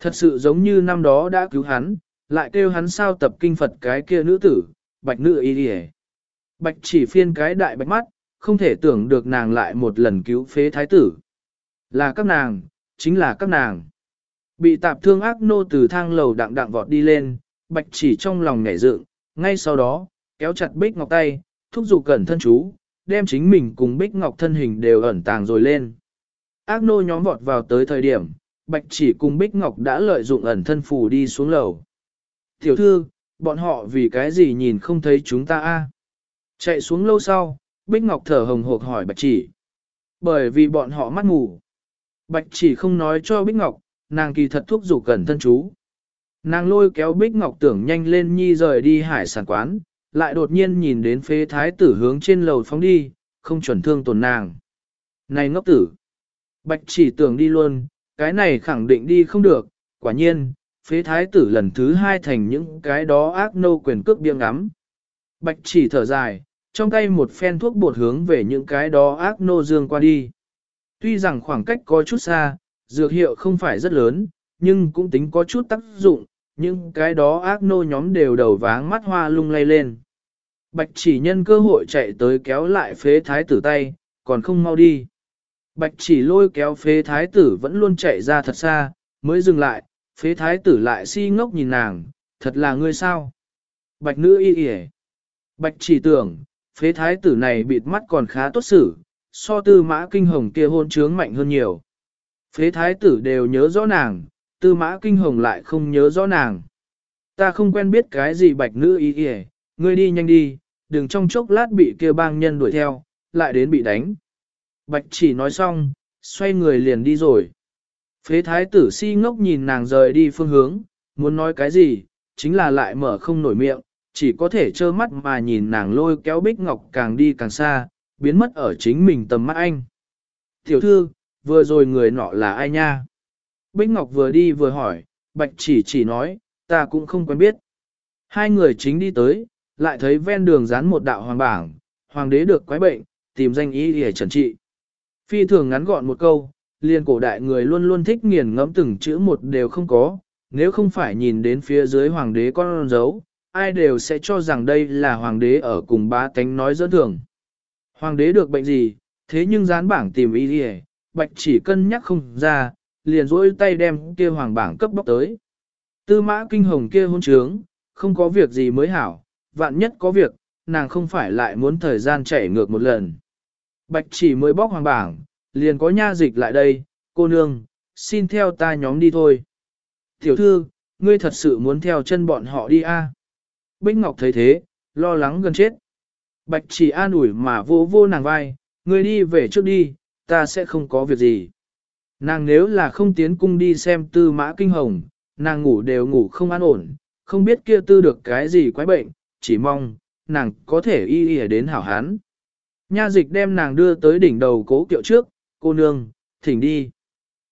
thật sự giống như năm đó đã cứu hắn, lại kêu hắn sao tập kinh Phật cái kia nữ tử, bạch nữ y đi Bạch chỉ phiên cái đại bạch mắt, không thể tưởng được nàng lại một lần cứu phế thái tử. Là các nàng, chính là các nàng. Bị tạp thương ác nô từ thang lầu đặng đặng vọt đi lên, bạch chỉ trong lòng nhảy dựng, ngay sau đó, kéo chặt bích ngọc tay, thúc giục cẩn thân chú, đem chính mình cùng bích ngọc thân hình đều ẩn tàng rồi lên. Ác nô nhóm vọt vào tới thời điểm, bạch chỉ cùng bích ngọc đã lợi dụng ẩn thân phù đi xuống lầu. Tiểu thư, bọn họ vì cái gì nhìn không thấy chúng ta a? Chạy xuống lâu sau, bích ngọc thở hồng hộc hỏi bạch chỉ. Bởi vì bọn họ mắt ngủ. Bạch chỉ không nói cho bích ngọc, nàng kỳ thật thúc giục cẩn thân chú. Nàng lôi kéo Bích Ngọc tưởng nhanh lên nhi rời đi hải sản quán, lại đột nhiên nhìn đến phế thái tử hướng trên lầu phóng đi, không chuẩn thương tổn nàng. Này ngốc tử! Bạch chỉ tưởng đi luôn, cái này khẳng định đi không được, quả nhiên, phế thái tử lần thứ hai thành những cái đó ác nô quyền cước biêng ngắm. Bạch chỉ thở dài, trong tay một phen thuốc bột hướng về những cái đó ác nô dương qua đi. Tuy rằng khoảng cách có chút xa, dược hiệu không phải rất lớn, nhưng cũng tính có chút tác dụng, những cái đó ác nô nhóm đều đầu váng mắt hoa lung lay lên. Bạch chỉ nhân cơ hội chạy tới kéo lại phế thái tử tay, còn không mau đi. Bạch chỉ lôi kéo phế thái tử vẫn luôn chạy ra thật xa, mới dừng lại, phế thái tử lại si ngốc nhìn nàng, thật là ngươi sao? Bạch nữ y y Bạch chỉ tưởng, phế thái tử này bịt mắt còn khá tốt xử, so tư mã kinh hồng kia hôn trướng mạnh hơn nhiều. Phế thái tử đều nhớ rõ nàng, tư mã kinh hồng lại không nhớ rõ nàng. Ta không quen biết cái gì bạch nữ y y ngươi đi nhanh đi, đừng trong chốc lát bị kia bang nhân đuổi theo, lại đến bị đánh. Bạch chỉ nói xong, xoay người liền đi rồi. Phế thái tử si ngốc nhìn nàng rời đi phương hướng, muốn nói cái gì, chính là lại mở không nổi miệng, chỉ có thể trơ mắt mà nhìn nàng lôi kéo bích ngọc càng đi càng xa, biến mất ở chính mình tầm mắt anh. Tiểu thư, vừa rồi người nọ là ai nha? Bích Ngọc vừa đi vừa hỏi, Bạch chỉ chỉ nói, ta cũng không quen biết. Hai người chính đi tới, lại thấy ven đường dán một đạo hoàng bảng, hoàng đế được quái bệnh, tìm danh ý để trần trị. Phi thường ngắn gọn một câu, liền cổ đại người luôn luôn thích nghiền ngẫm từng chữ một đều không có, nếu không phải nhìn đến phía dưới hoàng đế con dấu, ai đều sẽ cho rằng đây là hoàng đế ở cùng bá tánh nói dẫn thường. Hoàng đế được bệnh gì, thế nhưng dán bảng tìm ý gì bạch chỉ cân nhắc không ra, liền rỗi tay đem kia hoàng bảng cấp bóc tới. Tư mã kinh hồng kia hôn trướng, không có việc gì mới hảo, vạn nhất có việc, nàng không phải lại muốn thời gian chảy ngược một lần. Bạch chỉ mới bóc hoàng bảng, liền có nha dịch lại đây, cô nương, xin theo ta nhóm đi thôi. Tiểu thư, ngươi thật sự muốn theo chân bọn họ đi a? À? Bích Ngọc thấy thế, lo lắng gần chết. Bạch chỉ an ủi mà vô vô nàng vai, ngươi đi về trước đi, ta sẽ không có việc gì. Nàng nếu là không tiến cung đi xem tư mã kinh hồng, nàng ngủ đều ngủ không an ổn, không biết kia tư được cái gì quái bệnh, chỉ mong, nàng có thể y y đến hảo hán. Nha dịch đem nàng đưa tới đỉnh đầu cố kiệu trước, cô nương, thỉnh đi.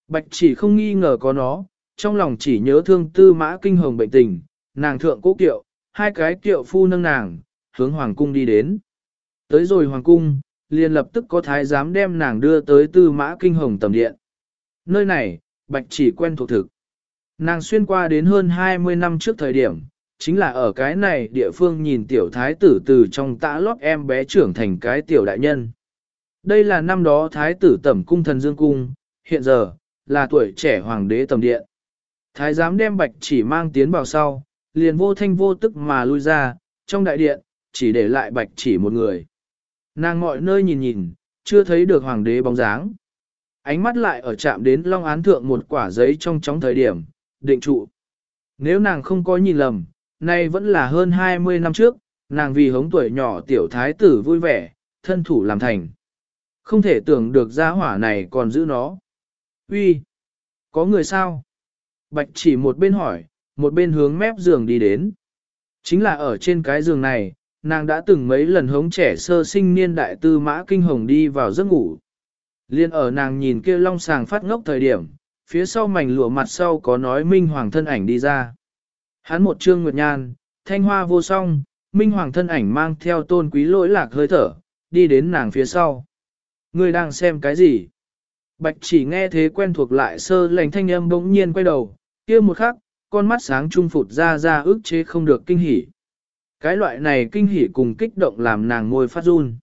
Bạch chỉ không nghi ngờ có nó, trong lòng chỉ nhớ thương tư mã kinh hồng bệnh tình, nàng thượng cố kiệu, hai cái kiệu phu nâng nàng, hướng hoàng cung đi đến. Tới rồi hoàng cung, liền lập tức có thái giám đem nàng đưa tới tư mã kinh hồng tầm điện. Nơi này, bạch chỉ quen thuộc thực. Nàng xuyên qua đến hơn 20 năm trước thời điểm, chính là ở cái này địa phương nhìn tiểu thái tử từ trong tã lót em bé trưởng thành cái tiểu đại nhân. Đây là năm đó thái tử tẩm cung thần dương cung, hiện giờ, là tuổi trẻ hoàng đế tầm điện. Thái giám đem bạch chỉ mang tiến vào sau, liền vô thanh vô tức mà lui ra, trong đại điện, chỉ để lại bạch chỉ một người. Nàng mọi nơi nhìn nhìn, chưa thấy được hoàng đế bóng dáng. Ánh mắt lại ở chạm đến long án thượng một quả giấy trong chóng thời điểm, định trụ. Nếu nàng không có nhìn lầm, nay vẫn là hơn 20 năm trước, nàng vì hống tuổi nhỏ tiểu thái tử vui vẻ, thân thủ làm thành. Không thể tưởng được gia hỏa này còn giữ nó. Uy, Có người sao? Bạch chỉ một bên hỏi, một bên hướng mép giường đi đến. Chính là ở trên cái giường này, nàng đã từng mấy lần hống trẻ sơ sinh niên đại tư mã kinh hồng đi vào giấc ngủ. Liên ở nàng nhìn kia long sàng phát ngốc thời điểm, phía sau mảnh lụa mặt sau có nói minh hoàng thân ảnh đi ra. Hắn một trương nguyệt nhan, thanh hoa vô song, minh hoàng thân ảnh mang theo tôn quý lỗi lạc hơi thở, đi đến nàng phía sau. Người đang xem cái gì? Bạch chỉ nghe thế quen thuộc lại sơ lành thanh âm bỗng nhiên quay đầu, kia một khắc, con mắt sáng trung phụt ra ra ức chế không được kinh hỉ. Cái loại này kinh hỉ cùng kích động làm nàng môi phát run.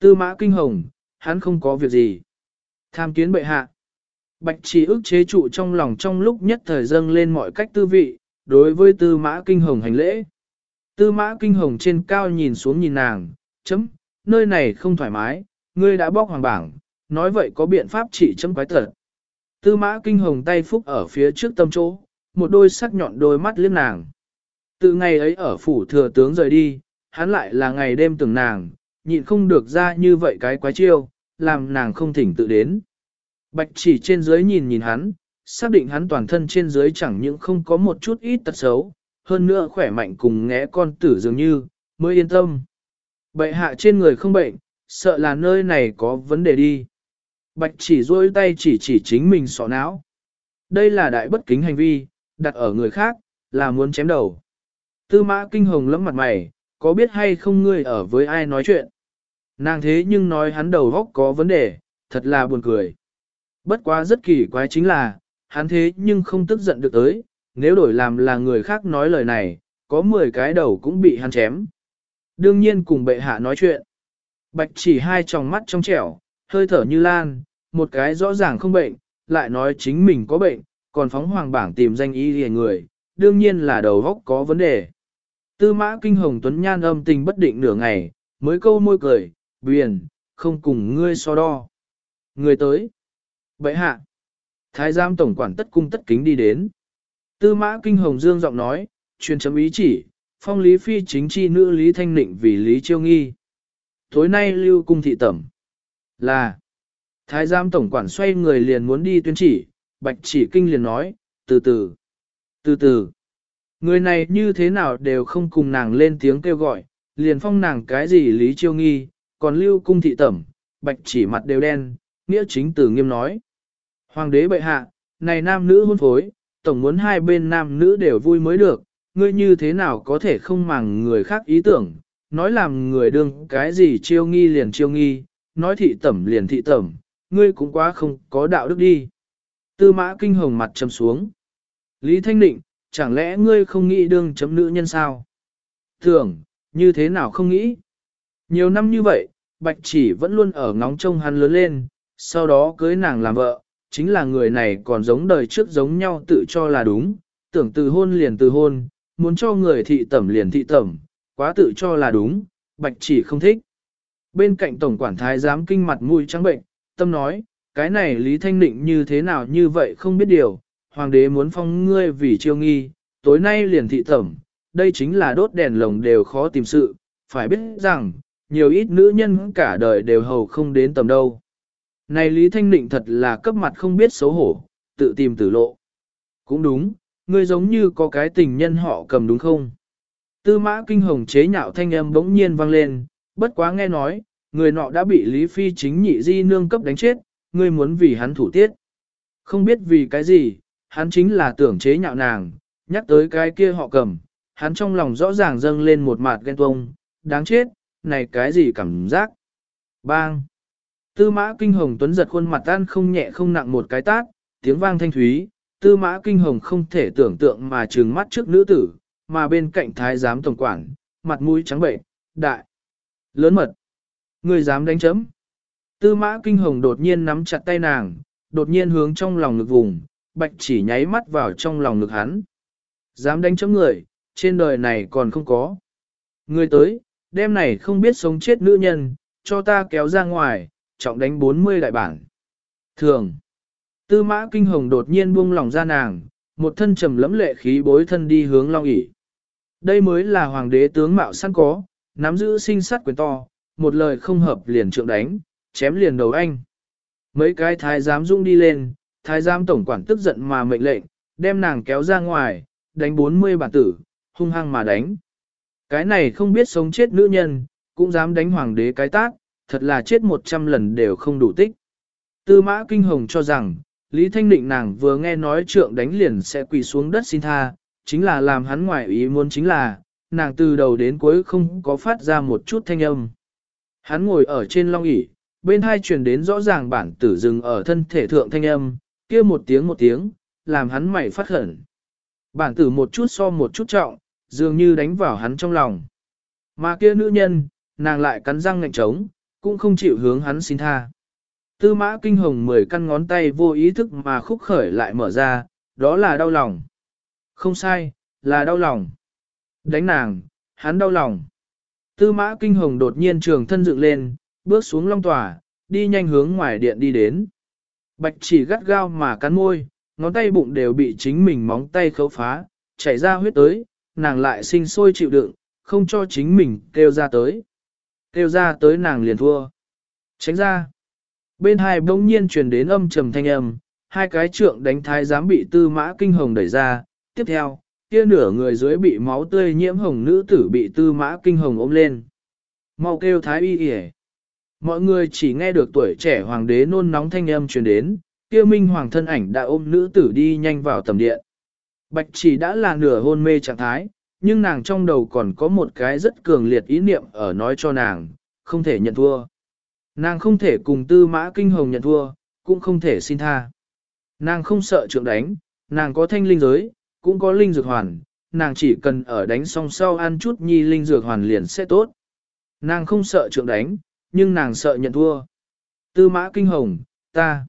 Tư mã kinh hồng, hắn không có việc gì. Tham kiến bệ hạ. Bạch chỉ ức chế trụ trong lòng trong lúc nhất thời dâng lên mọi cách tư vị, đối với tư mã kinh hồng hành lễ. Tư mã kinh hồng trên cao nhìn xuống nhìn nàng, chấm, nơi này không thoải mái, ngươi đã bóc hoàng bảng, nói vậy có biện pháp trị chấm quái tật. Tư mã kinh hồng tay phúc ở phía trước tâm chỗ, một đôi sắc nhọn đôi mắt liếc nàng. Từ ngày ấy ở phủ thừa tướng rời đi, hắn lại là ngày đêm tưởng nàng, nhịn không được ra như vậy cái quái chiêu, làm nàng không thỉnh tự đến. Bạch chỉ trên dưới nhìn nhìn hắn, xác định hắn toàn thân trên dưới chẳng những không có một chút ít tật xấu, hơn nữa khỏe mạnh cùng ngẽ con tử dường như, mới yên tâm. Bệ hạ trên người không bệnh, sợ là nơi này có vấn đề đi. Bạch chỉ rôi tay chỉ chỉ chính mình sọ não. Đây là đại bất kính hành vi, đặt ở người khác, là muốn chém đầu. Tư mã kinh hồng lẫm mặt mày, có biết hay không ngươi ở với ai nói chuyện? Nàng thế nhưng nói hắn đầu góc có vấn đề, thật là buồn cười. Bất quá rất kỳ quái chính là, hắn thế nhưng không tức giận được tới, nếu đổi làm là người khác nói lời này, có 10 cái đầu cũng bị hắn chém. Đương nhiên cùng bệ hạ nói chuyện. Bạch chỉ hai tròng mắt trong trẻo, hơi thở như lan, một cái rõ ràng không bệnh, lại nói chính mình có bệnh, còn phóng hoàng bảng tìm danh y hề người, đương nhiên là đầu góc có vấn đề. Tư mã kinh hồng tuấn nhan âm tình bất định nửa ngày, mới câu môi cười, biển không cùng ngươi so đo. Người tới. Bậy hạ. Thái giám tổng quản tất cung tất kính đi đến. Tư mã kinh hồng dương giọng nói, truyền chấm ý chỉ, phong lý phi chính chi nữ lý thanh nịnh vì lý chiêu nghi. Tối nay lưu cung thị tẩm. Là. Thái giám tổng quản xoay người liền muốn đi tuyên chỉ, bạch chỉ kinh liền nói, từ từ. Từ từ. Người này như thế nào đều không cùng nàng lên tiếng kêu gọi, liền phong nàng cái gì lý chiêu nghi, còn lưu cung thị tẩm, bạch chỉ mặt đều đen, nghĩa chính tử nghiêm nói. Hoàng đế bệ hạ, này nam nữ hôn phối, tổng muốn hai bên nam nữ đều vui mới được, ngươi như thế nào có thể không màng người khác ý tưởng, nói làm người đương cái gì chiêu nghi liền chiêu nghi, nói thị tẩm liền thị tẩm, ngươi cũng quá không có đạo đức đi. Tư mã kinh hồng mặt trầm xuống. Lý Thanh Định, chẳng lẽ ngươi không nghĩ đương chấm nữ nhân sao? Tưởng, như thế nào không nghĩ? Nhiều năm như vậy, Bạch chỉ vẫn luôn ở ngóng trông hắn lớn lên, sau đó cưới nàng làm vợ, chính là người này còn giống đời trước giống nhau tự cho là đúng, tưởng từ hôn liền từ hôn, muốn cho người thị tẩm liền thị tẩm, quá tự cho là đúng, Bạch chỉ không thích. Bên cạnh tổng quản thái giám kinh mặt mũi trắng bệnh, tâm nói, cái này Lý Thanh Định như thế nào như vậy không biết điều, hoàng đế muốn phong ngươi vì chiêu nghi, tối nay liền thị tẩm, đây chính là đốt đèn lồng đều khó tìm sự, phải biết rằng, nhiều ít nữ nhân cả đời đều hầu không đến tầm đâu. Này Lý Thanh Định thật là cấp mặt không biết xấu hổ, tự tìm tử lộ. Cũng đúng, ngươi giống như có cái tình nhân họ cầm đúng không? Tư mã kinh hồng chế nhạo thanh âm bỗng nhiên vang lên, bất quá nghe nói, người nọ đã bị Lý Phi chính nhị di nương cấp đánh chết, ngươi muốn vì hắn thủ tiết. Không biết vì cái gì, hắn chính là tưởng chế nhạo nàng, nhắc tới cái kia họ cầm, hắn trong lòng rõ ràng dâng lên một mặt ghen tuông, đáng chết, này cái gì cảm giác. Bang! Tư mã kinh hồng tuấn giật khuôn mặt tan không nhẹ không nặng một cái tát, tiếng vang thanh thúy, tư mã kinh hồng không thể tưởng tượng mà trừng mắt trước nữ tử, mà bên cạnh thái giám tổng quản, mặt mũi trắng bệnh, đại, lớn mật. Người dám đánh chấm. Tư mã kinh hồng đột nhiên nắm chặt tay nàng, đột nhiên hướng trong lòng ngực vùng, bạch chỉ nháy mắt vào trong lòng ngực hắn. Dám đánh chấm người, trên đời này còn không có. Người tới, đêm này không biết sống chết nữ nhân, cho ta kéo ra ngoài, trọng đánh 40 đại bản. Thường, tư mã kinh hồng đột nhiên buông lòng ra nàng, một thân trầm lẫm lệ khí bối thân đi hướng long ỉ. Đây mới là hoàng đế tướng mạo sẵn có, nắm giữ sinh sát quyền to, một lời không hợp liền trượng đánh, chém liền đầu anh. Mấy cái thái giám dung đi lên, thái giám tổng quản tức giận mà mệnh lệnh, đem nàng kéo ra ngoài, đánh 40 bản tử, hung hăng mà đánh. Cái này không biết sống chết nữ nhân, cũng dám đánh hoàng đế cái tác, thật là chết 100 lần đều không đủ tích. Tư mã kinh hồng cho rằng, Lý Thanh Định nàng vừa nghe nói trượng đánh liền sẽ quỳ xuống đất xin tha, chính là làm hắn ngoại ý muốn chính là, nàng từ đầu đến cuối không có phát ra một chút thanh âm. Hắn ngồi ở trên long ỷ bên hai truyền đến rõ ràng bản tử dừng ở thân thể thượng thanh âm, kia một tiếng một tiếng, làm hắn mày phát hẩn. Bản tử một chút so một chút trọng, dường như đánh vào hắn trong lòng. Mà kia nữ nhân, nàng lại cắn răng ngạnh trống, cũng không chịu hướng hắn xin tha. Tư mã kinh hồng mười căn ngón tay vô ý thức mà khúc khởi lại mở ra, đó là đau lòng. Không sai, là đau lòng. Đánh nàng, hắn đau lòng. Tư mã kinh hồng đột nhiên trường thân dựng lên, bước xuống long tòa, đi nhanh hướng ngoài điện đi đến. Bạch chỉ gắt gao mà cắn môi, ngón tay bụng đều bị chính mình móng tay khấu phá, chảy ra huyết tới, nàng lại sinh sôi chịu đựng, không cho chính mình kêu ra tới. Kêu ra tới nàng liền thua. Tránh ra. Bên hai bỗng nhiên truyền đến âm trầm thanh âm, hai cái trượng đánh thái giám bị tư mã kinh hồng đẩy ra. Tiếp theo, kia nửa người dưới bị máu tươi nhiễm hồng nữ tử bị tư mã kinh hồng ôm lên. Mau kêu thái y yể. Mọi người chỉ nghe được tuổi trẻ hoàng đế nôn nóng thanh âm truyền đến, kia minh hoàng thân ảnh đã ôm nữ tử đi nhanh vào tầm điện. Bạch chỉ đã là nửa hôn mê trạng thái, nhưng nàng trong đầu còn có một cái rất cường liệt ý niệm ở nói cho nàng, không thể nhận thua. Nàng không thể cùng tư mã kinh hồng nhận thua, cũng không thể xin tha. Nàng không sợ trượng đánh, nàng có thanh linh giới, cũng có linh dược hoàn, nàng chỉ cần ở đánh xong sau ăn chút nhi linh dược hoàn liền sẽ tốt. Nàng không sợ trượng đánh, nhưng nàng sợ nhận thua. Tư mã kinh hồng, ta,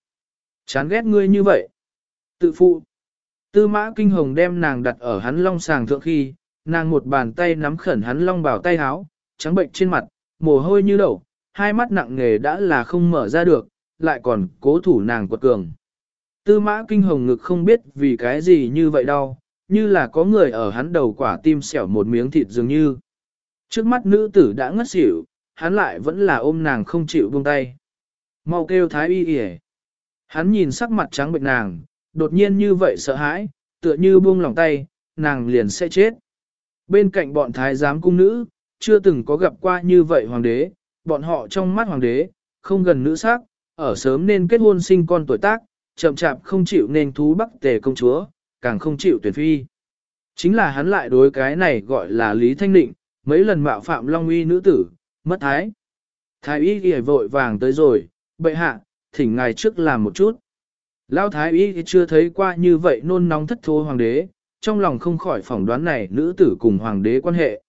chán ghét ngươi như vậy. Tự phụ, tư mã kinh hồng đem nàng đặt ở hắn long sàng thượng khi, nàng một bàn tay nắm khẩn hắn long bảo tay háo, trắng bệnh trên mặt, mồ hôi như đậu, hai mắt nặng nghề đã là không mở ra được, lại còn cố thủ nàng quật cường. Tư mã kinh hồng ngực không biết vì cái gì như vậy đâu, như là có người ở hắn đầu quả tim xẻo một miếng thịt dường như. Trước mắt nữ tử đã ngất xỉu, hắn lại vẫn là ôm nàng không chịu buông tay. Mau kêu thái y yể. Hắn nhìn sắc mặt trắng bệnh nàng, đột nhiên như vậy sợ hãi, tựa như buông lòng tay, nàng liền sẽ chết. Bên cạnh bọn thái giám cung nữ, chưa từng có gặp qua như vậy hoàng đế, bọn họ trong mắt hoàng đế, không gần nữ sắc, ở sớm nên kết hôn sinh con tuổi tác, chậm chạp không chịu nên thú bắc tề công chúa, càng không chịu tuyển phi. Chính là hắn lại đối cái này gọi là Lý Thanh Định, mấy lần mạo phạm Long uy nữ tử, mất thái. Thái y ghi vội vàng tới rồi, bệ hạ, thỉnh ngài trước làm một chút. lao thái y chưa thấy qua như vậy nôn nóng thất thố hoàng đế, trong lòng không khỏi phỏng đoán này nữ tử cùng hoàng đế quan hệ.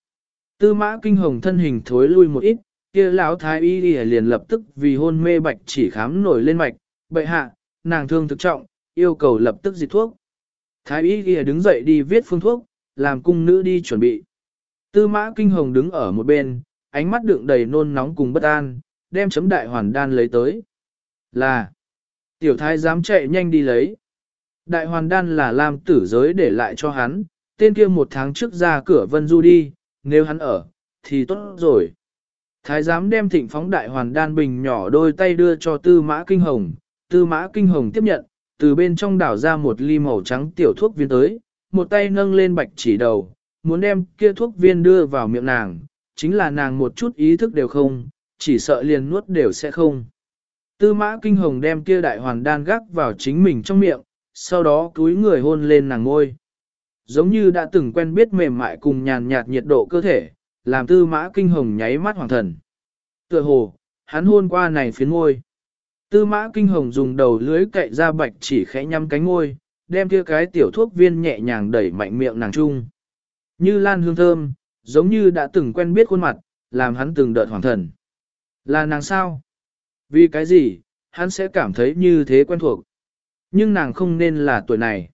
Tư mã kinh hồng thân hình thối lui một ít, kia lão thái y liền lập tức vì hôn mê bạch chỉ khám nổi lên mạch, bệ hạ, nàng thương thực trọng, yêu cầu lập tức dịch thuốc. Thái y ghi đứng dậy đi viết phương thuốc, làm cung nữ đi chuẩn bị. Tư mã kinh hồng đứng ở một bên, ánh mắt đựng đầy nôn nóng cùng bất an, đem chấm đại hoàn đan lấy tới. Là, tiểu thái dám chạy nhanh đi lấy. Đại hoàn đan là làm tử giới để lại cho hắn, tên kia một tháng trước ra cửa vân du đi, nếu hắn ở, thì tốt rồi. Thái giám đem thịnh phóng đại hoàn đan bình nhỏ đôi tay đưa cho tư mã kinh hồng, tư mã kinh hồng tiếp nhận, từ bên trong đảo ra một ly màu trắng tiểu thuốc viên tới, một tay nâng lên bạch chỉ đầu, muốn đem kia thuốc viên đưa vào miệng nàng, chính là nàng một chút ý thức đều không, chỉ sợ liền nuốt đều sẽ không. Tư mã kinh hồng đem kia đại hoàn đan gác vào chính mình trong miệng, sau đó túi người hôn lên nàng ngôi. Giống như đã từng quen biết mềm mại cùng nhàn nhạt nhiệt độ cơ thể, làm tư mã kinh hồng nháy mắt hoàng thần. Tựa hồ, hắn hôn qua này phiến ngôi. Tư mã kinh hồng dùng đầu lưới cậy ra bạch chỉ khẽ nhắm cánh ngôi, đem kia cái tiểu thuốc viên nhẹ nhàng đẩy mạnh miệng nàng chung. Như lan hương thơm, giống như đã từng quen biết khuôn mặt, làm hắn từng đợt hoàng thần. Là nàng sao? Vì cái gì, hắn sẽ cảm thấy như thế quen thuộc. Nhưng nàng không nên là tuổi này.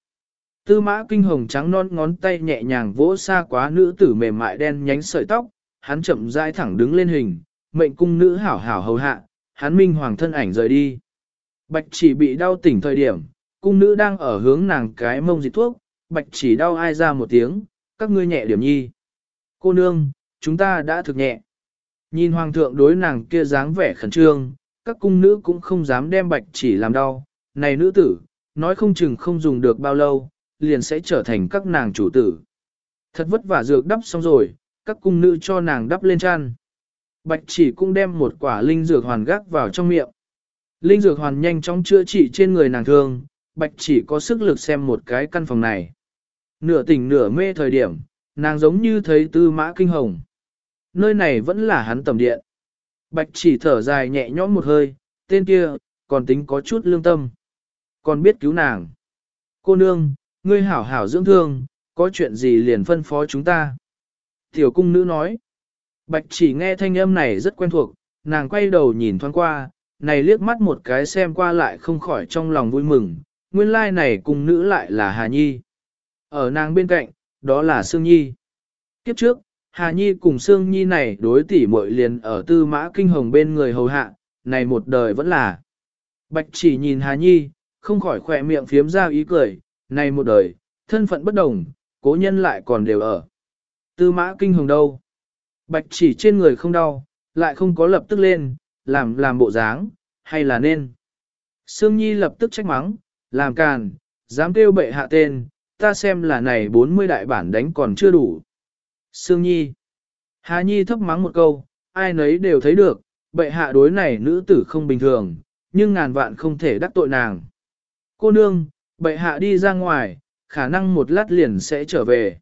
Tư mã kinh hồng trắng non ngón tay nhẹ nhàng vỗ xa quá nữ tử mềm mại đen nhánh sợi tóc, hắn chậm rãi thẳng đứng lên hình, mệnh cung nữ hảo hảo hầu hạ, hắn minh hoàng thân ảnh rời đi. Bạch chỉ bị đau tỉnh thời điểm, cung nữ đang ở hướng nàng cái mông dịch thuốc, bạch chỉ đau ai ra một tiếng, các ngươi nhẹ điểm nhi. Cô nương, chúng ta đã thực nhẹ. Nhìn hoàng thượng đối nàng kia dáng vẻ khẩn trương, các cung nữ cũng không dám đem bạch chỉ làm đau. Này nữ tử, nói không chừng không dùng được bao lâu, liền sẽ trở thành các nàng chủ tử. Thật vất vả dược đắp xong rồi, các cung nữ cho nàng đắp lên chăn. Bạch chỉ cũng đem một quả linh dược hoàn gác vào trong miệng. Linh dược hoàn nhanh chóng chữa trị trên người nàng thương, bạch chỉ có sức lực xem một cái căn phòng này. Nửa tỉnh nửa mê thời điểm, nàng giống như thấy tư mã kinh hồng. Nơi này vẫn là hắn tầm điện. Bạch chỉ thở dài nhẹ nhõm một hơi, tên kia, còn tính có chút lương tâm. Còn biết cứu nàng. Cô nương, ngươi hảo hảo dưỡng thương, có chuyện gì liền phân phó chúng ta. Tiểu cung nữ nói. Bạch chỉ nghe thanh âm này rất quen thuộc, nàng quay đầu nhìn thoáng qua, này liếc mắt một cái xem qua lại không khỏi trong lòng vui mừng, nguyên lai like này cung nữ lại là Hà Nhi. Ở nàng bên cạnh, đó là Sương Nhi. Kiếp trước, Hà Nhi cùng Sương Nhi này đối tỷ muội liền ở tư mã kinh hồng bên người hầu hạ, này một đời vẫn là. Bạch chỉ nhìn Hà Nhi, không khỏi khỏe miệng phiếm ra ý cười, này một đời, thân phận bất đồng, cố nhân lại còn đều ở. Tư mã kinh hồng đâu? Bạch chỉ trên người không đau, lại không có lập tức lên, làm làm bộ dáng, hay là nên. Sương Nhi lập tức trách mắng, làm càn, dám kêu bệ hạ tên, ta xem là này 40 đại bản đánh còn chưa đủ. Sương Nhi. Hà Nhi thấp mắng một câu, ai nấy đều thấy được, bệ hạ đối này nữ tử không bình thường, nhưng ngàn vạn không thể đắc tội nàng. Cô nương, bệ hạ đi ra ngoài, khả năng một lát liền sẽ trở về.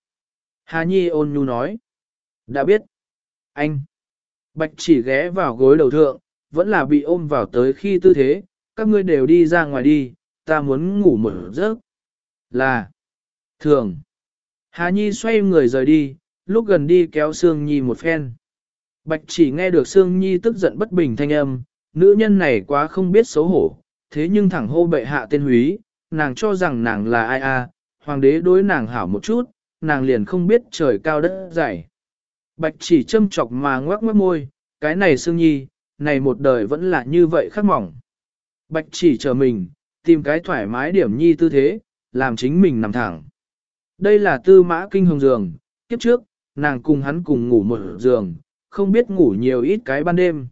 Hà Nhi ôn nhu nói. Đã biết. Anh. Bạch chỉ ghé vào gối đầu thượng, vẫn là bị ôm vào tới khi tư thế, các ngươi đều đi ra ngoài đi, ta muốn ngủ một giấc. Là. Thường. Hà Nhi xoay người rời đi, lúc gần đi kéo Sương Nhi một phen. Bạch chỉ nghe được Sương Nhi tức giận bất bình thanh âm, nữ nhân này quá không biết xấu hổ, thế nhưng thẳng hô bệ hạ tên húy, nàng cho rằng nàng là ai a, hoàng đế đối nàng hảo một chút, nàng liền không biết trời cao đất dày. Bạch chỉ châm chọc mà ngoác mất môi, cái này Sương Nhi, này một đời vẫn là như vậy khắc mỏng. Bạch chỉ chờ mình, tìm cái thoải mái điểm nhi tư thế, làm chính mình nằm thẳng. Đây là tư mã kinh hồng giường, kiếp trước, nàng cùng hắn cùng ngủ một giường, không biết ngủ nhiều ít cái ban đêm.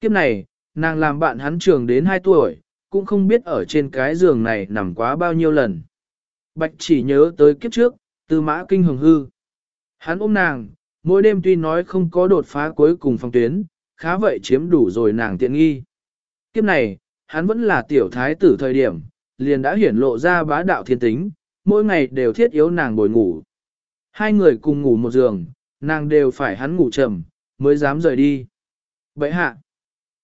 Kiếp này, nàng làm bạn hắn trường đến 2 tuổi, cũng không biết ở trên cái giường này nằm quá bao nhiêu lần. Bạch chỉ nhớ tới kiếp trước, tư mã kinh hồng hư. Hắn ôm nàng, mỗi đêm tuy nói không có đột phá cuối cùng phong tuyến, khá vậy chiếm đủ rồi nàng tiện nghi. Kiếp này, hắn vẫn là tiểu thái tử thời điểm, liền đã hiển lộ ra bá đạo thiên tính, mỗi ngày đều thiết yếu nàng bồi ngủ. Hai người cùng ngủ một giường, nàng đều phải hắn ngủ trầm, mới dám rời đi. Bậy hạ,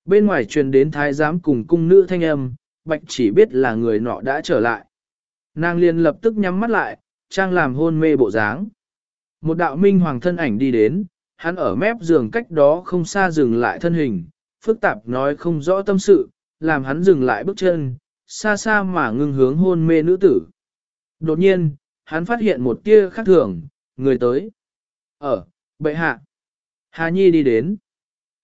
bên ngoài truyền đến thái giám cùng cung nữ thanh âm, bạch chỉ biết là người nọ đã trở lại. Nàng liền lập tức nhắm mắt lại, trang làm hôn mê bộ dáng. Một đạo minh hoàng thân ảnh đi đến, hắn ở mép giường cách đó không xa dừng lại thân hình, phức tạp nói không rõ tâm sự, làm hắn dừng lại bước chân, xa xa mà ngưng hướng hôn mê nữ tử. Đột nhiên, hắn phát hiện một tia khác thường, người tới. Ở, bệ hạ. Hà Nhi đi đến.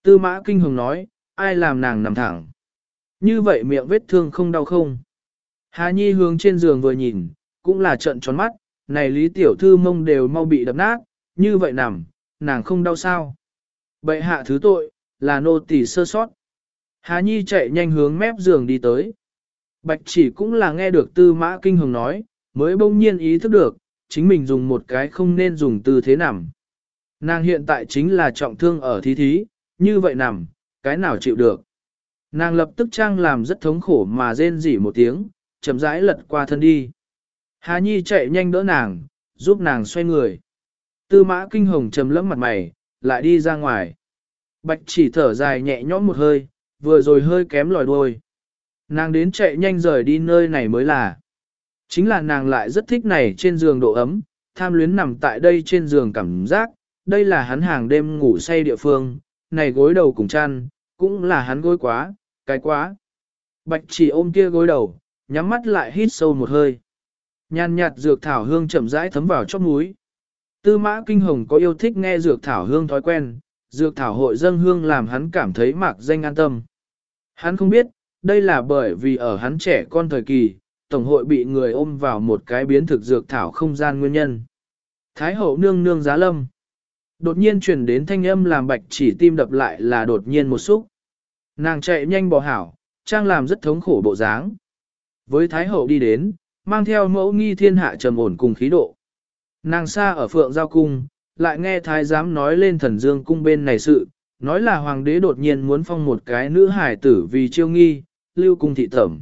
Tư mã kinh hồng nói, ai làm nàng nằm thẳng. Như vậy miệng vết thương không đau không? Hà Nhi hướng trên giường vừa nhìn, cũng là trận tròn mắt, này lý tiểu thư mông đều mau bị đập nát, như vậy nằm, nàng không đau sao. Bệ hạ thứ tội, là nô tỳ sơ sót. Hà Nhi chạy nhanh hướng mép giường đi tới. Bạch chỉ cũng là nghe được tư mã kinh hồng nói, mới bỗng nhiên ý thức được, chính mình dùng một cái không nên dùng tư thế nằm. Nàng hiện tại chính là trọng thương ở thí thí, như vậy nằm, cái nào chịu được. Nàng lập tức trang làm rất thống khổ mà rên rỉ một tiếng, chậm rãi lật qua thân đi. Hà Nhi chạy nhanh đỡ nàng, giúp nàng xoay người. Tư mã kinh hồng trầm lẫm mặt mày, lại đi ra ngoài. Bạch chỉ thở dài nhẹ nhõm một hơi, vừa rồi hơi kém lòi đuôi. Nàng đến chạy nhanh rời đi nơi này mới là. Chính là nàng lại rất thích này trên giường độ ấm, tham luyến nằm tại đây trên giường cảm giác, đây là hắn hàng đêm ngủ say địa phương, này gối đầu cùng chăn, cũng là hắn gối quá, cái quá. Bạch chỉ ôm kia gối đầu, nhắm mắt lại hít sâu một hơi. Nhàn nhạt dược thảo hương chậm rãi thấm vào chóp núi. Tư mã kinh hồng có yêu thích nghe dược thảo hương thói quen, dược thảo hội dân hương làm hắn cảm thấy mạc danh an tâm. Hắn không biết, đây là bởi vì ở hắn trẻ con thời kỳ, Tổng hội bị người ôm vào một cái biến thực dược thảo không gian nguyên nhân. Thái hậu nương nương giá lâm. Đột nhiên truyền đến thanh âm làm bạch chỉ tim đập lại là đột nhiên một xúc. Nàng chạy nhanh bỏ hảo, trang làm rất thống khổ bộ dáng. Với Thái hậu đi đến, mang theo mẫu nghi thiên hạ trầm ổn cùng khí độ. Nàng xa ở phượng giao cung, lại nghe thái giám nói lên thần dương cung bên này sự, nói là hoàng đế đột nhiên muốn phong một cái nữ hải tử vì chiêu nghi, lưu cung thị tẩm.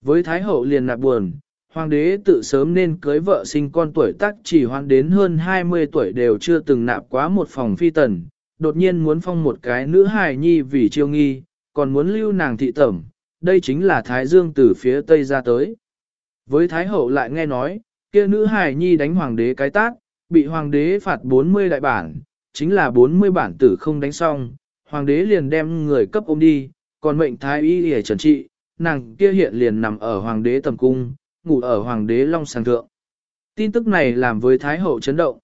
Với thái hậu liền nạp buồn, hoàng đế tự sớm nên cưới vợ sinh con tuổi tác chỉ hoan đến hơn 20 tuổi đều chưa từng nạp quá một phòng phi tần, đột nhiên muốn phong một cái nữ hài nhi vì chiêu nghi, còn muốn lưu nàng thị tẩm, đây chính là thái dương từ phía tây ra tới. Với thái hậu lại nghe nói, kia nữ hài nhi đánh hoàng đế cái tác, bị hoàng đế phạt 40 đại bản, chính là 40 bản tử không đánh xong, hoàng đế liền đem người cấp ôm đi, còn mệnh thái y để trần trị, nàng kia hiện liền nằm ở hoàng đế tầm cung, ngủ ở hoàng đế long sàng thượng. Tin tức này làm với thái hậu chấn động.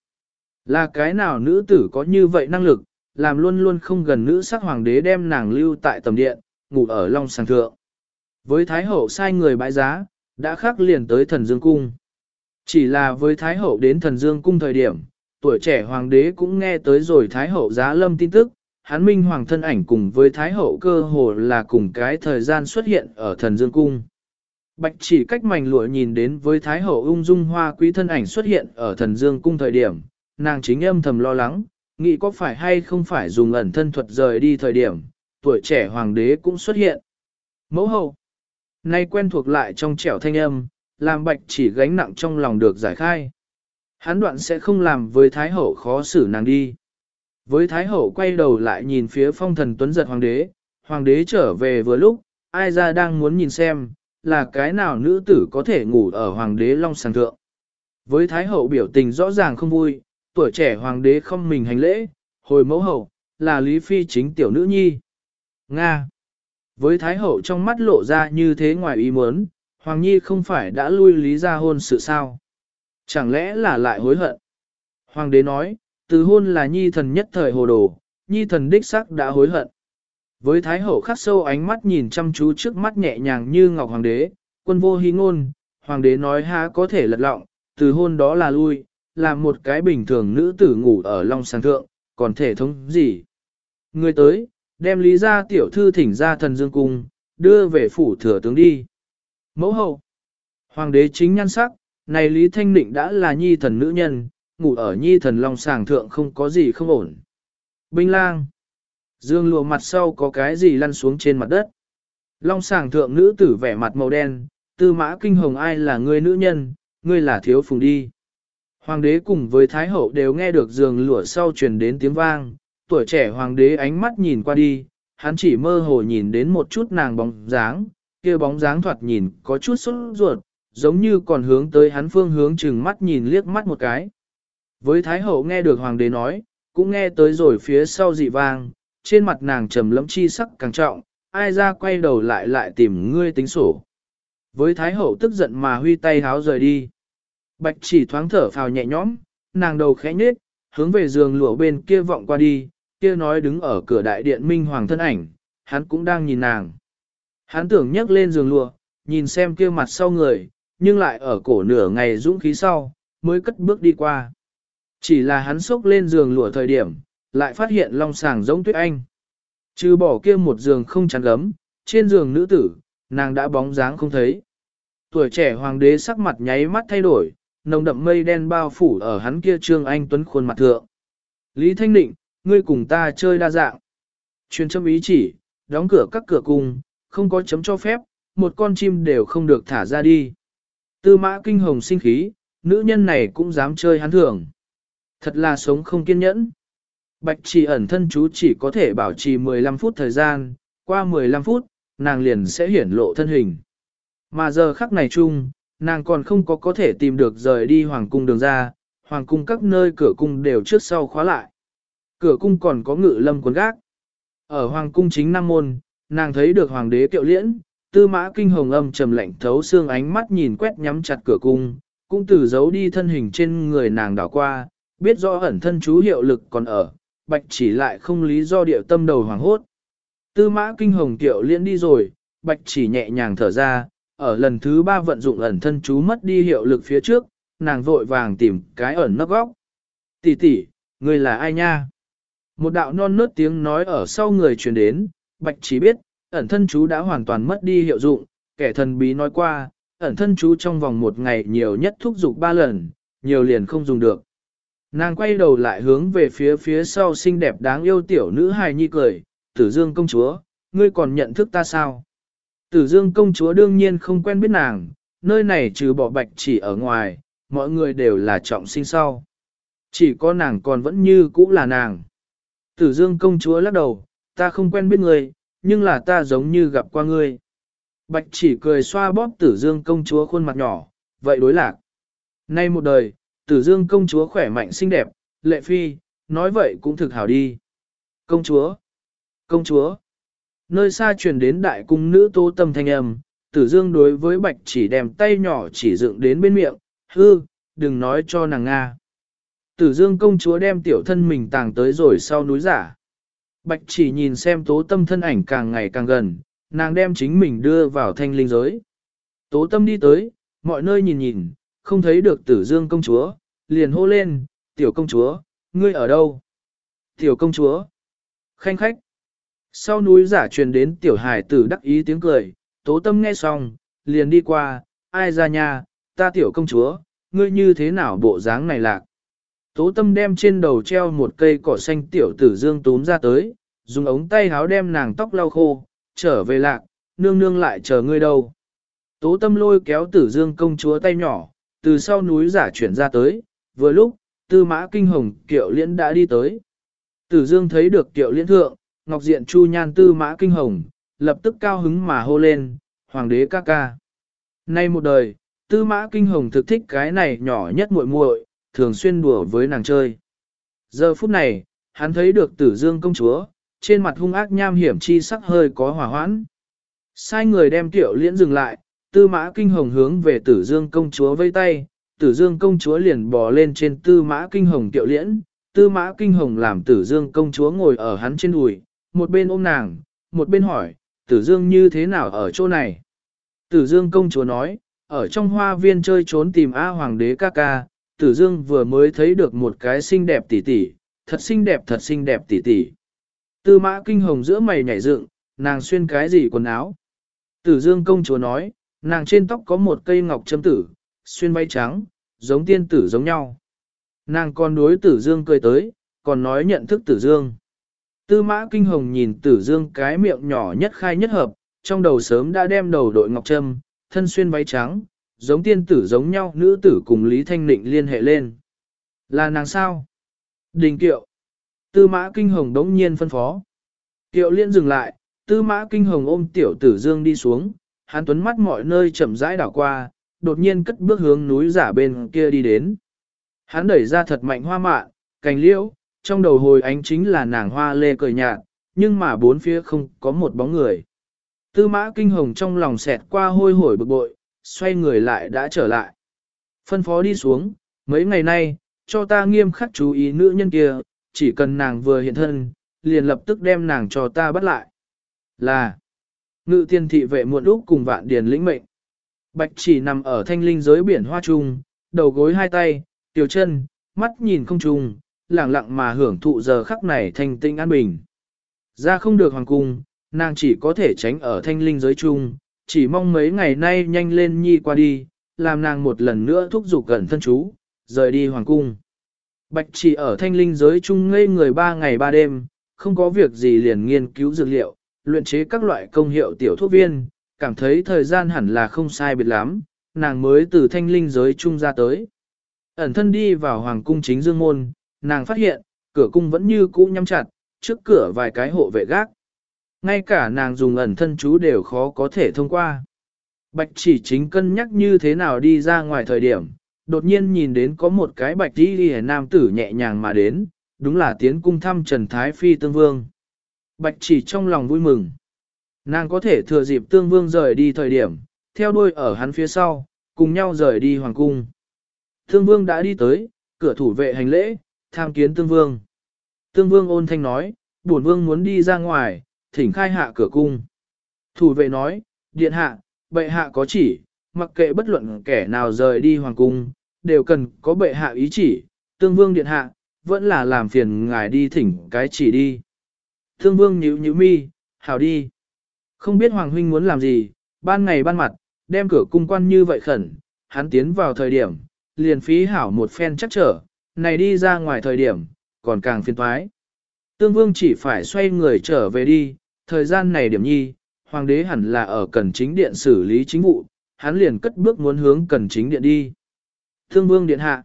Là cái nào nữ tử có như vậy năng lực, làm luôn luôn không gần nữ sắc hoàng đế đem nàng lưu tại tầm điện, ngủ ở long sàng thượng. Với thái hậu sai người bãi giá, đã khắc liền tới thần dương cung. Chỉ là với Thái Hậu đến thần dương cung thời điểm, tuổi trẻ hoàng đế cũng nghe tới rồi Thái Hậu giá lâm tin tức, hán minh hoàng thân ảnh cùng với Thái Hậu cơ hồ là cùng cái thời gian xuất hiện ở thần dương cung. Bạch chỉ cách mảnh lụa nhìn đến với Thái Hậu ung dung hoa quý thân ảnh xuất hiện ở thần dương cung thời điểm, nàng chính âm thầm lo lắng, nghĩ có phải hay không phải dùng ẩn thân thuật rời đi thời điểm, tuổi trẻ hoàng đế cũng xuất hiện. Mẫu hậu, nay quen thuộc lại trong trẻo thanh âm, làm bạch chỉ gánh nặng trong lòng được giải khai. Hắn đoạn sẽ không làm với Thái Hậu khó xử nàng đi. Với Thái Hậu quay đầu lại nhìn phía phong thần tuấn giật hoàng đế, hoàng đế trở về vừa lúc, ai ra đang muốn nhìn xem, là cái nào nữ tử có thể ngủ ở hoàng đế long sàng thượng. Với Thái Hậu biểu tình rõ ràng không vui, tuổi trẻ hoàng đế không mình hành lễ, hồi mẫu hậu, là Lý Phi chính tiểu nữ nhi. Nga. Với Thái Hậu trong mắt lộ ra như thế ngoài ý muốn, Hoàng Nhi không phải đã lui lý ra hôn sự sao? Chẳng lẽ là lại hối hận? Hoàng đế nói, từ hôn là Nhi thần nhất thời hồ đồ, Nhi thần đích sắc đã hối hận. Với Thái Hậu khắc sâu ánh mắt nhìn chăm chú trước mắt nhẹ nhàng như ngọc hoàng đế, quân vô hí ngôn, hoàng đế nói ha có thể lật lọng, từ hôn đó là lui, là một cái bình thường nữ tử ngủ ở long sàng thượng, còn thể thống gì? Người tới, đem lý ra tiểu thư thỉnh ra thần dương cung, đưa về phủ thừa tướng đi. Mẫu hậu, hoàng đế chính nhan sắc, này Lý Thanh Định đã là nhi thần nữ nhân, ngủ ở nhi thần long sàng thượng không có gì không ổn. Binh lang, dương lụa mặt sau có cái gì lăn xuống trên mặt đất. Long sàng thượng nữ tử vẻ mặt màu đen, tư mã kinh hồng ai là người nữ nhân, ngươi là thiếu phùng đi. Hoàng đế cùng với Thái hậu đều nghe được giường lụa sau truyền đến tiếng vang, tuổi trẻ hoàng đế ánh mắt nhìn qua đi, hắn chỉ mơ hồ nhìn đến một chút nàng bóng dáng, kia bóng dáng thoạt nhìn có chút sốt ruột, giống như còn hướng tới hắn phương hướng chừng mắt nhìn liếc mắt một cái. Với Thái Hậu nghe được Hoàng đế nói, cũng nghe tới rồi phía sau dị vang, trên mặt nàng trầm lẫm chi sắc càng trọng, ai ra quay đầu lại lại tìm ngươi tính sổ. Với Thái Hậu tức giận mà huy tay háo rời đi. Bạch chỉ thoáng thở phào nhẹ nhõm, nàng đầu khẽ nhếch, hướng về giường lụa bên kia vọng qua đi, kia nói đứng ở cửa đại điện minh hoàng thân ảnh, hắn cũng đang nhìn nàng. Hắn tưởng nhấc lên giường lụa, nhìn xem kia mặt sau người, nhưng lại ở cổ nửa ngày dũng khí sau, mới cất bước đi qua. Chỉ là hắn sốc lên giường lụa thời điểm, lại phát hiện long sàng giống tuyết anh. Trừ bỏ kia một giường không chắn gấm, trên giường nữ tử, nàng đã bóng dáng không thấy. Tuổi trẻ hoàng đế sắc mặt nháy mắt thay đổi, nồng đậm mây đen bao phủ ở hắn kia trương anh tuấn khuôn mặt thượng. Lý Thanh Định, ngươi cùng ta chơi đa dạng. Truyền châm ý chỉ, đóng cửa các cửa cung, không có chấm cho phép, một con chim đều không được thả ra đi. Tư mã kinh hồng sinh khí, nữ nhân này cũng dám chơi hắn thường. Thật là sống không kiên nhẫn. Bạch chỉ ẩn thân chú chỉ có thể bảo trì 15 phút thời gian, qua 15 phút, nàng liền sẽ hiển lộ thân hình. Mà giờ khắc này chung, nàng còn không có có thể tìm được rời đi hoàng cung đường ra, hoàng cung các nơi cửa cung đều trước sau khóa lại. Cửa cung còn có ngự lâm cuốn gác. Ở hoàng cung chính Nam Môn, nàng thấy được hoàng đế kiệu liễn, tư mã kinh hồng âm trầm lạnh thấu xương ánh mắt nhìn quét nhắm chặt cửa cung, cũng từ giấu đi thân hình trên người nàng đảo qua, biết rõ ẩn thân chú hiệu lực còn ở, bạch chỉ lại không lý do điệu tâm đầu hoàng hốt. Tư mã kinh hồng tiệu liễn đi rồi, bạch chỉ nhẹ nhàng thở ra, ở lần thứ ba vận dụng ẩn thân chú mất đi hiệu lực phía trước, nàng vội vàng tìm cái ẩn nấp góc. Tỷ tỷ, người là ai nha? Một đạo non nớt tiếng nói ở sau người truyền đến, bạch chỉ biết, ẩn thân chú đã hoàn toàn mất đi hiệu dụng, kẻ thần bí nói qua, ẩn thân chú trong vòng một ngày nhiều nhất thúc dục ba lần, nhiều liền không dùng được. Nàng quay đầu lại hướng về phía phía sau xinh đẹp đáng yêu tiểu nữ hài nhi cười, tử dương công chúa, ngươi còn nhận thức ta sao? Tử dương công chúa đương nhiên không quen biết nàng, nơi này trừ bỏ bạch chỉ ở ngoài, mọi người đều là trọng sinh sau. Chỉ có nàng còn vẫn như cũ là nàng. Tử dương công chúa lắc đầu, ta không quen biết ngươi, nhưng là ta giống như gặp qua ngươi. Bạch chỉ cười xoa bóp tử dương công chúa khuôn mặt nhỏ, vậy đối lạc. Nay một đời, tử dương công chúa khỏe mạnh xinh đẹp, lệ phi, nói vậy cũng thực hảo đi. Công chúa, công chúa, nơi xa truyền đến đại cung nữ tố tâm thanh âm, tử dương đối với bạch chỉ đem tay nhỏ chỉ dựng đến bên miệng, hư, đừng nói cho nàng Nga. Tử dương công chúa đem tiểu thân mình tàng tới rồi sau núi giả. Bạch chỉ nhìn xem tố tâm thân ảnh càng ngày càng gần, nàng đem chính mình đưa vào thanh linh giới. Tố tâm đi tới, mọi nơi nhìn nhìn, không thấy được tử dương công chúa, liền hô lên, tiểu công chúa, ngươi ở đâu? Tiểu công chúa, khanh khách. Sau núi giả truyền đến tiểu hải tử đắc ý tiếng cười, tố tâm nghe xong, liền đi qua, ai ra nhà, ta tiểu công chúa, ngươi như thế nào bộ dáng này lạc? Tố tâm đem trên đầu treo một cây cỏ xanh tiểu tử dương túm ra tới, dùng ống tay háo đem nàng tóc lau khô, trở về lạc, nương nương lại chờ ngươi đâu. Tố tâm lôi kéo tử dương công chúa tay nhỏ, từ sau núi giả chuyển ra tới, vừa lúc, tư mã kinh hồng kiệu liễn đã đi tới. Tử dương thấy được kiệu liễn thượng, ngọc diện chu nhan tư mã kinh hồng, lập tức cao hứng mà hô lên, hoàng đế ca ca. Nay một đời, tư mã kinh hồng thực thích cái này nhỏ nhất muội muội, thường xuyên đùa với nàng chơi. Giờ phút này, hắn thấy được tử dương công chúa, trên mặt hung ác nham hiểm chi sắc hơi có hỏa hoãn. Sai người đem tiểu liễn dừng lại, tư mã kinh hồng hướng về tử dương công chúa vây tay, tử dương công chúa liền bò lên trên tư mã kinh hồng tiệu liễn, tư mã kinh hồng làm tử dương công chúa ngồi ở hắn trên đùi, một bên ôm nàng, một bên hỏi, tử dương như thế nào ở chỗ này? Tử dương công chúa nói, ở trong hoa viên chơi trốn tìm A hoàng đế ca ca, tử dương vừa mới thấy được một cái xinh đẹp tỷ tỷ, thật xinh đẹp thật xinh đẹp tỷ tỷ. Tư mã kinh hồng giữa mày nhảy dựng, nàng xuyên cái gì quần áo? Tử dương công chúa nói, nàng trên tóc có một cây ngọc châm tử, xuyên váy trắng, giống tiên tử giống nhau. Nàng còn đối tử dương cười tới, còn nói nhận thức tử dương. Tư mã kinh hồng nhìn tử dương cái miệng nhỏ nhất khai nhất hợp, trong đầu sớm đã đem đầu đội ngọc trâm, thân xuyên váy trắng, giống tiên tử giống nhau nữ tử cùng Lý Thanh Nịnh liên hệ lên. Là nàng sao? Đình kiệu. Tư mã kinh hồng đống nhiên phân phó. Kiệu liên dừng lại, tư mã kinh hồng ôm tiểu tử dương đi xuống, hắn tuấn mắt mọi nơi chậm rãi đảo qua, đột nhiên cất bước hướng núi giả bên kia đi đến. Hắn đẩy ra thật mạnh hoa mạ, cành liễu, trong đầu hồi ánh chính là nàng hoa lê cười nhạt, nhưng mà bốn phía không có một bóng người. Tư mã kinh hồng trong lòng xẹt qua hôi hổi bực bội, xoay người lại đã trở lại. Phân phó đi xuống, mấy ngày nay, cho ta nghiêm khắc chú ý nữ nhân kia, chỉ cần nàng vừa hiện thân, liền lập tức đem nàng cho ta bắt lại. Là, ngự tiên thị vệ muộn úc cùng vạn điền lĩnh mệnh. Bạch chỉ nằm ở thanh linh giới biển hoa trung, đầu gối hai tay, tiểu chân, mắt nhìn không trùng, lặng lặng mà hưởng thụ giờ khắc này thanh tinh an bình. Ra không được hoàng cung, nàng chỉ có thể tránh ở thanh linh giới trung, chỉ mong mấy ngày nay nhanh lên nhi qua đi, làm nàng một lần nữa thúc giục gần thân chú, rời đi hoàng cung. Bạch chỉ ở thanh linh giới chung ngây người ba ngày ba đêm, không có việc gì liền nghiên cứu dược liệu, luyện chế các loại công hiệu tiểu thuốc viên, cảm thấy thời gian hẳn là không sai biệt lắm, nàng mới từ thanh linh giới trung ra tới. Ẩn thân đi vào hoàng cung chính dương môn, nàng phát hiện, cửa cung vẫn như cũ nhắm chặt, trước cửa vài cái hộ vệ gác. Ngay cả nàng dùng ẩn thân chú đều khó có thể thông qua. Bạch chỉ chính cân nhắc như thế nào đi ra ngoài thời điểm, đột nhiên nhìn đến có một cái bạch đi hề nam tử nhẹ nhàng mà đến, đúng là tiến cung thăm Trần Thái Phi Tương Vương. Bạch chỉ trong lòng vui mừng. Nàng có thể thừa dịp Tương Vương rời đi thời điểm, theo đuôi ở hắn phía sau, cùng nhau rời đi hoàng cung. Tương Vương đã đi tới, cửa thủ vệ hành lễ, tham kiến Tương Vương. Tương Vương ôn thanh nói, bổn Vương muốn đi ra ngoài, thỉnh khai hạ cửa cung. Thủ vệ nói, điện hạ, bệ hạ có chỉ, mặc kệ bất luận kẻ nào rời đi hoàng cung, đều cần có bệ hạ ý chỉ, Tương Vương điện hạ, vẫn là làm phiền ngài đi thỉnh cái chỉ đi. Thương Vương nhíu nhíu mi, hảo đi. Không biết Hoàng Huynh muốn làm gì, ban ngày ban mặt, đem cửa cung quan như vậy khẩn, hắn tiến vào thời điểm, liền phí hảo một phen chắc trở, này đi ra ngoài thời điểm, còn càng phiền toái. Tương Vương chỉ phải xoay người trở về đi, thời gian này điểm nhi, Hoàng đế hẳn là ở cần chính điện xử lý chính vụ, hắn liền cất bước muốn hướng cần chính điện đi. Tương Vương điện hạ.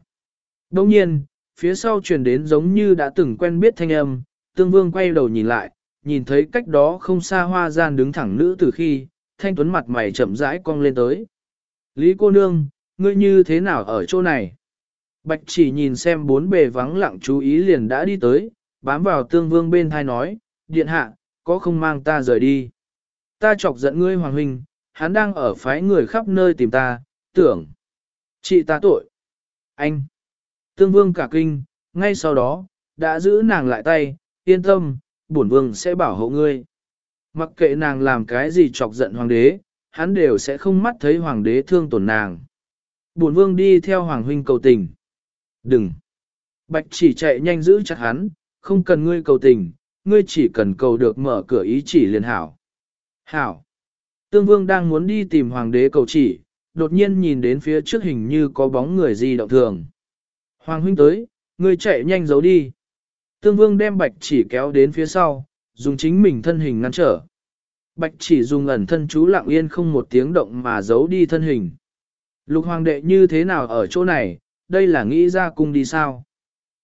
Đồng nhiên, phía sau truyền đến giống như đã từng quen biết thanh âm, Tương Vương quay đầu nhìn lại, nhìn thấy cách đó không xa hoa gian đứng thẳng nữ từ khi, thanh tuấn mặt mày chậm rãi cong lên tới. Lý cô nương, ngươi như thế nào ở chỗ này? Bạch chỉ nhìn xem bốn bề vắng lặng chú ý liền đã đi tới, bám vào tương vương bên thai nói, điện hạ, có không mang ta rời đi? Ta chọc giận ngươi hoàng huynh, hắn đang ở phái người khắp nơi tìm ta, tưởng. Chị ta tội. Anh. Tương vương cả kinh, ngay sau đó, đã giữ nàng lại tay, yên tâm, bổn vương sẽ bảo hộ ngươi. Mặc kệ nàng làm cái gì chọc giận hoàng đế, hắn đều sẽ không mắt thấy hoàng đế thương tổn nàng. Bổn vương đi theo hoàng huynh cầu tình. Đừng. Bạch chỉ chạy nhanh giữ chặt hắn, không cần ngươi cầu tình, ngươi chỉ cần cầu được mở cửa ý chỉ liền hảo. Hảo. Tương vương đang muốn đi tìm hoàng đế cầu chỉ, đột nhiên nhìn đến phía trước hình như có bóng người gì động thường. Hoàng huynh tới, ngươi chạy nhanh giấu đi. Tương vương đem bạch chỉ kéo đến phía sau, dùng chính mình thân hình ngăn trở. Bạch chỉ dùng ẩn thân chú lặng yên không một tiếng động mà giấu đi thân hình. Lục hoàng đệ như thế nào ở chỗ này, đây là nghĩ ra cung đi sao?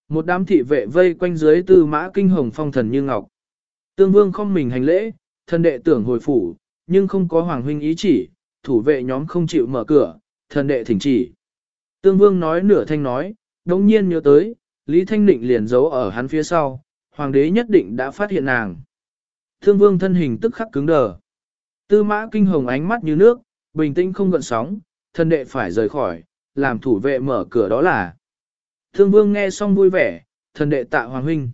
Một đám thị vệ vây quanh dưới tư mã kinh hồng phong thần như ngọc. Tương vương không mình hành lễ, thân đệ tưởng hồi phủ, nhưng không có hoàng huynh ý chỉ, thủ vệ nhóm không chịu mở cửa, thần đệ thỉnh chỉ. Tương vương nói nửa thanh nói, đồng nhiên nhớ tới, Lý Thanh Định liền giấu ở hắn phía sau, hoàng đế nhất định đã phát hiện nàng. Thương vương thân hình tức khắc cứng đờ. Tư mã kinh hồng ánh mắt như nước, bình tĩnh không gợn sóng, thân đệ phải rời khỏi, làm thủ vệ mở cửa đó là. Thương vương nghe xong vui vẻ, thân đệ tạ hoàng huynh.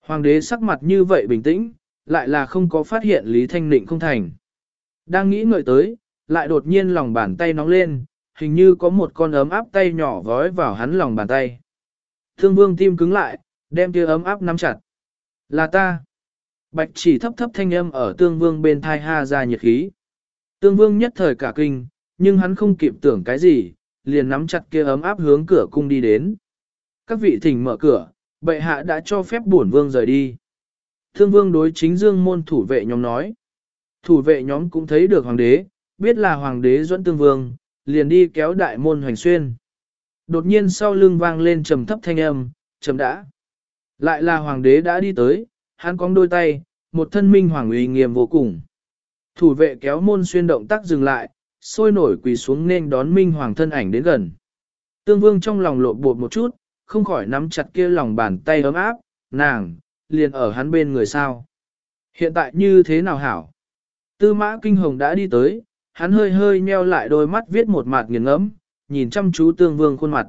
Hoàng đế sắc mặt như vậy bình tĩnh, lại là không có phát hiện Lý Thanh Định không thành. Đang nghĩ ngợi tới, lại đột nhiên lòng bàn tay nóng lên, hình như có một con ấm áp tay nhỏ vói vào hắn lòng bàn tay. Thương vương tim cứng lại, đem tia ấm áp nắm chặt. Là ta. Bạch chỉ thấp thấp thanh âm ở tương vương bên thai ha ra nhiệt khí. Tương vương nhất thời cả kinh, nhưng hắn không kịp tưởng cái gì, liền nắm chặt kia ấm áp hướng cửa cung đi đến. Các vị thỉnh mở cửa, bệ hạ đã cho phép bổn vương rời đi. Thương vương đối chính dương môn thủ vệ nhóm nói. Thủ vệ nhóm cũng thấy được hoàng đế, biết là hoàng đế dẫn tương vương, liền đi kéo đại môn hoành xuyên. Đột nhiên sau lưng vang lên trầm thấp thanh âm, trầm đã. Lại là hoàng đế đã đi tới, hắn cong đôi tay, một thân minh hoàng uy nghiêm vô cùng. Thủ vệ kéo môn xuyên động tác dừng lại, sôi nổi quỳ xuống nên đón minh hoàng thân ảnh đến gần. Tương vương trong lòng lộ bột một chút, không khỏi nắm chặt kia lòng bàn tay ấm áp, nàng, liền ở hắn bên người sao. Hiện tại như thế nào hảo? Tư mã kinh hồng đã đi tới, hắn hơi hơi nheo lại đôi mắt viết một mặt nghiền ngẫm, nhìn chăm chú tương vương khuôn mặt.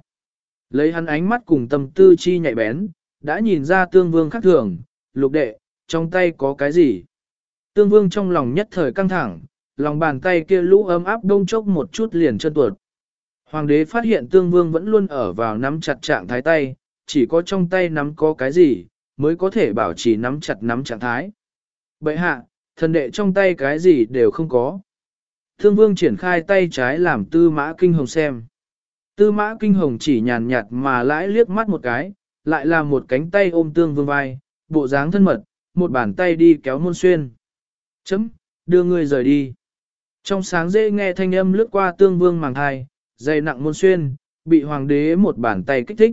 Lấy hắn ánh mắt cùng tâm tư chi nhạy bén, đã nhìn ra tương vương khác thường, lục đệ, trong tay có cái gì? Tương vương trong lòng nhất thời căng thẳng, lòng bàn tay kia lũ ấm áp đông chốc một chút liền chân tuột. Hoàng đế phát hiện tương vương vẫn luôn ở vào nắm chặt trạng thái tay, chỉ có trong tay nắm có cái gì, mới có thể bảo trì nắm chặt nắm trạng thái. Bậy hạ, thần đệ trong tay cái gì đều không có. Thương vương triển khai tay trái làm tư mã kinh hồng xem. Tư mã kinh hồng chỉ nhàn nhạt mà lãi liếc mắt một cái, lại là một cánh tay ôm tương vương vai, bộ dáng thân mật, một bàn tay đi kéo môn xuyên. Chấm, đưa người rời đi. Trong sáng dễ nghe thanh âm lướt qua tương vương màng thai, dày nặng môn xuyên, bị hoàng đế một bàn tay kích thích.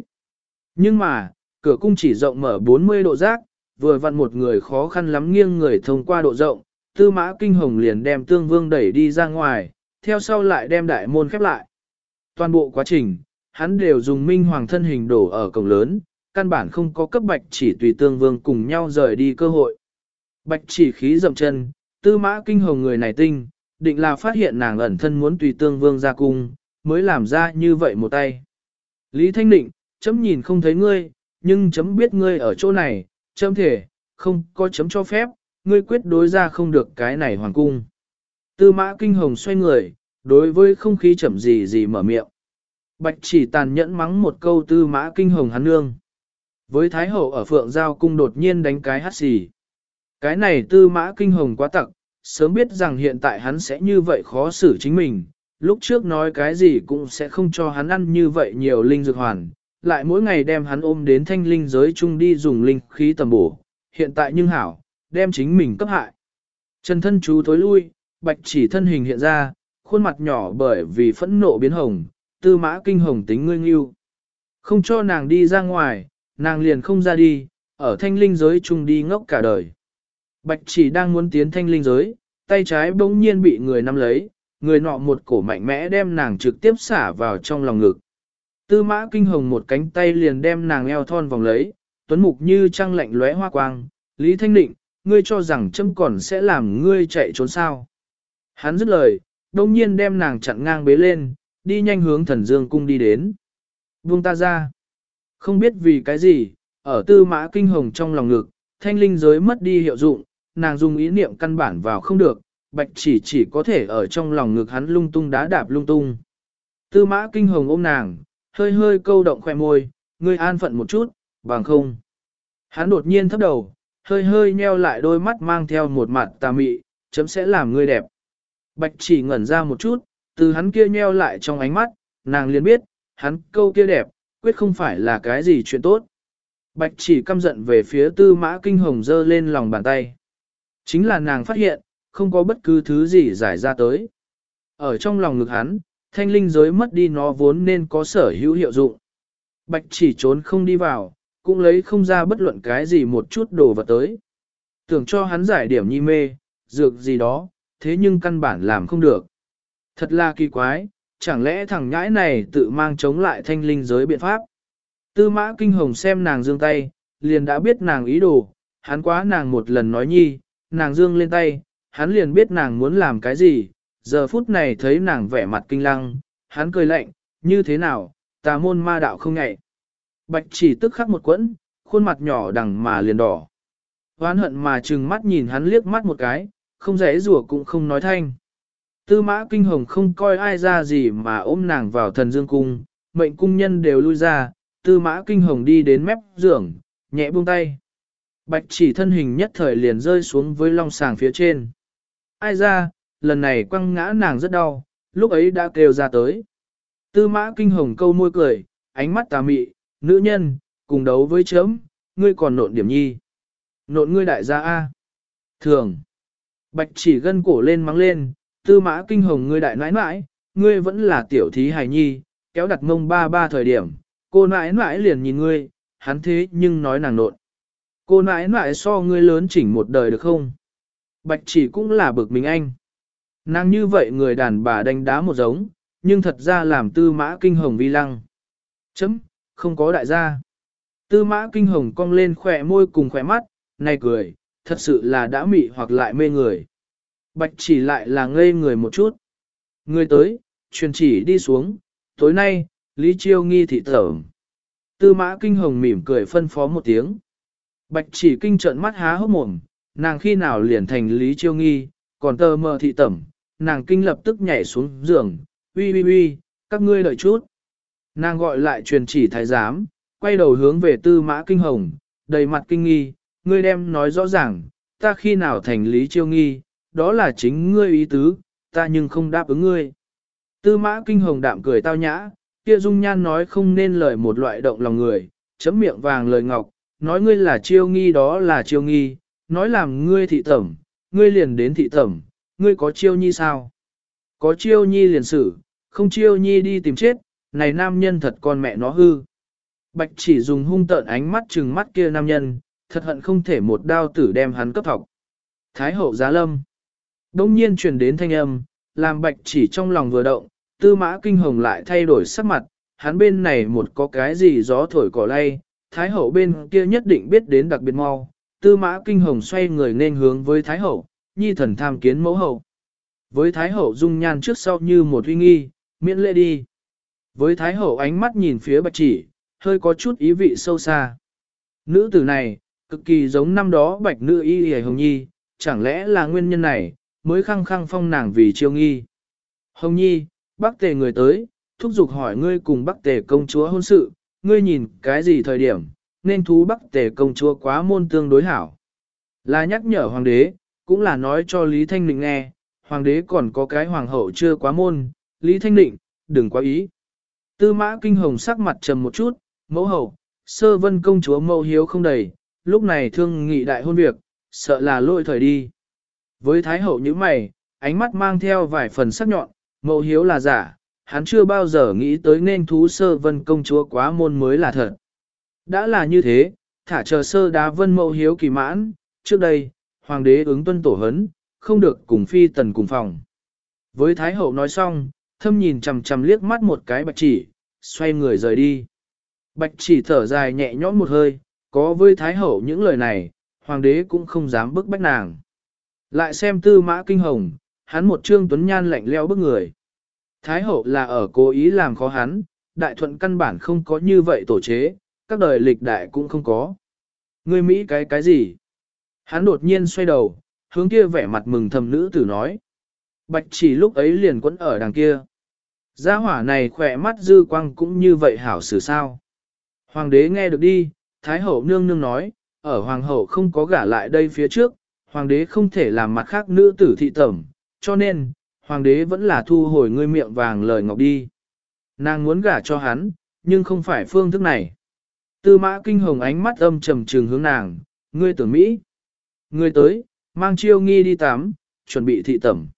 Nhưng mà, cửa cung chỉ rộng mở 40 độ rác, vừa vặn một người khó khăn lắm nghiêng người thông qua độ rộng, tư mã kinh hồng liền đem tương vương đẩy đi ra ngoài, theo sau lại đem đại môn khép lại. Toàn bộ quá trình, hắn đều dùng minh hoàng thân hình đổ ở cổng lớn, căn bản không có cấp bạch chỉ tùy tương vương cùng nhau rời đi cơ hội. Bạch chỉ khí dậm chân, tư mã kinh hồng người này tinh, định là phát hiện nàng ẩn thân muốn tùy tương vương ra cung, mới làm ra như vậy một tay. Lý Thanh Định, chấm nhìn không thấy ngươi, nhưng chấm biết ngươi ở chỗ này, chấm thể, không có chấm cho phép, ngươi quyết đối ra không được cái này hoàng cung. Tư mã kinh hồng xoay người, đối với không khí chậm gì gì mở miệng. Bạch chỉ tàn nhẫn mắng một câu tư mã kinh hồng hắn nương. Với Thái Hậu ở Phượng Giao Cung đột nhiên đánh cái hát xì. Cái này tư mã kinh hồng quá tặc, sớm biết rằng hiện tại hắn sẽ như vậy khó xử chính mình, lúc trước nói cái gì cũng sẽ không cho hắn ăn như vậy nhiều linh dược hoàn, lại mỗi ngày đem hắn ôm đến thanh linh giới chung đi dùng linh khí tầm bổ, hiện tại nhưng hảo, đem chính mình cấp hại. Trần thân chú tối lui, bạch chỉ thân hình hiện ra, khuôn mặt nhỏ bởi vì phẫn nộ biến hồng, tư mã kinh hồng tính ngươi nghiêu. Không cho nàng đi ra ngoài, nàng liền không ra đi, ở thanh linh giới chung đi ngốc cả đời. Bạch chỉ đang muốn tiến thanh linh giới, tay trái bỗng nhiên bị người nắm lấy, người nọ một cổ mạnh mẽ đem nàng trực tiếp xả vào trong lòng ngực. Tư mã kinh hồng một cánh tay liền đem nàng eo thon vòng lấy, tuấn mục như trăng lạnh lóe hoa quang, Lý Thanh Định, ngươi cho rằng châm còn sẽ làm ngươi chạy trốn sao. Hắn dứt lời, đông nhiên đem nàng chặn ngang bế lên, đi nhanh hướng thần dương cung đi đến. Buông ta ra. Không biết vì cái gì, ở tư mã kinh hồng trong lòng ngực, thanh linh giới mất đi hiệu dụng, nàng dùng ý niệm căn bản vào không được, bạch chỉ chỉ có thể ở trong lòng ngực hắn lung tung đá đạp lung tung. Tư mã kinh hồng ôm nàng, hơi hơi câu động khoe môi, ngươi an phận một chút, bằng không. Hắn đột nhiên thấp đầu, hơi hơi nheo lại đôi mắt mang theo một mặt tà mị, chấm sẽ làm ngươi đẹp. Bạch chỉ ngẩn ra một chút, từ hắn kia nheo lại trong ánh mắt, nàng liền biết, hắn câu kia đẹp, quyết không phải là cái gì chuyện tốt. Bạch chỉ căm giận về phía tư mã kinh hồng dơ lên lòng bàn tay. Chính là nàng phát hiện, không có bất cứ thứ gì giải ra tới. Ở trong lòng ngực hắn, thanh linh giới mất đi nó vốn nên có sở hữu hiệu dụng. Bạch chỉ trốn không đi vào, cũng lấy không ra bất luận cái gì một chút đồ vật tới. Tưởng cho hắn giải điểm nhi mê, dược gì đó, thế nhưng căn bản làm không được. Thật là kỳ quái, chẳng lẽ thằng nhãi này tự mang chống lại thanh linh giới biện pháp. Tư mã kinh hồng xem nàng dương tay, liền đã biết nàng ý đồ, hắn quá nàng một lần nói nhi, nàng dương lên tay, hắn liền biết nàng muốn làm cái gì, giờ phút này thấy nàng vẻ mặt kinh lăng, hắn cười lạnh, như thế nào, tà môn ma đạo không ngại. Bạch chỉ tức khắc một quẫn, khuôn mặt nhỏ đằng mà liền đỏ. Hoán hận mà trừng mắt nhìn hắn liếc mắt một cái, không rẽ rủa cũng không nói thanh. Tư mã kinh hồng không coi ai ra gì mà ôm nàng vào thần dương cung, mệnh cung nhân đều lui ra, tư mã kinh hồng đi đến mép giường, nhẹ buông tay. Bạch chỉ thân hình nhất thời liền rơi xuống với long sàng phía trên. Ai ra, lần này quăng ngã nàng rất đau, lúc ấy đã kêu ra tới. Tư mã kinh hồng câu môi cười, ánh mắt tà mị, nữ nhân, cùng đấu với chấm, ngươi còn nộn điểm nhi. Nộn ngươi đại gia A. Thường. Bạch chỉ gân cổ lên mắng lên, tư mã kinh hồng ngươi đại nãi nãi, ngươi vẫn là tiểu thí hài nhi, kéo đặt mông ba ba thời điểm, cô nãi nãi liền nhìn ngươi, hắn thế nhưng nói nàng nộn. Cô nãi nãi so ngươi lớn chỉnh một đời được không? Bạch chỉ cũng là bực mình anh. Nàng như vậy người đàn bà đánh đá một giống, nhưng thật ra làm tư mã kinh hồng vi lăng. Chấm, không có đại gia. Tư mã kinh hồng cong lên khỏe môi cùng khỏe mắt, này cười, thật sự là đã mị hoặc lại mê người. Bạch chỉ lại là ngây người một chút. Người tới, truyền chỉ đi xuống, tối nay, Lý Chiêu nghi thị tẩm. Tư mã kinh hồng mỉm cười phân phó một tiếng. Bạch chỉ kinh trợn mắt há hốc mồm, nàng khi nào liền thành Lý Chiêu nghi, còn tờ mờ thị tẩm, nàng kinh lập tức nhảy xuống giường, uy uy uy, các ngươi đợi chút. Nàng gọi lại truyền chỉ thái giám, quay đầu hướng về tư mã kinh hồng, đầy mặt kinh nghi, ngươi đem nói rõ ràng, ta khi nào thành lý chiêu nghi, đó là chính ngươi ý tứ, ta nhưng không đáp ứng ngươi. Tư mã kinh hồng đạm cười tao nhã, kia dung nhan nói không nên lời một loại động lòng người, chấm miệng vàng lời ngọc, nói ngươi là chiêu nghi đó là chiêu nghi, nói làm ngươi thị tẩm, ngươi liền đến thị tẩm, ngươi có chiêu nhi sao? Có chiêu nhi liền xử, không chiêu nhi đi tìm chết, này nam nhân thật con mẹ nó hư. Bạch chỉ dùng hung tợn ánh mắt trừng mắt kia nam nhân, thật hận không thể một đao tử đem hắn cấp thọc. Thái hậu giá lâm. Đông nhiên truyền đến thanh âm, làm bạch chỉ trong lòng vừa động, tư mã kinh hồng lại thay đổi sắc mặt, hắn bên này một có cái gì gió thổi cỏ lay, thái hậu bên kia nhất định biết đến đặc biệt mau, tư mã kinh hồng xoay người nên hướng với thái hậu, nhi thần tham kiến mẫu hậu. Với thái hậu dung nhan trước sau như một uy nghi, miễn lễ đi. Với thái hậu ánh mắt nhìn phía bạch chỉ, hơi có chút ý vị sâu xa. Nữ tử này, cực kỳ giống năm đó bạch nữ y hề hồng nhi, chẳng lẽ là nguyên nhân này, mới khăng khăng phong nàng vì chiêu nghi. Hồng nhi, bác tề người tới, thúc giục hỏi ngươi cùng bác tề công chúa hôn sự, ngươi nhìn cái gì thời điểm, nên thú bác tề công chúa quá môn tương đối hảo. Là nhắc nhở hoàng đế, cũng là nói cho Lý Thanh Định nghe, hoàng đế còn có cái hoàng hậu chưa quá môn, Lý Thanh Định, đừng quá ý. Tư mã kinh hồng sắc mặt trầm một chút, mẫu hậu, sơ vân công chúa mẫu hiếu không đầy, lúc này thương nghị đại hôn việc, sợ là lôi thời đi. Với thái hậu như mày, ánh mắt mang theo vài phần sắc nhọn, mẫu hiếu là giả, hắn chưa bao giờ nghĩ tới nên thú sơ vân công chúa quá môn mới là thật. Đã là như thế, thả chờ sơ đá vân mẫu hiếu kỳ mãn, trước đây, hoàng đế ứng tuân tổ hấn, không được cùng phi tần cùng phòng. Với thái hậu nói xong, thâm nhìn chằm chằm liếc mắt một cái bạch chỉ, xoay người rời đi. Bạch chỉ thở dài nhẹ nhõm một hơi, có với thái hậu những lời này, hoàng đế cũng không dám bức bách nàng. Lại xem tư mã kinh hồng, hắn một trương tuấn nhan lạnh leo bức người. Thái hậu là ở cố ý làm khó hắn, đại thuận căn bản không có như vậy tổ chế, các đời lịch đại cũng không có. Người Mỹ cái cái gì? Hắn đột nhiên xoay đầu, hướng kia vẻ mặt mừng thầm nữ tử nói. Bạch chỉ lúc ấy liền quấn ở đằng kia. Gia hỏa này khỏe mắt dư quang cũng như vậy hảo xử sao. Hoàng đế nghe được đi, Thái hậu nương nương nói, ở hoàng hậu không có gả lại đây phía trước, hoàng đế không thể làm mặt khác nữ tử thị tẩm, cho nên, hoàng đế vẫn là thu hồi ngươi miệng vàng lời ngọc đi. Nàng muốn gả cho hắn, nhưng không phải phương thức này. Tư mã kinh hồng ánh mắt âm trầm trừng hướng nàng, ngươi tưởng Mỹ. Ngươi tới, mang chiêu nghi đi tắm, chuẩn bị thị tẩm.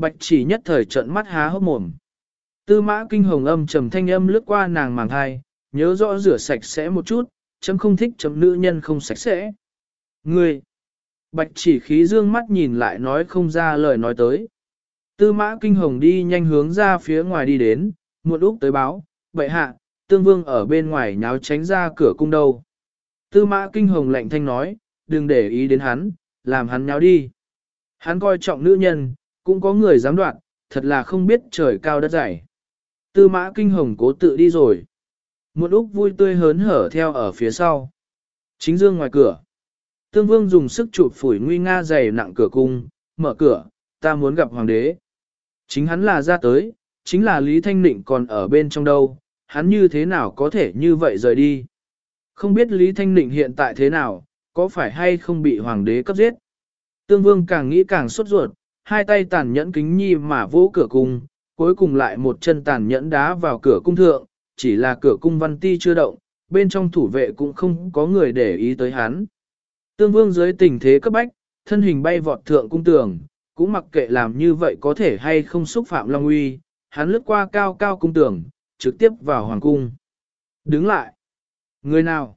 Bạch chỉ nhất thời trận mắt há hốc mồm. Tư mã kinh hồng âm trầm thanh âm lướt qua nàng màng hai, nhớ rõ rửa sạch sẽ một chút, chấm không thích chấm nữ nhân không sạch sẽ. Ngươi! Bạch chỉ khí dương mắt nhìn lại nói không ra lời nói tới. Tư mã kinh hồng đi nhanh hướng ra phía ngoài đi đến, muộn úc tới báo, bệ hạ, tương vương ở bên ngoài nháo tránh ra cửa cung đâu. Tư mã kinh hồng lạnh thanh nói, đừng để ý đến hắn, làm hắn nháo đi. Hắn coi trọng nữ nhân, cũng có người dám đoạn, thật là không biết trời cao đất dày. Tư mã kinh hồng cố tự đi rồi. Một Úc vui tươi hớn hở theo ở phía sau. Chính dương ngoài cửa. Tương vương dùng sức chụp phủi nguy nga dày nặng cửa cung, mở cửa, ta muốn gặp hoàng đế. Chính hắn là ra tới, chính là Lý Thanh Nịnh còn ở bên trong đâu, hắn như thế nào có thể như vậy rời đi. Không biết Lý Thanh Nịnh hiện tại thế nào, có phải hay không bị hoàng đế cấp giết. Tương vương càng nghĩ càng sốt ruột, hai tay tàn nhẫn kính nhi mà vỗ cửa cung, cuối cùng lại một chân tàn nhẫn đá vào cửa cung thượng, chỉ là cửa cung văn ti chưa động, bên trong thủ vệ cũng không có người để ý tới hắn. Tương vương dưới tình thế cấp bách, thân hình bay vọt thượng cung tường, cũng mặc kệ làm như vậy có thể hay không xúc phạm Long Uy, hắn lướt qua cao cao cung tường, trực tiếp vào hoàng cung. Đứng lại. Người nào?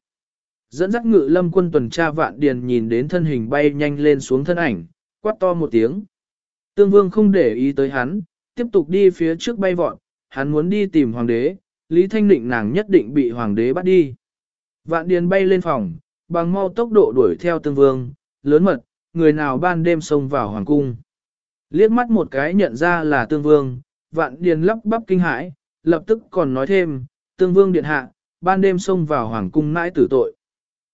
Dẫn dắt ngự lâm quân tuần tra vạn điền nhìn đến thân hình bay nhanh lên xuống thân ảnh, quát to một tiếng. Tương vương không để ý tới hắn, tiếp tục đi phía trước bay vọt, hắn muốn đi tìm hoàng đế, Lý Thanh Định nàng nhất định bị hoàng đế bắt đi. Vạn điền bay lên phòng, bằng mau tốc độ đuổi theo tương vương, lớn mật, người nào ban đêm xông vào hoàng cung. Liếc mắt một cái nhận ra là tương vương, vạn điền lắp bắp kinh hãi, lập tức còn nói thêm, tương vương điện hạ, ban đêm xông vào hoàng cung mãi tử tội.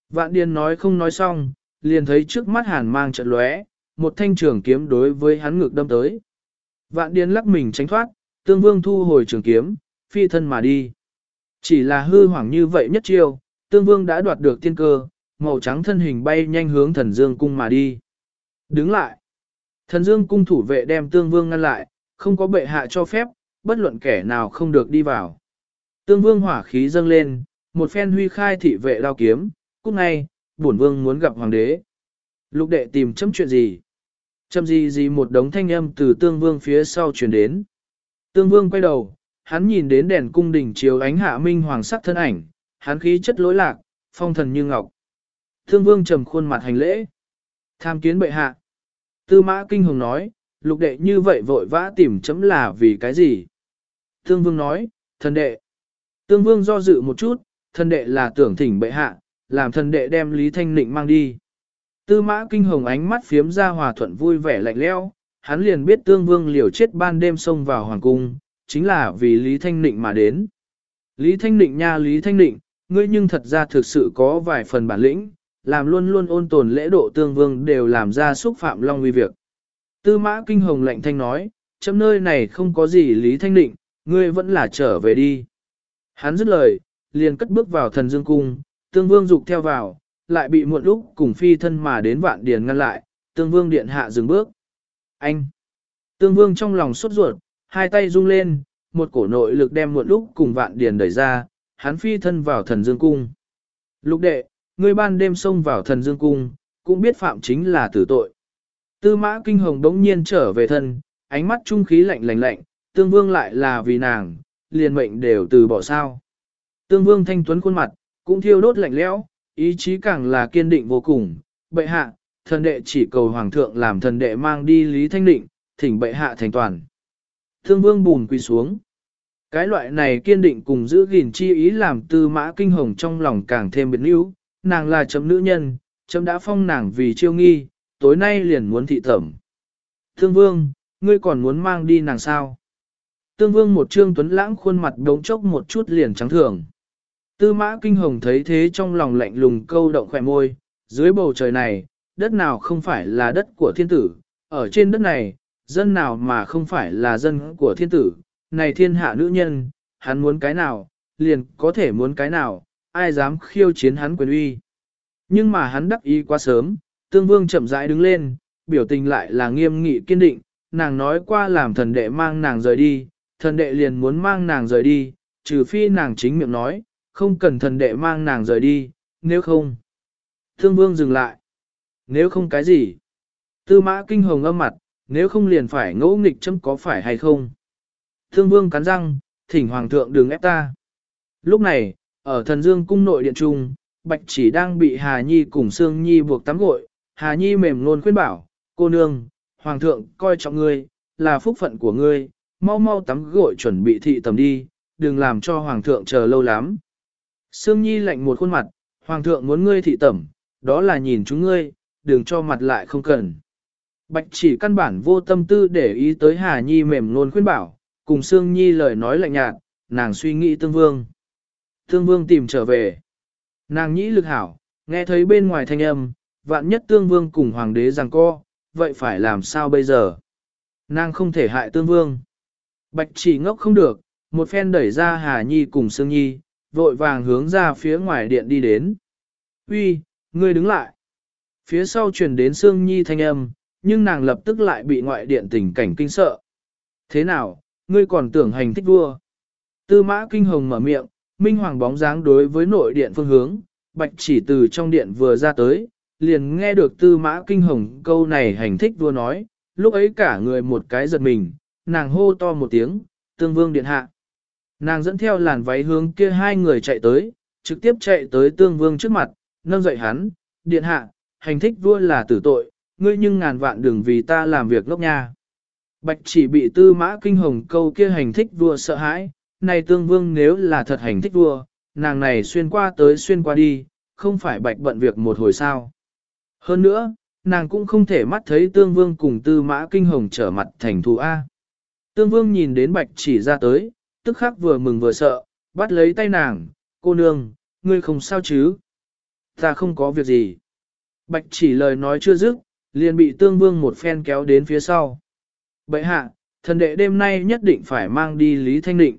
Vạn điền nói không nói xong, liền thấy trước mắt hàn mang trận lóe, một thanh trường kiếm đối với hắn ngực đâm tới. Vạn điên lắc mình tránh thoát, tương vương thu hồi trường kiếm, phi thân mà đi. Chỉ là hư hoảng như vậy nhất chiêu, tương vương đã đoạt được tiên cơ, màu trắng thân hình bay nhanh hướng thần dương cung mà đi. Đứng lại. Thần dương cung thủ vệ đem tương vương ngăn lại, không có bệ hạ cho phép, bất luận kẻ nào không được đi vào. Tương vương hỏa khí dâng lên, một phen huy khai thị vệ đao kiếm, cúc ngay, bổn vương muốn gặp hoàng đế. Lục đệ tìm chấm chuyện gì? Châm gì gì một đống thanh âm từ tương vương phía sau truyền đến. Tương vương quay đầu, hắn nhìn đến đèn cung đỉnh chiếu ánh hạ minh hoàng sắc thân ảnh, hắn khí chất lối lạc, phong thần như ngọc. Tương vương trầm khuôn mặt hành lễ. Tham kiến bệ hạ. Tư mã kinh hồng nói, lục đệ như vậy vội vã tìm chấm là vì cái gì? Tương vương nói, thần đệ. Tương vương do dự một chút, thần đệ là tưởng thỉnh bệ hạ, làm thần đệ đem Lý Thanh Nịnh mang đi. Tư mã kinh hồng ánh mắt phiếm ra hòa thuận vui vẻ lạnh leo, hắn liền biết tương vương liều chết ban đêm xông vào hoàng cung, chính là vì Lý Thanh Nịnh mà đến. Lý Thanh Nịnh nha Lý Thanh Nịnh, ngươi nhưng thật ra thực sự có vài phần bản lĩnh, làm luôn luôn ôn tồn lễ độ tương vương đều làm ra xúc phạm long uy việc. Tư mã kinh hồng lạnh thanh nói, chấm nơi này không có gì Lý Thanh Nịnh, ngươi vẫn là trở về đi. Hắn dứt lời, liền cất bước vào thần dương cung, tương vương dục theo vào, lại bị muộn lúc cùng phi thân mà đến vạn điền ngăn lại, tương vương điện hạ dừng bước. Anh! Tương vương trong lòng sốt ruột, hai tay rung lên, một cổ nội lực đem muộn lúc cùng vạn điền đẩy ra, hắn phi thân vào thần dương cung. Lục đệ, ngươi ban đêm xông vào thần dương cung, cũng biết phạm chính là tử tội. Tư mã kinh hồng đống nhiên trở về thân, ánh mắt trung khí lạnh lạnh lạnh, tương vương lại là vì nàng, liền mệnh đều từ bỏ sao. Tương vương thanh tuấn khuôn mặt, cũng thiêu đốt lạnh lẽo, ý chí càng là kiên định vô cùng. Bệ hạ, thần đệ chỉ cầu hoàng thượng làm thần đệ mang đi Lý Thanh Định, thỉnh bệ hạ thành toàn. Thương vương bùn quỳ xuống. Cái loại này kiên định cùng giữ gìn chi ý làm tư mã kinh hồng trong lòng càng thêm biến yếu, nàng là chấm nữ nhân, chấm đã phong nàng vì chiêu nghi, tối nay liền muốn thị thẩm. Thương vương, ngươi còn muốn mang đi nàng sao? Tương vương một trương tuấn lãng khuôn mặt đống chốc một chút liền trắng thường. Tư mã kinh hồng thấy thế trong lòng lạnh lùng câu động khỏe môi, dưới bầu trời này, đất nào không phải là đất của thiên tử, ở trên đất này, dân nào mà không phải là dân của thiên tử, này thiên hạ nữ nhân, hắn muốn cái nào, liền có thể muốn cái nào, ai dám khiêu chiến hắn quyền uy. Nhưng mà hắn đắc ý quá sớm, tương vương chậm rãi đứng lên, biểu tình lại là nghiêm nghị kiên định, nàng nói qua làm thần đệ mang nàng rời đi, thần đệ liền muốn mang nàng rời đi, trừ phi nàng chính miệng nói, không cần thần đệ mang nàng rời đi, nếu không. Thương vương dừng lại. Nếu không cái gì? Tư mã kinh hồng âm mặt, nếu không liền phải ngỗ nghịch chấm có phải hay không? Thương vương cắn răng, thỉnh hoàng thượng đừng ép ta. Lúc này, ở thần dương cung nội điện trung, Bạch chỉ đang bị Hà Nhi cùng Sương Nhi buộc tắm gội, Hà Nhi mềm luôn khuyên bảo, cô nương, hoàng thượng coi trọng ngươi, là phúc phận của ngươi, mau mau tắm gội chuẩn bị thị tầm đi, đừng làm cho hoàng thượng chờ lâu lắm. Sương Nhi lạnh một khuôn mặt, hoàng thượng muốn ngươi thị tẩm, đó là nhìn chúng ngươi, đừng cho mặt lại không cần. Bạch chỉ căn bản vô tâm tư để ý tới Hà Nhi mềm luôn khuyên bảo, cùng Sương Nhi lời nói lạnh nhạt, nàng suy nghĩ tương vương. Tương vương tìm trở về. Nàng nhĩ lực hảo, nghe thấy bên ngoài thanh âm, vạn nhất tương vương cùng hoàng đế rằng co, vậy phải làm sao bây giờ? Nàng không thể hại tương vương. Bạch chỉ ngốc không được, một phen đẩy ra Hà Nhi cùng Sương Nhi, vội vàng hướng ra phía ngoài điện đi đến. Uy, ngươi đứng lại. Phía sau truyền đến Sương Nhi thanh âm, nhưng nàng lập tức lại bị ngoại điện tình cảnh kinh sợ. Thế nào, ngươi còn tưởng hành thích vua? Tư mã kinh hồng mở miệng, minh hoàng bóng dáng đối với nội điện phương hướng, bạch chỉ từ trong điện vừa ra tới, liền nghe được tư mã kinh hồng câu này hành thích vua nói, lúc ấy cả người một cái giật mình, nàng hô to một tiếng, tương vương điện hạ. Nàng dẫn theo làn váy hướng kia hai người chạy tới, trực tiếp chạy tới tương vương trước mặt, nâng dậy hắn, điện hạ, hành thích vua là tử tội, ngươi nhưng ngàn vạn đừng vì ta làm việc ngốc nha. Bạch chỉ bị tư mã kinh hồng câu kia hành thích vua sợ hãi, này tương vương nếu là thật hành thích vua, nàng này xuyên qua tới xuyên qua đi, không phải bạch bận việc một hồi sao. Hơn nữa, nàng cũng không thể mắt thấy tương vương cùng tư mã kinh hồng trở mặt thành thù A. Tương vương nhìn đến bạch chỉ ra tới, tức khắc vừa mừng vừa sợ, bắt lấy tay nàng, cô nương, ngươi không sao chứ? Ta không có việc gì. Bạch chỉ lời nói chưa dứt, liền bị tương vương một phen kéo đến phía sau. Bậy hạ, thần đệ đêm nay nhất định phải mang đi Lý Thanh Định.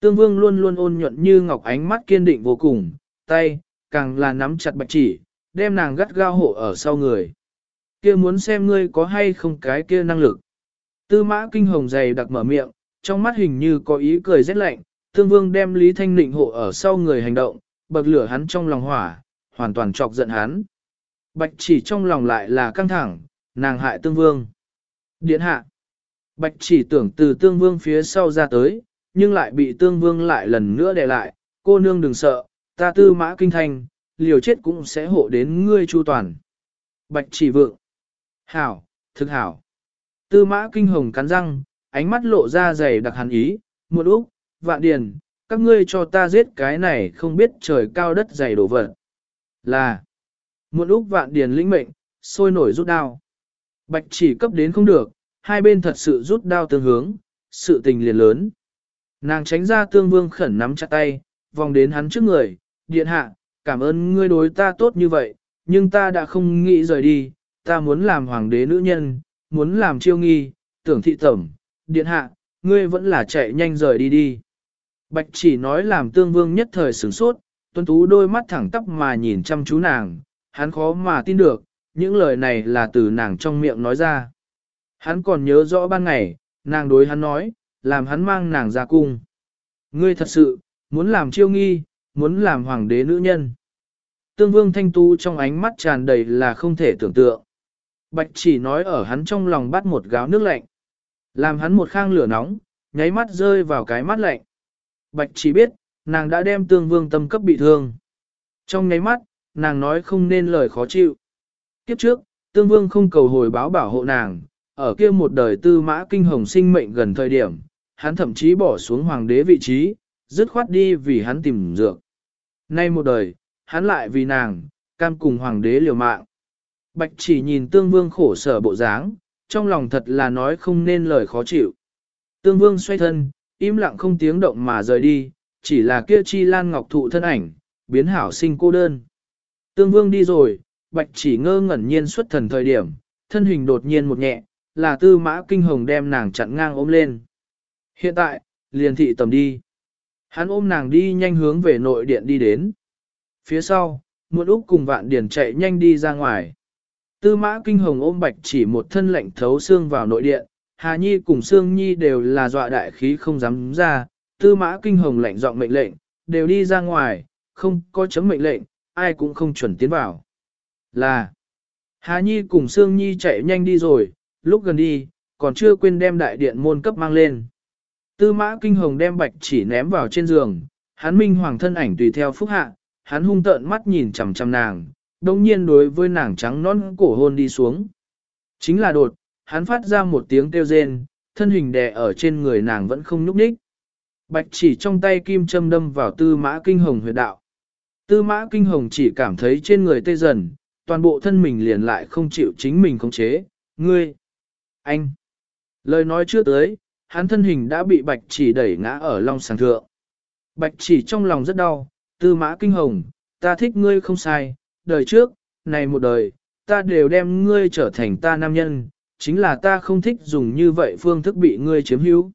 Tương vương luôn luôn ôn nhuận như ngọc ánh mắt kiên định vô cùng, tay, càng là nắm chặt bạch chỉ, đem nàng gắt gao hộ ở sau người. kia muốn xem ngươi có hay không cái kia năng lực. Tư mã kinh hồng dày đặc mở miệng, trong mắt hình như có ý cười rét lạnh, tương vương đem Lý Thanh nịnh hộ ở sau người hành động, bậc lửa hắn trong lòng hỏa, hoàn toàn chọc giận hắn. Bạch chỉ trong lòng lại là căng thẳng, nàng hại tương vương. Điện hạ. Bạch chỉ tưởng từ tương vương phía sau ra tới, nhưng lại bị tương vương lại lần nữa đè lại, cô nương đừng sợ, ta tư mã kinh thành, liều chết cũng sẽ hộ đến ngươi chu toàn. Bạch chỉ vượng. Hảo, thực hảo. Tư mã kinh hồng cắn răng, ánh mắt lộ ra dày đặc hàn ý, một úc, vạn điền, các ngươi cho ta giết cái này không biết trời cao đất dày đổ vật. Là, một úc vạn điền lĩnh mệnh, sôi nổi rút đao. Bạch chỉ cấp đến không được, hai bên thật sự rút đao tương hướng, sự tình liền lớn. Nàng tránh ra tương vương khẩn nắm chặt tay, vòng đến hắn trước người, điện hạ, cảm ơn ngươi đối ta tốt như vậy, nhưng ta đã không nghĩ rời đi, ta muốn làm hoàng đế nữ nhân, muốn làm chiêu nghi, tưởng thị tẩm, điện hạ, ngươi vẫn là chạy nhanh rời đi đi. Bạch chỉ nói làm tương vương nhất thời sửng sốt, tuân tú đôi mắt thẳng tắp mà nhìn chăm chú nàng, hắn khó mà tin được, những lời này là từ nàng trong miệng nói ra. Hắn còn nhớ rõ ban ngày, nàng đối hắn nói, làm hắn mang nàng ra cung. Ngươi thật sự, muốn làm chiêu nghi, muốn làm hoàng đế nữ nhân. Tương vương thanh tu trong ánh mắt tràn đầy là không thể tưởng tượng. Bạch chỉ nói ở hắn trong lòng bắt một gáo nước lạnh. Làm hắn một khang lửa nóng, nháy mắt rơi vào cái mắt lạnh. Bạch chỉ biết, nàng đã đem tương vương tâm cấp bị thương. Trong nháy mắt, nàng nói không nên lời khó chịu. Kiếp trước, tương vương không cầu hồi báo bảo hộ nàng, ở kia một đời tư mã kinh hồng sinh mệnh gần thời điểm, hắn thậm chí bỏ xuống hoàng đế vị trí, dứt khoát đi vì hắn tìm dược. Nay một đời, hắn lại vì nàng, cam cùng hoàng đế liều mạng. Bạch chỉ nhìn tương vương khổ sở bộ dáng, trong lòng thật là nói không nên lời khó chịu. Tương vương xoay thân, im lặng không tiếng động mà rời đi, chỉ là kia chi lan ngọc thụ thân ảnh, biến hảo sinh cô đơn. Tương vương đi rồi, bạch chỉ ngơ ngẩn nhiên xuất thần thời điểm, thân hình đột nhiên một nhẹ, là tư mã kinh hồng đem nàng chặn ngang ôm lên. Hiện tại, liền thị tầm đi. Hắn ôm nàng đi nhanh hướng về nội điện đi đến. Phía sau, muộn úc cùng vạn điển chạy nhanh đi ra ngoài. Tư mã kinh hồng ôm bạch chỉ một thân lạnh thấu xương vào nội điện, Hà Nhi cùng Sương Nhi đều là dọa đại khí không dám ra, tư mã kinh hồng lạnh giọng mệnh lệnh, đều đi ra ngoài, không có chấm mệnh lệnh, ai cũng không chuẩn tiến vào. Là, Hà Nhi cùng Sương Nhi chạy nhanh đi rồi, lúc gần đi, còn chưa quên đem đại điện môn cấp mang lên. Tư mã kinh hồng đem bạch chỉ ném vào trên giường, hắn minh hoàng thân ảnh tùy theo phúc hạ, hắn hung tợn mắt nhìn chằm chằm nàng, đồng nhiên đối với nàng trắng non cổ hôn đi xuống. Chính là đột, hắn phát ra một tiếng kêu rên, thân hình đè ở trên người nàng vẫn không nhúc nhích. Bạch chỉ trong tay kim châm đâm vào tư mã kinh hồng huyệt đạo. Tư mã kinh hồng chỉ cảm thấy trên người tê dần, toàn bộ thân mình liền lại không chịu chính mình khống chế. Ngươi! Anh! Lời nói chưa tới, hắn thân hình đã bị bạch chỉ đẩy ngã ở long sàng thượng. Bạch chỉ trong lòng rất đau, tư mã kinh hồng, ta thích ngươi không sai, đời trước, này một đời, ta đều đem ngươi trở thành ta nam nhân, chính là ta không thích dùng như vậy phương thức bị ngươi chiếm hữu.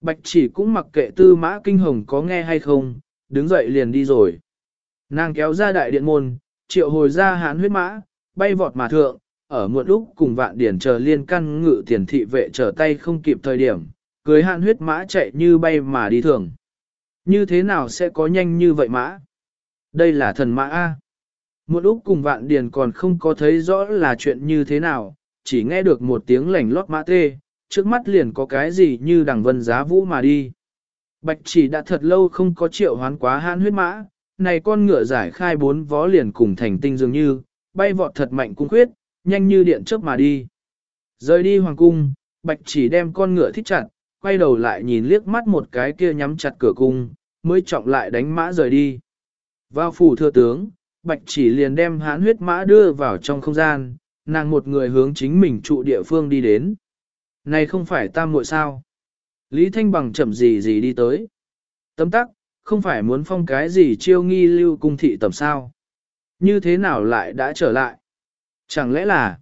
Bạch chỉ cũng mặc kệ tư mã kinh hồng có nghe hay không, đứng dậy liền đi rồi. Nàng kéo ra đại điện môn, triệu hồi ra hán huyết mã, bay vọt mà thượng, ở muộn lúc cùng vạn điển chờ liên căn ngự tiền thị vệ trở tay không kịp thời điểm, cưới Hán huyết mã chạy như bay mà đi thường. Như thế nào sẽ có nhanh như vậy mã? Đây là thần mã A. Một lúc cùng vạn điền còn không có thấy rõ là chuyện như thế nào, chỉ nghe được một tiếng lảnh lót mã tê, trước mắt liền có cái gì như đằng vân giá vũ mà đi. Bạch chỉ đã thật lâu không có triệu hoán quá hãn huyết mã, này con ngựa giải khai bốn vó liền cùng thành tinh dường như, bay vọt thật mạnh cung khuyết, nhanh như điện chớp mà đi. Rời đi hoàng cung, bạch chỉ đem con ngựa thích chặt, quay đầu lại nhìn liếc mắt một cái kia nhắm chặt cửa cung, mới trọng lại đánh mã rời đi. Vào phủ thừa tướng, bạch chỉ liền đem hãn huyết mã đưa vào trong không gian, nàng một người hướng chính mình trụ địa phương đi đến. Này không phải tam muội sao? Lý Thanh Bằng chậm gì gì đi tới. Tấm tắc, không phải muốn phong cái gì chiêu nghi lưu cung thị tầm sao? Như thế nào lại đã trở lại? Chẳng lẽ là...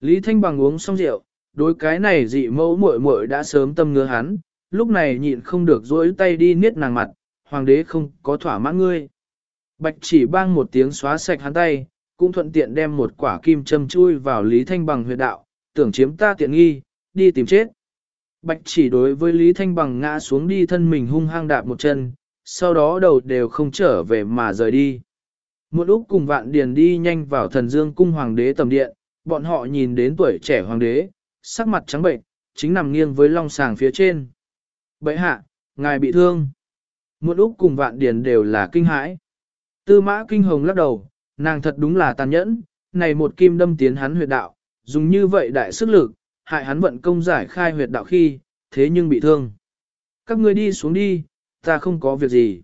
Lý Thanh Bằng uống xong rượu, đối cái này dị mẫu muội muội đã sớm tâm ngứa hắn, lúc này nhịn không được dối tay đi niết nàng mặt, hoàng đế không có thỏa mãn ngươi. Bạch chỉ bang một tiếng xóa sạch hắn tay, cũng thuận tiện đem một quả kim châm chui vào Lý Thanh Bằng huyệt đạo, tưởng chiếm ta tiện nghi, đi tìm chết. Bạch chỉ đối với Lý Thanh Bằng ngã xuống đi thân mình hung hăng đạp một chân, sau đó đầu đều không trở về mà rời đi. Một lúc cùng vạn điền đi nhanh vào thần dương cung hoàng đế tầm điện, bọn họ nhìn đến tuổi trẻ hoàng đế, sắc mặt trắng bệnh, chính nằm nghiêng với long sàng phía trên. Bệ hạ, ngài bị thương. Một lúc cùng vạn điền đều là kinh hãi. Tư mã kinh hồng lắc đầu, nàng thật đúng là tàn nhẫn, này một kim đâm tiến hắn huyệt đạo, dùng như vậy đại sức lực, hại hắn vận công giải khai huyệt đạo khi, thế nhưng bị thương. Các ngươi đi xuống đi, ta không có việc gì.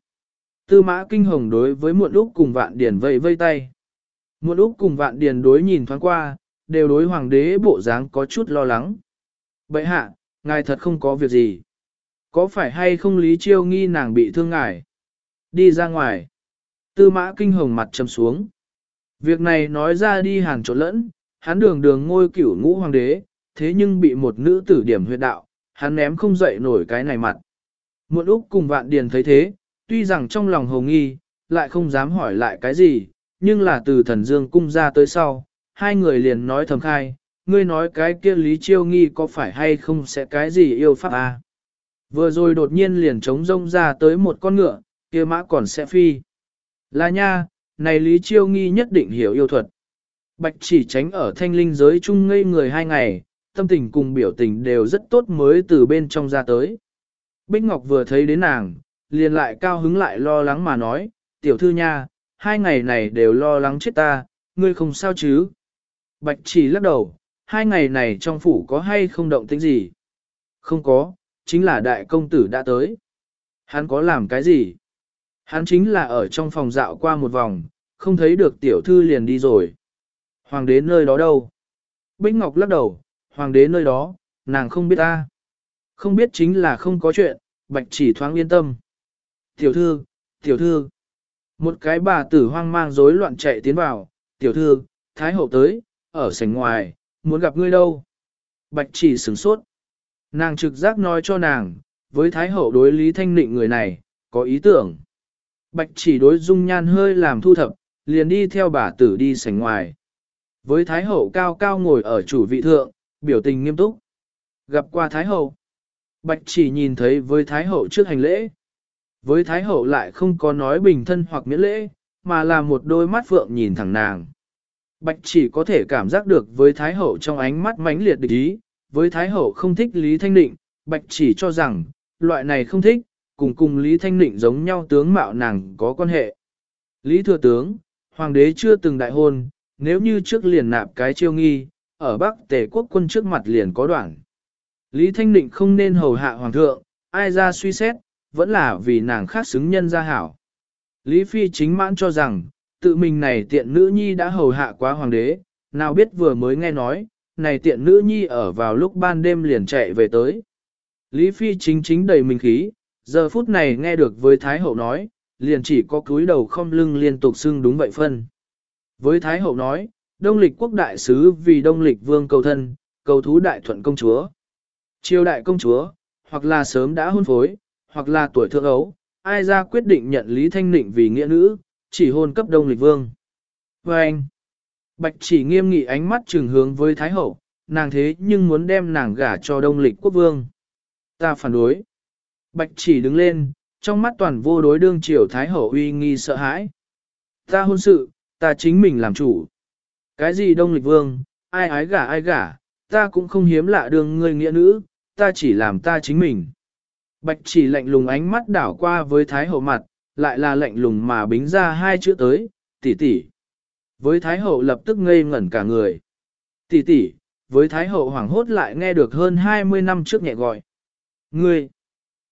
Tư mã kinh hồng đối với muộn úc cùng vạn điển vây vây tay. Muộn úc cùng vạn điển đối nhìn thoáng qua, đều đối hoàng đế bộ dáng có chút lo lắng. Bậy hạ, ngài thật không có việc gì. Có phải hay không lý chiêu nghi nàng bị thương ngài? Đi ra ngoài. Tư mã kinh hồng mặt trầm xuống. Việc này nói ra đi hàng chỗ lẫn, hắn đường đường ngôi cửu ngũ hoàng đế, thế nhưng bị một nữ tử điểm huyệt đạo, hắn ném không dậy nổi cái này mặt. Muộn Úc cùng vạn điền thấy thế, tuy rằng trong lòng hồng nghi, lại không dám hỏi lại cái gì, nhưng là từ thần dương cung ra tới sau, hai người liền nói thầm khai, ngươi nói cái kia Lý Chiêu Nghi có phải hay không sẽ cái gì yêu pháp à? Vừa rồi đột nhiên liền trống rông ra tới một con ngựa, kia mã còn sẽ phi. Là nha, này Lý Chiêu Nghi nhất định hiểu yêu thuật. Bạch chỉ tránh ở thanh linh giới chung ngây người hai ngày, tâm tình cùng biểu tình đều rất tốt mới từ bên trong ra tới. Bích Ngọc vừa thấy đến nàng, liền lại cao hứng lại lo lắng mà nói, tiểu thư nha, hai ngày này đều lo lắng chết ta, ngươi không sao chứ. Bạch chỉ lắc đầu, hai ngày này trong phủ có hay không động tĩnh gì? Không có, chính là đại công tử đã tới. Hắn có làm cái gì? Hắn chính là ở trong phòng dạo qua một vòng, không thấy được tiểu thư liền đi rồi. Hoàng đế nơi đó đâu? Bích Ngọc lắc đầu, hoàng đế nơi đó, nàng không biết ta. Không biết chính là không có chuyện, bạch chỉ thoáng yên tâm. Tiểu thư, tiểu thư. Một cái bà tử hoang mang rối loạn chạy tiến vào, tiểu thư, thái hậu tới, ở sảnh ngoài, muốn gặp ngươi đâu. Bạch chỉ sửng sốt. Nàng trực giác nói cho nàng, với thái hậu đối lý thanh nịnh người này, có ý tưởng. Bạch chỉ đối dung nhan hơi làm thu thập, liền đi theo bà tử đi sảnh ngoài. Với thái hậu cao cao ngồi ở chủ vị thượng, biểu tình nghiêm túc. Gặp qua thái hậu. Bạch chỉ nhìn thấy với thái hậu trước hành lễ. Với thái hậu lại không có nói bình thân hoặc miễn lễ, mà là một đôi mắt vượng nhìn thẳng nàng. Bạch chỉ có thể cảm giác được với thái hậu trong ánh mắt mãnh liệt địch ý, với thái hậu không thích Lý Thanh Định, bạch chỉ cho rằng, loại này không thích, cùng cùng Lý Thanh Định giống nhau tướng mạo nàng có quan hệ. Lý Thừa Tướng, Hoàng đế chưa từng đại hôn, nếu như trước liền nạp cái chiêu nghi, ở Bắc Tề quốc quân trước mặt liền có đoạn. Lý Thanh Định không nên hầu hạ Hoàng thượng, ai ra suy xét, vẫn là vì nàng khác xứng nhân gia hảo. Lý Phi chính mãn cho rằng, tự mình này tiện nữ nhi đã hầu hạ quá Hoàng đế, nào biết vừa mới nghe nói, này tiện nữ nhi ở vào lúc ban đêm liền chạy về tới. Lý Phi chính chính đầy mình khí, giờ phút này nghe được với Thái Hậu nói, liền chỉ có cúi đầu không lưng liên tục xưng đúng vậy phân. Với Thái Hậu nói, Đông lịch quốc đại sứ vì Đông lịch vương cầu thân, cầu thú đại thuận công chúa. Triều đại công chúa, hoặc là sớm đã hôn phối, hoặc là tuổi thượng ấu, ai ra quyết định nhận Lý Thanh Nịnh vì nghĩa nữ, chỉ hôn cấp Đông lịch vương. Và anh, Bạch chỉ nghiêm nghị ánh mắt trừng hướng với Thái Hậu, nàng thế nhưng muốn đem nàng gả cho Đông lịch quốc vương. Ta phản đối. Bạch chỉ đứng lên, trong mắt toàn vô đối đương triều Thái Hậu uy nghi sợ hãi. Ta hôn sự, ta chính mình làm chủ. Cái gì đông lịch vương, ai ái gả ai gả, ta cũng không hiếm lạ đương ngươi nghĩa nữ, ta chỉ làm ta chính mình. Bạch chỉ lạnh lùng ánh mắt đảo qua với Thái Hậu mặt, lại là lạnh lùng mà bính ra hai chữ tới, tỷ tỷ. Với Thái Hậu lập tức ngây ngẩn cả người. Tỷ tỷ, với Thái Hậu hoảng hốt lại nghe được hơn 20 năm trước nhẹ gọi. Ngươi!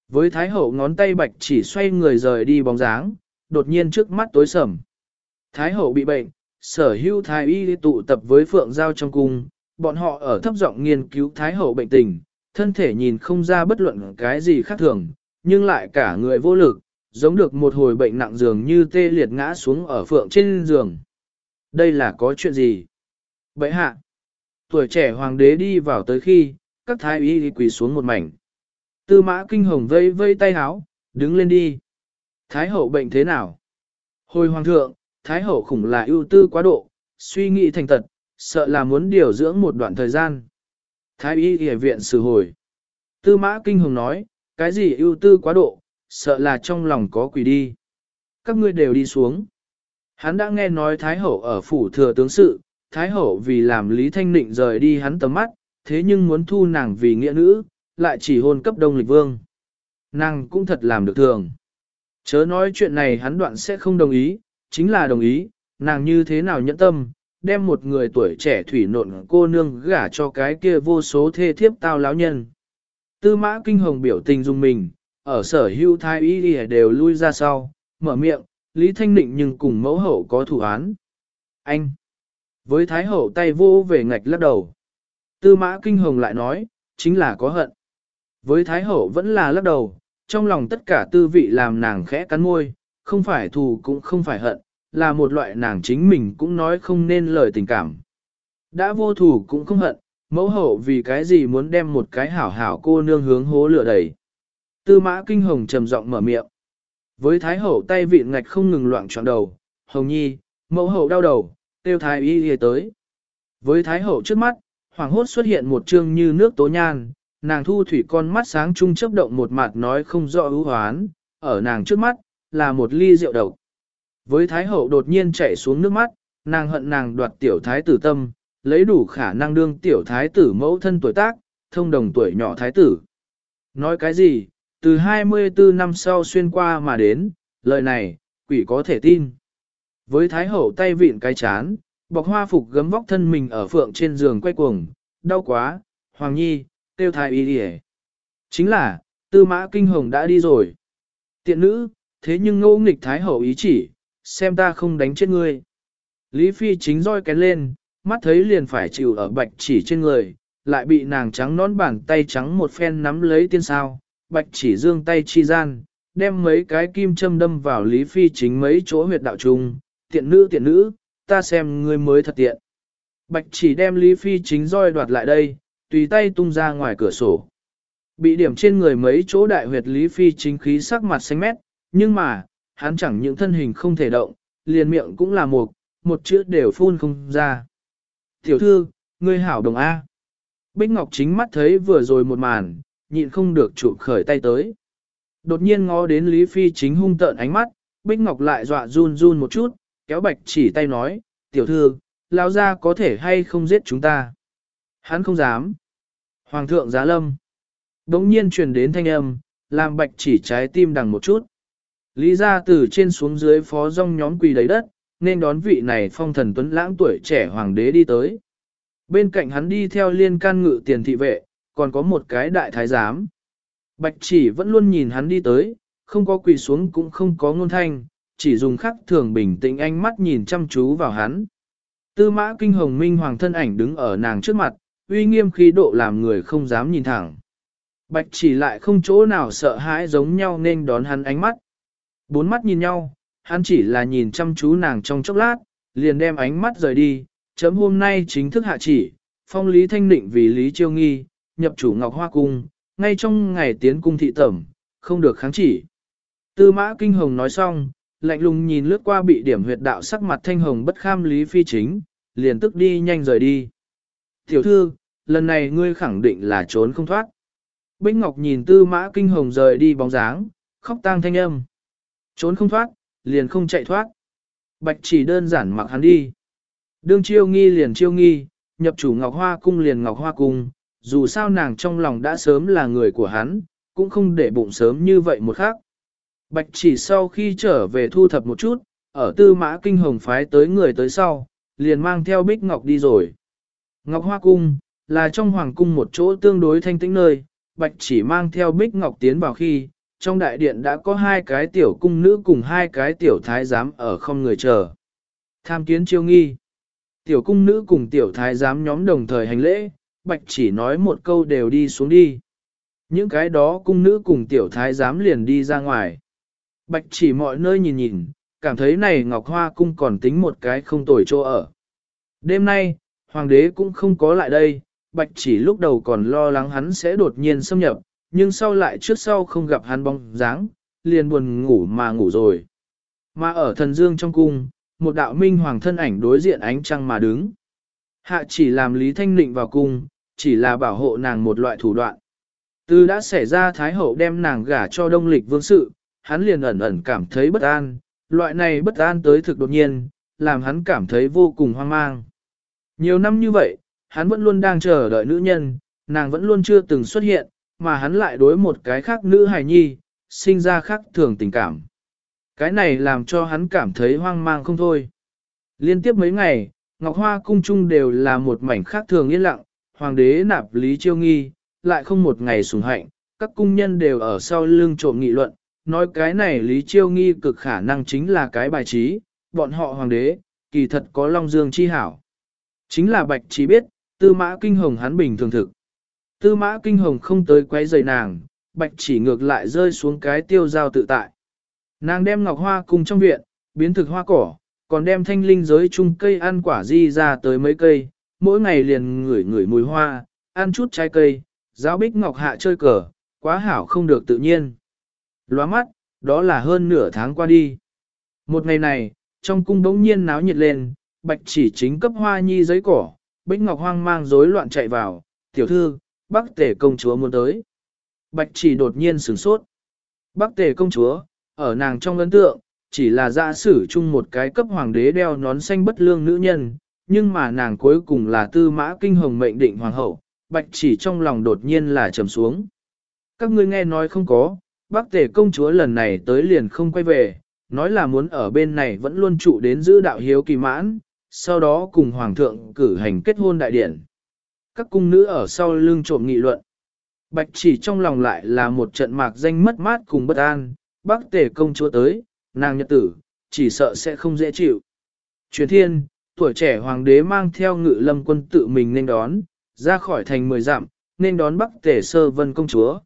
Với Thái Hậu ngón tay bạch chỉ xoay người rời đi bóng dáng, đột nhiên trước mắt tối sầm. Thái Hậu bị bệnh, sở hữu Thái Y tụ tập với Phượng Giao trong cung, bọn họ ở thấp giọng nghiên cứu Thái Hậu bệnh tình, thân thể nhìn không ra bất luận cái gì khác thường, nhưng lại cả người vô lực, giống được một hồi bệnh nặng dường như tê liệt ngã xuống ở Phượng trên giường. Đây là có chuyện gì? Bệ hạ! Tuổi trẻ hoàng đế đi vào tới khi, các thái y quỳ xuống một mảnh. Tư mã kinh hồng vây vây tay háo, đứng lên đi. Thái hậu bệnh thế nào? Hồi hoàng thượng, thái hậu khủng là ưu tư quá độ, suy nghĩ thành tật, sợ là muốn điều dưỡng một đoạn thời gian. Thái y y viện xử hồi. Tư mã kinh hồng nói, cái gì ưu tư quá độ, sợ là trong lòng có quỷ đi. Các ngươi đều đi xuống. Hắn đã nghe nói Thái Hậu ở phủ thừa tướng sự, Thái Hậu vì làm Lý Thanh Nịnh rời đi hắn tầm mắt, thế nhưng muốn thu nàng vì nghĩa nữ, lại chỉ hôn cấp đông lịch vương. Nàng cũng thật làm được thường. Chớ nói chuyện này hắn đoạn sẽ không đồng ý, chính là đồng ý, nàng như thế nào nhẫn tâm, đem một người tuổi trẻ thủy nộn cô nương gả cho cái kia vô số thê thiếp tao láo nhân. Tư mã kinh hồng biểu tình dùng mình, ở sở hưu thái y đều lui ra sau, mở miệng, Lý Thanh Định nhưng cùng mẫu hậu có thủ án. Anh! Với thái hậu tay vô về ngạch lắc đầu. Tư mã kinh hồng lại nói, chính là có hận. Với thái hậu vẫn là lắc đầu, trong lòng tất cả tư vị làm nàng khẽ cắn môi, không phải thù cũng không phải hận, là một loại nàng chính mình cũng nói không nên lời tình cảm. Đã vô thù cũng không hận, mẫu hậu vì cái gì muốn đem một cái hảo hảo cô nương hướng hố lửa đầy. Tư mã kinh hồng trầm giọng mở miệng. Với thái hậu tay vịn ngạch không ngừng loạn trọn đầu, hồng nhi, mẫu hậu đau đầu, tiêu thái y y tới. Với thái hậu trước mắt, hoàng hốt xuất hiện một trương như nước tố nhan, nàng thu thủy con mắt sáng trung chớp động một mặt nói không rõ ưu hoán, ở nàng trước mắt, là một ly rượu độc. Với thái hậu đột nhiên chảy xuống nước mắt, nàng hận nàng đoạt tiểu thái tử tâm, lấy đủ khả năng đương tiểu thái tử mẫu thân tuổi tác, thông đồng tuổi nhỏ thái tử. Nói cái gì, từ 24 năm sau xuyên qua mà đến, lời này, quỷ có thể tin. Với thái hậu tay vịn cái chán, bọc hoa phục gấm vóc thân mình ở phượng trên giường quay cuồng, đau quá, hoàng nhi, tiêu thái y đi Chính là, tư mã kinh hồng đã đi rồi. Tiện nữ, thế nhưng ngô nghịch thái hậu ý chỉ, xem ta không đánh chết ngươi. Lý Phi chính roi kén lên, mắt thấy liền phải chịu ở bạch chỉ trên người, lại bị nàng trắng nón bàn tay trắng một phen nắm lấy tiên sao, bạch chỉ dương tay chi gian, đem mấy cái kim châm đâm vào Lý Phi chính mấy chỗ huyệt đạo trùng, tiện nữ tiện nữ, ta xem ngươi mới thật tiện. Bạch chỉ đem Lý Phi chính roi đoạt lại đây, tùy tay tung ra ngoài cửa sổ. Bị điểm trên người mấy chỗ đại huyệt Lý Phi chính khí sắc mặt xanh mét, nhưng mà, hắn chẳng những thân hình không thể động, liền miệng cũng là một, một chữ đều phun không ra. Tiểu thư, ngươi hảo đồng A. Bích Ngọc chính mắt thấy vừa rồi một màn, nhịn không được chụp khởi tay tới. Đột nhiên ngó đến Lý Phi chính hung tợn ánh mắt, Bích Ngọc lại dọa run run một chút, kéo bạch chỉ tay nói, tiểu thư, lao ra có thể hay không giết chúng ta. Hắn không dám. Hoàng thượng giá lâm. Đống nhiên truyền đến thanh âm, làm bạch chỉ trái tim đằng một chút. Lý ra từ trên xuống dưới phó rong nhóm quỳ đầy đất, nên đón vị này phong thần tuấn lãng tuổi trẻ hoàng đế đi tới. Bên cạnh hắn đi theo liên can ngự tiền thị vệ, còn có một cái đại thái giám. Bạch chỉ vẫn luôn nhìn hắn đi tới, không có quỳ xuống cũng không có ngôn thanh, chỉ dùng khắc thường bình tĩnh ánh mắt nhìn chăm chú vào hắn. Tư mã kinh hồng minh hoàng thân ảnh đứng ở nàng trước mặt, uy nghiêm khí độ làm người không dám nhìn thẳng. Bạch chỉ lại không chỗ nào sợ hãi giống nhau nên đón hắn ánh mắt. Bốn mắt nhìn nhau, hắn chỉ là nhìn chăm chú nàng trong chốc lát, liền đem ánh mắt rời đi, chấm hôm nay chính thức hạ chỉ, phong lý thanh định vì lý chiêu nghi, nhập chủ ngọc hoa cung, ngay trong ngày tiến cung thị tẩm, không được kháng chỉ. Tư mã kinh hồng nói xong, lạnh lùng nhìn lướt qua bị điểm huyệt đạo sắc mặt thanh hồng bất kham lý phi chính, liền tức đi nhanh rời đi. Tiểu thư, lần này ngươi khẳng định là trốn không thoát. Bích Ngọc nhìn tư mã kinh hồng rời đi bóng dáng, khóc tang thanh âm. Trốn không thoát, liền không chạy thoát. Bạch chỉ đơn giản mặc hắn đi. Đương chiêu nghi liền chiêu nghi, nhập chủ Ngọc Hoa Cung liền Ngọc Hoa Cung, dù sao nàng trong lòng đã sớm là người của hắn, cũng không để bụng sớm như vậy một khác. Bạch chỉ sau khi trở về thu thập một chút, ở tư mã kinh hồng phái tới người tới sau, liền mang theo Bích Ngọc đi rồi. Ngọc Hoa Cung, là trong Hoàng Cung một chỗ tương đối thanh tĩnh nơi, Bạch chỉ mang theo Bích Ngọc tiến vào khi, trong đại điện đã có hai cái tiểu cung nữ cùng hai cái tiểu thái giám ở không người chờ. Tham kiến chiêu nghi. Tiểu cung nữ cùng tiểu thái giám nhóm đồng thời hành lễ, bạch chỉ nói một câu đều đi xuống đi. Những cái đó cung nữ cùng tiểu thái giám liền đi ra ngoài. Bạch chỉ mọi nơi nhìn nhìn, cảm thấy này Ngọc Hoa cung còn tính một cái không tồi chỗ ở. Đêm nay, hoàng đế cũng không có lại đây, bạch chỉ lúc đầu còn lo lắng hắn sẽ đột nhiên xâm nhập, nhưng sau lại trước sau không gặp hắn bóng dáng, liền buồn ngủ mà ngủ rồi. Mà ở thần dương trong cung, một đạo minh hoàng thân ảnh đối diện ánh trăng mà đứng. Hạ chỉ làm Lý Thanh Nịnh vào cung, chỉ là bảo hộ nàng một loại thủ đoạn. Từ đã xảy ra Thái Hậu đem nàng gả cho đông lịch vương sự, hắn liền ẩn ẩn cảm thấy bất an, loại này bất an tới thực đột nhiên, làm hắn cảm thấy vô cùng hoang mang. Nhiều năm như vậy, hắn vẫn luôn đang chờ đợi nữ nhân, nàng vẫn luôn chưa từng xuất hiện, mà hắn lại đối một cái khác nữ hài nhi, sinh ra khác thường tình cảm. Cái này làm cho hắn cảm thấy hoang mang không thôi. Liên tiếp mấy ngày, Ngọc Hoa cung trung đều là một mảnh khác thường yên lặng, hoàng đế nạp lý chiêu nghi, lại không một ngày sùng hạnh, các cung nhân đều ở sau lưng trộm nghị luận, nói cái này lý chiêu nghi cực khả năng chính là cái bài trí, bọn họ hoàng đế, kỳ thật có long dương chi hảo. Chính là bạch chỉ biết, tư mã kinh hồng hắn bình thường thực. Tư mã kinh hồng không tới quấy rầy nàng, bạch chỉ ngược lại rơi xuống cái tiêu giao tự tại. Nàng đem ngọc hoa cùng trong viện, biến thực hoa cỏ, còn đem thanh linh giới chung cây ăn quả di ra tới mấy cây, mỗi ngày liền ngửi ngửi mùi hoa, ăn chút trái cây, giáo bích ngọc hạ chơi cờ, quá hảo không được tự nhiên. Lóa mắt, đó là hơn nửa tháng qua đi. Một ngày này, trong cung đống nhiên náo nhiệt lên, bạch chỉ chính cấp hoa nhi giấy cỏ, bích ngọc hoang mang rối loạn chạy vào, tiểu thư, bác tể công chúa muốn tới. Bạch chỉ đột nhiên sửng sốt. Bác tể công chúa, ở nàng trong ấn tượng, chỉ là dạ sử chung một cái cấp hoàng đế đeo nón xanh bất lương nữ nhân, nhưng mà nàng cuối cùng là tư mã kinh hồng mệnh định hoàng hậu, bạch chỉ trong lòng đột nhiên là trầm xuống. Các ngươi nghe nói không có, bác tể công chúa lần này tới liền không quay về, nói là muốn ở bên này vẫn luôn trụ đến giữ đạo hiếu kỳ mãn, sau đó cùng hoàng thượng cử hành kết hôn đại điển. Các cung nữ ở sau lưng trộm nghị luận. Bạch chỉ trong lòng lại là một trận mạc danh mất mát cùng bất an, bác tể công chúa tới, nàng nhật tử, chỉ sợ sẽ không dễ chịu. Truyền thiên, tuổi trẻ hoàng đế mang theo ngự lâm quân tự mình nên đón, ra khỏi thành mười dặm, nên đón bắc tể sơ vân công chúa.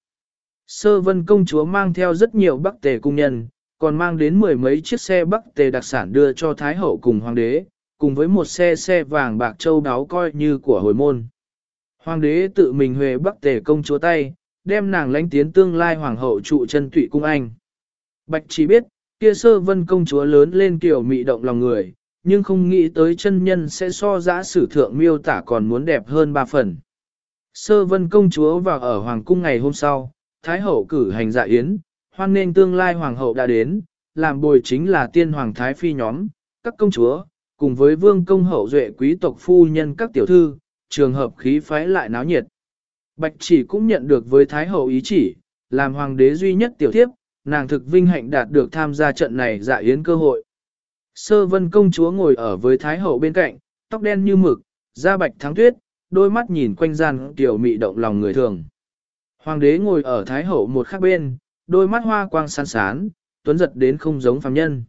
Sơ vân công chúa mang theo rất nhiều bắc tể cung nhân, còn mang đến mười mấy chiếc xe bắc tề đặc sản đưa cho Thái Hậu cùng Hoàng đế, cùng với một xe xe vàng bạc châu đáo coi như của hồi môn. Hoàng đế tự mình huề bắc tề công chúa tay, đem nàng lãnh tiến tương lai hoàng hậu trụ chân tụy cung anh. Bạch chỉ biết, kia sơ vân công chúa lớn lên kiểu mị động lòng người, nhưng không nghĩ tới chân nhân sẽ so giã sử thượng miêu tả còn muốn đẹp hơn ba phần. Sơ vân công chúa vào ở hoàng cung ngày hôm sau, Thái hậu cử hành dạ yến, hoan nên tương lai hoàng hậu đã đến, làm bồi chính là tiên hoàng thái phi nhóm, các công chúa, cùng với vương công hậu duệ quý tộc phu nhân các tiểu thư, trường hợp khí phái lại náo nhiệt. Bạch chỉ cũng nhận được với thái hậu ý chỉ, làm hoàng đế duy nhất tiểu thiếp, nàng thực vinh hạnh đạt được tham gia trận này dạ yến cơ hội. Sơ vân công chúa ngồi ở với thái hậu bên cạnh, tóc đen như mực, da bạch thắng tuyết, đôi mắt nhìn quanh gian tiểu mị động lòng người thường. Hoàng đế ngồi ở thái hậu một khác bên, đôi mắt hoa quang san sán, tuấn giật đến không giống phàm nhân.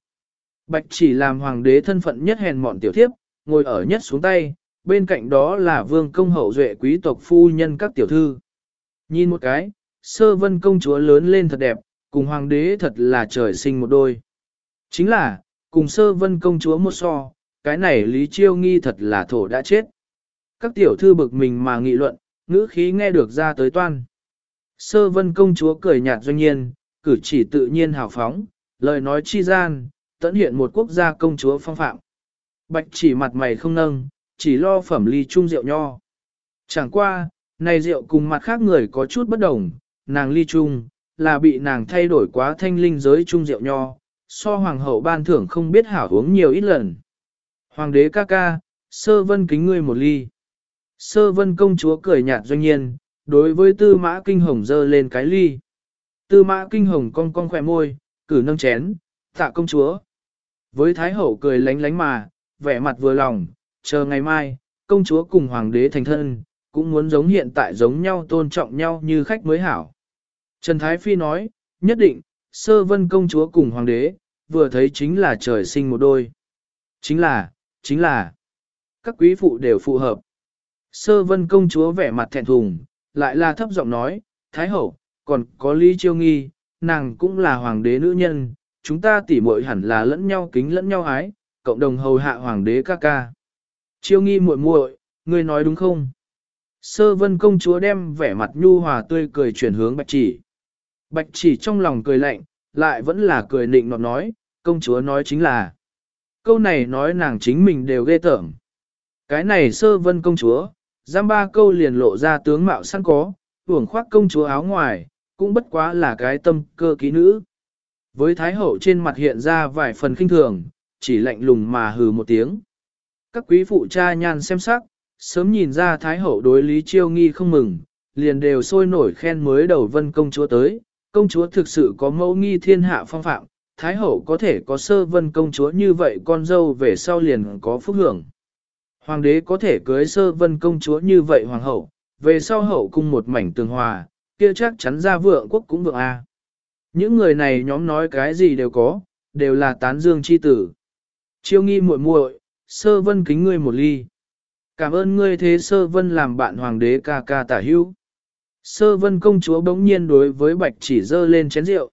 Bạch chỉ làm hoàng đế thân phận nhất hèn mọn tiểu thiếp, ngồi ở nhất xuống tay, bên cạnh đó là vương công hậu duệ quý tộc phu nhân các tiểu thư. Nhìn một cái, sơ vân công chúa lớn lên thật đẹp, cùng hoàng đế thật là trời sinh một đôi. Chính là, cùng sơ vân công chúa một so, cái này lý chiêu nghi thật là thổ đã chết. Các tiểu thư bực mình mà nghị luận, ngữ khí nghe được ra tới toan. Sơ vân công chúa cười nhạt doanh nhiên, cử chỉ tự nhiên hào phóng, lời nói chi gian, tận hiện một quốc gia công chúa phong phạm. Bạch chỉ mặt mày không nâng, chỉ lo phẩm ly chung rượu nho. Chẳng qua, này rượu cùng mặt khác người có chút bất đồng, nàng ly chung, là bị nàng thay đổi quá thanh linh giới chung rượu nho, so hoàng hậu ban thưởng không biết hảo uống nhiều ít lần. Hoàng đế ca ca, sơ vân kính ngươi một ly. Sơ vân công chúa cười nhạt doanh nhiên, đối với tư mã kinh hồng dơ lên cái ly. Tư mã kinh hồng cong cong khỏe môi, cử nâng chén, tạ công chúa. Với thái hậu cười lánh lánh mà, vẻ mặt vừa lòng, chờ ngày mai, công chúa cùng hoàng đế thành thân, cũng muốn giống hiện tại giống nhau tôn trọng nhau như khách mới hảo. Trần Thái Phi nói, nhất định, sơ vân công chúa cùng hoàng đế, vừa thấy chính là trời sinh một đôi. Chính là, chính là, các quý phụ đều phù hợp. Sơ vân công chúa vẻ mặt thẹn thùng, lại là thấp giọng nói, Thái hậu, còn có Lý Chiêu Nghi, nàng cũng là hoàng đế nữ nhân, chúng ta tỉ muội hẳn là lẫn nhau kính lẫn nhau ái, cộng đồng hầu hạ hoàng đế ca ca. Chiêu Nghi muội muội, ngươi nói đúng không? Sơ vân công chúa đem vẻ mặt nhu hòa tươi cười chuyển hướng bạch chỉ. Bạch chỉ trong lòng cười lạnh, lại vẫn là cười nịnh nọt nói, công chúa nói chính là. Câu này nói nàng chính mình đều ghê tởm. Cái này sơ vân công chúa, giam ba câu liền lộ ra tướng mạo sẵn có, hưởng khoác công chúa áo ngoài, cũng bất quá là cái tâm cơ ký nữ. Với thái hậu trên mặt hiện ra vài phần kinh thường, chỉ lạnh lùng mà hừ một tiếng. Các quý phụ cha nhan xem sắc, sớm nhìn ra thái hậu đối lý chiêu nghi không mừng, liền đều sôi nổi khen mới đầu vân công chúa tới, công chúa thực sự có mẫu nghi thiên hạ phong phạm, thái hậu có thể có sơ vân công chúa như vậy con dâu về sau liền có phúc hưởng. Hoàng đế có thể cưới sơ vân công chúa như vậy hoàng hậu, về sau hậu cung một mảnh tường hòa, kia chắc chắn ra vượng quốc cũng vượng A. Những người này nhóm nói cái gì đều có, đều là tán dương chi tử. Chiêu nghi muội muội, sơ vân kính ngươi một ly. Cảm ơn ngươi thế sơ vân làm bạn hoàng đế ca ca tả hữu. Sơ vân công chúa bỗng nhiên đối với bạch chỉ dơ lên chén rượu.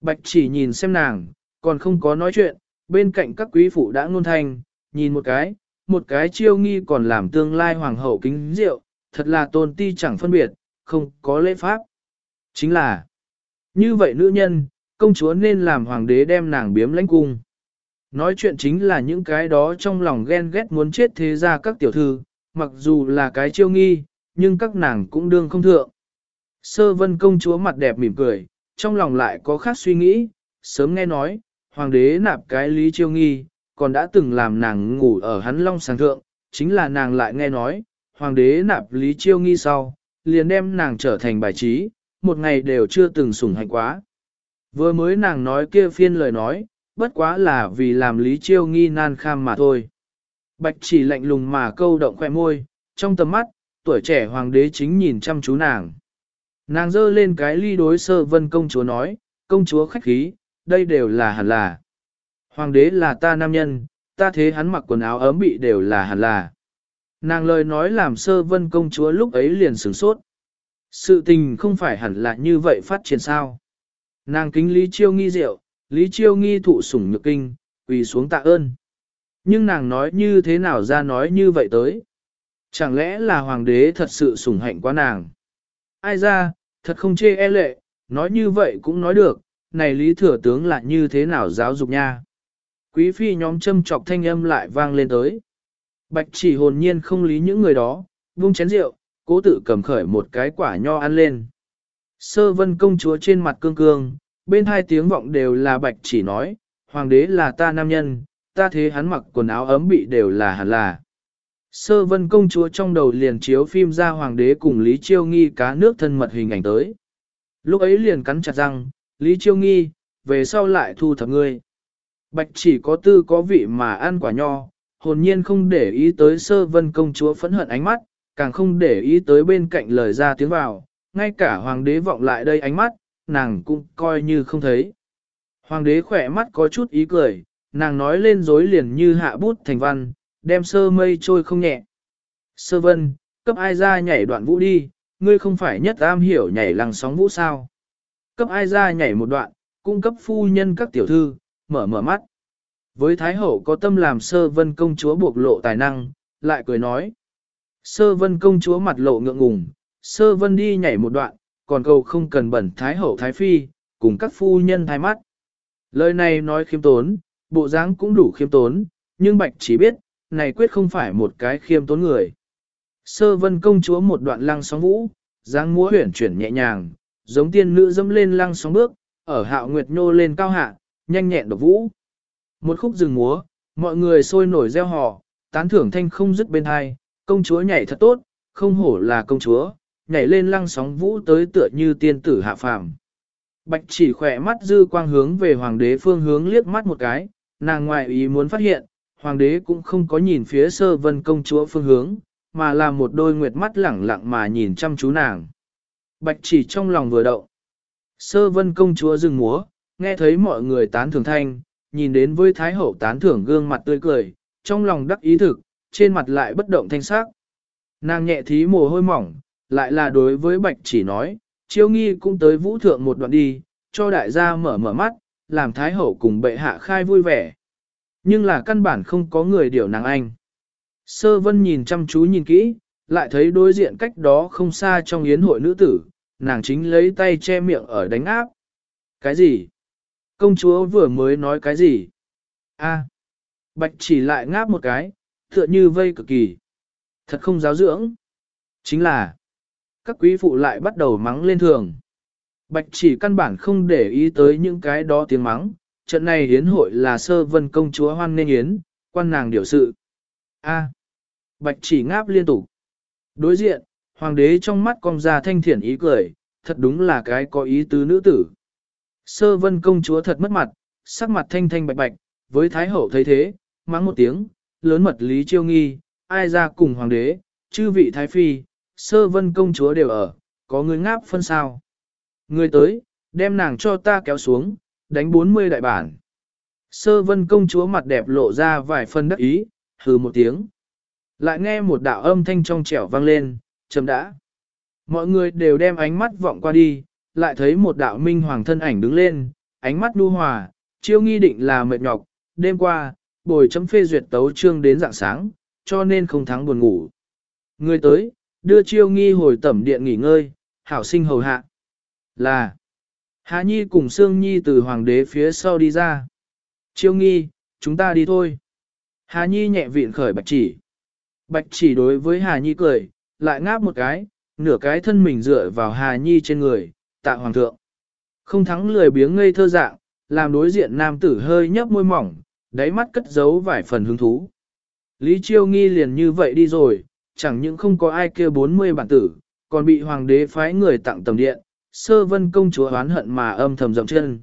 Bạch chỉ nhìn xem nàng, còn không có nói chuyện, bên cạnh các quý phụ đã ngôn thanh, nhìn một cái, một cái chiêu nghi còn làm tương lai hoàng hậu kính rượu, thật là tôn ti chẳng phân biệt, không có lễ pháp. Chính là, như vậy nữ nhân, công chúa nên làm hoàng đế đem nàng biếm lãnh cung. Nói chuyện chính là những cái đó trong lòng ghen ghét muốn chết thế ra các tiểu thư, mặc dù là cái chiêu nghi, nhưng các nàng cũng đương không thượng. Sơ vân công chúa mặt đẹp mỉm cười, trong lòng lại có khác suy nghĩ, sớm nghe nói, hoàng đế nạp cái lý chiêu nghi, còn đã từng làm nàng ngủ ở hắn long sàng thượng, chính là nàng lại nghe nói, hoàng đế nạp lý chiêu nghi sau, liền đem nàng trở thành bài trí, một ngày đều chưa từng sủng hạnh quá. Vừa mới nàng nói kia phiên lời nói, bất quá là vì làm lý chiêu nghi nan kham mà thôi. Bạch chỉ lạnh lùng mà câu động khoe môi, trong tầm mắt, tuổi trẻ hoàng đế chính nhìn chăm chú nàng. Nàng dơ lên cái ly đối sơ vân công chúa nói, công chúa khách khí, đây đều là hẳn là. Hoàng đế là ta nam nhân, ta thế hắn mặc quần áo ấm bị đều là hẳn là. Nàng lời nói làm sơ vân công chúa lúc ấy liền sửng sốt. Sự tình không phải hẳn là như vậy phát triển sao. Nàng kính Lý Chiêu nghi rượu, Lý Chiêu nghi thụ sủng nhược kinh, quỳ xuống tạ ơn. Nhưng nàng nói như thế nào ra nói như vậy tới? Chẳng lẽ là hoàng đế thật sự sủng hạnh quá nàng? Ai ra, thật không chê e lệ, nói như vậy cũng nói được, này Lý Thừa Tướng là như thế nào giáo dục nha? Quý phi nhóm châm trọc thanh âm lại vang lên tới. Bạch chỉ hồn nhiên không lý những người đó, vung chén rượu, cố tự cầm khởi một cái quả nho ăn lên. Sơ vân công chúa trên mặt cương cương, bên hai tiếng vọng đều là bạch chỉ nói, hoàng đế là ta nam nhân, ta thế hắn mặc quần áo ấm bị đều là hẳn là. Sơ vân công chúa trong đầu liền chiếu phim ra hoàng đế cùng Lý Chiêu Nghi cá nước thân mật hình ảnh tới. Lúc ấy liền cắn chặt răng, Lý Chiêu Nghi, về sau lại thu thập ngươi. Bạch chỉ có tư có vị mà ăn quả nho, hồn nhiên không để ý tới sơ vân công chúa phẫn hận ánh mắt, càng không để ý tới bên cạnh lời ra tiếng vào, ngay cả hoàng đế vọng lại đây ánh mắt, nàng cũng coi như không thấy. Hoàng đế khỏe mắt có chút ý cười, nàng nói lên dối liền như hạ bút thành văn, đem sơ mây trôi không nhẹ. Sơ vân, cấp ai ra nhảy đoạn vũ đi, ngươi không phải nhất am hiểu nhảy lăng sóng vũ sao. Cấp ai ra nhảy một đoạn, cung cấp phu nhân các tiểu thư, mở mở mắt. Với Thái Hậu có tâm làm sơ vân công chúa buộc lộ tài năng, lại cười nói. Sơ vân công chúa mặt lộ ngượng ngùng, sơ vân đi nhảy một đoạn, còn cầu không cần bẩn Thái Hậu Thái Phi, cùng các phu nhân thái mắt. Lời này nói khiêm tốn, bộ dáng cũng đủ khiêm tốn, nhưng Bạch chỉ biết, này quyết không phải một cái khiêm tốn người. Sơ vân công chúa một đoạn lăng sóng vũ, dáng múa huyển chuyển nhẹ nhàng, giống tiên nữ dẫm lên lăng sóng bước, ở hạo nguyệt nhô lên cao hạ, nhanh nhẹn độc vũ. Một khúc rừng múa, mọi người sôi nổi reo hò, tán thưởng thanh không dứt bên hai, công chúa nhảy thật tốt, không hổ là công chúa, nhảy lên lăng sóng vũ tới tựa như tiên tử hạ phàm. Bạch chỉ khỏe mắt dư quang hướng về hoàng đế phương hướng liếc mắt một cái, nàng ngoại ý muốn phát hiện, hoàng đế cũng không có nhìn phía sơ vân công chúa phương hướng, mà là một đôi nguyệt mắt lẳng lặng mà nhìn chăm chú nàng. Bạch chỉ trong lòng vừa động. Sơ vân công chúa dừng múa, nghe thấy mọi người tán thưởng thanh, nhìn đến với thái hậu tán thưởng gương mặt tươi cười, trong lòng đắc ý thực, trên mặt lại bất động thanh sắc. Nàng nhẹ thí mồ hôi mỏng, lại là đối với bạch chỉ nói, chiêu nghi cũng tới vũ thượng một đoạn đi, cho đại gia mở mở mắt, làm thái hậu cùng bệ hạ khai vui vẻ. Nhưng là căn bản không có người điều nàng anh. Sơ vân nhìn chăm chú nhìn kỹ, lại thấy đối diện cách đó không xa trong yến hội nữ tử, nàng chính lấy tay che miệng ở đánh áp. Cái gì? Công chúa vừa mới nói cái gì? A. Bạch chỉ lại ngáp một cái, tựa như vây cực kỳ. Thật không giáo dưỡng. Chính là, các quý phụ lại bắt đầu mắng lên thường. Bạch chỉ căn bản không để ý tới những cái đó tiếng mắng, trận này hiến hội là sơ vân công chúa hoan nên yến, quan nàng điều sự. A. À, bạch chỉ ngáp liên tục. Đối diện, hoàng đế trong mắt cong ra thanh thiện ý cười, thật đúng là cái có ý tứ nữ tử. Sơ vân công chúa thật mất mặt, sắc mặt thanh thanh bạch bạch, với thái hậu thấy thế, mắng một tiếng, lớn mật lý chiêu nghi, ai ra cùng hoàng đế, chư vị thái phi, sơ vân công chúa đều ở, có người ngáp phân sao. Người tới, đem nàng cho ta kéo xuống, đánh 40 đại bản. Sơ vân công chúa mặt đẹp lộ ra vài phân đắc ý, hừ một tiếng. Lại nghe một đạo âm thanh trong trẻo vang lên, chấm đã. Mọi người đều đem ánh mắt vọng qua đi, lại thấy một đạo minh hoàng thân ảnh đứng lên, ánh mắt đu hòa, chiêu nghi định là mệt nhọc, đêm qua, bồi chấm phê duyệt tấu trương đến dạng sáng, cho nên không thắng buồn ngủ. Người tới, đưa chiêu nghi hồi tẩm điện nghỉ ngơi, hảo sinh hầu hạ. Là, Hà Nhi cùng Sương Nhi từ hoàng đế phía sau đi ra. Chiêu nghi, chúng ta đi thôi. Hà Nhi nhẹ vịn khởi bạch chỉ. Bạch chỉ đối với Hà Nhi cười, lại ngáp một cái, nửa cái thân mình dựa vào Hà Nhi trên người, tạ hoàng thượng. Không thắng lười biếng ngây thơ dạng, làm đối diện nam tử hơi nhấp môi mỏng, đáy mắt cất giấu vài phần hứng thú. Lý Chiêu nghi liền như vậy đi rồi, chẳng những không có ai kêu 40 bản tử, còn bị hoàng đế phái người tặng tầm điện, sơ vân công chúa oán hận mà âm thầm dậm chân.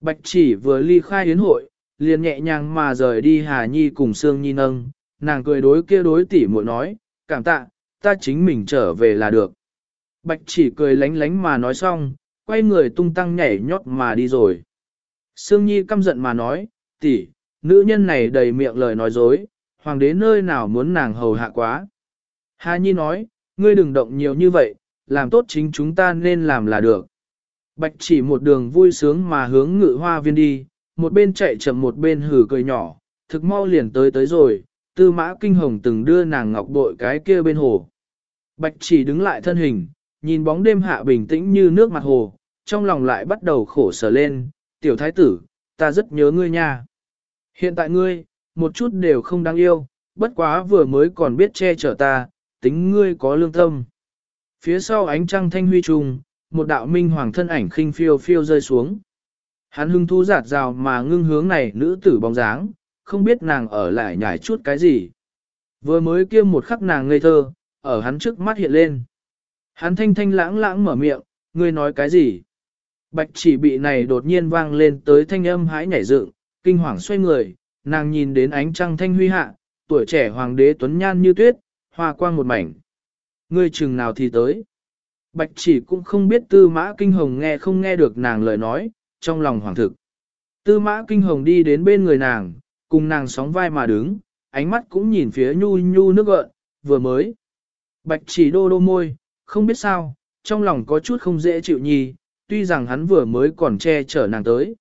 Bạch chỉ vừa ly khai yến hội, liền nhẹ nhàng mà rời đi Hà Nhi cùng Sương Nhi nâng, nàng cười đối kia đối tỷ muội nói, cảm tạ, ta chính mình trở về là được. Bạch chỉ cười lánh lánh mà nói xong, quay người tung tăng nhảy nhót mà đi rồi. Sương Nhi căm giận mà nói, tỷ, nữ nhân này đầy miệng lời nói dối, hoàng đế nơi nào muốn nàng hầu hạ quá. Hà Nhi nói, ngươi đừng động nhiều như vậy, làm tốt chính chúng ta nên làm là được. Bạch chỉ một đường vui sướng mà hướng ngự hoa viên đi, một bên chạy chậm một bên hử cười nhỏ, thực mau liền tới tới rồi, tư mã kinh hồng từng đưa nàng ngọc bội cái kia bên hồ. Bạch chỉ đứng lại thân hình, nhìn bóng đêm hạ bình tĩnh như nước mặt hồ, trong lòng lại bắt đầu khổ sở lên, tiểu thái tử, ta rất nhớ ngươi nha. Hiện tại ngươi, một chút đều không đáng yêu, bất quá vừa mới còn biết che chở ta, tính ngươi có lương tâm. Phía sau ánh trăng thanh huy trùng, một đạo minh hoàng thân ảnh khinh phiêu phiêu rơi xuống. Hắn hưng thú giạt rào mà ngưng hướng này nữ tử bóng dáng, không biết nàng ở lại nhảy chút cái gì. Vừa mới kia một khắc nàng ngây thơ, ở hắn trước mắt hiện lên. Hắn thanh thanh lãng lãng mở miệng, ngươi nói cái gì? Bạch chỉ bị này đột nhiên vang lên tới thanh âm hãi nhảy dựng, kinh hoàng xoay người, nàng nhìn đến ánh trăng thanh huy hạ, tuổi trẻ hoàng đế tuấn nhan như tuyết, hoa quang một mảnh. Ngươi chừng nào thì tới? Bạch chỉ cũng không biết tư mã kinh hồng nghe không nghe được nàng lời nói, trong lòng hoàng thực. Tư mã kinh hồng đi đến bên người nàng, cùng nàng sóng vai mà đứng, ánh mắt cũng nhìn phía nhu nhu nước gợn, vừa mới. Bạch chỉ đô đô môi, không biết sao, trong lòng có chút không dễ chịu nhì, tuy rằng hắn vừa mới còn che chở nàng tới.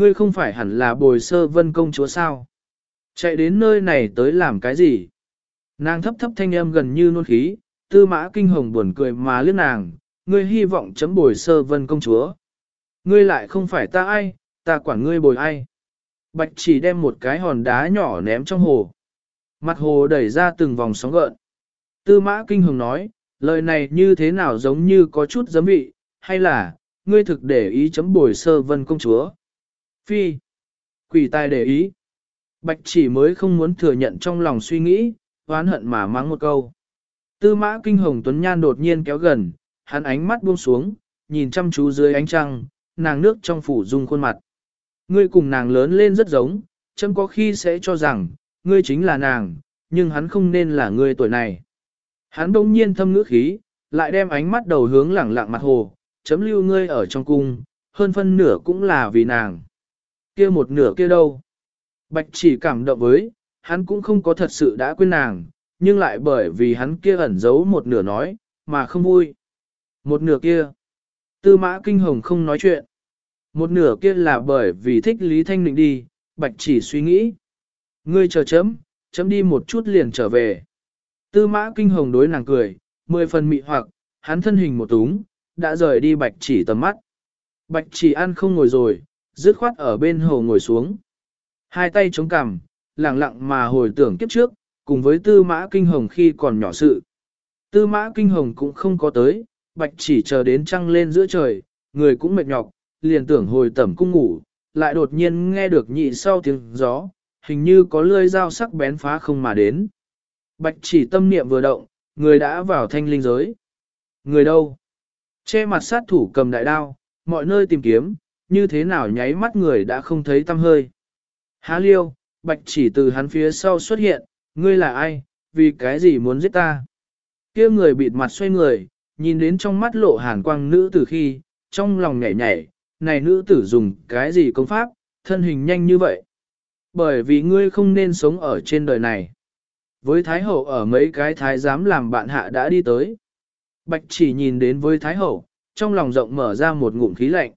Ngươi không phải hẳn là bồi sơ vân công chúa sao? Chạy đến nơi này tới làm cái gì? Nàng thấp thấp thanh âm gần như nôn khí, tư mã kinh hồng buồn cười mà liếc nàng, ngươi hy vọng chấm bồi sơ vân công chúa. Ngươi lại không phải ta ai, ta quản ngươi bồi ai. Bạch chỉ đem một cái hòn đá nhỏ ném trong hồ. Mặt hồ đẩy ra từng vòng sóng gợn. Tư mã kinh hồng nói, lời này như thế nào giống như có chút giấm vị, hay là, ngươi thực để ý chấm bồi sơ vân công chúa. Phi. Quỷ tai để ý. Bạch chỉ mới không muốn thừa nhận trong lòng suy nghĩ, oán hận mà mắng một câu. Tư mã kinh hồng tuấn nhan đột nhiên kéo gần, hắn ánh mắt buông xuống, nhìn chăm chú dưới ánh trăng, nàng nước trong phủ dung khuôn mặt. Ngươi cùng nàng lớn lên rất giống, chấm có khi sẽ cho rằng, ngươi chính là nàng, nhưng hắn không nên là ngươi tuổi này. Hắn đông nhiên thâm ngữ khí, lại đem ánh mắt đầu hướng lẳng lặng mặt hồ, chấm lưu ngươi ở trong cung, hơn phân nửa cũng là vì nàng kia một nửa kia đâu. Bạch chỉ cảm động với, hắn cũng không có thật sự đã quên nàng, nhưng lại bởi vì hắn kia ẩn giấu một nửa nói, mà không vui. Một nửa kia. Tư mã kinh hồng không nói chuyện. Một nửa kia là bởi vì thích Lý Thanh Định đi, bạch chỉ suy nghĩ. Ngươi chờ chấm, chấm đi một chút liền trở về. Tư mã kinh hồng đối nàng cười, mười phần mị hoặc, hắn thân hình một túng, đã rời đi bạch chỉ tầm mắt. Bạch chỉ ăn không ngồi rồi, dứt khoát ở bên hồ ngồi xuống. Hai tay chống cằm, lặng lặng mà hồi tưởng kiếp trước, cùng với tư mã kinh hồng khi còn nhỏ sự. Tư mã kinh hồng cũng không có tới, bạch chỉ chờ đến trăng lên giữa trời, người cũng mệt nhọc, liền tưởng hồi tẩm cung ngủ, lại đột nhiên nghe được nhị sau tiếng gió, hình như có lưỡi dao sắc bén phá không mà đến. Bạch chỉ tâm niệm vừa động, người đã vào thanh linh giới. Người đâu? Che mặt sát thủ cầm đại đao, mọi nơi tìm kiếm, như thế nào nháy mắt người đã không thấy tâm hơi. Há liêu, bạch chỉ từ hắn phía sau xuất hiện, ngươi là ai, vì cái gì muốn giết ta? kia người bịt mặt xoay người, nhìn đến trong mắt lộ hàn quang nữ tử khi, trong lòng nhảy nhảy, này nữ tử dùng cái gì công pháp, thân hình nhanh như vậy. Bởi vì ngươi không nên sống ở trên đời này. Với Thái Hậu ở mấy cái thái giám làm bạn hạ đã đi tới. Bạch chỉ nhìn đến với Thái Hậu, trong lòng rộng mở ra một ngụm khí lạnh.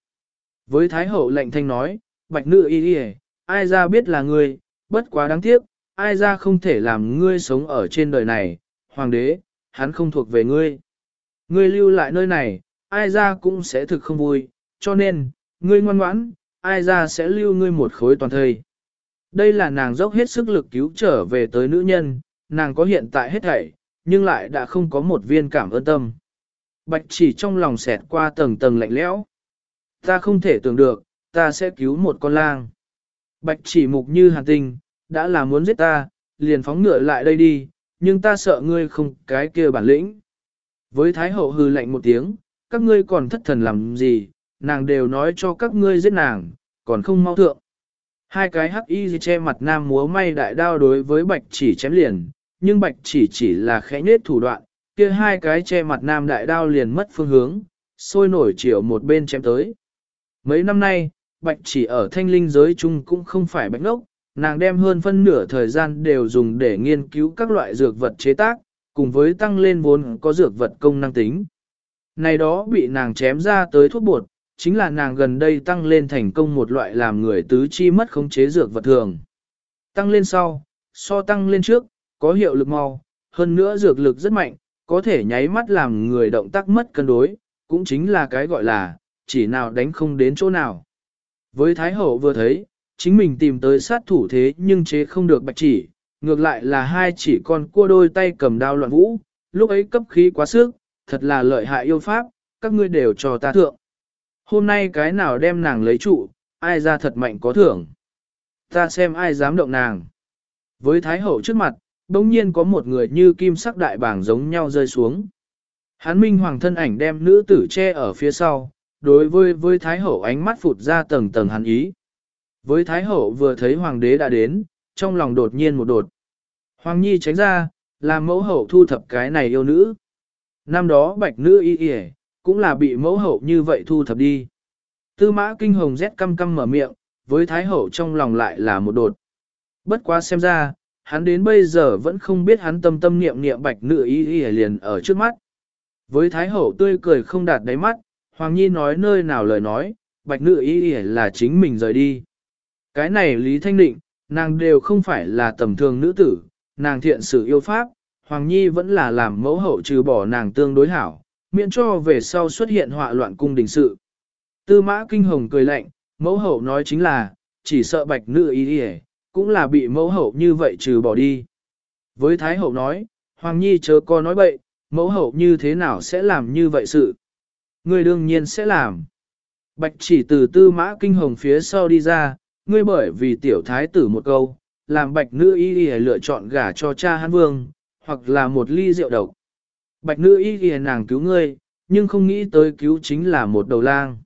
Với Thái Hậu lệnh thanh nói, Bạch nữ y y ai ra biết là ngươi, bất quá đáng tiếc, ai ra không thể làm ngươi sống ở trên đời này, hoàng đế, hắn không thuộc về ngươi. Ngươi lưu lại nơi này, ai ra cũng sẽ thực không vui, cho nên, ngươi ngoan ngoãn, ai ra sẽ lưu ngươi một khối toàn thời. Đây là nàng dốc hết sức lực cứu trở về tới nữ nhân, nàng có hiện tại hết thảy, nhưng lại đã không có một viên cảm ơn tâm. Bạch chỉ trong lòng xẹt qua tầng tầng lạnh lẽo. Ta không thể tưởng được, ta sẽ cứu một con lang. Bạch chỉ mục như hàn tinh, đã là muốn giết ta, liền phóng ngựa lại đây đi, nhưng ta sợ ngươi không cái kia bản lĩnh. Với Thái Hậu hư lạnh một tiếng, các ngươi còn thất thần làm gì, nàng đều nói cho các ngươi giết nàng, còn không mau thượng. Hai cái hắc y che mặt nam múa may đại đao đối với bạch chỉ chém liền, nhưng bạch chỉ chỉ là khẽ nết thủ đoạn, kia hai cái che mặt nam đại đao liền mất phương hướng, sôi nổi chiều một bên chém tới. Mấy năm nay, bạch chỉ ở thanh linh giới chung cũng không phải bạch ngốc, nàng đem hơn phân nửa thời gian đều dùng để nghiên cứu các loại dược vật chế tác, cùng với tăng lên vốn có dược vật công năng tính. Này đó bị nàng chém ra tới thuốc bột, chính là nàng gần đây tăng lên thành công một loại làm người tứ chi mất khống chế dược vật thường. Tăng lên sau, so tăng lên trước, có hiệu lực mau, hơn nữa dược lực rất mạnh, có thể nháy mắt làm người động tác mất cân đối, cũng chính là cái gọi là, chỉ nào đánh không đến chỗ nào. Với Thái Hậu vừa thấy, chính mình tìm tới sát thủ thế nhưng chế không được bạch chỉ, ngược lại là hai chỉ con cua đôi tay cầm đao loạn vũ, lúc ấy cấp khí quá sức, thật là lợi hại yêu pháp, các ngươi đều cho ta thượng. Hôm nay cái nào đem nàng lấy trụ, ai ra thật mạnh có thưởng. Ta xem ai dám động nàng. Với Thái Hậu trước mặt, bỗng nhiên có một người như kim sắc đại bảng giống nhau rơi xuống. Hán Minh Hoàng thân ảnh đem nữ tử che ở phía sau, đối với với Thái Hậu ánh mắt phụt ra tầng tầng hắn ý. Với Thái Hậu vừa thấy Hoàng đế đã đến, trong lòng đột nhiên một đột. Hoàng Nhi tránh ra, làm mẫu hậu thu thập cái này yêu nữ. Năm đó bạch nữ y y cũng là bị mẫu hậu như vậy thu thập đi. Tư mã kinh hồng rét căm căm mở miệng, với Thái Hậu trong lòng lại là một đột. Bất quá xem ra, hắn đến bây giờ vẫn không biết hắn tâm tâm niệm niệm bạch nữ y y liền ở trước mắt. Với Thái Hậu tươi cười không đạt đáy mắt, Hoàng Nhi nói nơi nào lời nói, bạch nữ y Ý là chính mình rời đi. Cái này Lý Thanh Định, nàng đều không phải là tầm thường nữ tử, nàng thiện sự yêu pháp, Hoàng Nhi vẫn là làm mẫu hậu trừ bỏ nàng tương đối hảo, miễn cho về sau xuất hiện họa loạn cung đình sự. Tư mã kinh hồng cười lạnh, mẫu hậu nói chính là, chỉ sợ bạch nữ y đi cũng là bị mẫu hậu như vậy trừ bỏ đi. Với Thái hậu nói, Hoàng Nhi chớ có nói bậy, mẫu hậu như thế nào sẽ làm như vậy sự. Người đương nhiên sẽ làm. Bạch chỉ từ tư mã kinh hồng phía sau đi ra, ngươi bởi vì tiểu thái tử một câu, làm bạch nữ y y lựa chọn gả cho cha hắn vương, hoặc là một ly rượu độc. Bạch nữ y y nàng cứu ngươi, nhưng không nghĩ tới cứu chính là một đầu lang.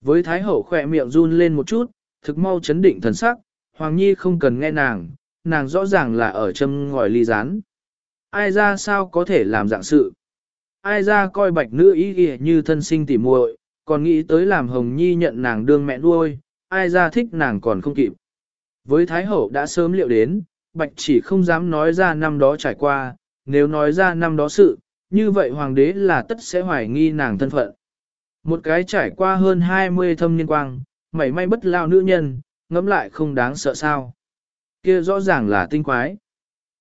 Với thái hậu khỏe miệng run lên một chút, thực mau chấn định thần sắc, Hoàng Nhi không cần nghe nàng, nàng rõ ràng là ở châm ngòi ly rán. Ai ra sao có thể làm dạng sự? Ai ra coi bạch nữ ý y như thân sinh tỉ muội, còn nghĩ tới làm Hồng Nhi nhận nàng đương mẹ nuôi, ai ra thích nàng còn không kịp. Với Thái Hậu đã sớm liệu đến, Bạch chỉ không dám nói ra năm đó trải qua, nếu nói ra năm đó sự, như vậy Hoàng đế là tất sẽ hoài nghi nàng thân phận. Một cái trải qua hơn 20 thâm niên quang, mảy may bất lao nữ nhân, ngẫm lại không đáng sợ sao. Kia rõ ràng là tinh quái.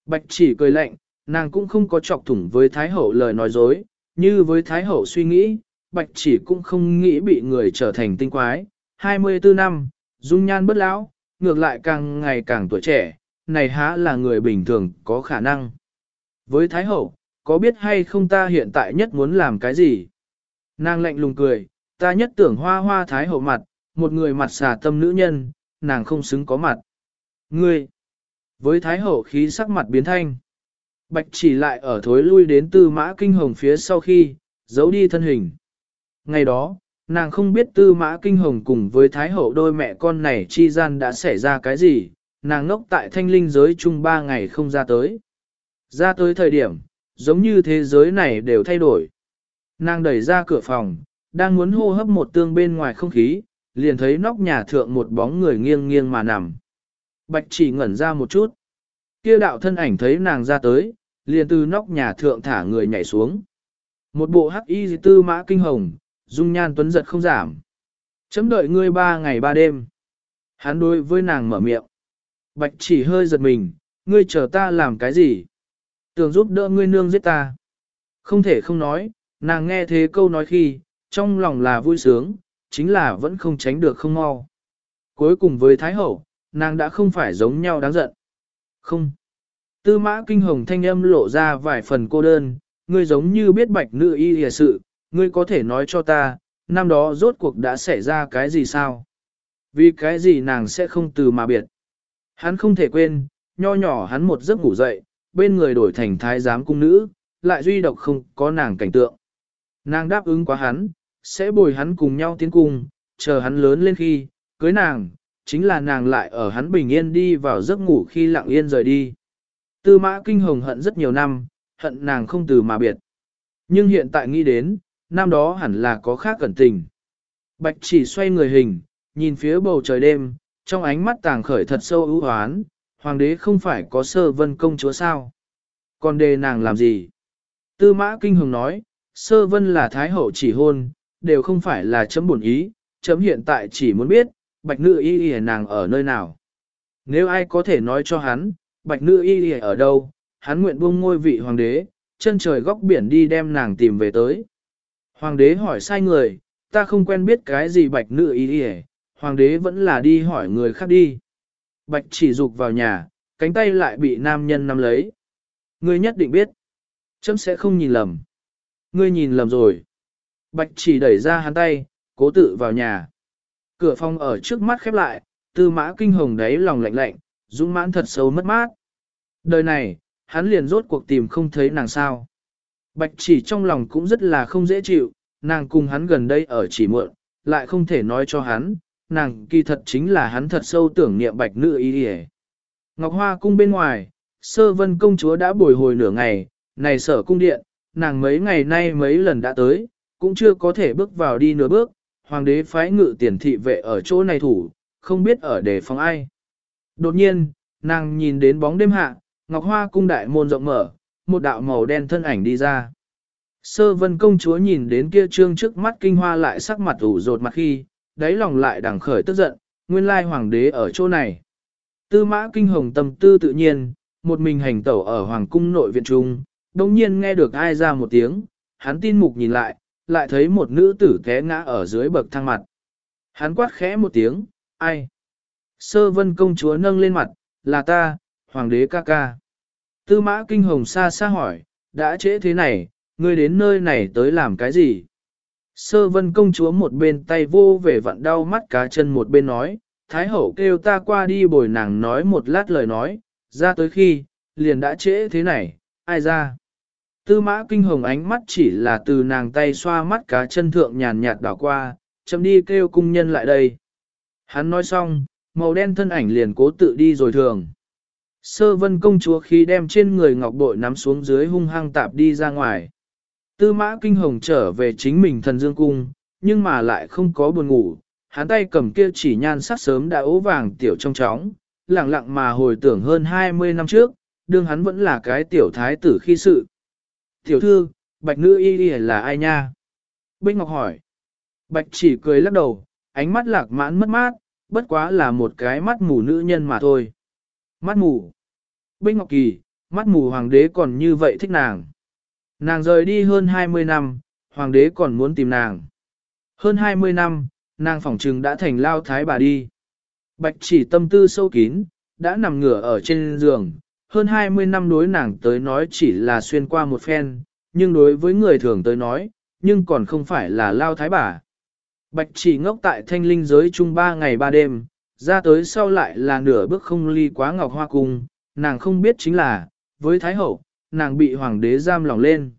Bạch chỉ cười lạnh, nàng cũng không có chọc thủng với Thái Hậu lời nói dối, như với Thái Hậu suy nghĩ, Bạch chỉ cũng không nghĩ bị người trở thành tinh quái, 24 năm, dung nhan bất lão, ngược lại càng ngày càng tuổi trẻ, này há là người bình thường có khả năng. Với Thái Hậu, có biết hay không ta hiện tại nhất muốn làm cái gì? Nàng lạnh lùng cười, ta nhất tưởng hoa hoa Thái Hậu mặt, một người mặt xà tâm nữ nhân, nàng không xứng có mặt. Ngươi, với Thái Hậu khí sắc mặt biến thanh. Bạch chỉ lại ở thối lui đến tư mã kinh hồng phía sau khi, giấu đi thân hình. Ngày đó, Nàng không biết tư mã kinh hồng cùng với thái hậu đôi mẹ con này chi gian đã xảy ra cái gì, nàng ngốc tại thanh linh giới chung ba ngày không ra tới. Ra tới thời điểm, giống như thế giới này đều thay đổi. Nàng đẩy ra cửa phòng, đang muốn hô hấp một tương bên ngoài không khí, liền thấy nóc nhà thượng một bóng người nghiêng nghiêng mà nằm. Bạch chỉ ngẩn ra một chút. Kia đạo thân ảnh thấy nàng ra tới, liền từ nóc nhà thượng thả người nhảy xuống. Một bộ hắc y tư mã kinh hồng, dung nhan tuấn giật không giảm. Chấm đợi ngươi ba ngày ba đêm. Hắn đối với nàng mở miệng. Bạch chỉ hơi giật mình, ngươi chờ ta làm cái gì? Tưởng giúp đỡ ngươi nương giết ta. Không thể không nói, nàng nghe thế câu nói khi, trong lòng là vui sướng, chính là vẫn không tránh được không mau. Cuối cùng với Thái Hậu, nàng đã không phải giống nhau đáng giận. Không. Tư mã kinh hồng thanh âm lộ ra vài phần cô đơn, ngươi giống như biết bạch nữ y hìa sự, ngươi có thể nói cho ta, năm đó rốt cuộc đã xảy ra cái gì sao? Vì cái gì nàng sẽ không từ mà biệt? Hắn không thể quên, nho nhỏ hắn một giấc ngủ dậy, bên người đổi thành thái giám cung nữ, lại duy độc không có nàng cảnh tượng. Nàng đáp ứng quá hắn, sẽ bồi hắn cùng nhau tiến cung, chờ hắn lớn lên khi, cưới nàng, chính là nàng lại ở hắn bình yên đi vào giấc ngủ khi lặng yên rời đi. Tư mã kinh hồng hận rất nhiều năm, hận nàng không từ mà biệt. Nhưng hiện tại nghĩ đến, năm đó hẳn là có khác cẩn tình. Bạch chỉ xoay người hình, nhìn phía bầu trời đêm, trong ánh mắt tàng khởi thật sâu ưu hoán, hoàng đế không phải có sơ vân công chúa sao. Còn đề nàng làm gì? Tư mã kinh hồng nói, sơ vân là thái hậu chỉ hôn, đều không phải là chấm buồn ý, chấm hiện tại chỉ muốn biết, bạch nữ y y nàng ở nơi nào. Nếu ai có thể nói cho hắn, bạch nữ y y ở đâu, hắn nguyện buông ngôi vị hoàng đế, chân trời góc biển đi đem nàng tìm về tới. Hoàng đế hỏi sai người, ta không quen biết cái gì bạch nữ y y, hoàng đế vẫn là đi hỏi người khác đi. Bạch chỉ dục vào nhà, cánh tay lại bị nam nhân nắm lấy. Ngươi nhất định biết. Chấm sẽ không nhìn lầm. Ngươi nhìn lầm rồi. Bạch chỉ đẩy ra hắn tay, cố tự vào nhà. Cửa phòng ở trước mắt khép lại, tư mã kinh hồng đáy lòng lạnh lạnh, dũng mãn thật sâu mất mát. Đời này, hắn liền rốt cuộc tìm không thấy nàng sao. Bạch chỉ trong lòng cũng rất là không dễ chịu, nàng cùng hắn gần đây ở chỉ muộn, lại không thể nói cho hắn, nàng kỳ thật chính là hắn thật sâu tưởng niệm bạch nữ y đi Ngọc Hoa cung bên ngoài, sơ vân công chúa đã bồi hồi nửa ngày, này sở cung điện, nàng mấy ngày nay mấy lần đã tới, cũng chưa có thể bước vào đi nửa bước, hoàng đế phái ngự tiền thị vệ ở chỗ này thủ, không biết ở đề phòng ai. Đột nhiên, nàng nhìn đến bóng đêm hạ, Ngọc Hoa cung đại môn rộng mở, một đạo màu đen thân ảnh đi ra. Sơ vân công chúa nhìn đến kia trương trước mắt kinh hoa lại sắc mặt ủ rột mặt khi, đáy lòng lại đằng khởi tức giận, nguyên lai hoàng đế ở chỗ này. Tư mã kinh hồng tâm tư tự nhiên, một mình hành tẩu ở hoàng cung nội viện trung, đồng nhiên nghe được ai ra một tiếng, hắn tin mục nhìn lại, lại thấy một nữ tử té ngã ở dưới bậc thang mặt. Hắn quát khẽ một tiếng, ai? Sơ vân công chúa nâng lên mặt, là ta, hoàng đế ca ca. Tư mã kinh hồng xa xa hỏi, đã trễ thế này, ngươi đến nơi này tới làm cái gì? Sơ vân công chúa một bên tay vô về vặn đau mắt cá chân một bên nói, Thái hậu kêu ta qua đi bồi nàng nói một lát lời nói, ra tới khi, liền đã trễ thế này, ai ra? Tư mã kinh hồng ánh mắt chỉ là từ nàng tay xoa mắt cá chân thượng nhàn nhạt đảo qua, chậm đi kêu cung nhân lại đây. Hắn nói xong, màu đen thân ảnh liền cố tự đi rồi thường. Sơ vân công chúa khi đem trên người ngọc bội nắm xuống dưới hung hăng tạp đi ra ngoài. Tư mã kinh hồng trở về chính mình thần dương cung, nhưng mà lại không có buồn ngủ, hắn tay cầm kia chỉ nhan sắc sớm đã ố vàng tiểu trong chóng, lặng lặng mà hồi tưởng hơn 20 năm trước, đương hắn vẫn là cái tiểu thái tử khi sự. Tiểu thư, bạch nữ y y là ai nha? Bích Ngọc hỏi. Bạch chỉ cười lắc đầu, ánh mắt lạc mãn mất mát, bất quá là một cái mắt mù nữ nhân mà thôi. Mắt mù. Bích Ngọc Kỳ, mắt mù hoàng đế còn như vậy thích nàng. Nàng rời đi hơn 20 năm, hoàng đế còn muốn tìm nàng. Hơn 20 năm, nàng phỏng trừng đã thành lao thái bà đi. Bạch chỉ tâm tư sâu kín, đã nằm ngửa ở trên giường, hơn 20 năm đối nàng tới nói chỉ là xuyên qua một phen, nhưng đối với người thường tới nói, nhưng còn không phải là lao thái bà. Bạch chỉ ngốc tại thanh linh giới chung ba ngày ba đêm, ra tới sau lại là nửa bước không ly quá ngọc hoa cung, nàng không biết chính là, với thái hậu, nàng bị hoàng đế giam lòng lên.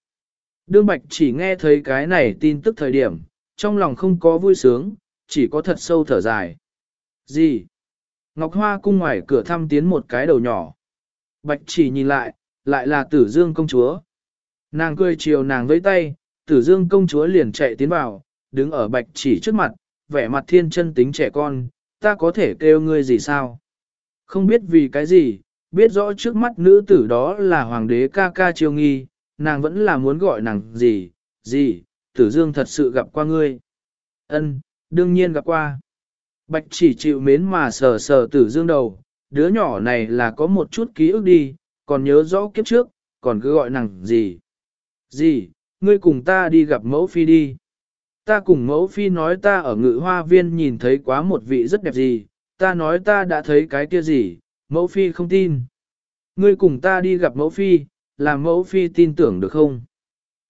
Đương bạch chỉ nghe thấy cái này tin tức thời điểm, trong lòng không có vui sướng, chỉ có thật sâu thở dài. Gì? Ngọc Hoa cung ngoài cửa thăm tiến một cái đầu nhỏ. Bạch chỉ nhìn lại, lại là tử dương công chúa. Nàng cười chiều nàng với tay, tử dương công chúa liền chạy tiến vào, đứng ở bạch chỉ trước mặt, vẻ mặt thiên chân tính trẻ con, ta có thể kêu ngươi gì sao? Không biết vì cái gì, biết rõ trước mắt nữ tử đó là hoàng đế ca ca chiêu nghi, nàng vẫn là muốn gọi nàng gì, gì, tử dương thật sự gặp qua ngươi. Ân, đương nhiên gặp qua. Bạch chỉ chịu mến mà sờ sờ tử dương đầu, đứa nhỏ này là có một chút ký ức đi, còn nhớ rõ kiếp trước, còn cứ gọi nàng gì. Gì, ngươi cùng ta đi gặp mẫu phi đi. Ta cùng mẫu phi nói ta ở ngự hoa viên nhìn thấy quá một vị rất đẹp gì, ta nói ta đã thấy cái kia gì, mẫu phi không tin. Ngươi cùng ta đi gặp mẫu phi, làm mẫu phi tin tưởng được không?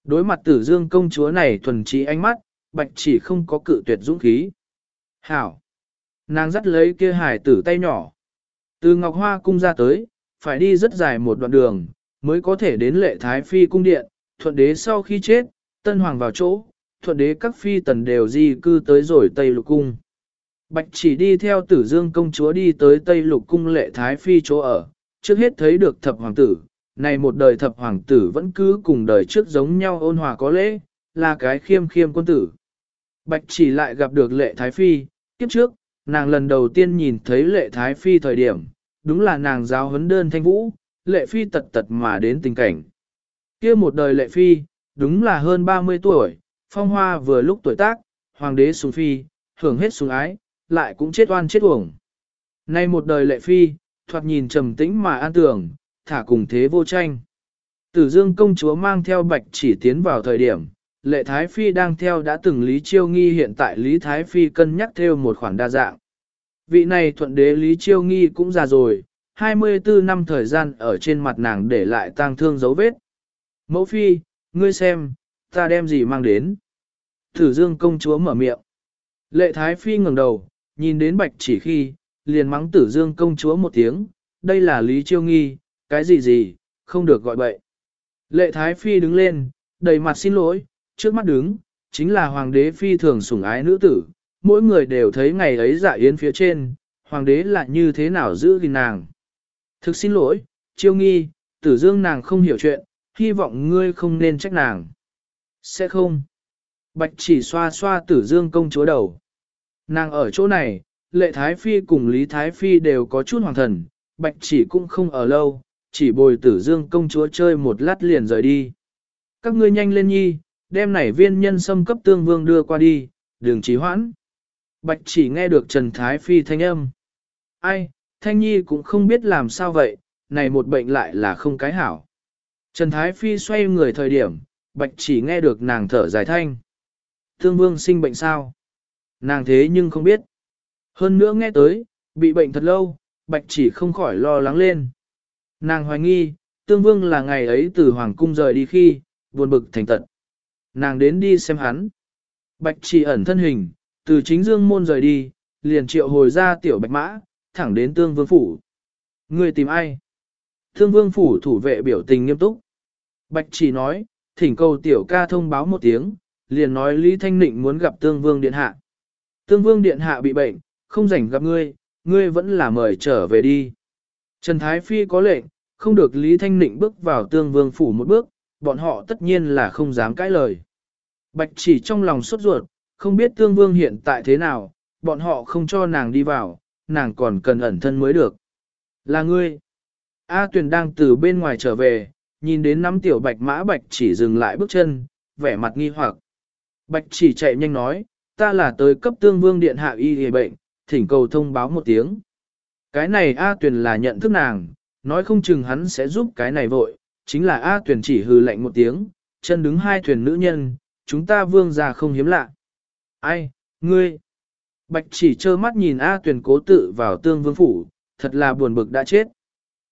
Đối mặt tử dương công chúa này thuần trí ánh mắt, bạch chỉ không có cự tuyệt dũng khí. Hảo! Nàng dắt lấy kia hải tử tay nhỏ. Từ Ngọc Hoa cung ra tới, phải đi rất dài một đoạn đường, mới có thể đến lệ thái phi cung điện, thuận đế sau khi chết, tân hoàng vào chỗ, thuận đế các phi tần đều di cư tới rồi Tây Lục Cung. Bạch chỉ đi theo tử dương công chúa đi tới Tây Lục Cung lệ thái phi chỗ ở, trước hết thấy được thập hoàng tử, này một đời thập hoàng tử vẫn cứ cùng đời trước giống nhau ôn hòa có lễ, là cái khiêm khiêm quân tử. Bạch chỉ lại gặp được lệ thái phi, kiếp trước, nàng lần đầu tiên nhìn thấy lệ thái phi thời điểm, đúng là nàng giáo huấn đơn thanh vũ, lệ phi tật tật mà đến tình cảnh. kia một đời lệ phi, đúng là hơn 30 tuổi, phong hoa vừa lúc tuổi tác, hoàng đế xuống phi, hưởng hết xuống ái, lại cũng chết oan chết uổng. Nay một đời lệ phi, thoạt nhìn trầm tĩnh mà an tưởng, thả cùng thế vô tranh. Tử dương công chúa mang theo bạch chỉ tiến vào thời điểm, lệ thái phi đang theo đã từng Lý Chiêu Nghi hiện tại Lý Thái Phi cân nhắc theo một khoản đa dạng. Vị này thuận đế Lý Chiêu Nghi cũng già rồi, 24 năm thời gian ở trên mặt nàng để lại tang thương dấu vết. Mẫu phi, ngươi xem, ta đem gì mang đến. Thử dương công chúa mở miệng. Lệ Thái Phi ngẩng đầu, nhìn đến bạch chỉ khi, liền mắng tử dương công chúa một tiếng, đây là Lý Chiêu Nghi, cái gì gì, không được gọi bậy. Lệ Thái Phi đứng lên, đầy mặt xin lỗi, trước mắt đứng, chính là hoàng đế phi thường sủng ái nữ tử, mỗi người đều thấy ngày ấy dạ yến phía trên, hoàng đế là như thế nào giữ gìn nàng. Thực xin lỗi, chiêu nghi, tử dương nàng không hiểu chuyện, hy vọng ngươi không nên trách nàng. Sẽ không. Bạch chỉ xoa xoa tử dương công chúa đầu. Nàng ở chỗ này, lệ thái phi cùng lý thái phi đều có chút hoàng thần, bạch chỉ cũng không ở lâu, chỉ bồi tử dương công chúa chơi một lát liền rời đi. Các ngươi nhanh lên nhi, đem nảy viên nhân sâm cấp tương vương đưa qua đi, đường trí hoãn. Bạch chỉ nghe được Trần Thái Phi thanh âm. Ai, Thanh Nhi cũng không biết làm sao vậy, này một bệnh lại là không cái hảo. Trần Thái Phi xoay người thời điểm, Bạch chỉ nghe được nàng thở dài thanh. Thương vương sinh bệnh sao? Nàng thế nhưng không biết. Hơn nữa nghe tới, bị bệnh thật lâu, Bạch chỉ không khỏi lo lắng lên. Nàng hoài nghi, tương vương là ngày ấy từ Hoàng cung rời đi khi, buồn bực thành tận. Nàng đến đi xem hắn. Bạch chỉ ẩn thân hình, từ chính dương môn rời đi, liền triệu hồi ra tiểu bạch mã, thẳng đến tương vương phủ. Người tìm ai? Tương vương phủ thủ vệ biểu tình nghiêm túc. Bạch chỉ nói, thỉnh cầu tiểu ca thông báo một tiếng, liền nói Lý Thanh Nịnh muốn gặp tương vương điện hạ. Tương vương điện hạ bị bệnh, không rảnh gặp ngươi, ngươi vẫn là mời trở về đi. Trần Thái Phi có lệnh, không được Lý Thanh Nịnh bước vào tương vương phủ một bước, bọn họ tất nhiên là không dám cãi lời. Bạch chỉ trong lòng sốt ruột, không biết tương vương hiện tại thế nào, bọn họ không cho nàng đi vào, nàng còn cần ẩn thân mới được. Là ngươi. A Tuyền đang từ bên ngoài trở về, nhìn đến năm tiểu bạch mã bạch chỉ dừng lại bước chân, vẻ mặt nghi hoặc. Bạch chỉ chạy nhanh nói, ta là tới cấp tương vương điện hạ y hề bệnh, thỉnh cầu thông báo một tiếng. Cái này A Tuyền là nhận thức nàng, nói không chừng hắn sẽ giúp cái này vội, chính là A Tuyền chỉ hừ lạnh một tiếng, chân đứng hai thuyền nữ nhân, chúng ta vương ra không hiếm lạ. Ai, ngươi? Bạch chỉ trơ mắt nhìn A Tuyền cố tự vào tương vương phủ, thật là buồn bực đã chết.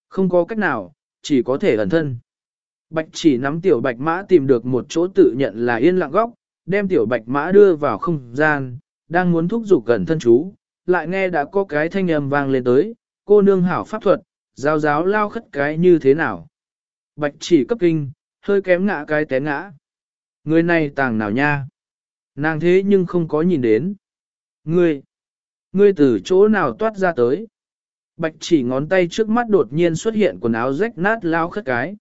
Không có cách nào, chỉ có thể ẩn thân. Bạch chỉ nắm tiểu bạch mã tìm được một chỗ tự nhận là yên lặng góc, đem tiểu bạch mã đưa vào không gian, đang muốn thúc giục gần thân chú, lại nghe đã có cái thanh âm vang lên tới, cô nương hảo pháp thuật, giáo giáo lao khất cái như thế nào. Bạch chỉ cấp kinh, hơi kém ngã cái té ngã. Người này tàng nào nha? Nàng thế nhưng không có nhìn đến. Ngươi, ngươi từ chỗ nào toát ra tới? Bạch chỉ ngón tay trước mắt đột nhiên xuất hiện quần áo rách nát lao khất cái.